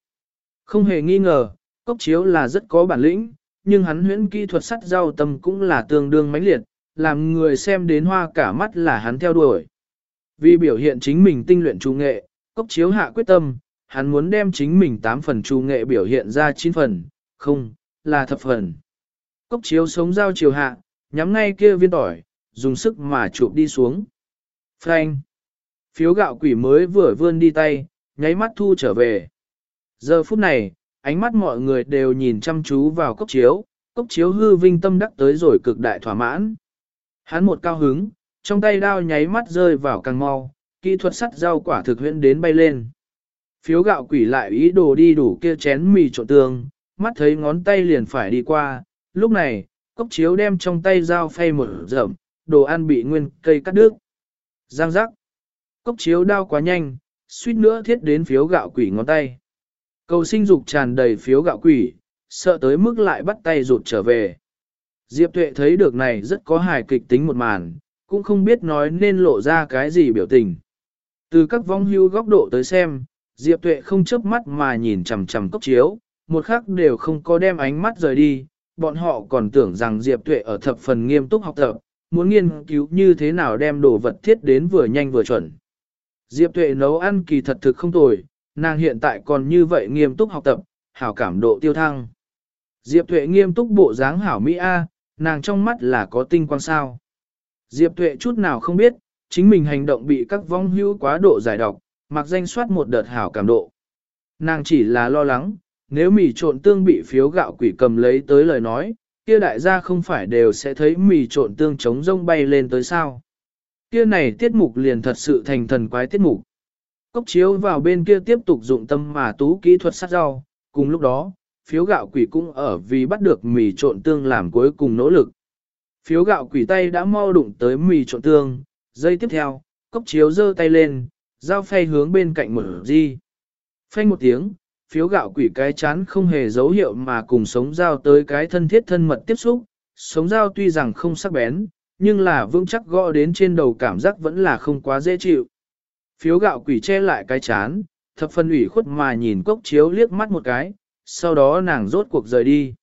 Không hề nghi ngờ, cốc chiếu là rất có bản lĩnh, nhưng hắn huyễn kỹ thuật sắt rau tâm cũng là tương đương mãnh liệt, làm người xem đến hoa cả mắt là hắn theo đuổi. Vì biểu hiện chính mình tinh luyện trung nghệ, cốc chiếu hạ quyết tâm, hắn muốn đem chính mình 8 phần trung nghệ biểu hiện ra 9 phần, không, là thập phần. Cốc chiếu sống giao chiều hạ, nhắm ngay kia viên tỏi, dùng sức mà chụp đi xuống. Frank! Phiếu gạo quỷ mới vừa vươn đi tay, nháy mắt thu trở về. Giờ phút này, ánh mắt mọi người đều nhìn chăm chú vào cốc chiếu, cốc chiếu hư vinh tâm đắc tới rồi cực đại thỏa mãn. Hắn một cao hứng, trong tay đao nháy mắt rơi vào càng mau, kỹ thuật sắt rau quả thực huyễn đến bay lên. Phiếu gạo quỷ lại ý đồ đi đủ kia chén mì trộn tương, mắt thấy ngón tay liền phải đi qua, lúc này, cốc chiếu đem trong tay dao phay một rậm, đồ ăn bị nguyên cây cắt đứt. Giang giác. Cốc chiếu đao quá nhanh, suýt nữa thiết đến phiếu gạo quỷ ngón tay. Cầu sinh dục tràn đầy phiếu gạo quỷ, sợ tới mức lại bắt tay rụt trở về. Diệp Tuệ thấy được này rất có hài kịch tính một màn, cũng không biết nói nên lộ ra cái gì biểu tình. Từ các vong hưu góc độ tới xem, Diệp Tuệ không chớp mắt mà nhìn chằm chằm cốc chiếu, một khắc đều không có đem ánh mắt rời đi, bọn họ còn tưởng rằng Diệp Tuệ ở thập phần nghiêm túc học tập, muốn nghiên cứu như thế nào đem đồ vật thiết đến vừa nhanh vừa chuẩn. Diệp Tuệ nấu ăn kỳ thật thực không tồi, nàng hiện tại còn như vậy nghiêm túc học tập, hảo cảm độ tiêu thăng. Diệp Tuệ nghiêm túc bộ dáng hảo Mỹ A, nàng trong mắt là có tinh quang sao. Diệp Tuệ chút nào không biết, chính mình hành động bị các vong hữu quá độ giải độc, mặc danh soát một đợt hảo cảm độ. Nàng chỉ là lo lắng, nếu mì trộn tương bị phiếu gạo quỷ cầm lấy tới lời nói, kia đại gia không phải đều sẽ thấy mì trộn tương chống rông bay lên tới sao. Kia này tiết mục liền thật sự thành thần quái tiết mục. Cốc chiếu vào bên kia tiếp tục dụng tâm mà tú kỹ thuật sát rau, cùng lúc đó, phiếu gạo quỷ cũng ở vì bắt được mì trộn tương làm cuối cùng nỗ lực. Phiếu gạo quỷ tay đã mau đụng tới mì trộn tương, giây tiếp theo, cốc chiếu giơ tay lên, dao phay hướng bên cạnh mở di. Phanh một tiếng, phiếu gạo quỷ cái chán không hề dấu hiệu mà cùng sống dao tới cái thân thiết thân mật tiếp xúc, sống dao tuy rằng không sắc bén, nhưng là vững chắc gõ đến trên đầu cảm giác vẫn là không quá dễ chịu. Phiếu gạo quỷ che lại cái chán, thập phân ủy khuất mà nhìn cốc chiếu liếc mắt một cái, sau đó nàng rốt cuộc rời đi.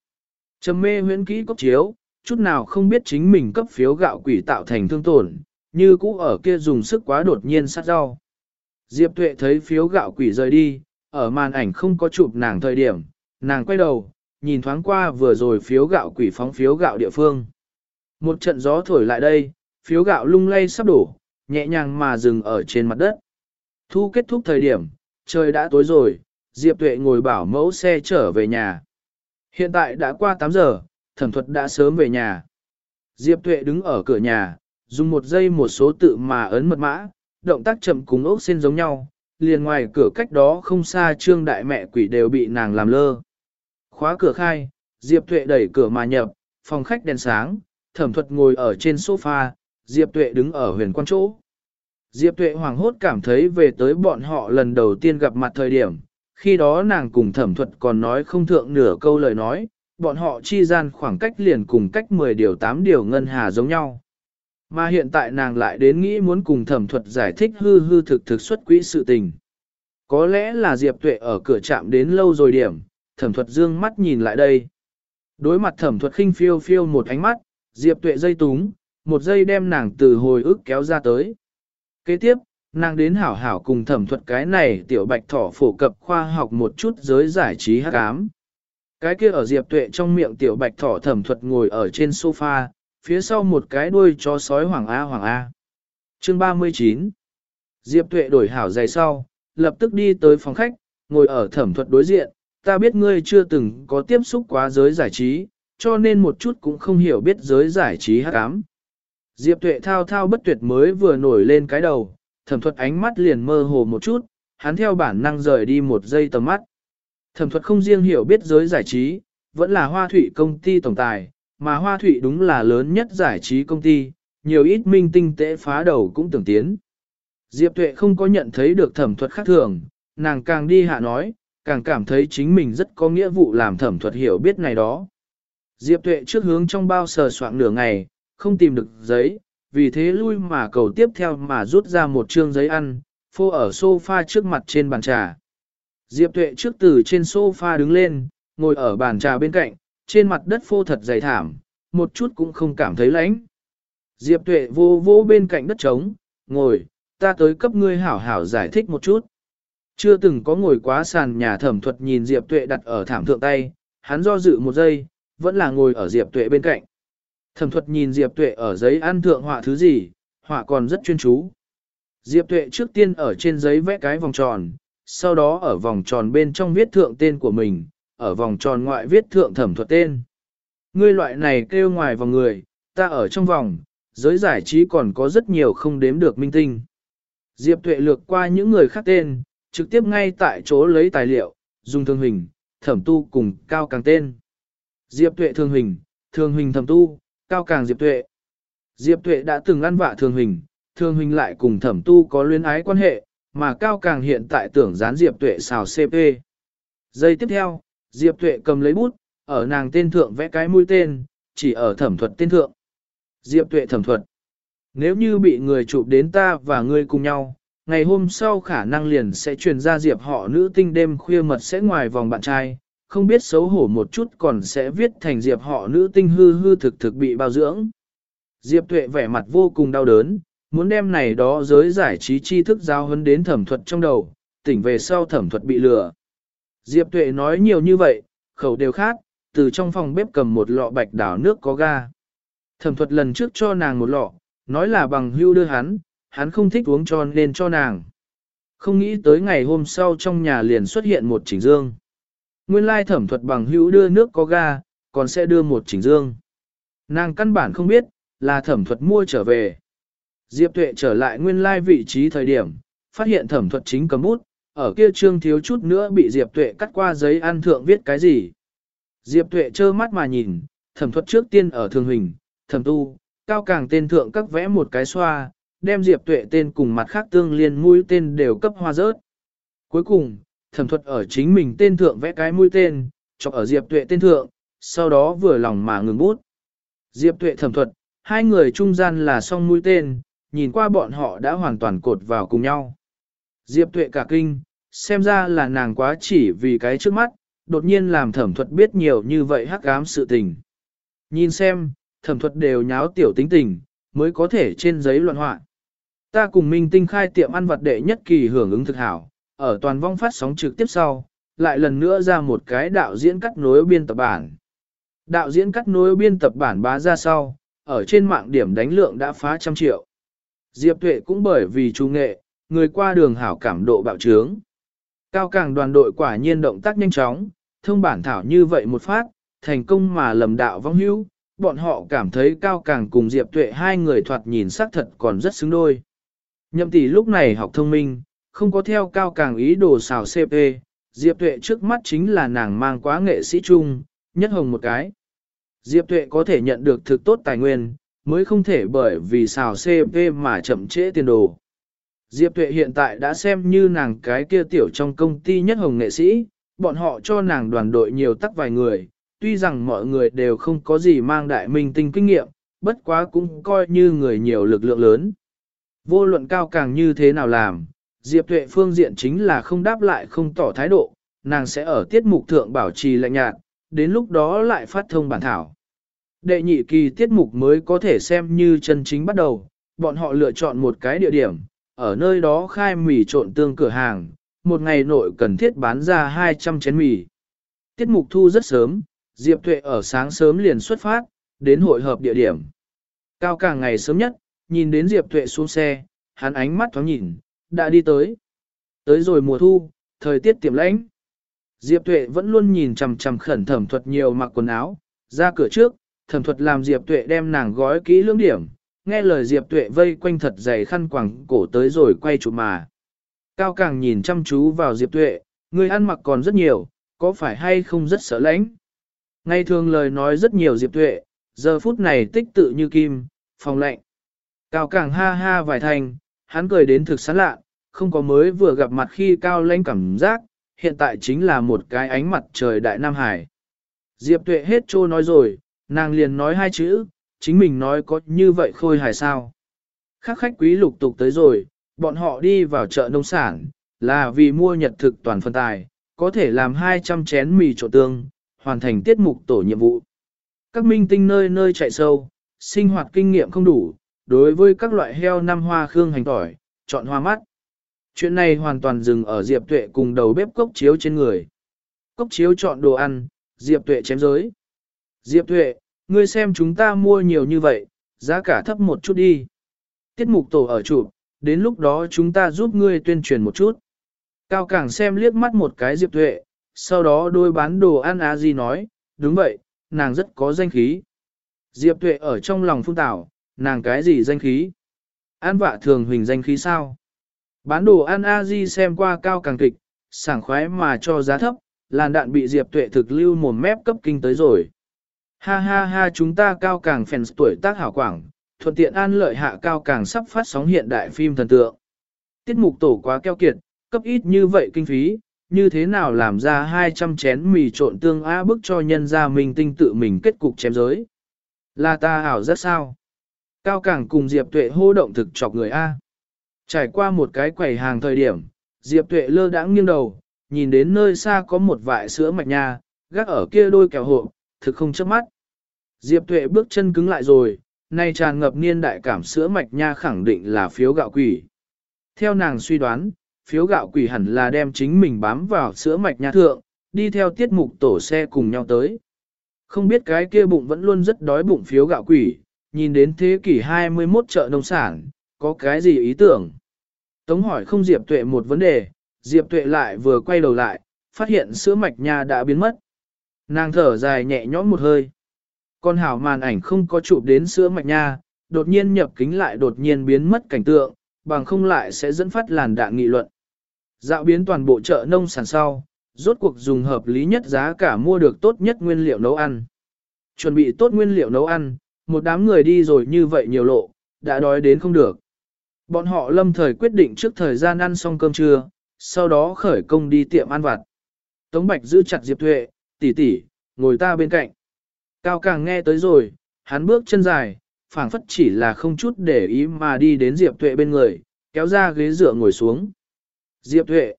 Trầm mê huyễn kỹ cốc chiếu, chút nào không biết chính mình cấp phiếu gạo quỷ tạo thành thương tổn, như cũ ở kia dùng sức quá đột nhiên sát rau. Diệp Tuệ thấy phiếu gạo quỷ rời đi, ở màn ảnh không có chụp nàng thời điểm, nàng quay đầu, nhìn thoáng qua vừa rồi phiếu gạo quỷ phóng phiếu gạo địa phương. Một trận gió thổi lại đây, phiếu gạo lung lay sắp đổ, nhẹ nhàng mà dừng ở trên mặt đất. Thu kết thúc thời điểm, trời đã tối rồi, Diệp Tuệ ngồi bảo mẫu xe trở về nhà. Hiện tại đã qua 8 giờ, thẩm thuật đã sớm về nhà. Diệp Tuệ đứng ở cửa nhà, dùng một giây một số tự mà ấn mật mã, động tác chậm cùng ốc sen giống nhau, liền ngoài cửa cách đó không xa trương đại mẹ quỷ đều bị nàng làm lơ. Khóa cửa khai, Diệp Tuệ đẩy cửa mà nhập, phòng khách đèn sáng, thẩm thuật ngồi ở trên sofa, Diệp Tuệ đứng ở huyền quan chỗ. Diệp Tuệ hoàng hốt cảm thấy về tới bọn họ lần đầu tiên gặp mặt thời điểm, khi đó nàng cùng thẩm thuật còn nói không thượng nửa câu lời nói, bọn họ chi gian khoảng cách liền cùng cách 10 điều 8 điều ngân hà giống nhau. Mà hiện tại nàng lại đến nghĩ muốn cùng thẩm thuật giải thích hư hư thực thực xuất quỹ sự tình. Có lẽ là Diệp Tuệ ở cửa chạm đến lâu rồi điểm, thẩm thuật dương mắt nhìn lại đây. Đối mặt thẩm thuật khinh phiêu phiêu một ánh mắt, Diệp Tuệ dây túng, một giây đem nàng từ hồi ức kéo ra tới. Kế tiếp, nàng đến hảo hảo cùng thẩm thuật cái này tiểu bạch thỏ phổ cập khoa học một chút giới giải trí hát ám. Cái kia ở Diệp Tuệ trong miệng tiểu bạch thỏ thẩm thuật ngồi ở trên sofa, phía sau một cái đuôi chó sói hoàng A hoàng A. Chương 39 Diệp Tuệ đổi hảo giày sau, lập tức đi tới phòng khách, ngồi ở thẩm thuật đối diện, ta biết ngươi chưa từng có tiếp xúc quá giới giải trí, cho nên một chút cũng không hiểu biết giới giải trí hát ám. Diệp Tuệ thao thao bất tuyệt mới vừa nổi lên cái đầu, thẩm thuật ánh mắt liền mơ hồ một chút, hắn theo bản năng rời đi một giây tầm mắt. Thẩm thuật không riêng hiểu biết giới giải trí, vẫn là hoa thủy công ty tổng tài, mà hoa thủy đúng là lớn nhất giải trí công ty, nhiều ít minh tinh tế phá đầu cũng tưởng tiến. Diệp Tuệ không có nhận thấy được thẩm thuật khác thường, nàng càng đi hạ nói, càng cảm thấy chính mình rất có nghĩa vụ làm thẩm thuật hiểu biết này đó. Diệp Tuệ trước hướng trong bao sờ soạn nửa ngày, không tìm được giấy, vì thế lui mà cầu tiếp theo mà rút ra một trương giấy ăn, phô ở sofa trước mặt trên bàn trà. Diệp Tuệ trước từ trên sofa đứng lên, ngồi ở bàn trà bên cạnh, trên mặt đất phô thật dày thảm, một chút cũng không cảm thấy lạnh. Diệp Tuệ vô vô bên cạnh đất trống, ngồi, ta tới cấp ngươi hảo hảo giải thích một chút. Chưa từng có ngồi quá sàn nhà thẩm thuật nhìn Diệp Tuệ đặt ở thảm thượng tay, hắn do dự một giây, vẫn là ngồi ở Diệp Tuệ bên cạnh. Thẩm thuật nhìn Diệp Tuệ ở giấy ăn thượng họa thứ gì, họa còn rất chuyên chú. Diệp Tuệ trước tiên ở trên giấy vẽ cái vòng tròn, sau đó ở vòng tròn bên trong viết thượng tên của mình, ở vòng tròn ngoại viết thượng thẩm thuật tên. Ngươi loại này kêu ngoài vòng người, ta ở trong vòng, giới giải trí còn có rất nhiều không đếm được minh tinh. Diệp Tuệ lược qua những người khác tên, trực tiếp ngay tại chỗ lấy tài liệu, dùng thương hình, thẩm tu cùng cao càng tên. Diệp Tuệ thương hình, thương hình thầm tu, cao càng Diệp Tuệ. Diệp Tuệ đã từng ăn vạ thương hình, thương hình lại cùng thẩm tu có luyến ái quan hệ, mà cao càng hiện tại tưởng dán Diệp Tuệ xào CP. Giây tiếp theo, Diệp Tuệ cầm lấy bút, ở nàng tên thượng vẽ cái mũi tên, chỉ ở thẩm thuật tên thượng. Diệp Tuệ thẩm thuật. Nếu như bị người chụp đến ta và ngươi cùng nhau, ngày hôm sau khả năng liền sẽ truyền ra Diệp họ nữ tinh đêm khuya mật sẽ ngoài vòng bạn trai, không biết xấu hổ một chút còn sẽ viết thành Diệp họ nữ tinh hư hư thực thực bị bao dưỡng. Diệp Tuệ vẻ mặt vô cùng đau đớn, muốn đem này đó giới giải trí tri thức giao hấn đến thẩm thuật trong đầu, tỉnh về sau thẩm thuật bị lừa. Diệp Tuệ nói nhiều như vậy, khẩu đều khác, từ trong phòng bếp cầm một lọ bạch đảo nước có ga. Thẩm thuật lần trước cho nàng một lọ, nói là bằng hưu đưa hắn, hắn không thích uống cho nên cho nàng. Không nghĩ tới ngày hôm sau trong nhà liền xuất hiện một chỉnh dương. Nguyên lai thẩm thuật bằng hữu đưa nước có ga, còn sẽ đưa một chỉnh dương. Nàng căn bản không biết, là thẩm thuật mua trở về. Diệp tuệ trở lại nguyên lai vị trí thời điểm, phát hiện thẩm thuật chính cầm bút, ở kia trương thiếu chút nữa bị Diệp tuệ cắt qua giấy ăn thượng viết cái gì. Diệp tuệ trơ mắt mà nhìn, thẩm thuật trước tiên ở thường hình, thẩm tu, cao càng tên thượng các vẽ một cái xoa, đem Diệp tuệ tên cùng mặt khác tương liên mũi tên đều cấp hoa rớt. Cuối cùng, thẩm thuật ở chính mình tên thượng vẽ cái mũi tên, chọc ở Diệp tuệ tên thượng, sau đó vừa lòng mà ngừng bút. Diệp tuệ thẩm thuật, hai người trung gian là song mũi tên, nhìn qua bọn họ đã hoàn toàn cột vào cùng nhau. Diệp tuệ cả kinh, xem ra là nàng quá chỉ vì cái trước mắt, đột nhiên làm thẩm thuật biết nhiều như vậy hắc ám sự tình. Nhìn xem, thẩm thuật đều nháo tiểu tính tình, mới có thể trên giấy luận họa. Ta cùng Minh Tinh khai tiệm ăn vật đệ nhất kỳ hưởng ứng thực hảo, ở toàn vong phát sóng trực tiếp sau, lại lần nữa ra một cái đạo diễn cắt nối biên tập bản. Đạo diễn cắt nối biên tập bản bá ra sau, ở trên mạng điểm đánh lượng đã phá trăm triệu. Diệp Tuệ cũng bởi vì chú nghệ, người qua đường hảo cảm độ bạo trướng. Cao càng đoàn đội quả nhiên động tác nhanh chóng, thông bản thảo như vậy một phát, thành công mà lầm đạo vong hữu, bọn họ cảm thấy cao càng cùng Diệp Tuệ hai người thoạt nhìn sắc thật còn rất xứng đôi. Nhậm tỷ lúc này học thông minh, không có theo cao càng ý đồ xào CP, Diệp Tuệ trước mắt chính là nàng mang quá nghệ sĩ chung, nhất hồng một cái. Diệp Tuệ có thể nhận được thực tốt tài nguyên, mới không thể bởi vì xào CP mà chậm trễ tiền đồ. Diệp Tuệ hiện tại đã xem như nàng cái kia tiểu trong công ty nhất hồng nghệ sĩ, bọn họ cho nàng đoàn đội nhiều tắc vài người, tuy rằng mọi người đều không có gì mang đại minh tinh kinh nghiệm, bất quá cũng coi như người nhiều lực lượng lớn. Vô luận cao càng như thế nào làm, Diệp Tuệ phương diện chính là không đáp lại không tỏ thái độ, nàng sẽ ở tiết mục thượng bảo trì lạnh nhạt, đến lúc đó lại phát thông bản thảo. Đệ nhị kỳ tiết mục mới có thể xem như chân chính bắt đầu, bọn họ lựa chọn một cái địa điểm, ở nơi đó khai mì trộn tương cửa hàng, một ngày nội cần thiết bán ra 200 chén mì. Tiết mục thu rất sớm, Diệp Tuệ ở sáng sớm liền xuất phát, đến hội hợp địa điểm. Cao càng ngày sớm nhất, nhìn đến Diệp Tuệ xuống xe, hắn ánh mắt thoáng nhìn, đã đi tới. Tới rồi mùa thu, thời tiết tiệm lãnh. Diệp Tuệ vẫn luôn nhìn chằm chằm khẩn thẩm thuật nhiều mặc quần áo, ra cửa trước, thẩm thuật làm Diệp Tuệ đem nàng gói kỹ lưỡng điểm, nghe lời Diệp Tuệ vây quanh thật dày khăn quàng cổ tới rồi quay chụp mà. Cao càng nhìn chăm chú vào Diệp Tuệ, người ăn mặc còn rất nhiều, có phải hay không rất sợ lãnh. Ngày thường lời nói rất nhiều Diệp Tuệ, giờ phút này tích tự như kim, phòng lạnh. Cao càng ha ha vài thành, hắn cười đến thực sán lạ, không có mới vừa gặp mặt khi cao lãnh cảm giác, hiện tại chính là một cái ánh mặt trời đại Nam Hải. Diệp Tuệ hết trô nói rồi, nàng liền nói hai chữ, chính mình nói có như vậy khôi hài sao. Khác khách quý lục tục tới rồi, bọn họ đi vào chợ nông sản, là vì mua nhật thực toàn phân tài, có thể làm 200 chén mì trộn tương, hoàn thành tiết mục tổ nhiệm vụ. Các minh tinh nơi nơi chạy sâu, sinh hoạt kinh nghiệm không đủ, đối với các loại heo năm hoa khương hành tỏi, chọn hoa mắt. Chuyện này hoàn toàn dừng ở Diệp Tuệ cùng đầu bếp cốc chiếu trên người. Cốc chiếu chọn đồ ăn, Diệp Tuệ chém giới. Diệp Tuệ, ngươi xem chúng ta mua nhiều như vậy, giá cả thấp một chút đi. Tiết mục tổ ở chụp, đến lúc đó chúng ta giúp ngươi tuyên truyền một chút. Cao Cảng xem liếc mắt một cái Diệp Tuệ, sau đó đôi bán đồ ăn á gì nói, đúng vậy, nàng rất có danh khí. Diệp Tuệ ở trong lòng phun tảo, nàng cái gì danh khí? An vạ thường huỳnh danh khí sao? Bán đồ ăn a di xem qua cao càng kịch, sảng khoái mà cho giá thấp, làn đạn bị Diệp Tuệ thực lưu mồm mép cấp kinh tới rồi. Ha ha ha chúng ta cao càng fans tuổi tác hảo quảng, thuận tiện an lợi hạ cao càng sắp phát sóng hiện đại phim thần tượng. Tiết mục tổ quá keo kiệt, cấp ít như vậy kinh phí, như thế nào làm ra 200 chén mì trộn tương á bức cho nhân gia mình tinh tự mình kết cục chém giới. Là ta ảo rất sao? Cao càng cùng Diệp Tuệ hô động thực chọc người A. Trải qua một cái quầy hàng thời điểm, Diệp Tuệ lơ đãng nghiêng đầu, nhìn đến nơi xa có một vại sữa mạch nha, gác ở kia đôi kẹo hộ, thực không chớp mắt. Diệp Tuệ bước chân cứng lại rồi, nay tràn ngập niên đại cảm sữa mạch nha khẳng định là phiếu gạo quỷ. Theo nàng suy đoán, phiếu gạo quỷ hẳn là đem chính mình bám vào sữa mạch nha thượng, đi theo tiết mục tổ xe cùng nhau tới. Không biết cái kia bụng vẫn luôn rất đói bụng phiếu gạo quỷ, nhìn đến thế kỷ 21 chợ nông sản, có cái gì ý tưởng? Tống hỏi không Diệp Tuệ một vấn đề, Diệp Tuệ lại vừa quay đầu lại, phát hiện sữa mạch nha đã biến mất. Nàng thở dài nhẹ nhõm một hơi. Con hảo màn ảnh không có chụp đến sữa mạch nha, đột nhiên nhập kính lại đột nhiên biến mất cảnh tượng, bằng không lại sẽ dẫn phát làn đạn nghị luận. Dạo biến toàn bộ chợ nông sản sau, rốt cuộc dùng hợp lý nhất giá cả mua được tốt nhất nguyên liệu nấu ăn. Chuẩn bị tốt nguyên liệu nấu ăn, một đám người đi rồi như vậy nhiều lộ, đã đói đến không được. Bọn họ lâm thời quyết định trước thời gian ăn xong cơm trưa, sau đó khởi công đi tiệm ăn vặt. Tống Bạch giữ chặt Diệp Thuệ, tỷ tỷ, ngồi ta bên cạnh. Cao càng nghe tới rồi, hắn bước chân dài, phảng phất chỉ là không chút để ý mà đi đến Diệp Thuệ bên người, kéo ra ghế dựa ngồi xuống. Diệp Thuệ,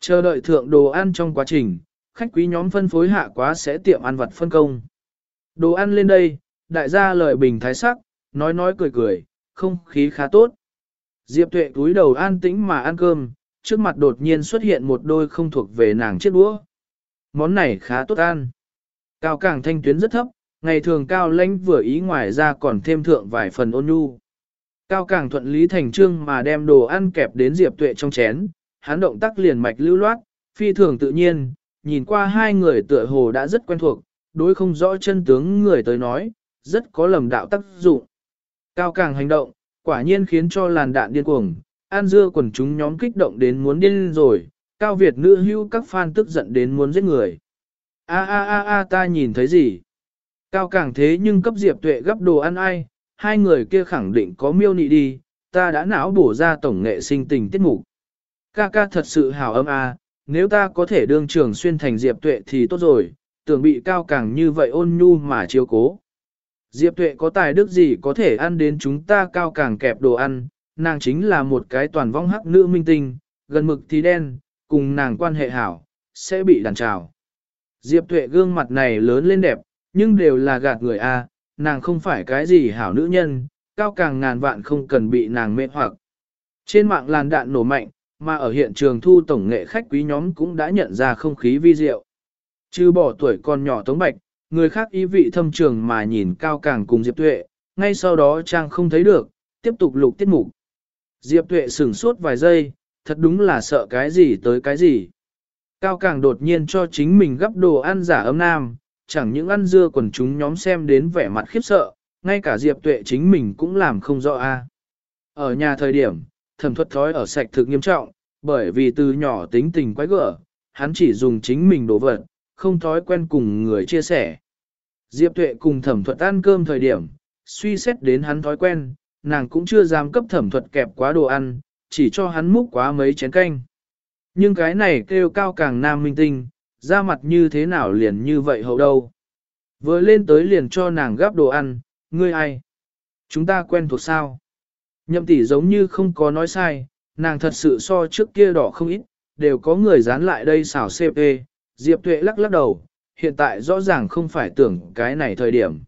chờ đợi thượng đồ ăn trong quá trình, khách quý nhóm phân phối hạ quá sẽ tiệm ăn vặt phân công. Đồ ăn lên đây, đại gia lời bình thái sắc, nói nói cười cười, không khí khá tốt. Diệp Tuệ túi đầu an tĩnh mà ăn cơm, trước mặt đột nhiên xuất hiện một đôi không thuộc về nàng chiếc đũa. Món này khá tốt ăn. Cao càng thanh tuyến rất thấp, ngày thường cao lãnh vừa ý ngoài ra còn thêm thượng vài phần ôn nhu. Cao càng thuận lý thành trương mà đem đồ ăn kẹp đến Diệp Tuệ trong chén, hắn động tác liền mạch lưu loát, phi thường tự nhiên, nhìn qua hai người tựa hồ đã rất quen thuộc, đối không rõ chân tướng người tới nói, rất có lầm đạo tác dụng. Cao càng hành động, quả nhiên khiến cho làn đạn điên cuồng, an dưa quần chúng nhóm kích động đến muốn điên rồi, cao Việt nữ hưu các fan tức giận đến muốn giết người. A a a a ta nhìn thấy gì? Cao càng thế nhưng cấp Diệp Tuệ gấp đồ ăn ai, hai người kia khẳng định có miêu nị đi, ta đã não bổ ra tổng nghệ sinh tình tiết mục. Ca ca thật sự hào âm a, nếu ta có thể đương trường xuyên thành Diệp Tuệ thì tốt rồi, tưởng bị cao càng như vậy ôn nhu mà chiếu cố. Diệp Tuệ có tài đức gì có thể ăn đến chúng ta cao càng kẹp đồ ăn, nàng chính là một cái toàn vong hắc nữ minh tinh, gần mực thì đen, cùng nàng quan hệ hảo, sẽ bị đàn trào. Diệp Tuệ gương mặt này lớn lên đẹp, nhưng đều là gạt người a, nàng không phải cái gì hảo nữ nhân, cao càng ngàn vạn không cần bị nàng mê hoặc. Trên mạng làn đạn nổ mạnh, mà ở hiện trường thu tổng nghệ khách quý nhóm cũng đã nhận ra không khí vi diệu. Trừ bỏ tuổi còn nhỏ Tống Bạch, người khác ý vị thâm trường mà nhìn cao càng cùng Diệp Tuệ, ngay sau đó Trang không thấy được, tiếp tục lục tiết mục. Diệp Tuệ sửng sốt vài giây, thật đúng là sợ cái gì tới cái gì. Cao càng đột nhiên cho chính mình gấp đồ ăn giả ấm nam, chẳng những ăn dưa quần chúng nhóm xem đến vẻ mặt khiếp sợ, ngay cả Diệp Tuệ chính mình cũng làm không rõ a. Ở nhà thời điểm, thẩm thuật thói ở sạch thực nghiêm trọng, bởi vì từ nhỏ tính tình quái gở, hắn chỉ dùng chính mình đổ vật, không thói quen cùng người chia sẻ. Diệp Tuệ cùng thẩm thuật ăn cơm thời điểm, suy xét đến hắn thói quen, nàng cũng chưa dám cấp thẩm thuật kẹp quá đồ ăn, chỉ cho hắn múc quá mấy chén canh. Nhưng cái này kêu cao càng nam minh tinh, ra mặt như thế nào liền như vậy hậu đâu. Vừa lên tới liền cho nàng gắp đồ ăn, ngươi ai? Chúng ta quen thuộc sao? Nhậm tỷ giống như không có nói sai, nàng thật sự so trước kia đỏ không ít, đều có người dán lại đây xảo CP, Diệp Tuệ lắc lắc đầu, hiện tại rõ ràng không phải tưởng cái này thời điểm.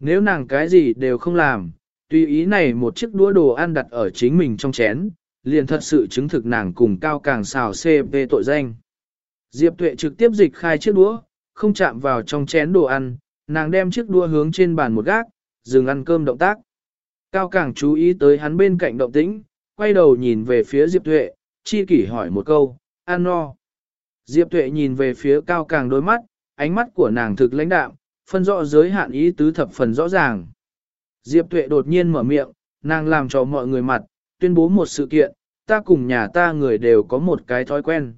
Nếu nàng cái gì đều không làm, tùy ý này một chiếc đũa đồ ăn đặt ở chính mình trong chén, liền thật sự chứng thực nàng cùng cao càng xào CP tội danh. Diệp Tuệ trực tiếp dịch khai chiếc đũa, không chạm vào trong chén đồ ăn, nàng đem chiếc đũa hướng trên bàn một gác, dừng ăn cơm động tác. Cao càng chú ý tới hắn bên cạnh động tĩnh, quay đầu nhìn về phía Diệp Tuệ, chi kỷ hỏi một câu, ăn no. Diệp Tuệ nhìn về phía cao càng đôi mắt, ánh mắt của nàng thực lãnh đạm, phân rõ giới hạn ý tứ thập phần rõ ràng. Diệp Tuệ đột nhiên mở miệng, nàng làm cho mọi người mặt, tuyên bố một sự kiện, ta cùng nhà ta người đều có một cái thói quen.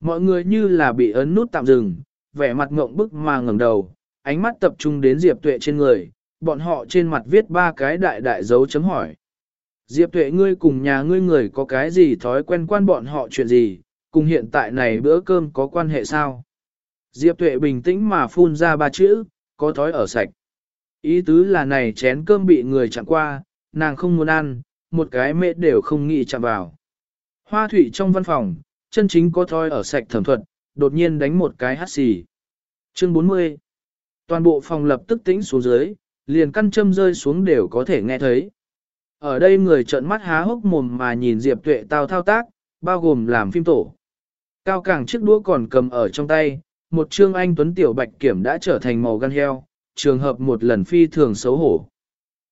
Mọi người như là bị ấn nút tạm dừng, vẻ mặt ngộng bức mà ngẩng đầu, ánh mắt tập trung đến Diệp Tuệ trên người, bọn họ trên mặt viết ba cái đại đại dấu chấm hỏi. Diệp Tuệ ngươi cùng nhà ngươi người có cái gì thói quen quan bọn họ chuyện gì, cùng hiện tại này bữa cơm có quan hệ sao? Diệp Tuệ bình tĩnh mà phun ra ba chữ, có thói ở sạch. Ý tứ là này chén cơm bị người chặn qua, nàng không muốn ăn, một cái mẹ đều không nghĩ chạm vào. Hoa thủy trong văn phòng, chân chính có thói ở sạch thẩm thuật, đột nhiên đánh một cái hắt xì. Chương 40 Toàn bộ phòng lập tức tĩnh xuống dưới, liền căn châm rơi xuống đều có thể nghe thấy. Ở đây người trợn mắt há hốc mồm mà nhìn Diệp Tuệ tao thao tác, bao gồm làm phim tổ. Cao càng chiếc đũa còn cầm ở trong tay, một trương anh tuấn tiểu bạch kiểm đã trở thành màu gan heo, trường hợp một lần phi thường xấu hổ.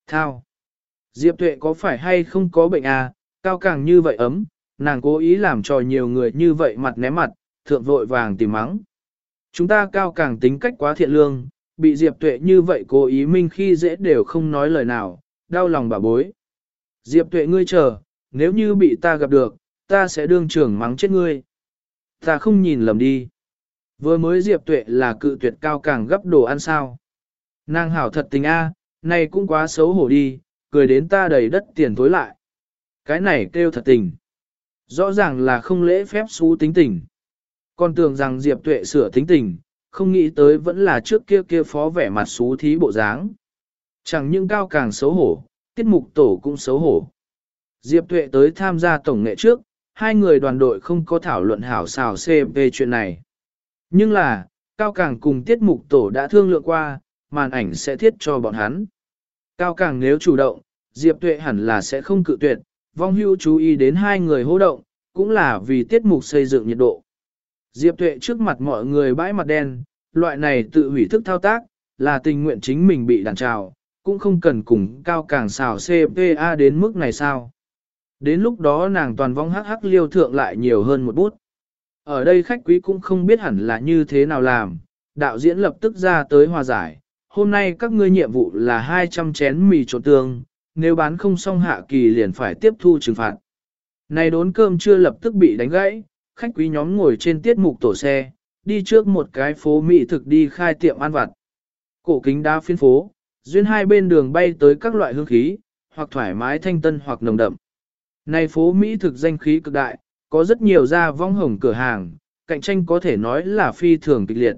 Thao! Diệp Tuệ có phải hay không có bệnh à, cao càng như vậy ấm, nàng cố ý làm cho nhiều người như vậy mặt ném mặt, thượng vội vàng tìm mắng. Chúng ta cao càng tính cách quá thiện lương, bị Diệp Tuệ như vậy cố ý minh khi dễ đều không nói lời nào, đau lòng bà bối. Diệp Tuệ ngươi chờ, nếu như bị ta gặp được, ta sẽ đương trưởng mắng chết ngươi. Ta không nhìn lầm đi. Vừa mới Diệp Tuệ là cự tuyệt cao càng gấp đồ ăn sao. Nàng hảo thật tình a, này cũng quá xấu hổ đi, cười đến ta đầy đất tiền tối lại. Cái này kêu thật tình. Rõ ràng là không lễ phép xú tính tình. Còn tưởng rằng Diệp Tuệ sửa tính tình, không nghĩ tới vẫn là trước kia kia phó vẻ mặt xú thí bộ dáng. Chẳng những cao càng xấu hổ, tiết mục tổ cũng xấu hổ. Diệp Tuệ tới tham gia tổng nghệ trước, hai người đoàn đội không có thảo luận hảo xào CP chuyện này. Nhưng là, Cao Càng cùng tiết mục tổ đã thương lượng qua, màn ảnh sẽ thiết cho bọn hắn. Cao Càng nếu chủ động, Diệp Tuệ hẳn là sẽ không cự tuyệt, vong hưu chú ý đến hai người hô động, cũng là vì tiết mục xây dựng nhiệt độ. Diệp Tuệ trước mặt mọi người bãi mặt đen, loại này tự hủy thức thao tác, là tình nguyện chính mình bị đàn trào, cũng không cần cùng cao càng xào CPA đến mức này sao. Đến lúc đó nàng toàn vong hắc hắc liêu thượng lại nhiều hơn một bút. Ở đây khách quý cũng không biết hẳn là như thế nào làm, đạo diễn lập tức ra tới hòa giải. Hôm nay các ngươi nhiệm vụ là 200 chén mì trộn tương, nếu bán không xong hạ kỳ liền phải tiếp thu trừng phạt. Này đốn cơm chưa lập tức bị đánh gãy, khách quý nhóm ngồi trên tiết mục tổ xe, đi trước một cái phố mỹ thực đi khai tiệm ăn vặt. Cổ kính đá phiên phố, duyên hai bên đường bay tới các loại hương khí, hoặc thoải mái thanh tân hoặc nồng đậm. Này phố Mỹ thực danh khí cực đại, có rất nhiều gia vong hồng cửa hàng, cạnh tranh có thể nói là phi thường kịch liệt.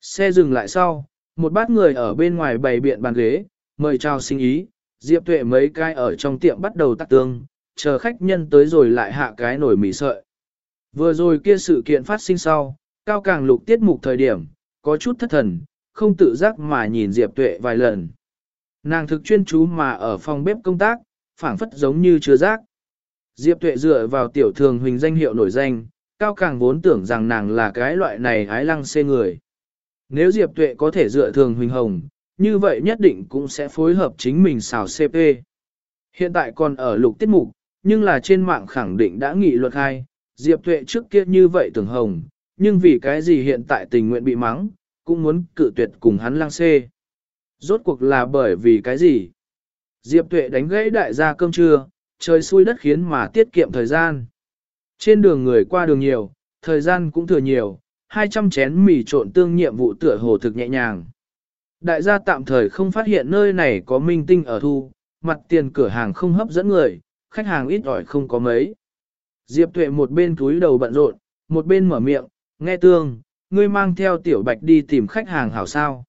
Xe dừng lại sau, một bát người ở bên ngoài bày biện bàn ghế, mời chào sinh ý, Diệp Tuệ mấy cái ở trong tiệm bắt đầu tắt tương, chờ khách nhân tới rồi lại hạ cái nổi mì sợi. Vừa rồi kia sự kiện phát sinh sau, cao càng lục tiết mục thời điểm, có chút thất thần, không tự giác mà nhìn Diệp Tuệ vài lần. Nàng thực chuyên chú mà ở phòng bếp công tác, phảng phất giống như chưa giác. Diệp Tuệ dựa vào tiểu thường huỳnh danh hiệu nổi danh, cao càng vốn tưởng rằng nàng là cái loại này ái lăng xê người. Nếu Diệp Tuệ có thể dựa thường huỳnh hồng, như vậy nhất định cũng sẽ phối hợp chính mình xào CP. Hiện tại còn ở lục tiết mục, nhưng là trên mạng khẳng định đã nghị luật hai, Diệp Tuệ trước kia như vậy tưởng hồng, nhưng vì cái gì hiện tại tình nguyện bị mắng, cũng muốn cự tuyệt cùng hắn lăng xê. Rốt cuộc là bởi vì cái gì? Diệp Tuệ đánh gãy đại gia cơm trưa, trời xui đất khiến mà tiết kiệm thời gian. Trên đường người qua đường nhiều, thời gian cũng thừa nhiều, 200 chén mì trộn tương nhiệm vụ tựa hồ thực nhẹ nhàng. Đại gia tạm thời không phát hiện nơi này có minh tinh ở thu, mặt tiền cửa hàng không hấp dẫn người, khách hàng ít ỏi không có mấy. Diệp Tuệ một bên túi đầu bận rộn, một bên mở miệng, nghe tương, ngươi mang theo tiểu bạch đi tìm khách hàng hảo sao.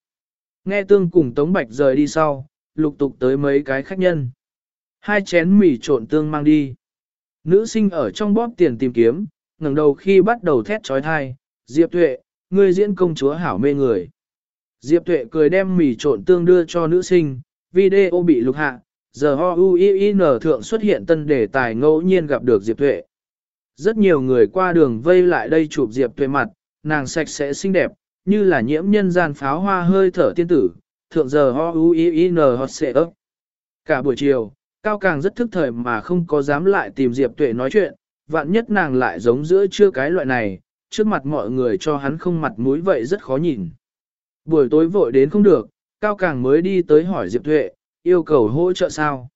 Nghe tương cùng Tống Bạch rời đi sau, lục tục tới mấy cái khách nhân. Hai chén mì trộn tương mang đi. Nữ sinh ở trong bóp tiền tìm kiếm, ngẩng đầu khi bắt đầu thét trói thai, Diệp Tuệ, ngươi diễn công chúa hảo mê người. Diệp Tuệ cười đem mì trộn tương đưa cho nữ sinh, video bị lục hạ, giờ ho u i n thượng xuất hiện tân đề tài ngẫu nhiên gặp được Diệp Tuệ. Rất nhiều người qua đường vây lại đây chụp Diệp Tuệ mặt, nàng sạch sẽ xinh đẹp, như là nhiễm nhân gian pháo hoa hơi thở tiên tử, thượng giờ ho u i n hot xệ ấp. Cả buổi chiều, Cao Càng rất thức thời mà không có dám lại tìm Diệp Tuệ nói chuyện, vạn nhất nàng lại giống giữa chưa cái loại này, trước mặt mọi người cho hắn không mặt mũi vậy rất khó nhìn. Buổi tối vội đến không được, Cao Càng mới đi tới hỏi Diệp Tuệ, yêu cầu hỗ trợ sao.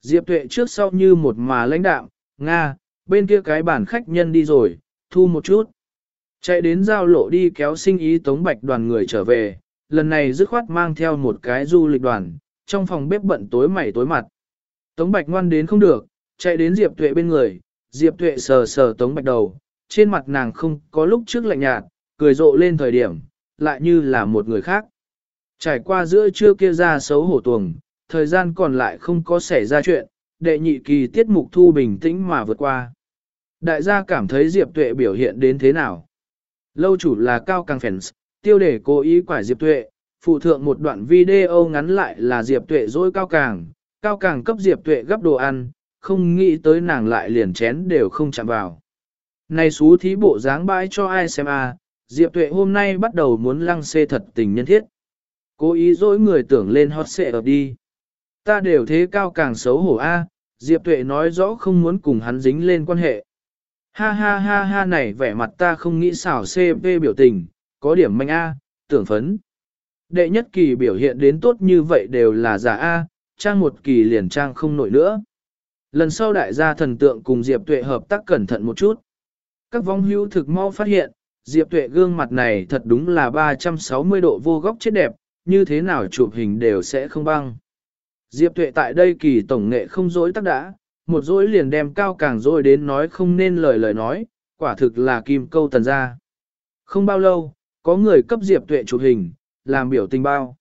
Diệp Tuệ trước sau như một mà lãnh đạm, Nga, bên kia cái bản khách nhân đi rồi, thu một chút. Chạy đến giao lộ đi kéo sinh ý tống bạch đoàn người trở về, lần này dứt khoát mang theo một cái du lịch đoàn, trong phòng bếp bận tối mày tối mặt. Tống bạch ngoan đến không được, chạy đến Diệp Tuệ bên người, Diệp Tuệ sờ sờ tống bạch đầu, trên mặt nàng không có lúc trước lạnh nhạt, cười rộ lên thời điểm, lại như là một người khác. Trải qua giữa trưa kia ra xấu hổ tuồng, thời gian còn lại không có xảy ra chuyện, đệ nhị kỳ tiết mục thu bình tĩnh mà vượt qua. Đại gia cảm thấy Diệp Tuệ biểu hiện đến thế nào? Lâu chủ là cao càng fans, tiêu để cố ý quải Diệp Tuệ, phụ thượng một đoạn video ngắn lại là Diệp Tuệ dối cao càng, cao càng cấp Diệp Tuệ gấp đồ ăn, không nghĩ tới nàng lại liền chén đều không chạm vào. Này xú thí bộ dáng bãi cho ai xem à, Diệp Tuệ hôm nay bắt đầu muốn lăng xê thật tình nhân thiết. Cố ý dối người tưởng lên hot xệ ập đi. Ta đều thế cao càng xấu hổ a, Diệp Tuệ nói rõ không muốn cùng hắn dính lên quan hệ. Ha ha ha ha này vẻ mặt ta không nghĩ xảo CP biểu tình, có điểm manh A, tưởng phấn. Đệ nhất kỳ biểu hiện đến tốt như vậy đều là giả A, trang một kỳ liền trang không nổi nữa. Lần sau đại gia thần tượng cùng Diệp Tuệ hợp tác cẩn thận một chút. Các vong hữu thực mau phát hiện, Diệp Tuệ gương mặt này thật đúng là 360 độ vô góc chết đẹp, như thế nào chụp hình đều sẽ không băng. Diệp Tuệ tại đây kỳ tổng nghệ không dối tắc đã, một dối liền đem cao càng dối đến nói không nên lời lời nói, quả thực là kim câu tần ra. Không bao lâu, có người cấp Diệp Tuệ chụp hình, làm biểu tình bao.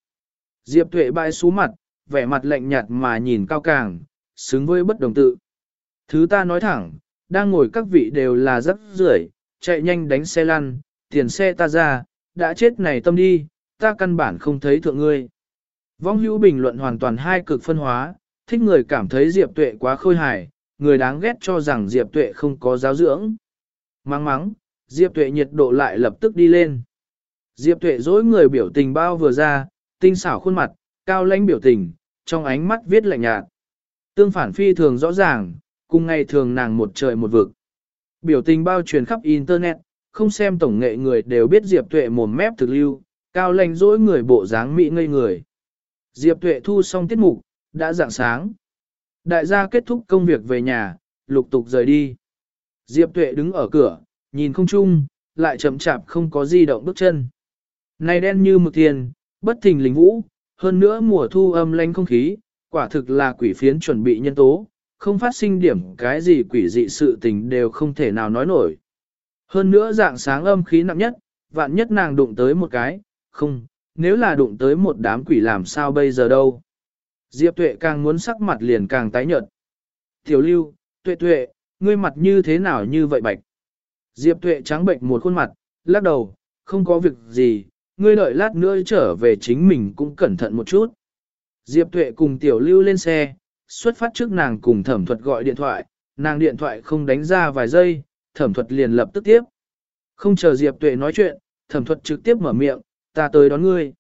Diệp Tuệ bãi xú mặt, vẻ mặt lạnh nhạt mà nhìn cao càng, xứng với bất đồng tự. Thứ ta nói thẳng, đang ngồi các vị đều là rất rưởi, chạy nhanh đánh xe lăn, tiền xe ta ra, đã chết này tâm đi, ta căn bản không thấy thượng ngươi. Vong hữu bình luận hoàn toàn hai cực phân hóa, thích người cảm thấy Diệp Tuệ quá khôi hài, người đáng ghét cho rằng Diệp Tuệ không có giáo dưỡng. Mắng mắng, Diệp Tuệ nhiệt độ lại lập tức đi lên. Diệp Tuệ dối người biểu tình bao vừa ra, tinh xảo khuôn mặt, cao lãnh biểu tình, trong ánh mắt viết lạnh nhạt. Tương phản phi thường rõ ràng, cùng ngày thường nàng một trời một vực. Biểu tình bao truyền khắp Internet, không xem tổng nghệ người đều biết Diệp Tuệ mồm mép thực lưu, cao lãnh dỗi người bộ dáng mỹ ngây người. Diệp Tuệ thu xong tiết mục, đã dạng sáng. Đại gia kết thúc công việc về nhà, lục tục rời đi. Diệp Tuệ đứng ở cửa, nhìn không chung, lại chậm chạp không có di động bước chân. Này đen như mực tiền, bất thình lình vũ, hơn nữa mùa thu âm lanh không khí, quả thực là quỷ phiến chuẩn bị nhân tố, không phát sinh điểm cái gì quỷ dị sự tình đều không thể nào nói nổi. Hơn nữa dạng sáng âm khí nặng nhất, vạn nhất nàng đụng tới một cái, không, nếu là đụng tới một đám quỷ làm sao bây giờ đâu. Diệp tuệ càng muốn sắc mặt liền càng tái nhợt. Tiểu lưu, tuệ tuệ, ngươi mặt như thế nào như vậy bạch. Diệp tuệ trắng bệnh một khuôn mặt, lắc đầu, không có việc gì, ngươi đợi lát nữa trở về chính mình cũng cẩn thận một chút. Diệp tuệ cùng tiểu lưu lên xe, xuất phát trước nàng cùng thẩm thuật gọi điện thoại, nàng điện thoại không đánh ra vài giây, thẩm thuật liền lập tức tiếp. Không chờ Diệp tuệ nói chuyện, thẩm thuật trực tiếp mở miệng, ta tới đón ngươi.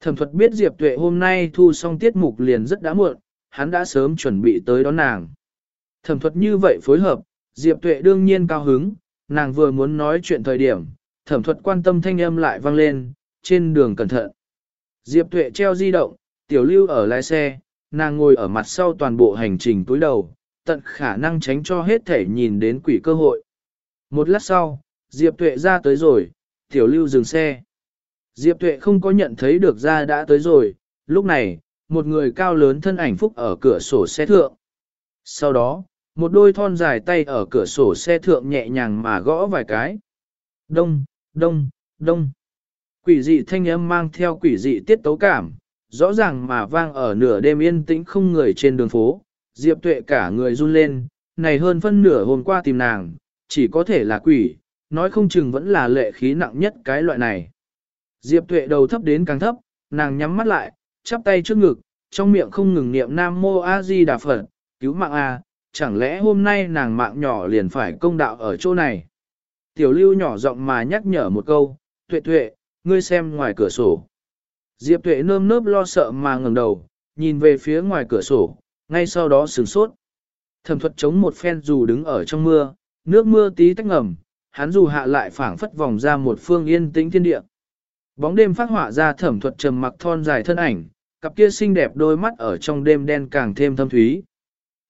Thẩm thuật biết Diệp tuệ hôm nay thu xong tiết mục liền rất đã muộn, hắn đã sớm chuẩn bị tới đón nàng. Thẩm thuật như vậy phối hợp, Diệp tuệ đương nhiên cao hứng, nàng vừa muốn nói chuyện thời điểm, thẩm thuật quan tâm thanh âm lại vang lên, trên đường cẩn thận. Diệp tuệ treo di động, tiểu lưu ở lái xe, nàng ngồi ở mặt sau toàn bộ hành trình túi đầu, tận khả năng tránh cho hết thể nhìn đến quỷ cơ hội. Một lát sau, Diệp tuệ ra tới rồi, tiểu lưu dừng xe. Diệp tuệ không có nhận thấy được ra đã tới rồi, lúc này, một người cao lớn thân ảnh phúc ở cửa sổ xe thượng. Sau đó, một đôi thon dài tay ở cửa sổ xe thượng nhẹ nhàng mà gõ vài cái. Đông, đông, đông. Quỷ dị thanh âm mang theo quỷ dị tiết tấu cảm, rõ ràng mà vang ở nửa đêm yên tĩnh không người trên đường phố. Diệp tuệ cả người run lên, này hơn phân nửa hôm qua tìm nàng, chỉ có thể là quỷ, nói không chừng vẫn là lệ khí nặng nhất cái loại này. Diệp tuệ đầu thấp đến càng thấp, nàng nhắm mắt lại, chắp tay trước ngực, trong miệng không ngừng niệm Nam Mô A Di Đà Phật, cứu mạng A, chẳng lẽ hôm nay nàng mạng nhỏ liền phải công đạo ở chỗ này. Tiểu lưu nhỏ giọng mà nhắc nhở một câu, tuệ tuệ, ngươi xem ngoài cửa sổ. Diệp tuệ nơm nớp lo sợ mà ngẩng đầu, nhìn về phía ngoài cửa sổ, ngay sau đó sửng sốt. Thẩm thuật chống một phen dù đứng ở trong mưa, nước mưa tí tách ngầm, hắn dù hạ lại phảng phất vòng ra một phương yên tĩnh thiên địa. Bóng đêm phát họa ra thẩm thuật trầm mặc thon dài thân ảnh, cặp kia xinh đẹp đôi mắt ở trong đêm đen càng thêm thâm thúy.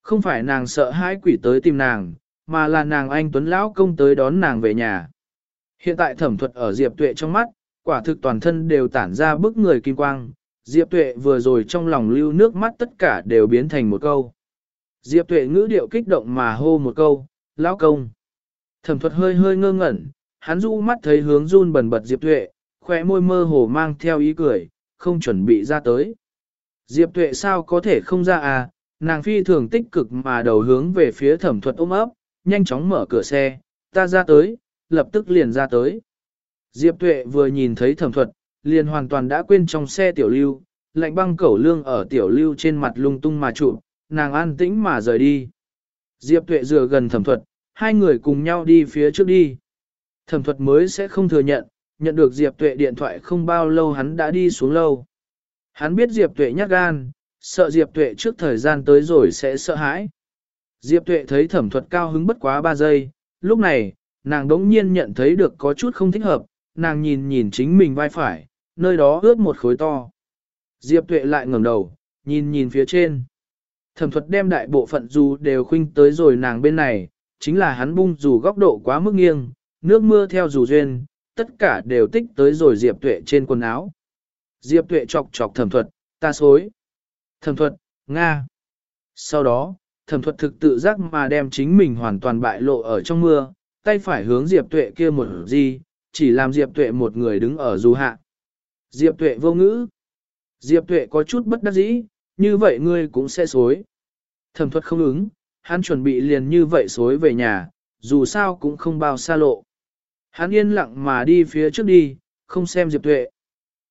Không phải nàng sợ hãi quỷ tới tìm nàng, mà là nàng anh Tuấn Lão công tới đón nàng về nhà. Hiện tại thẩm thuật ở Diệp Tuệ trong mắt, quả thực toàn thân đều tản ra bức người kim quang, Diệp Tuệ vừa rồi trong lòng lưu nước mắt tất cả đều biến thành một câu. Diệp Tuệ ngữ điệu kích động mà hô một câu, Lão công. Thẩm thuật hơi hơi ngơ ngẩn, hắn du mắt thấy hướng run bần bật Diệp Tuệ, khóe môi mơ hồ mang theo ý cười, không chuẩn bị ra tới. Diệp Tuệ sao có thể không ra à, nàng phi thường tích cực mà đầu hướng về phía thẩm thuật ôm ấp, nhanh chóng mở cửa xe, ta ra tới, lập tức liền ra tới. Diệp Tuệ vừa nhìn thấy thẩm thuật, liền hoàn toàn đã quên trong xe tiểu lưu, lạnh băng cẩu lương ở tiểu lưu trên mặt lung tung mà trụ, nàng an tĩnh mà rời đi. Diệp Tuệ dựa gần thẩm thuật, hai người cùng nhau đi phía trước đi. Thẩm thuật mới sẽ không thừa nhận, nhận được Diệp Tuệ điện thoại không bao lâu hắn đã đi xuống lâu. Hắn biết Diệp Tuệ nhát gan, sợ Diệp Tuệ trước thời gian tới rồi sẽ sợ hãi. Diệp Tuệ thấy thẩm thuật cao hứng bất quá 3 giây, lúc này, nàng đống nhiên nhận thấy được có chút không thích hợp, nàng nhìn nhìn chính mình vai phải, nơi đó ướt một khối to. Diệp Tuệ lại ngẩng đầu, nhìn nhìn phía trên. Thẩm thuật đem đại bộ phận dù đều khuynh tới rồi nàng bên này, chính là hắn bung dù góc độ quá mức nghiêng, nước mưa theo dù duyên, tất cả đều tích tới rồi Diệp Tuệ trên quần áo. Diệp Tuệ chọc chọc thẩm thuật, ta xối. Thẩm thuật, Nga. Sau đó, thẩm thuật thực tự giác mà đem chính mình hoàn toàn bại lộ ở trong mưa, tay phải hướng Diệp Tuệ kia một gì, chỉ làm Diệp Tuệ một người đứng ở dù hạ. Diệp Tuệ vô ngữ. Diệp Tuệ có chút bất đắc dĩ, như vậy ngươi cũng sẽ xối. Thẩm thuật không ứng, hắn chuẩn bị liền như vậy xối về nhà, dù sao cũng không bao xa lộ. Hắn yên lặng mà đi phía trước đi, không xem Diệp Tuệ.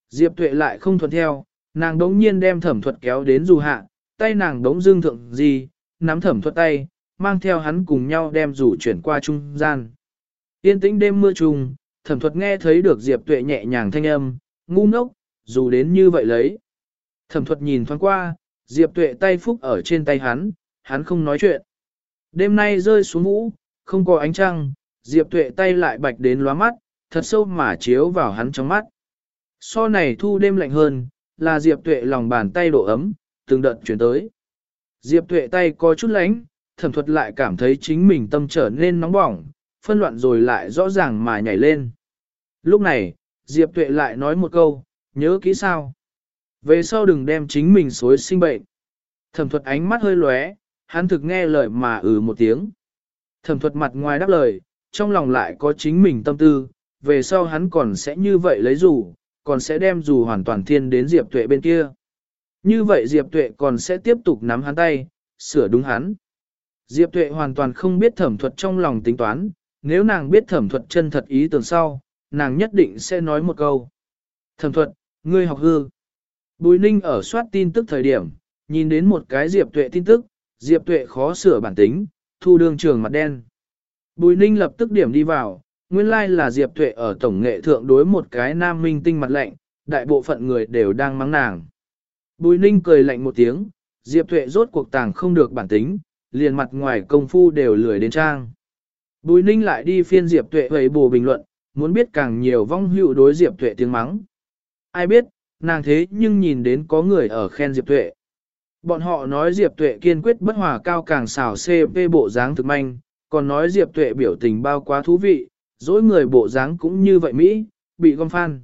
Diệp Tuệ lại không thuận theo, nàng đống nhiên đem thẩm thuật kéo đến dù hạ, tay nàng đống dương thượng gì, nắm thẩm thuật tay, mang theo hắn cùng nhau đem rủ chuyển qua trung gian. Yên tĩnh đêm mưa trùng, thẩm thuật nghe thấy được Diệp Tuệ nhẹ nhàng thanh âm, ngu ngốc, dù đến như vậy lấy. Thẩm thuật nhìn thoáng qua, Diệp Tuệ tay phúc ở trên tay hắn, hắn không nói chuyện. Đêm nay rơi xuống vũ, không có ánh trăng, Diệp Tuệ tay lại bạch đến lóa mắt, thật sâu mà chiếu vào hắn trong mắt. So này thu đêm lạnh hơn, là Diệp Tuệ lòng bàn tay độ ấm, từng đợt chuyển tới. Diệp Tuệ tay có chút lánh, thẩm thuật lại cảm thấy chính mình tâm trở nên nóng bỏng, phân loạn rồi lại rõ ràng mà nhảy lên. Lúc này, Diệp Tuệ lại nói một câu, nhớ kỹ sao. Về sau đừng đem chính mình xối sinh bệnh. Thẩm thuật ánh mắt hơi lóe, hắn thực nghe lời mà ừ một tiếng. Thẩm thuật mặt ngoài đáp lời, trong lòng lại có chính mình tâm tư, về sau hắn còn sẽ như vậy lấy dù, còn sẽ đem dù hoàn toàn thiên đến Diệp Tuệ bên kia. Như vậy Diệp Tuệ còn sẽ tiếp tục nắm hắn tay, sửa đúng hắn. Diệp Tuệ hoàn toàn không biết thẩm thuật trong lòng tính toán, nếu nàng biết thẩm thuật chân thật ý tưởng sau, nàng nhất định sẽ nói một câu. Thẩm thuật, ngươi học hư. Bùi ninh ở soát tin tức thời điểm, nhìn đến một cái Diệp Tuệ tin tức, Diệp Tuệ khó sửa bản tính, thu Đường trường mặt đen. Bùi ninh lập tức điểm đi vào, nguyên lai like là Diệp Tuệ ở tổng nghệ thượng đối một cái nam minh tinh mặt lạnh, đại bộ phận người đều đang mắng nàng. Bùi ninh cười lạnh một tiếng, Diệp Tuệ rốt cuộc tàng không được bản tính, liền mặt ngoài công phu đều lười đến trang. Bùi ninh lại đi phiên Diệp Tuệ vậy bù bình luận, muốn biết càng nhiều vong hữu đối Diệp Tuệ tiếng mắng. Ai biết, nàng thế nhưng nhìn đến có người ở khen Diệp Tuệ. Bọn họ nói Diệp Tuệ kiên quyết bất hòa cao càng xảo CP bộ dáng thực manh, còn nói Diệp Tuệ biểu tình bao quá thú vị, dối người bộ dáng cũng như vậy Mỹ, bị gom phan.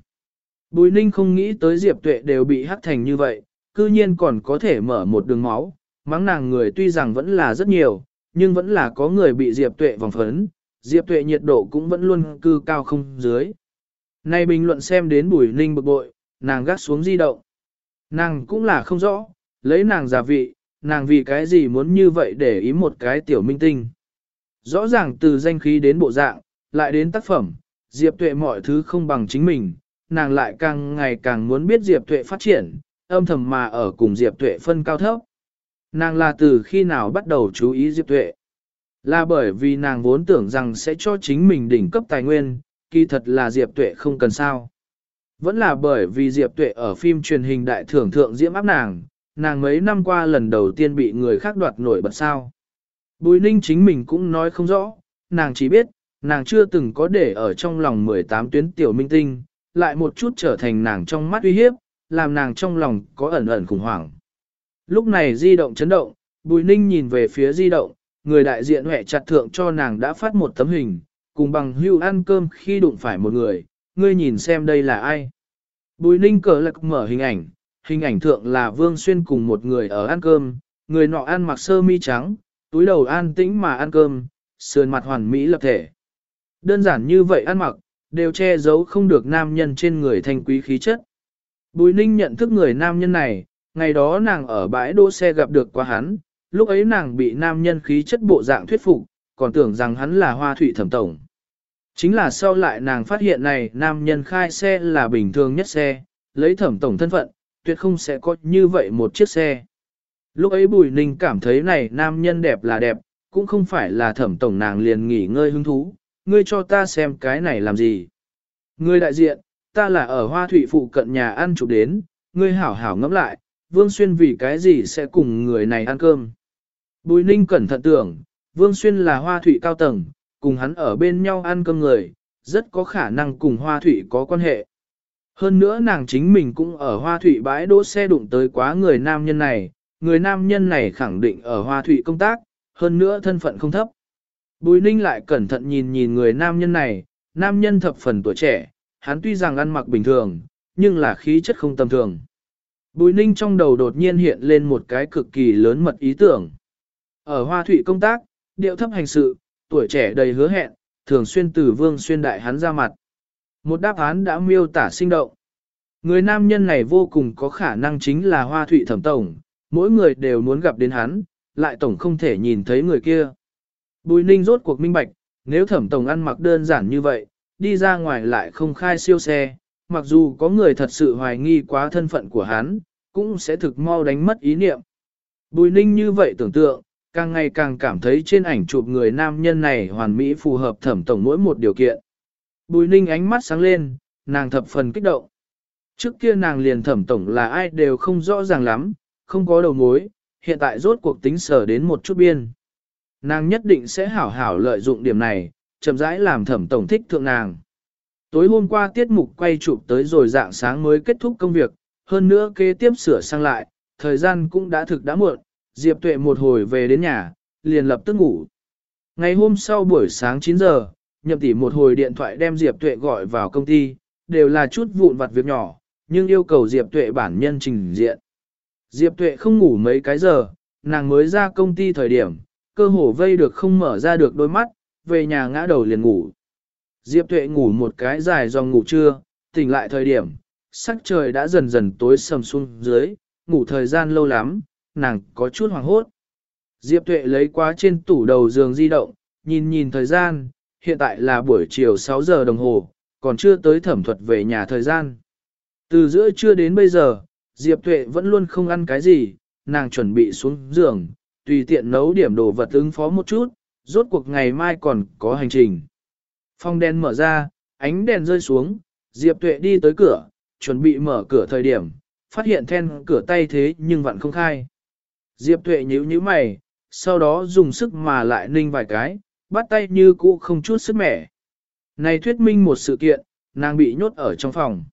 Bùi ninh không nghĩ tới Diệp Tuệ đều bị hắc thành như vậy, cư nhiên còn có thể mở một đường máu, mắng nàng người tuy rằng vẫn là rất nhiều, nhưng vẫn là có người bị Diệp Tuệ vòng phấn, Diệp Tuệ nhiệt độ cũng vẫn luôn cư cao không dưới. Nay bình luận xem đến bùi ninh bực bội, nàng gắt xuống di động. Nàng cũng là không rõ, lấy nàng giả vị, nàng vì cái gì muốn như vậy để ý một cái tiểu minh tinh. Rõ ràng từ danh khí đến bộ dạng, lại đến tác phẩm, Diệp Tuệ mọi thứ không bằng chính mình, nàng lại càng ngày càng muốn biết Diệp Tuệ phát triển, âm thầm mà ở cùng Diệp Tuệ phân cao thấp. Nàng là từ khi nào bắt đầu chú ý Diệp Tuệ? Là bởi vì nàng vốn tưởng rằng sẽ cho chính mình đỉnh cấp tài nguyên, kỳ thật là Diệp Tuệ không cần sao. Vẫn là bởi vì Diệp Tuệ ở phim truyền hình đại thưởng thượng diễm áp nàng, nàng mấy năm qua lần đầu tiên bị người khác đoạt nổi bật sao. Bùi ninh chính mình cũng nói không rõ, nàng chỉ biết, nàng chưa từng có để ở trong lòng 18 tuyến tiểu minh tinh, lại một chút trở thành nàng trong mắt uy hiếp, làm nàng trong lòng có ẩn ẩn khủng hoảng. Lúc này di động chấn động, Bùi Ninh nhìn về phía di động, người đại diện hẹ chặt thượng cho nàng đã phát một tấm hình, cùng bằng hưu ăn cơm khi đụng phải một người, ngươi nhìn xem đây là ai. Bùi Ninh cờ lạc mở hình ảnh, hình ảnh thượng là Vương Xuyên cùng một người ở ăn cơm, người nọ ăn mặc sơ mi trắng, túi đầu an tĩnh mà ăn cơm, sườn mặt hoàn mỹ lập thể. Đơn giản như vậy ăn mặc, đều che giấu không được nam nhân trên người thanh quý khí chất. Bùi Ninh nhận thức người nam nhân này, ngày đó nàng ở bãi đỗ xe gặp được qua hắn, lúc ấy nàng bị nam nhân khí chất bộ dạng thuyết phục, còn tưởng rằng hắn là hoa thủy thẩm tổng. Chính là sau lại nàng phát hiện này nam nhân khai xe là bình thường nhất xe, lấy thẩm tổng thân phận, tuyệt không sẽ có như vậy một chiếc xe. Lúc ấy Bùi Ninh cảm thấy này nam nhân đẹp là đẹp, cũng không phải là thẩm tổng nàng liền nghỉ ngơi hứng thú, ngươi cho ta xem cái này làm gì. Ngươi đại diện, ta là ở hoa thủy phụ cận nhà ăn chụp đến, ngươi hảo hảo ngẫm lại, Vương Xuyên vì cái gì sẽ cùng người này ăn cơm. Bùi Ninh cẩn thận tưởng, Vương Xuyên là hoa thủy cao tầng, cùng hắn ở bên nhau ăn cơm người, rất có khả năng cùng hoa thủy có quan hệ. Hơn nữa nàng chính mình cũng ở hoa thủy bãi đỗ xe đụng tới quá người nam nhân này, người nam nhân này khẳng định ở hoa thủy công tác, hơn nữa thân phận không thấp. Bùi ninh lại cẩn thận nhìn nhìn người nam nhân này, nam nhân thập phần tuổi trẻ, hắn tuy rằng ăn mặc bình thường, nhưng là khí chất không tầm thường. Bùi ninh trong đầu đột nhiên hiện lên một cái cực kỳ lớn mật ý tưởng. Ở hoa Thụy công tác, điệu thấp hành sự, tuổi trẻ đầy hứa hẹn, thường xuyên từ vương xuyên đại hắn ra mặt. Một đáp án đã miêu tả sinh động. Người nam nhân này vô cùng có khả năng chính là hoa Thụy thẩm tổng, mỗi người đều muốn gặp đến hắn, lại tổng không thể nhìn thấy người kia. Bùi ninh rốt cuộc minh bạch, nếu thẩm tổng ăn mặc đơn giản như vậy, đi ra ngoài lại không khai siêu xe, mặc dù có người thật sự hoài nghi quá thân phận của hắn, cũng sẽ thực mau đánh mất ý niệm. Bùi ninh như vậy tưởng tượng, càng ngày càng cảm thấy trên ảnh chụp người nam nhân này hoàn mỹ phù hợp thẩm tổng mỗi một điều kiện. Bùi ninh ánh mắt sáng lên, nàng thập phần kích động. Trước kia nàng liền thẩm tổng là ai đều không rõ ràng lắm, không có đầu mối, hiện tại rốt cuộc tính sở đến một chút biên. Nàng nhất định sẽ hảo hảo lợi dụng điểm này, chậm rãi làm thẩm tổng thích thượng nàng. Tối hôm qua tiết mục quay chụp tới rồi dạng sáng mới kết thúc công việc, hơn nữa kế tiếp sửa sang lại, thời gian cũng đã thực đã muộn, Diệp Tuệ một hồi về đến nhà, liền lập tức ngủ. Ngày hôm sau buổi sáng 9 giờ, nhậm tỷ một hồi điện thoại đem Diệp Tuệ gọi vào công ty, đều là chút vụn vặt việc nhỏ, nhưng yêu cầu Diệp Tuệ bản nhân trình diện. Diệp Tuệ không ngủ mấy cái giờ, nàng mới ra công ty thời điểm, cơ hồ vây được không mở ra được đôi mắt, về nhà ngã đầu liền ngủ. Diệp Tuệ ngủ một cái dài dòng ngủ trưa, tỉnh lại thời điểm, sắc trời đã dần dần tối sầm xuống dưới, ngủ thời gian lâu lắm, nàng có chút hoảng hốt. Diệp Tuệ lấy quá trên tủ đầu giường di động, nhìn nhìn thời gian, hiện tại là buổi chiều 6 giờ đồng hồ, còn chưa tới thẩm thuật về nhà thời gian. Từ giữa trưa đến bây giờ, Diệp Tuệ vẫn luôn không ăn cái gì, nàng chuẩn bị xuống giường, tùy tiện nấu điểm đồ vật ứng phó một chút, rốt cuộc ngày mai còn có hành trình. Phong đèn mở ra, ánh đèn rơi xuống, Diệp Tuệ đi tới cửa, chuẩn bị mở cửa thời điểm, phát hiện then cửa tay thế nhưng vẫn không khai. Diệp Tuệ nhíu nhíu mày, sau đó dùng sức mà lại ninh vài cái, bắt tay như cũ không chút sức mẻ. Này thuyết minh một sự kiện, nàng bị nhốt ở trong phòng.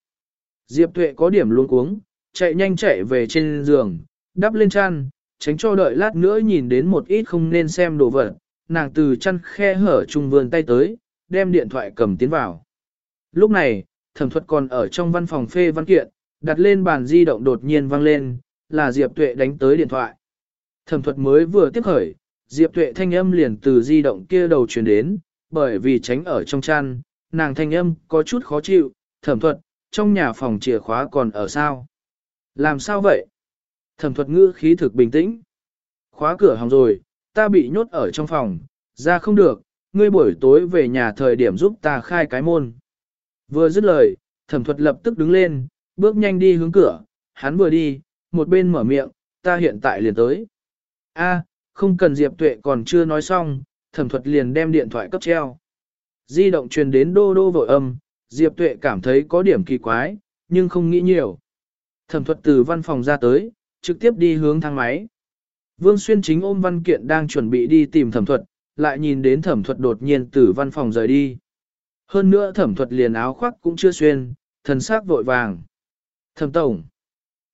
Diệp Tuệ có điểm luôn cuống, chạy nhanh chạy về trên giường, đắp lên chăn, tránh cho đợi lát nữa nhìn đến một ít không nên xem đồ vật. Nàng từ chăn khe hở trung vườn tay tới, đem điện thoại cầm tiến vào. Lúc này, thẩm thuật còn ở trong văn phòng phê văn kiện, đặt lên bàn di động đột nhiên vang lên, là Diệp Tuệ đánh tới điện thoại. Thẩm thuật mới vừa tiếp khởi, Diệp Tuệ thanh âm liền từ di động kia đầu truyền đến, bởi vì tránh ở trong chăn, nàng thanh âm có chút khó chịu, thẩm thuật, trong nhà phòng chìa khóa còn ở sao? Làm sao vậy? Thẩm thuật ngữ khí thực bình tĩnh. Khóa cửa hỏng rồi, ta bị nhốt ở trong phòng, ra không được, ngươi buổi tối về nhà thời điểm giúp ta khai cái môn. Vừa dứt lời, thẩm thuật lập tức đứng lên, bước nhanh đi hướng cửa, hắn vừa đi, một bên mở miệng, ta hiện tại liền tới. A, không cần Diệp Tuệ còn chưa nói xong, thẩm thuật liền đem điện thoại cấp treo. Di động truyền đến đô đô vội âm, Diệp Tuệ cảm thấy có điểm kỳ quái, nhưng không nghĩ nhiều. Thẩm thuật từ văn phòng ra tới, trực tiếp đi hướng thang máy. Vương Xuyên chính ôm văn kiện đang chuẩn bị đi tìm thẩm thuật, lại nhìn đến thẩm thuật đột nhiên từ văn phòng rời đi. Hơn nữa thẩm thuật liền áo khoác cũng chưa xuyên, thần sắc vội vàng. Thẩm tổng.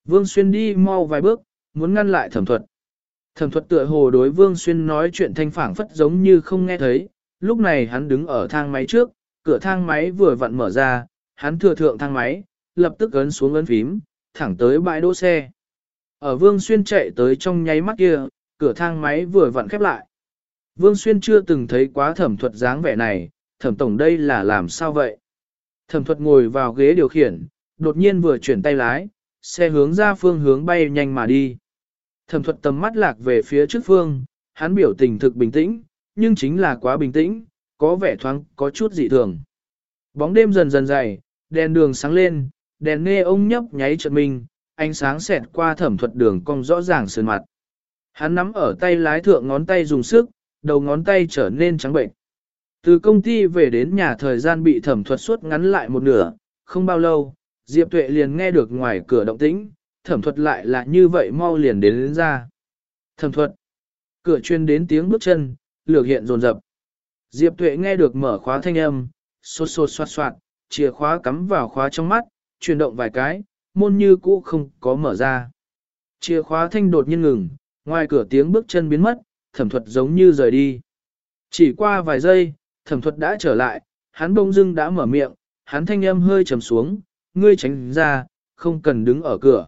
Vương Xuyên đi mau vài bước, muốn ngăn lại thẩm thuật. Thẩm thuật tựa hồ đối Vương Xuyên nói chuyện thanh phảng phất giống như không nghe thấy, lúc này hắn đứng ở thang máy trước, cửa thang máy vừa vặn mở ra, hắn thừa thượng thang máy, lập tức ấn xuống ấn phím, thẳng tới bãi đỗ xe. Ở Vương Xuyên chạy tới trong nháy mắt kia, cửa thang máy vừa vặn khép lại. Vương Xuyên chưa từng thấy quá thẩm thuật dáng vẻ này, thẩm tổng đây là làm sao vậy? Thẩm thuật ngồi vào ghế điều khiển, đột nhiên vừa chuyển tay lái, xe hướng ra phương hướng bay nhanh mà đi. Thẩm thuật tầm mắt lạc về phía trước phương, hắn biểu tình thực bình tĩnh, nhưng chính là quá bình tĩnh, có vẻ thoáng có chút dị thường. Bóng đêm dần dần dày, đèn đường sáng lên, đèn nghe ông nhấp nháy chợt mình, ánh sáng xẹt qua thẩm thuật đường cong rõ ràng sườn mặt. Hắn nắm ở tay lái thượng ngón tay dùng sức, đầu ngón tay trở nên trắng bệnh. Từ công ty về đến nhà thời gian bị thẩm thuật suốt ngắn lại một nửa, không bao lâu, Diệp Tuệ liền nghe được ngoài cửa động tĩnh, thẩm thuật lại là như vậy mau liền đến, đến ra. Thẩm thuật, cửa chuyên đến tiếng bước chân, lược hiện rồn rập. Diệp Tuệ nghe được mở khóa thanh âm, xô xô soạt soạt, chìa khóa cắm vào khóa trong mắt, chuyển động vài cái, môn như cũ không có mở ra. Chìa khóa thanh đột nhiên ngừng, ngoài cửa tiếng bước chân biến mất, thẩm thuật giống như rời đi. Chỉ qua vài giây, thẩm thuật đã trở lại, hắn bông dưng đã mở miệng, hắn thanh âm hơi trầm xuống, ngươi tránh ra, không cần đứng ở cửa.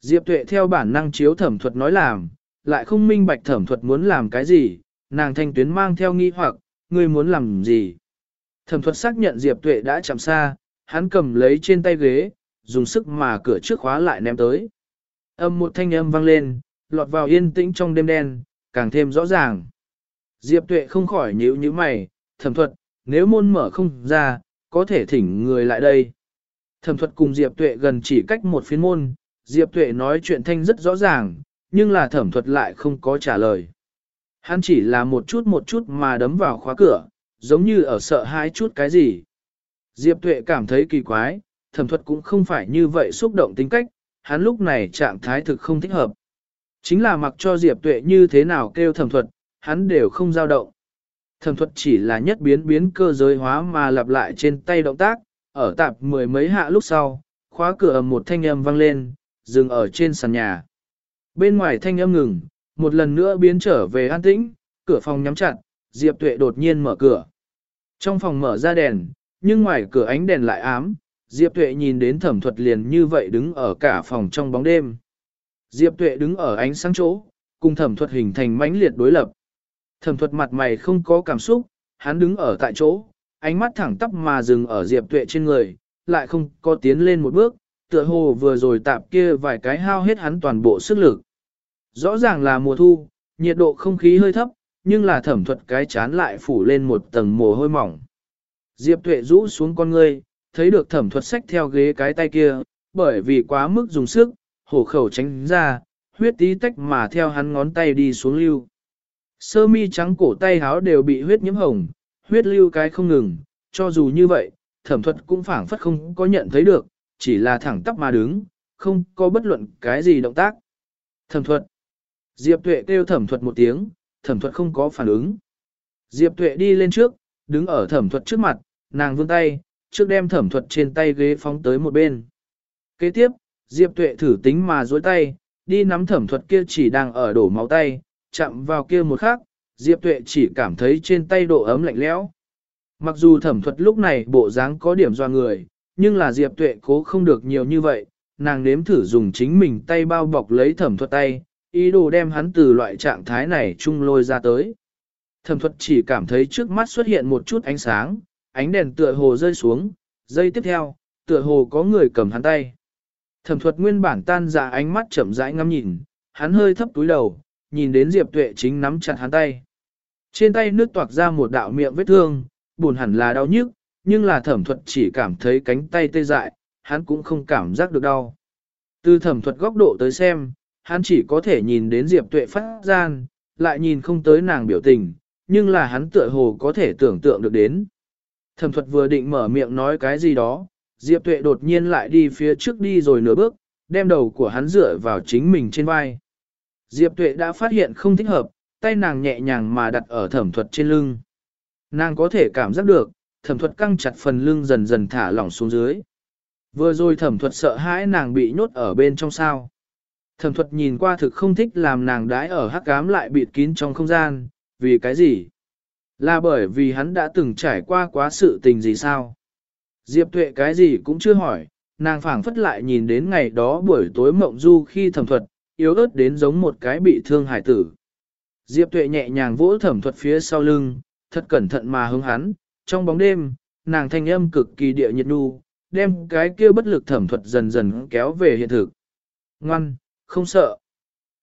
Diệp tuệ theo bản năng chiếu thẩm thuật nói làm, lại không minh bạch thẩm thuật muốn làm cái gì, nàng thanh tuyến mang theo nghi hoặc, ngươi muốn làm gì. Thẩm thuật xác nhận Diệp tuệ đã chạm xa, hắn cầm lấy trên tay ghế, dùng sức mà cửa trước khóa lại ném tới. Âm một thanh âm vang lên, lọt vào yên tĩnh trong đêm đen, càng thêm rõ ràng. Diệp tuệ không khỏi nhíu nhíu mày, thẩm thuật, nếu môn mở không ra, có thể thỉnh người lại đây. Thẩm thuật cùng Diệp tuệ gần chỉ cách một phiến môn, Diệp tuệ nói chuyện thanh rất rõ ràng, nhưng là thẩm thuật lại không có trả lời. Hắn chỉ là một chút một chút mà đấm vào khóa cửa, giống như ở sợ hãi chút cái gì. Diệp tuệ cảm thấy kỳ quái, thẩm thuật cũng không phải như vậy xúc động tính cách, hắn lúc này trạng thái thực không thích hợp. Chính là mặc cho Diệp tuệ như thế nào kêu thẩm thuật, hắn đều không dao động. Thẩm thuật chỉ là nhất biến biến cơ giới hóa mà lặp lại trên tay động tác, ở tạp mười mấy hạ lúc sau, khóa cửa một thanh âm vang lên, dừng ở trên sàn nhà. Bên ngoài thanh âm ngừng, một lần nữa biến trở về an tĩnh, cửa phòng nhắm chặt, Diệp Tuệ đột nhiên mở cửa. Trong phòng mở ra đèn, nhưng ngoài cửa ánh đèn lại ám, Diệp Tuệ nhìn đến thẩm thuật liền như vậy đứng ở cả phòng trong bóng đêm. Diệp Tuệ đứng ở ánh sáng chỗ, cùng thẩm thuật hình thành mãnh liệt đối lập. Thẩm thuật mặt mày không có cảm xúc, hắn đứng ở tại chỗ, ánh mắt thẳng tắp mà dừng ở Diệp Tuệ trên người, lại không có tiến lên một bước, tựa hồ vừa rồi tạp kia vài cái hao hết hắn toàn bộ sức lực. Rõ ràng là mùa thu, nhiệt độ không khí hơi thấp, nhưng là thẩm thuật cái chán lại phủ lên một tầng mồ hôi mỏng. Diệp Tuệ rũ xuống con ngươi, thấy được thẩm thuật sách theo ghế cái tay kia, bởi vì quá mức dùng sức, hổ khẩu tránh ra, huyết tí tách mà theo hắn ngón tay đi xuống lưu. Sơ mi trắng cổ tay háo đều bị huyết nhiễm hồng, huyết lưu cái không ngừng, cho dù như vậy, thẩm thuật cũng phảng phất không có nhận thấy được, chỉ là thẳng tắp mà đứng, không có bất luận cái gì động tác. Thẩm thuật. Diệp Tuệ kêu thẩm thuật một tiếng, thẩm thuật không có phản ứng. Diệp Tuệ đi lên trước, đứng ở thẩm thuật trước mặt, nàng vươn tay, trước đem thẩm thuật trên tay ghế phóng tới một bên. Kế tiếp, Diệp Tuệ thử tính mà dối tay, đi nắm thẩm thuật kia chỉ đang ở đổ máu tay, chạm vào kia một khắc, Diệp Tuệ chỉ cảm thấy trên tay độ ấm lạnh lẽo. Mặc dù thẩm thuật lúc này bộ dáng có điểm doa người, nhưng là Diệp Tuệ cố không được nhiều như vậy, nàng nếm thử dùng chính mình tay bao bọc lấy thẩm thuật tay, ý đồ đem hắn từ loại trạng thái này chung lôi ra tới. Thẩm thuật chỉ cảm thấy trước mắt xuất hiện một chút ánh sáng, ánh đèn tựa hồ rơi xuống, giây tiếp theo, tựa hồ có người cầm hắn tay. Thẩm thuật nguyên bản tan ra ánh mắt chậm rãi ngắm nhìn, hắn hơi thấp túi đầu, nhìn đến Diệp Tuệ chính nắm chặt hắn tay. Trên tay nước toạc ra một đạo miệng vết thương, buồn hẳn là đau nhức, nhưng là thẩm thuật chỉ cảm thấy cánh tay tê dại, hắn cũng không cảm giác được đau. Từ thẩm thuật góc độ tới xem, hắn chỉ có thể nhìn đến Diệp Tuệ phát gian, lại nhìn không tới nàng biểu tình, nhưng là hắn tựa hồ có thể tưởng tượng được đến. Thẩm thuật vừa định mở miệng nói cái gì đó, Diệp Tuệ đột nhiên lại đi phía trước đi rồi nửa bước, đem đầu của hắn dựa vào chính mình trên vai. Diệp Tuệ đã phát hiện không thích hợp, tay nàng nhẹ nhàng mà đặt ở thẩm thuật trên lưng. Nàng có thể cảm giác được, thẩm thuật căng chặt phần lưng dần dần thả lỏng xuống dưới. Vừa rồi thẩm thuật sợ hãi nàng bị nhốt ở bên trong sao. Thẩm thuật nhìn qua thực không thích làm nàng đái ở hắc cám lại bịt kín trong không gian, vì cái gì? Là bởi vì hắn đã từng trải qua quá sự tình gì sao? Diệp tuệ cái gì cũng chưa hỏi, nàng phảng phất lại nhìn đến ngày đó buổi tối mộng du khi thẩm thuật, yếu ớt đến giống một cái bị thương hải tử. Diệp tuệ nhẹ nhàng vỗ thẩm thuật phía sau lưng, thật cẩn thận mà hướng hắn, trong bóng đêm, nàng thanh âm cực kỳ địa nhiệt nu, đem cái kia bất lực thẩm thuật dần dần kéo về hiện thực. Ngoan, không sợ.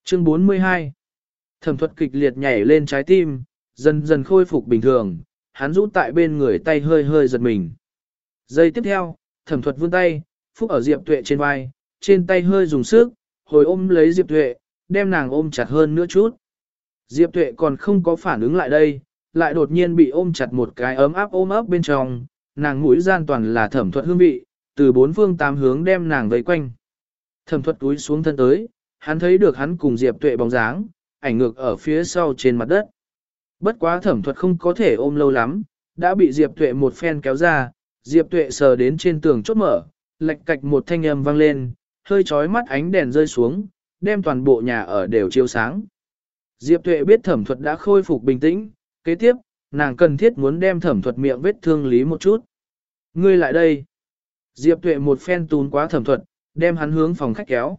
Chương 42 Thẩm thuật kịch liệt nhảy lên trái tim, dần dần khôi phục bình thường, hắn rũ tại bên người tay hơi hơi giật mình. Giây tiếp theo, thẩm thuật vươn tay, phúc ở Diệp Tuệ trên vai, trên tay hơi dùng sức, hồi ôm lấy Diệp Tuệ, đem nàng ôm chặt hơn nữa chút. Diệp Tuệ còn không có phản ứng lại đây, lại đột nhiên bị ôm chặt một cái ấm áp ôm ấp bên trong, nàng mũi gian toàn là thẩm thuật hương vị, từ bốn phương tám hướng đem nàng vây quanh. Thẩm thuật túi xuống thân tới, hắn thấy được hắn cùng Diệp Tuệ bóng dáng, ảnh ngược ở phía sau trên mặt đất. Bất quá thẩm thuật không có thể ôm lâu lắm, đã bị Diệp Tuệ một phen kéo ra, Diệp Tuệ sờ đến trên tường chốt mở, lệch cạch một thanh âm vang lên, hơi chói mắt ánh đèn rơi xuống, đem toàn bộ nhà ở đều chiếu sáng. Diệp Tuệ biết thẩm thuật đã khôi phục bình tĩnh, kế tiếp, nàng cần thiết muốn đem thẩm thuật miệng vết thương lý một chút. Ngươi lại đây. Diệp Tuệ một phen tún quá thẩm thuật, đem hắn hướng phòng khách kéo.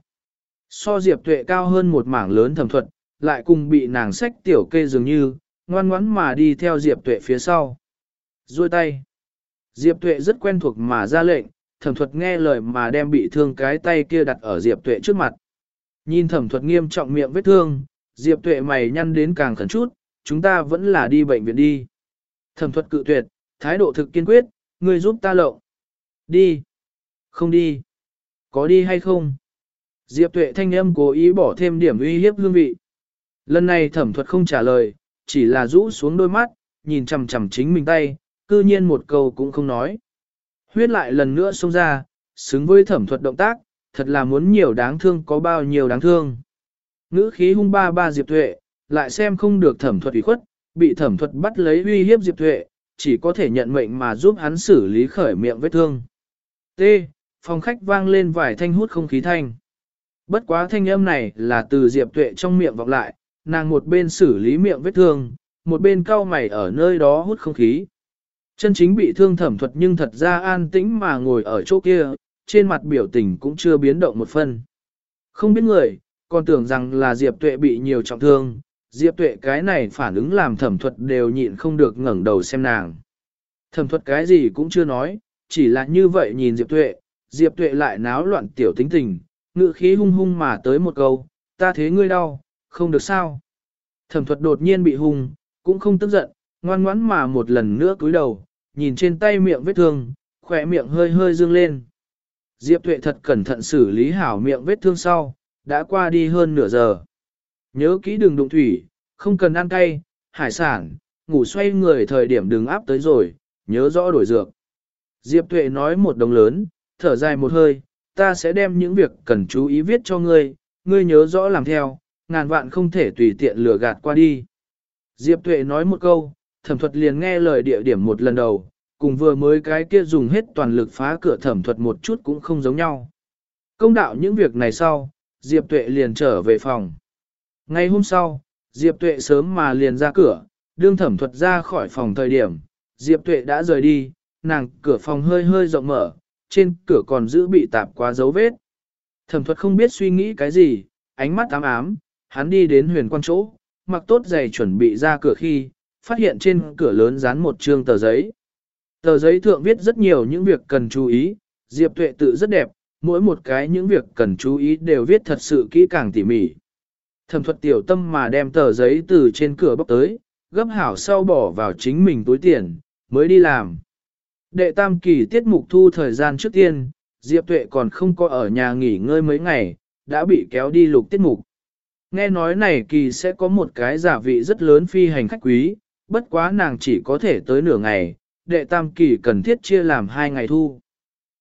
So Diệp Tuệ cao hơn một mảng lớn thẩm thuật, lại cùng bị nàng sách tiểu kê dường như, ngoan ngoãn mà đi theo Diệp Tuệ phía sau. Rồi tay. Diệp Tuệ rất quen thuộc mà ra lệnh, thẩm thuật nghe lời mà đem bị thương cái tay kia đặt ở Diệp Tuệ trước mặt. Nhìn thẩm thuật nghiêm trọng miệng vết thương, Diệp Tuệ mày nhăn đến càng khẩn chút, chúng ta vẫn là đi bệnh viện đi. Thẩm thuật cự tuyệt, thái độ thực kiên quyết, người giúp ta lộng. Đi. Không đi. Có đi hay không? Diệp Tuệ thanh âm cố ý bỏ thêm điểm uy hiếp hương vị. Lần này thẩm thuật không trả lời, chỉ là rũ xuống đôi mắt, nhìn chằm chằm chính mình tay, cư nhiên một câu cũng không nói. Huyết lại lần nữa xông ra, xứng với thẩm thuật động tác, thật là muốn nhiều đáng thương có bao nhiêu đáng thương. Ngữ khí hung ba ba Diệp Tuệ, lại xem không được thẩm thuật ủy khuất, bị thẩm thuật bắt lấy uy hiếp Diệp Tuệ, chỉ có thể nhận mệnh mà giúp hắn xử lý khởi miệng vết thương. T. Phòng khách vang lên vài thanh hút không khí thanh. Bất quá thanh âm này là từ Diệp Tuệ trong miệng vọng lại, nàng một bên xử lý miệng vết thương, một bên cau mày ở nơi đó hút không khí. Chân chính bị thương thẩm thuật nhưng thật ra an tĩnh mà ngồi ở chỗ kia, trên mặt biểu tình cũng chưa biến động một phân. Không biết người, còn tưởng rằng là Diệp Tuệ bị nhiều trọng thương, Diệp Tuệ cái này phản ứng làm thẩm thuật đều nhịn không được ngẩng đầu xem nàng. Thẩm thuật cái gì cũng chưa nói, chỉ là như vậy nhìn Diệp Tuệ, Diệp Tuệ lại náo loạn tiểu tính tình, ngự khí hung hung mà tới một câu, ta thế ngươi đau, không được sao. Thẩm thuật đột nhiên bị hung, cũng không tức giận, ngoan ngoãn mà một lần nữa cúi đầu, nhìn trên tay miệng vết thương, khỏe miệng hơi hơi dương lên. Diệp Tuệ thật cẩn thận xử lý hảo miệng vết thương sau, đã qua đi hơn nửa giờ. Nhớ kỹ đường đụng thủy, không cần ăn cay, hải sản, ngủ xoay người thời điểm đường áp tới rồi, nhớ rõ đổi dược. Diệp Tuệ nói một đồng lớn, thở dài một hơi, ta sẽ đem những việc cần chú ý viết cho ngươi, ngươi nhớ rõ làm theo, ngàn vạn không thể tùy tiện lừa gạt qua đi. Diệp Tuệ nói một câu, thẩm thuật liền nghe lời địa điểm một lần đầu, cùng vừa mới cái kia dùng hết toàn lực phá cửa thẩm thuật một chút cũng không giống nhau. Công đạo những việc này sau, Diệp Tuệ liền trở về phòng. Ngay hôm sau, Diệp Tuệ sớm mà liền ra cửa, đương thẩm thuật ra khỏi phòng thời điểm, Diệp Tuệ đã rời đi, nàng cửa phòng hơi hơi rộng mở, trên cửa còn giữ bị tạp quá dấu vết. Thẩm thuật không biết suy nghĩ cái gì, ánh mắt ám ám, hắn đi đến huyền quan chỗ, mặc tốt giày chuẩn bị ra cửa khi, phát hiện trên cửa lớn dán một trương tờ giấy. Tờ giấy thượng viết rất nhiều những việc cần chú ý, Diệp Tuệ tự rất đẹp, mỗi một cái những việc cần chú ý đều viết thật sự kỹ càng tỉ mỉ. Thẩm thuật tiểu tâm mà đem tờ giấy từ trên cửa bóc tới, gấp hảo sau bỏ vào chính mình túi tiền, mới đi làm. Đệ tam kỳ tiết mục thu thời gian trước tiên, Diệp Tuệ còn không có ở nhà nghỉ ngơi mấy ngày, đã bị kéo đi lục tiết mục. Nghe nói này kỳ sẽ có một cái giả vị rất lớn phi hành khách quý, bất quá nàng chỉ có thể tới nửa ngày, đệ tam kỳ cần thiết chia làm hai ngày thu.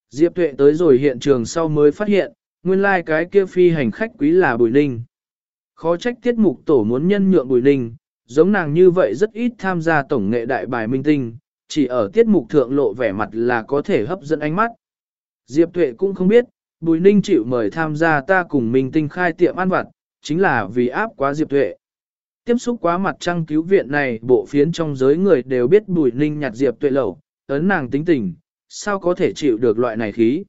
Diệp Tuệ tới rồi hiện trường sau mới phát hiện, nguyên lai like cái kia phi hành khách quý là Bùi Ninh. Khó trách tiết mục tổ muốn nhân nhượng Bùi Ninh, giống nàng như vậy rất ít tham gia tổng nghệ đại bài minh tinh, chỉ ở tiết mục thượng lộ vẻ mặt là có thể hấp dẫn ánh mắt. Diệp Tuệ cũng không biết, Bùi Ninh chịu mời tham gia ta cùng minh tinh khai tiệm ăn vặt, chính là vì áp quá Diệp Tuệ. Tiếp xúc quá mặt trăng cứu viện này bộ phiến trong giới người đều biết Bùi Ninh nhạt Diệp Tuệ lẩu, ấn nàng tính tình, sao có thể chịu được loại này khí.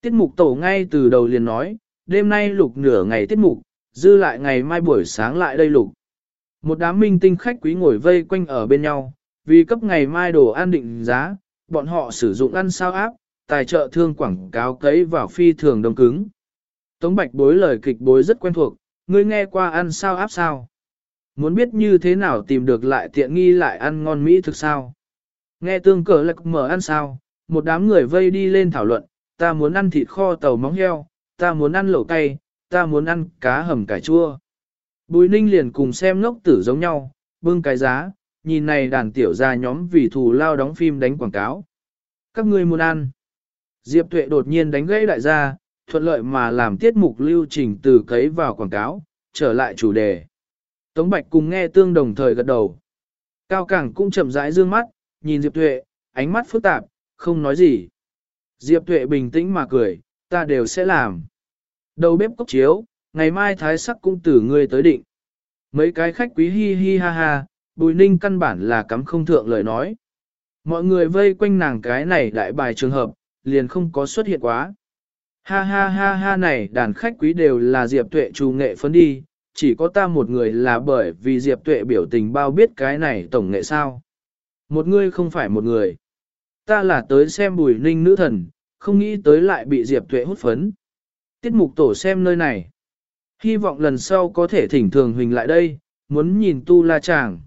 Tiết mục tổ ngay từ đầu liền nói, đêm nay lục nửa ngày tiết mục, dư lại ngày mai buổi sáng lại đây lục. Một đám minh tinh khách quý ngồi vây quanh ở bên nhau, vì cấp ngày mai đồ an định giá, bọn họ sử dụng ăn sao áp, tài trợ thương quảng cáo cấy vào phi thường đông cứng. Tống Bạch bối lời kịch bối rất quen thuộc, ngươi nghe qua ăn sao áp sao. Muốn biết như thế nào tìm được lại tiện nghi lại ăn ngon mỹ thực sao. Nghe tương cờ lạc mở ăn sao, một đám người vây đi lên thảo luận, ta muốn ăn thịt kho tàu móng heo, ta muốn ăn lẩu cay, ta muốn ăn cá hầm cải chua. Bùi ninh liền cùng xem ngốc tử giống nhau, bưng cái giá, nhìn này đàn tiểu ra nhóm vì thù lao đóng phim đánh quảng cáo. Các ngươi muốn ăn. Diệp Tuệ đột nhiên đánh gãy đại gia, thuận lợi mà làm tiết mục lưu trình từ cấy vào quảng cáo, trở lại chủ đề. Tống Bạch cùng nghe tương đồng thời gật đầu. Cao Cảng cũng chậm rãi dương mắt, nhìn Diệp Tuệ, ánh mắt phức tạp, không nói gì. Diệp Tuệ bình tĩnh mà cười, ta đều sẽ làm. Đầu bếp cốc chiếu, ngày mai thái sắc cũng tử ngươi tới định. Mấy cái khách quý hi hi ha ha, Bùi Ninh căn bản là cắm không thượng lời nói. Mọi người vây quanh nàng cái này đại bài trường hợp, liền không có xuất hiện quá. Ha ha ha ha này đàn khách quý đều là Diệp Tuệ trù nghệ phấn đi, chỉ có ta một người là bởi vì Diệp Tuệ biểu tình bao biết cái này tổng nghệ sao. Một người không phải một người. Ta là tới xem bùi ninh nữ thần, không nghĩ tới lại bị Diệp Tuệ hút phấn. Tiết mục tổ xem nơi này. Hy vọng lần sau có thể thỉnh thường huỳnh lại đây, muốn nhìn tu la chàng.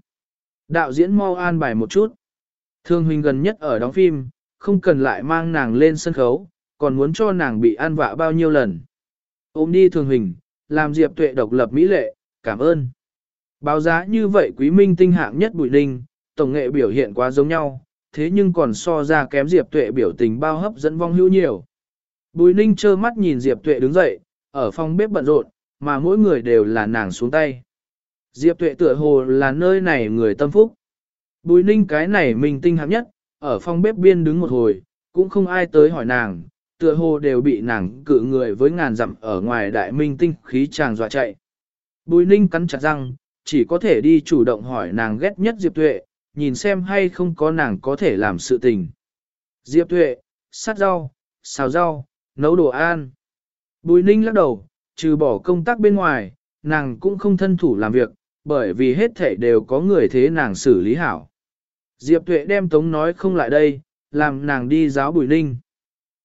Đạo diễn mau an bài một chút. Thường huỳnh gần nhất ở đóng phim, không cần lại mang nàng lên sân khấu, còn muốn cho nàng bị an vạ bao nhiêu lần. Ôm đi thường huỳnh, làm Diệp Tuệ độc lập mỹ lệ, cảm ơn. Báo giá như vậy quý minh tinh hạng nhất Bùi Ninh, tổng nghệ biểu hiện quá giống nhau, thế nhưng còn so ra kém Diệp Tuệ biểu tình bao hấp dẫn vong hữu nhiều. Bùi Ninh trơ mắt nhìn Diệp Tuệ đứng dậy, ở phòng bếp bận rộn, mà mỗi người đều là nàng xuống tay. Diệp Tuệ tựa hồ là nơi này người tâm phúc. Bùi Ninh cái này mình tinh hạng nhất, ở phòng bếp biên đứng một hồi, cũng không ai tới hỏi nàng, tựa hồ đều bị nàng cự người với ngàn dặm ở ngoài đại minh tinh khí chàng dọa chạy. Bùi Ninh cắn chặt răng, chỉ có thể đi chủ động hỏi nàng ghét nhất Diệp Tuệ, nhìn xem hay không có nàng có thể làm sự tình. Diệp Tuệ, sát rau, xào rau, nấu đồ ăn. Bùi Ninh lắc đầu, trừ bỏ công tác bên ngoài, nàng cũng không thân thủ làm việc, bởi vì hết thể đều có người thế nàng xử lý hảo. Diệp Tuệ đem Tống nói không lại đây, làm nàng đi giáo Bùi Ninh.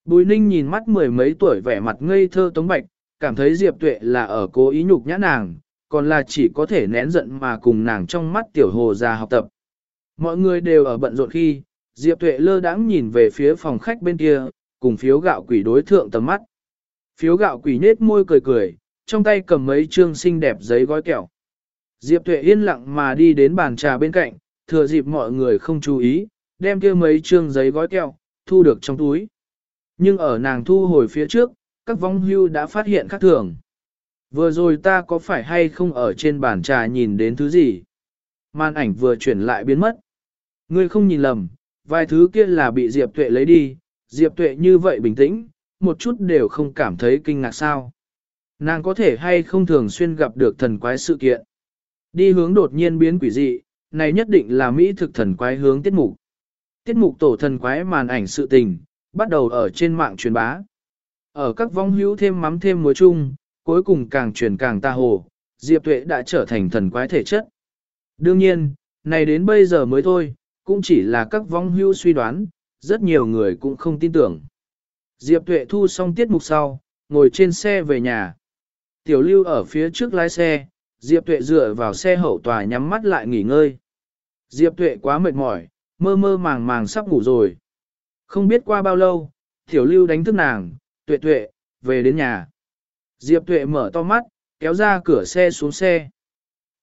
Bùi Ninh nhìn mắt mười mấy tuổi vẻ mặt ngây thơ Tống Bạch, cảm thấy Diệp Tuệ là ở cố ý nhục nhã nàng, còn là chỉ có thể nén giận mà cùng nàng trong mắt tiểu hồ già học tập. Mọi người đều ở bận rộn khi, Diệp Tuệ lơ đãng nhìn về phía phòng khách bên kia, cùng phiếu gạo quỷ đối thượng tầm mắt. Phiếu gạo quỷ nết môi cười cười, trong tay cầm mấy trương xinh đẹp giấy gói kẹo. Diệp Tuệ yên lặng mà đi đến bàn trà bên cạnh, thừa dịp mọi người không chú ý, đem kia mấy trương giấy gói kẹo, thu được trong túi. Nhưng ở nàng thu hồi phía trước, các vong hưu đã phát hiện khác thường. Vừa rồi ta có phải hay không ở trên bàn trà nhìn đến thứ gì? Màn ảnh vừa chuyển lại biến mất. Ngươi không nhìn lầm, vài thứ kia là bị Diệp Tuệ lấy đi, Diệp Tuệ như vậy bình tĩnh, một chút đều không cảm thấy kinh ngạc sao. Nàng có thể hay không thường xuyên gặp được thần quái sự kiện. Đi hướng đột nhiên biến quỷ dị, này nhất định là Mỹ thực thần quái hướng tiết mục. Tiết mục tổ thần quái màn ảnh sự tình, bắt đầu ở trên mạng truyền bá. Ở các vong hữu thêm mắm thêm muối chung, cuối cùng càng truyền càng ta hồ, Diệp Tuệ đã trở thành thần quái thể chất. Đương nhiên, này đến bây giờ mới thôi, cũng chỉ là các vong hưu suy đoán, rất nhiều người cũng không tin tưởng. Diệp Tuệ thu xong tiết mục sau, ngồi trên xe về nhà. Tiểu lưu ở phía trước lái xe, Diệp Tuệ dựa vào xe hậu tòa nhắm mắt lại nghỉ ngơi. Diệp Tuệ quá mệt mỏi, mơ mơ màng màng sắp ngủ rồi. Không biết qua bao lâu, Tiểu lưu đánh thức nàng, Tuệ Tuệ, về đến nhà. Diệp Tuệ mở to mắt, kéo ra cửa xe xuống xe.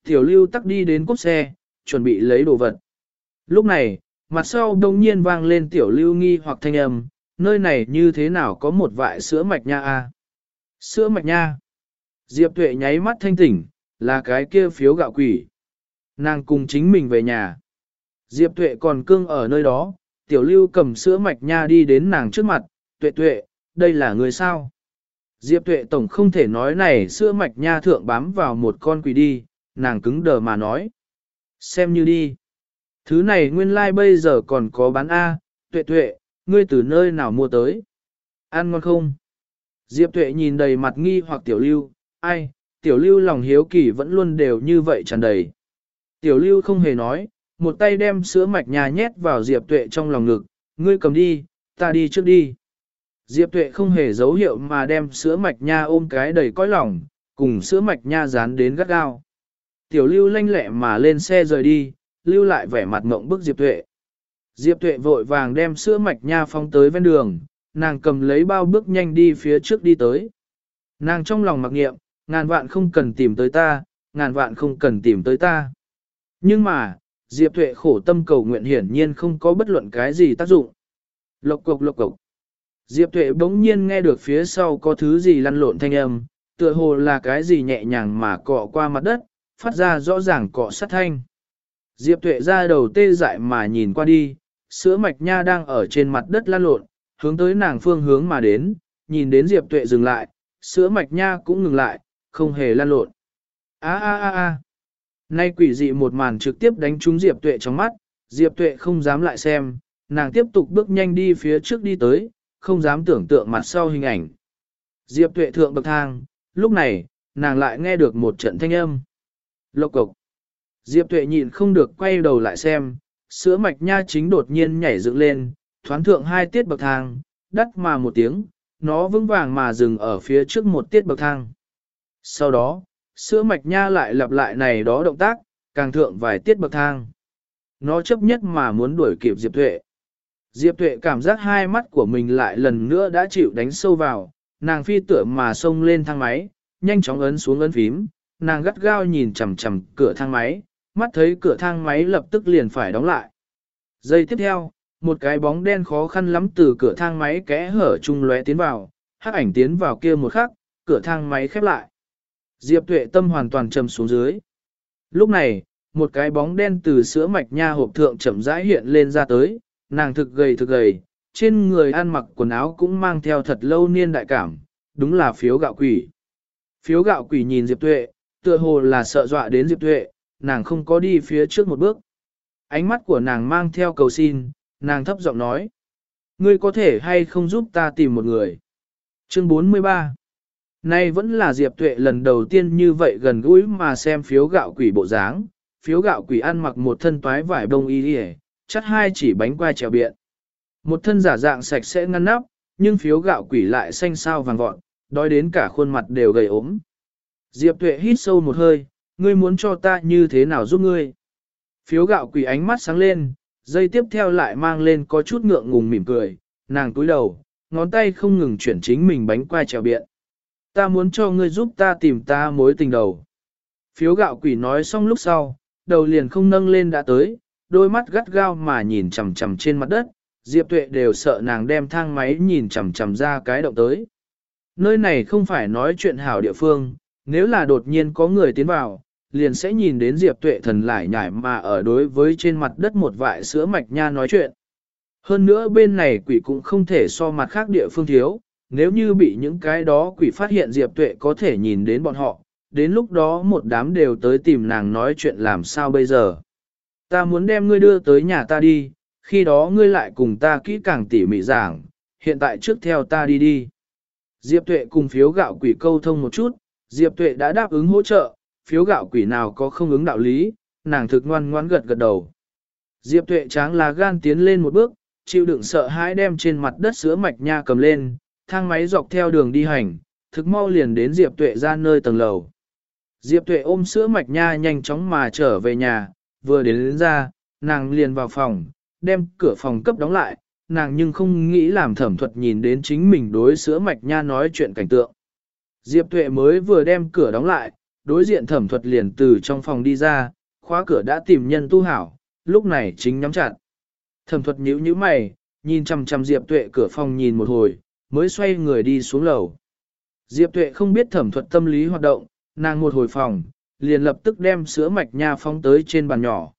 Tiểu lưu tắc đi đến cốt xe, chuẩn bị lấy đồ vật. Lúc này, mặt sau đông nhiên vang lên tiểu lưu nghi hoặc thanh âm, nơi này như thế nào có một vại sữa mạch nha a? Sữa mạch nha. Diệp Tuệ nháy mắt thanh tỉnh, là cái kia phiếu gạo quỷ. Nàng cùng chính mình về nhà. Diệp Tuệ còn cương ở nơi đó, tiểu lưu cầm sữa mạch nha đi đến nàng trước mặt, Tuệ Tuệ, đây là người sao? Diệp Tuệ tổng không thể nói này sữa mạch nha thượng bám vào một con quỷ đi, nàng cứng đờ mà nói. Xem như đi. Thứ này nguyên lai like bây giờ còn có bán A, tuệ tuệ, ngươi từ nơi nào mua tới? Ăn ngon không? Diệp tuệ nhìn đầy mặt nghi hoặc tiểu lưu, ai, tiểu lưu lòng hiếu kỳ vẫn luôn đều như vậy tràn đầy. Tiểu lưu không hề nói, một tay đem sữa mạch nhà nhét vào Diệp tuệ trong lòng ngực, ngươi cầm đi, ta đi trước đi. Diệp tuệ không hề dấu hiệu mà đem sữa mạch nha ôm cái đầy cõi lòng, cùng sữa mạch nha dán đến gắt gao. Tiểu lưu lanh lẹ mà lên xe rời đi, lưu lại vẻ mặt ngộng bức Diệp Tuệ. Diệp Tuệ vội vàng đem sữa mạch nha phong tới ven đường, nàng cầm lấy bao bước nhanh đi phía trước đi tới. Nàng trong lòng mặc niệm, ngàn vạn không cần tìm tới ta, ngàn vạn không cần tìm tới ta. Nhưng mà, Diệp Tuệ khổ tâm cầu nguyện hiển nhiên không có bất luận cái gì tác dụng. Lộc cục lộc cục. Diệp Tuệ bỗng nhiên nghe được phía sau có thứ gì lăn lộn thanh âm, tựa hồ là cái gì nhẹ nhàng mà cọ qua mặt đất, phát ra rõ ràng cọ sát thanh. Diệp Tuệ ra đầu tê dại mà nhìn qua đi, sữa mạch nha đang ở trên mặt đất lăn lộn, hướng tới nàng phương hướng mà đến, nhìn đến Diệp Tuệ dừng lại, sữa mạch nha cũng ngừng lại, không hề lăn lộn. A a a a. Nay quỷ dị một màn trực tiếp đánh trúng Diệp Tuệ trong mắt, Diệp Tuệ không dám lại xem, nàng tiếp tục bước nhanh đi phía trước đi tới, không dám tưởng tượng mặt sau hình ảnh. Diệp Tuệ thượng bậc thang, lúc này, nàng lại nghe được một trận thanh âm. Lộc cộc. Diệp tuệ nhịn không được quay đầu lại xem, sữa mạch nha chính đột nhiên nhảy dựng lên, thoáng thượng hai tiết bậc thang, đắt mà một tiếng, nó vững vàng mà dừng ở phía trước một tiết bậc thang. Sau đó, sữa mạch nha lại lặp lại này đó động tác, càng thượng vài tiết bậc thang. Nó chấp nhất mà muốn đuổi kịp Diệp Tuệ. Diệp Tuệ cảm giác hai mắt của mình lại lần nữa đã chịu đánh sâu vào, nàng phi tựa mà xông lên thang máy, nhanh chóng ấn xuống ấn phím, nàng gắt gao nhìn chằm chằm cửa thang máy, mắt thấy cửa thang máy lập tức liền phải đóng lại. Giây tiếp theo, một cái bóng đen khó khăn lắm từ cửa thang máy kẽ hở chung lóe tiến vào, hắc ảnh tiến vào kia một khắc, cửa thang máy khép lại. Diệp Tuệ tâm hoàn toàn trầm xuống dưới. Lúc này, một cái bóng đen từ sữa mạch nha hộp thượng chậm rãi hiện lên ra tới, nàng thực gầy thực gầy, trên người ăn mặc quần áo cũng mang theo thật lâu niên đại cảm, đúng là phiếu gạo quỷ. Phiếu gạo quỷ nhìn Diệp Tuệ, tựa hồ là sợ dọa đến Diệp Tuệ, nàng không có đi phía trước một bước. Ánh mắt của nàng mang theo cầu xin, nàng thấp giọng nói. Ngươi có thể hay không giúp ta tìm một người? Chương 43 Nay vẫn là Diệp Tuệ lần đầu tiên như vậy gần gũi mà xem phiếu gạo quỷ bộ dáng. Phiếu gạo quỷ ăn mặc một thân toái vải bông y đi chắt hai chỉ bánh quai trèo biện. Một thân giả dạng sạch sẽ ngăn nắp, nhưng phiếu gạo quỷ lại xanh sao vàng vọt, đói đến cả khuôn mặt đều gầy ốm. Diệp Tuệ hít sâu một hơi, ngươi muốn cho ta như thế nào giúp ngươi? Phiếu gạo quỷ ánh mắt sáng lên, dây tiếp theo lại mang lên có chút ngượng ngùng mỉm cười, nàng túi đầu, ngón tay không ngừng chuyển chính mình bánh quai trèo biện. Ta muốn cho ngươi giúp ta tìm ta mối tình đầu. Phiếu gạo quỷ nói xong lúc sau, đầu liền không nâng lên đã tới, đôi mắt gắt gao mà nhìn chằm chằm trên mặt đất, Diệp Tuệ đều sợ nàng đem thang máy nhìn chằm chằm ra cái động tới. Nơi này không phải nói chuyện hảo địa phương, nếu là đột nhiên có người tiến vào, liền sẽ nhìn đến Diệp Tuệ thần lại nhảy mà ở đối với trên mặt đất một vại sữa mạch nha nói chuyện. Hơn nữa bên này quỷ cũng không thể so mặt khác địa phương thiếu, nếu như bị những cái đó quỷ phát hiện Diệp Tuệ có thể nhìn đến bọn họ, đến lúc đó một đám đều tới tìm nàng nói chuyện làm sao bây giờ. Ta muốn đem ngươi đưa tới nhà ta đi, khi đó ngươi lại cùng ta kỹ càng tỉ mỉ giảng, hiện tại trước theo ta đi đi. Diệp Tuệ cùng phiếu gạo quỷ câu thông một chút, Diệp Tuệ đã đáp ứng hỗ trợ, phiếu gạo quỷ nào có không ứng đạo lý, nàng thực ngoan ngoan gật gật đầu. Diệp Tuệ tráng là gan tiến lên một bước, chịu đựng sợ hãi đem trên mặt đất sữa mạch nha cầm lên, thang máy dọc theo đường đi hành, thực mau liền đến Diệp Tuệ ra nơi tầng lầu. Diệp Tuệ ôm sữa mạch nha nhanh chóng mà trở về nhà, vừa đến, đến ra, nàng liền vào phòng, đem cửa phòng cấp đóng lại, nàng nhưng không nghĩ làm thẩm thuật nhìn đến chính mình đối sữa mạch nha nói chuyện cảnh tượng. Diệp Tuệ mới vừa đem cửa đóng lại, đối diện thẩm thuật liền từ trong phòng đi ra, khóa cửa đã tìm nhân tu hảo, lúc này chính nhắm chặt. Thẩm thuật nhíu nhíu mày, nhìn chằm chằm Diệp Tuệ cửa phòng nhìn một hồi, mới xoay người đi xuống lầu. Diệp Tuệ không biết thẩm thuật tâm lý hoạt động, nàng một hồi phòng, liền lập tức đem sữa mạch nha phóng tới trên bàn nhỏ.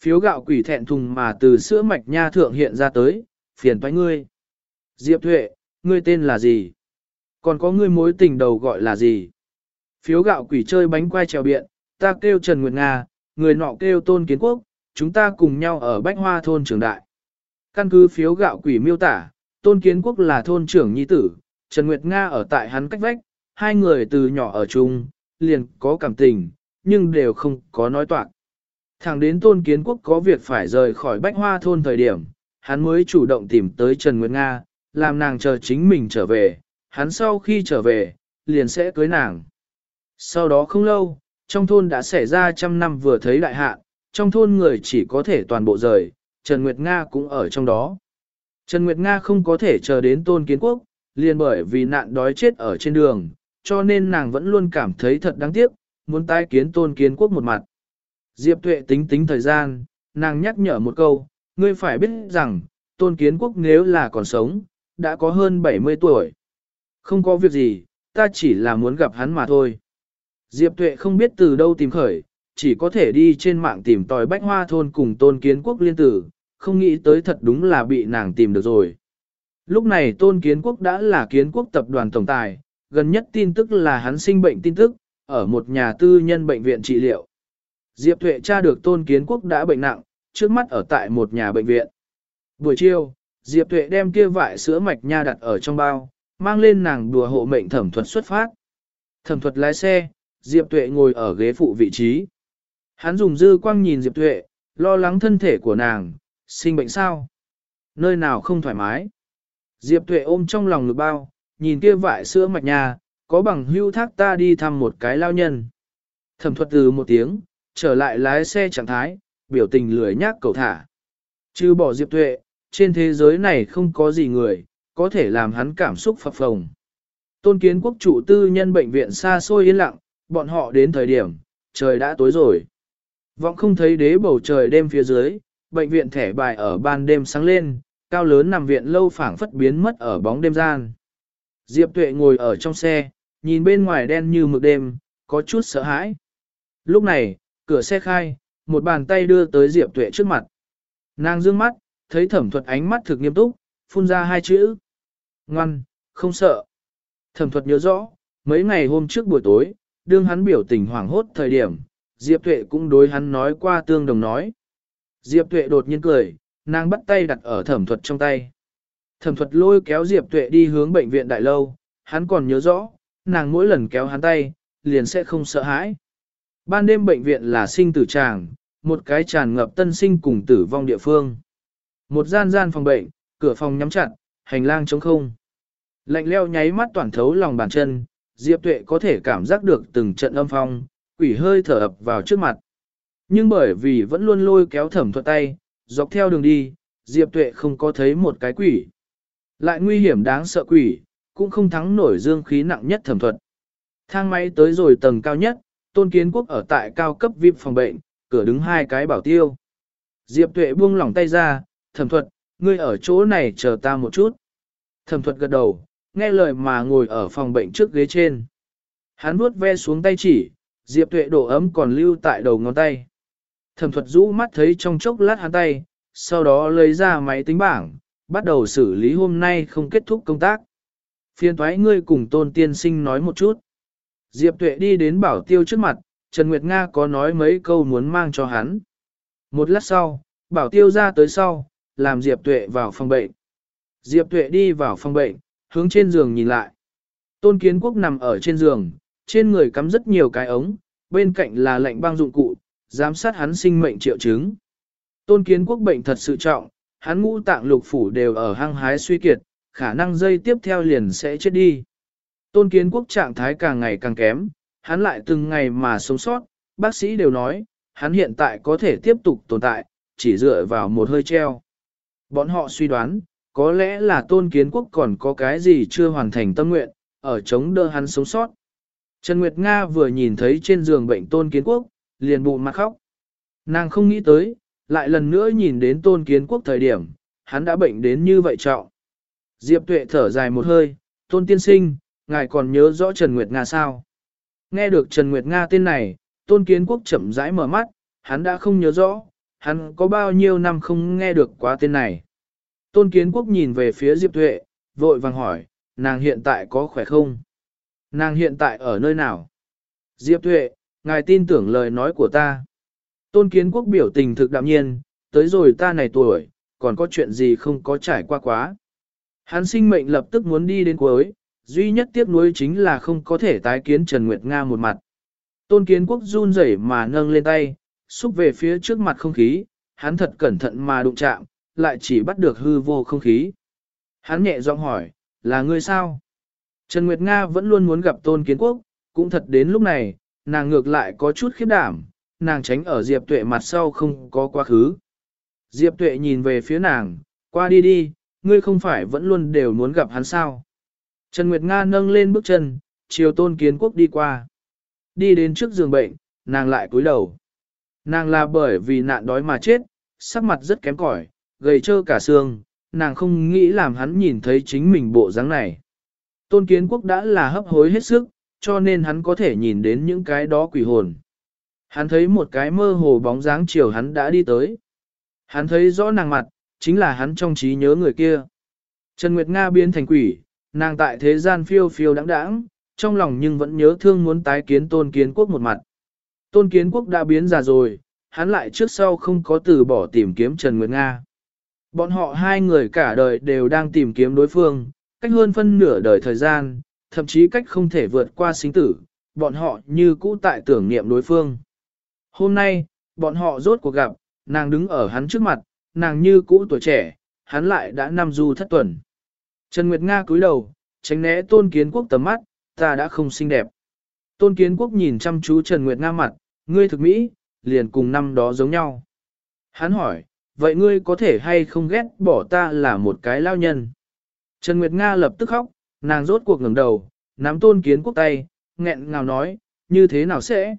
Phiếu gạo quỷ thẹn thùng mà từ sữa mạch nha thượng hiện ra tới, phiền toái ngươi. Diệp Tuệ, ngươi tên là gì? Còn có ngươi mối tình đầu gọi là gì? Phiếu gạo quỷ chơi bánh quai trèo biện, ta kêu Trần Nguyệt Nga, người nọ kêu Tôn Kiến Quốc, chúng ta cùng nhau ở Bách Hoa thôn trường đại. Căn cứ phiếu gạo quỷ miêu tả, Tôn Kiến Quốc là thôn trưởng nhi tử, Trần Nguyệt Nga ở tại hắn cách vách, hai người từ nhỏ ở chung, liền có cảm tình, nhưng đều không có nói toạc. Thẳng đến Tôn Kiến Quốc có việc phải rời khỏi Bách Hoa thôn thời điểm, hắn mới chủ động tìm tới Trần Nguyệt Nga, làm nàng chờ chính mình trở về, hắn sau khi trở về, liền sẽ cưới nàng. Sau đó không lâu, trong thôn đã xảy ra trăm năm vừa thấy đại hạn, trong thôn người chỉ có thể toàn bộ rời, Trần Nguyệt Nga cũng ở trong đó. Trần Nguyệt Nga không có thể chờ đến tôn kiến quốc, liền bởi vì nạn đói chết ở trên đường, cho nên nàng vẫn luôn cảm thấy thật đáng tiếc, muốn tái kiến tôn kiến quốc một mặt. Diệp Tuệ tính tính thời gian, nàng nhắc nhở một câu, ngươi phải biết rằng, tôn kiến quốc nếu là còn sống, đã có hơn 70 tuổi. Không có việc gì, ta chỉ là muốn gặp hắn mà thôi. Diệp Tuệ không biết từ đâu tìm khởi, chỉ có thể đi trên mạng tìm tòi bách hoa thôn cùng tôn kiến quốc liên tử, không nghĩ tới thật đúng là bị nàng tìm được rồi. Lúc này tôn kiến quốc đã là kiến quốc tập đoàn tổng tài, gần nhất tin tức là hắn sinh bệnh tin tức, ở một nhà tư nhân bệnh viện trị liệu. Diệp Thuệ tra được tôn kiến quốc đã bệnh nặng, trước mắt ở tại một nhà bệnh viện. Buổi chiều, Diệp Thuệ đem kia vại sữa mạch nha đặt ở trong bao, mang lên nàng đùa hộ mệnh thẩm thuật xuất phát. Thẩm thuật lái xe, Diệp Tuệ ngồi ở ghế phụ vị trí. Hắn dùng dư quang nhìn Diệp Tuệ, lo lắng thân thể của nàng, sinh bệnh sao? Nơi nào không thoải mái? Diệp Tuệ ôm trong lòng ngực bao, nhìn kia vại sữa mạch nhà, có bằng hưu thác ta đi thăm một cái lao nhân. Thẩm thuật từ một tiếng, trở lại lái xe trạng thái, biểu tình lười nhác cầu thả. Chứ bỏ Diệp Tuệ, trên thế giới này không có gì người, có thể làm hắn cảm xúc phập phồng. Tôn kiến quốc chủ tư nhân bệnh viện xa xôi yên lặng, bọn họ đến thời điểm, trời đã tối rồi. Vọng không thấy đế bầu trời đêm phía dưới, bệnh viện thẻ bài ở ban đêm sáng lên, cao lớn nằm viện lâu phảng phất biến mất ở bóng đêm gian. Diệp Tuệ ngồi ở trong xe, nhìn bên ngoài đen như mực đêm, có chút sợ hãi. Lúc này, cửa xe khai, một bàn tay đưa tới Diệp Tuệ trước mặt. Nàng dương mắt, thấy thẩm thuật ánh mắt thực nghiêm túc, phun ra hai chữ. Ngoan, không sợ. Thẩm thuật nhớ rõ, mấy ngày hôm trước buổi tối, đương hắn biểu tình hoảng hốt thời điểm, Diệp Tuệ cũng đối hắn nói qua tương đồng nói. Diệp Tuệ đột nhiên cười, nàng bắt tay đặt ở thẩm thuật trong tay. Thẩm thuật lôi kéo Diệp Tuệ đi hướng bệnh viện đại lâu, hắn còn nhớ rõ, nàng mỗi lần kéo hắn tay, liền sẽ không sợ hãi. Ban đêm bệnh viện là sinh tử tràng, một cái tràn ngập tân sinh cùng tử vong địa phương. Một gian gian phòng bệnh, cửa phòng nhắm chặt, hành lang trống không. Lạnh leo nháy mắt toàn thấu lòng bàn chân, Diệp Tuệ có thể cảm giác được từng trận âm phong, quỷ hơi thở ập vào trước mặt. Nhưng bởi vì vẫn luôn lôi kéo thẩm thuật tay, dọc theo đường đi, Diệp Tuệ không có thấy một cái quỷ. Lại nguy hiểm đáng sợ quỷ, cũng không thắng nổi dương khí nặng nhất thẩm thuật. Thang máy tới rồi tầng cao nhất, tôn kiến quốc ở tại cao cấp VIP phòng bệnh, cửa đứng hai cái bảo tiêu. Diệp Tuệ buông lỏng tay ra, thẩm thuật, ngươi ở chỗ này chờ ta một chút. Thẩm thuật gật đầu, nghe lời mà ngồi ở phòng bệnh trước ghế trên. Hắn vuốt ve xuống tay chỉ, Diệp Tuệ độ ấm còn lưu tại đầu ngón tay. Thẩm thuật rũ mắt thấy trong chốc lát hắn tay, sau đó lấy ra máy tính bảng, bắt đầu xử lý hôm nay không kết thúc công tác. Phiên thoái ngươi cùng tôn tiên sinh nói một chút. Diệp Tuệ đi đến bảo tiêu trước mặt, Trần Nguyệt Nga có nói mấy câu muốn mang cho hắn. Một lát sau, bảo tiêu ra tới sau, làm Diệp Tuệ vào phòng bệnh. Diệp Tuệ đi vào phòng bệnh, hướng trên giường nhìn lại. Tôn Kiến Quốc nằm ở trên giường, trên người cắm rất nhiều cái ống, bên cạnh là lạnh băng dụng cụ, giám sát hắn sinh mệnh triệu chứng. Tôn Kiến Quốc bệnh thật sự trọng, hắn ngũ tạng lục phủ đều ở hăng hái suy kiệt, khả năng dây tiếp theo liền sẽ chết đi. Tôn Kiến Quốc trạng thái càng ngày càng kém, hắn lại từng ngày mà sống sót, bác sĩ đều nói, hắn hiện tại có thể tiếp tục tồn tại, chỉ dựa vào một hơi treo. Bọn họ suy đoán, có lẽ là tôn kiến quốc còn có cái gì chưa hoàn thành tâm nguyện, ở chống đỡ hắn sống sót. Trần Nguyệt Nga vừa nhìn thấy trên giường bệnh tôn kiến quốc, liền bụng mặt khóc. Nàng không nghĩ tới, lại lần nữa nhìn đến tôn kiến quốc thời điểm, hắn đã bệnh đến như vậy trọng. Diệp tuệ thở dài một hơi, tôn tiên sinh, ngài còn nhớ rõ Trần Nguyệt Nga sao? Nghe được Trần Nguyệt Nga tên này, tôn kiến quốc chậm rãi mở mắt, hắn đã không nhớ rõ, hắn có bao nhiêu năm không nghe được quá tên này. Tôn kiến quốc nhìn về phía Diệp Tuệ, vội vàng hỏi, nàng hiện tại có khỏe không? Nàng hiện tại ở nơi nào? Diệp Tuệ, ngài tin tưởng lời nói của ta. Tôn kiến quốc biểu tình thực đạm nhiên, tới rồi ta này tuổi, còn có chuyện gì không có trải qua quá. Hắn sinh mệnh lập tức muốn đi đến cuối, duy nhất tiếc nuối chính là không có thể tái kiến Trần Nguyệt Nga một mặt. Tôn kiến quốc run rẩy mà nâng lên tay, xúc về phía trước mặt không khí, hắn thật cẩn thận mà đụng chạm, lại chỉ bắt được hư vô không khí. Hắn nhẹ giọng hỏi, là ngươi sao? Trần Nguyệt Nga vẫn luôn muốn gặp Tôn Kiến Quốc, cũng thật đến lúc này, nàng ngược lại có chút khiếp đảm, nàng tránh ở Diệp Tuệ mặt sau không có quá khứ. Diệp Tuệ nhìn về phía nàng, qua đi đi, ngươi không phải vẫn luôn đều muốn gặp hắn sao? Trần Nguyệt Nga nâng lên bước chân, chiều Tôn Kiến Quốc đi qua. Đi đến trước giường bệnh, nàng lại cúi đầu. Nàng là bởi vì nạn đói mà chết, sắc mặt rất kém cỏi, gầy trơ cả xương, nàng không nghĩ làm hắn nhìn thấy chính mình bộ dáng này. Tôn kiến quốc đã là hấp hối hết sức, cho nên hắn có thể nhìn đến những cái đó quỷ hồn. Hắn thấy một cái mơ hồ bóng dáng chiều hắn đã đi tới. Hắn thấy rõ nàng mặt, chính là hắn trong trí nhớ người kia. Trần Nguyệt Nga biến thành quỷ, nàng tại thế gian phiêu phiêu đáng đáng, trong lòng nhưng vẫn nhớ thương muốn tái kiến tôn kiến quốc một mặt. Tôn kiến quốc đã biến già rồi, hắn lại trước sau không có từ bỏ tìm kiếm Trần Nguyệt Nga. Bọn họ hai người cả đời đều đang tìm kiếm đối phương, cách hơn phân nửa đời thời gian, thậm chí cách không thể vượt qua sinh tử, bọn họ như cũ tại tưởng niệm đối phương. Hôm nay, bọn họ rốt cuộc gặp, nàng đứng ở hắn trước mặt, nàng như cũ tuổi trẻ, hắn lại đã năm du thất tuần. Trần Nguyệt Nga cúi đầu, tránh né tôn kiến quốc tầm mắt, ta đã không xinh đẹp. Tôn Kiến Quốc nhìn chăm chú Trần Nguyệt Nga mặt, ngươi thực mỹ, liền cùng năm đó giống nhau. Hắn hỏi, vậy ngươi có thể hay không ghét bỏ ta là một cái lao nhân? Trần Nguyệt Nga lập tức khóc, nàng rốt cuộc ngẩng đầu, nắm Tôn Kiến Quốc tay, nghẹn ngào nói, như thế nào sẽ?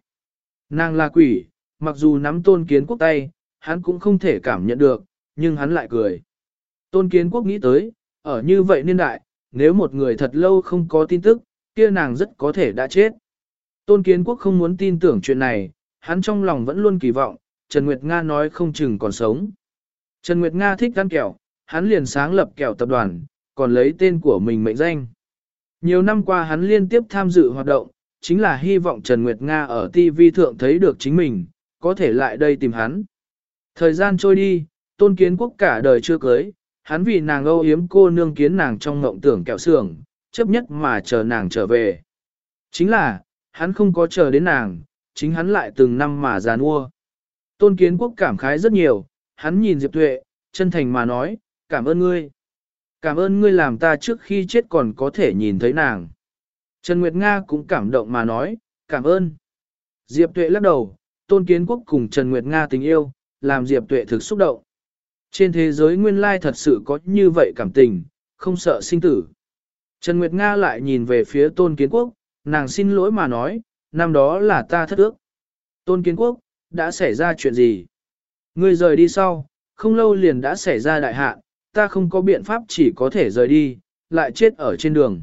Nàng là quỷ, mặc dù nắm Tôn Kiến Quốc tay, hắn cũng không thể cảm nhận được, nhưng hắn lại cười. Tôn Kiến Quốc nghĩ tới, ở như vậy niên đại, nếu một người thật lâu không có tin tức, kia nàng rất có thể đã chết. Tôn Kiến Quốc không muốn tin tưởng chuyện này, hắn trong lòng vẫn luôn kỳ vọng, Trần Nguyệt Nga nói không chừng còn sống. Trần Nguyệt Nga thích ăn kẹo, hắn liền sáng lập kẹo tập đoàn, còn lấy tên của mình mệnh danh. Nhiều năm qua hắn liên tiếp tham dự hoạt động, chính là hy vọng Trần Nguyệt Nga ở TV thượng thấy được chính mình, có thể lại đây tìm hắn. Thời gian trôi đi, tôn kiến quốc cả đời chưa cưới, hắn vì nàng âu yếm cô nương kiến nàng trong ngộng tưởng kẹo sưởng, chấp nhất mà chờ nàng trở về. Chính là, hắn không có chờ đến nàng, chính hắn lại từng năm mà già nua. Tôn kiến quốc cảm khái rất nhiều, hắn nhìn Diệp Tuệ, chân thành mà nói, cảm ơn ngươi. Cảm ơn ngươi làm ta trước khi chết còn có thể nhìn thấy nàng. Trần Nguyệt Nga cũng cảm động mà nói, cảm ơn. Diệp Tuệ lắc đầu, Tôn Kiến Quốc cùng Trần Nguyệt Nga tình yêu, làm Diệp Tuệ thực xúc động. Trên thế giới nguyên lai thật sự có như vậy cảm tình, không sợ sinh tử. Trần Nguyệt Nga lại nhìn về phía Tôn Kiến Quốc, nàng xin lỗi mà nói, năm đó là ta thất ước. Tôn Kiến Quốc, đã xảy ra chuyện gì? Ngươi rời đi sau, không lâu liền đã xảy ra đại hạn, ta không có biện pháp chỉ có thể rời đi, lại chết ở trên đường.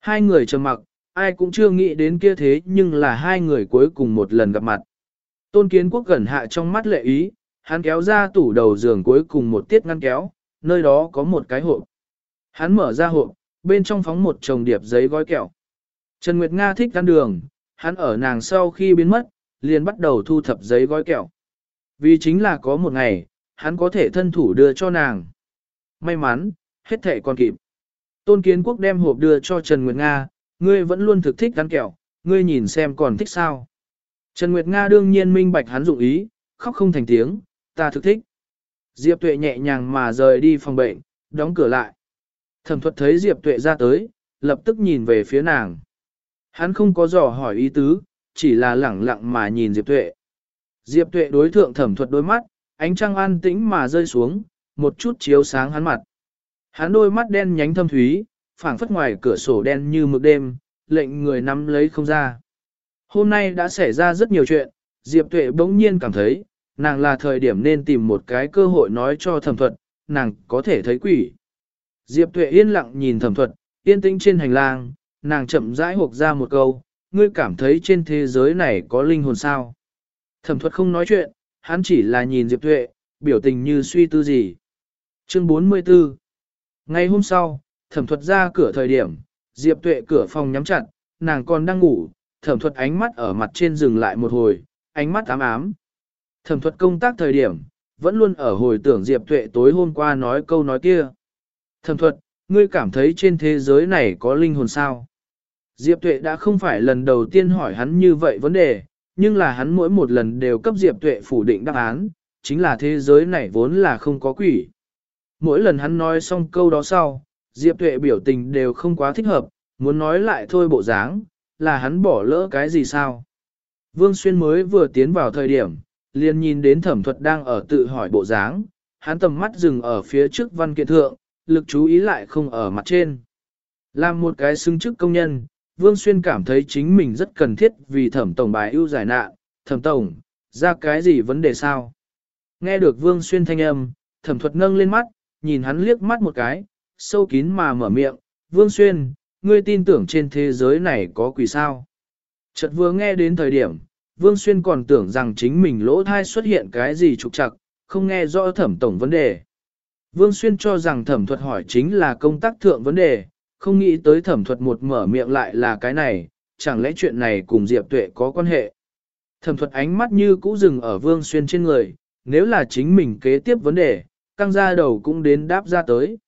Hai người trầm mặc, ai cũng chưa nghĩ đến kia thế nhưng là hai người cuối cùng một lần gặp mặt. Tôn Kiến Quốc gần hạ trong mắt lệ ý, hắn kéo ra tủ đầu giường cuối cùng một tiết ngăn kéo, nơi đó có một cái hộp. Hắn mở ra hộp, bên trong phóng một chồng điệp giấy gói kẹo. Trần Nguyệt Nga thích ăn đường, hắn ở nàng sau khi biến mất, liền bắt đầu thu thập giấy gói kẹo. Vì chính là có một ngày, hắn có thể thân thủ đưa cho nàng. May mắn, hết thể còn kịp. Tôn Kiến Quốc đem hộp đưa cho Trần Nguyệt Nga, ngươi vẫn luôn thực thích ăn kẹo, ngươi nhìn xem còn thích sao. Trần Nguyệt Nga đương nhiên minh bạch hắn dụng ý, khóc không thành tiếng, ta thực thích. Diệp Tuệ nhẹ nhàng mà rời đi phòng bệnh, đóng cửa lại. Thẩm thuật thấy Diệp Tuệ ra tới, lập tức nhìn về phía nàng. Hắn không có dò hỏi ý tứ, chỉ là lẳng lặng mà nhìn Diệp Tuệ. Diệp Tuệ đối thượng thẩm thuật đôi mắt, ánh trăng an tĩnh mà rơi xuống, một chút chiếu sáng hắn mặt. Hắn đôi mắt đen nhánh thâm thúy, phảng phất ngoài cửa sổ đen như mực đêm, lệnh người nắm lấy không ra. Hôm nay đã xảy ra rất nhiều chuyện, Diệp Tuệ bỗng nhiên cảm thấy, nàng là thời điểm nên tìm một cái cơ hội nói cho thẩm thuật, nàng có thể thấy quỷ. Diệp Tuệ yên lặng nhìn thẩm thuật, yên tĩnh trên hành lang, nàng chậm rãi hộp ra một câu, ngươi cảm thấy trên thế giới này có linh hồn sao? Thẩm thuật không nói chuyện, hắn chỉ là nhìn Diệp Tuệ, biểu tình như suy tư gì. Chương 44 Ngày hôm sau, thẩm thuật ra cửa thời điểm, Diệp Tuệ cửa phòng nhắm chặt, nàng còn đang ngủ, thẩm thuật ánh mắt ở mặt trên dừng lại một hồi, ánh mắt ám ám. Thẩm thuật công tác thời điểm, vẫn luôn ở hồi tưởng Diệp Tuệ tối hôm qua nói câu nói kia. Thẩm thuật, ngươi cảm thấy trên thế giới này có linh hồn sao? Diệp Tuệ đã không phải lần đầu tiên hỏi hắn như vậy vấn đề, nhưng là hắn mỗi một lần đều cấp Diệp Tuệ phủ định đáp án, chính là thế giới này vốn là không có quỷ. Mỗi lần hắn nói xong câu đó sau, Diệp Tuệ biểu tình đều không quá thích hợp, muốn nói lại thôi bộ dáng, là hắn bỏ lỡ cái gì sao? Vương Xuyên mới vừa tiến vào thời điểm, liền nhìn đến thẩm thuật đang ở tự hỏi bộ dáng, hắn tầm mắt dừng ở phía trước văn kiện thượng, lực chú ý lại không ở mặt trên. Làm một cái xứng chức công nhân, Vương Xuyên cảm thấy chính mình rất cần thiết vì thẩm tổng bài ưu giải nạn, thẩm tổng, ra cái gì vấn đề sao? Nghe được Vương Xuyên thanh âm, thẩm thuật nâng lên mắt, nhìn hắn liếc mắt một cái, sâu kín mà mở miệng, Vương Xuyên, ngươi tin tưởng trên thế giới này có quỷ sao? Chợt vừa nghe đến thời điểm, Vương Xuyên còn tưởng rằng chính mình lỗ thai xuất hiện cái gì trục trặc, không nghe rõ thẩm tổng vấn đề. Vương Xuyên cho rằng thẩm thuật hỏi chính là công tác thượng vấn đề, không nghĩ tới thẩm thuật một mở miệng lại là cái này, chẳng lẽ chuyện này cùng Diệp Tuệ có quan hệ. Thẩm thuật ánh mắt như cũ dừng ở Vương Xuyên trên người, nếu là chính mình kế tiếp vấn đề, căng ra đầu cũng đến đáp ra tới.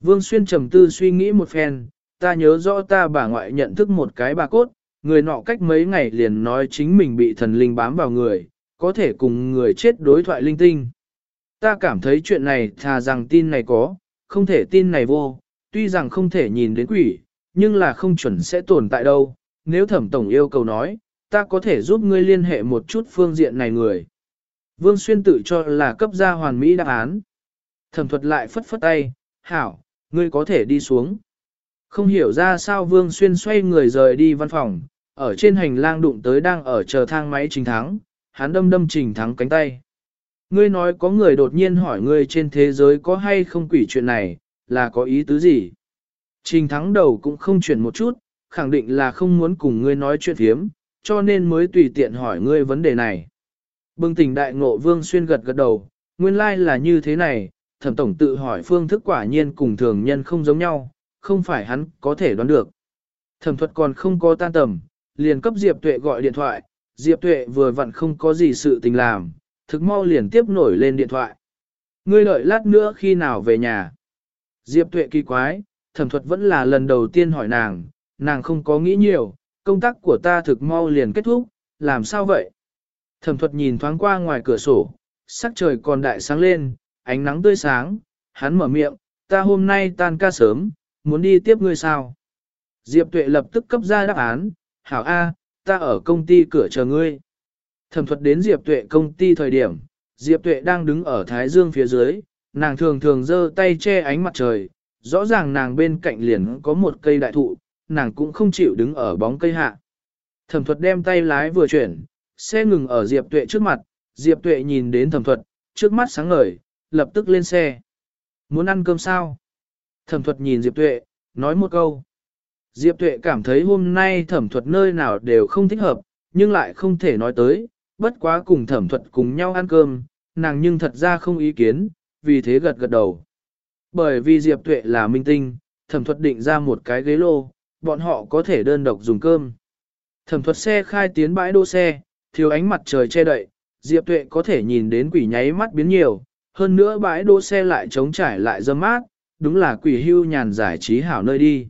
Vương Xuyên trầm tư suy nghĩ một phen, ta nhớ rõ ta bà ngoại nhận thức một cái bà cốt, người nọ cách mấy ngày liền nói chính mình bị thần linh bám vào người, có thể cùng người chết đối thoại linh tinh. Ta cảm thấy chuyện này thà rằng tin này có, không thể tin này vô, tuy rằng không thể nhìn đến quỷ, nhưng là không chuẩn sẽ tồn tại đâu. Nếu thẩm tổng yêu cầu nói, ta có thể giúp ngươi liên hệ một chút phương diện này người. Vương Xuyên tự cho là cấp ra hoàn mỹ đáp án. Thẩm thuật lại phất phất tay, hảo, ngươi có thể đi xuống. Không hiểu ra sao Vương Xuyên xoay người rời đi văn phòng, ở trên hành lang đụng tới đang ở chờ thang máy trình thắng, hắn đâm đâm trình thắng cánh tay. Ngươi nói có người đột nhiên hỏi ngươi trên thế giới có hay không quỷ chuyện này, là có ý tứ gì? Trình thắng đầu cũng không chuyển một chút, khẳng định là không muốn cùng ngươi nói chuyện thiếm, cho nên mới tùy tiện hỏi ngươi vấn đề này. Bừng tỉnh đại ngộ vương xuyên gật gật đầu, nguyên lai like là như thế này, thẩm tổng tự hỏi phương thức quả nhiên cùng thường nhân không giống nhau, không phải hắn có thể đoán được. Thẩm thuật còn không có tan tầm, liền cấp Diệp Tuệ gọi điện thoại, Diệp Tuệ vừa vặn không có gì sự tình làm, thực mau liền tiếp nổi lên điện thoại. Ngươi đợi lát nữa khi nào về nhà? Diệp Tuệ kỳ quái, thẩm thuật vẫn là lần đầu tiên hỏi nàng, nàng không có nghĩ nhiều, công tác của ta thực mau liền kết thúc, làm sao vậy? Thẩm thuật nhìn thoáng qua ngoài cửa sổ, sắc trời còn đại sáng lên, ánh nắng tươi sáng, hắn mở miệng, ta hôm nay tan ca sớm, muốn đi tiếp ngươi sao? Diệp Tuệ lập tức cấp ra đáp án, hảo A, ta ở công ty cửa chờ ngươi. Thẩm thuật đến Diệp Tuệ công ty thời điểm, Diệp Tuệ đang đứng ở Thái Dương phía dưới, nàng thường thường giơ tay che ánh mặt trời, rõ ràng nàng bên cạnh liền có một cây đại thụ, nàng cũng không chịu đứng ở bóng cây hạ. Thẩm thuật đem tay lái vừa chuyển, xe ngừng ở Diệp Tuệ trước mặt, Diệp Tuệ nhìn đến thẩm thuật, trước mắt sáng ngời, lập tức lên xe. Muốn ăn cơm sao? Thẩm thuật nhìn Diệp Tuệ, nói một câu. Diệp Tuệ cảm thấy hôm nay thẩm thuật nơi nào đều không thích hợp, nhưng lại không thể nói tới, bất quá cùng thẩm thuật cùng nhau ăn cơm, nàng nhưng thật ra không ý kiến, vì thế gật gật đầu. Bởi vì Diệp Tuệ là minh tinh, thẩm thuật định ra một cái ghế lô, bọn họ có thể đơn độc dùng cơm. Thẩm thuật xe khai tiến bãi đỗ xe, thiếu ánh mặt trời che đậy, Diệp Tuệ có thể nhìn đến quỷ nháy mắt biến nhiều, hơn nữa bãi đỗ xe lại trống trải lại dâm mát, đúng là quỷ hưu nhàn giải trí hảo nơi đi.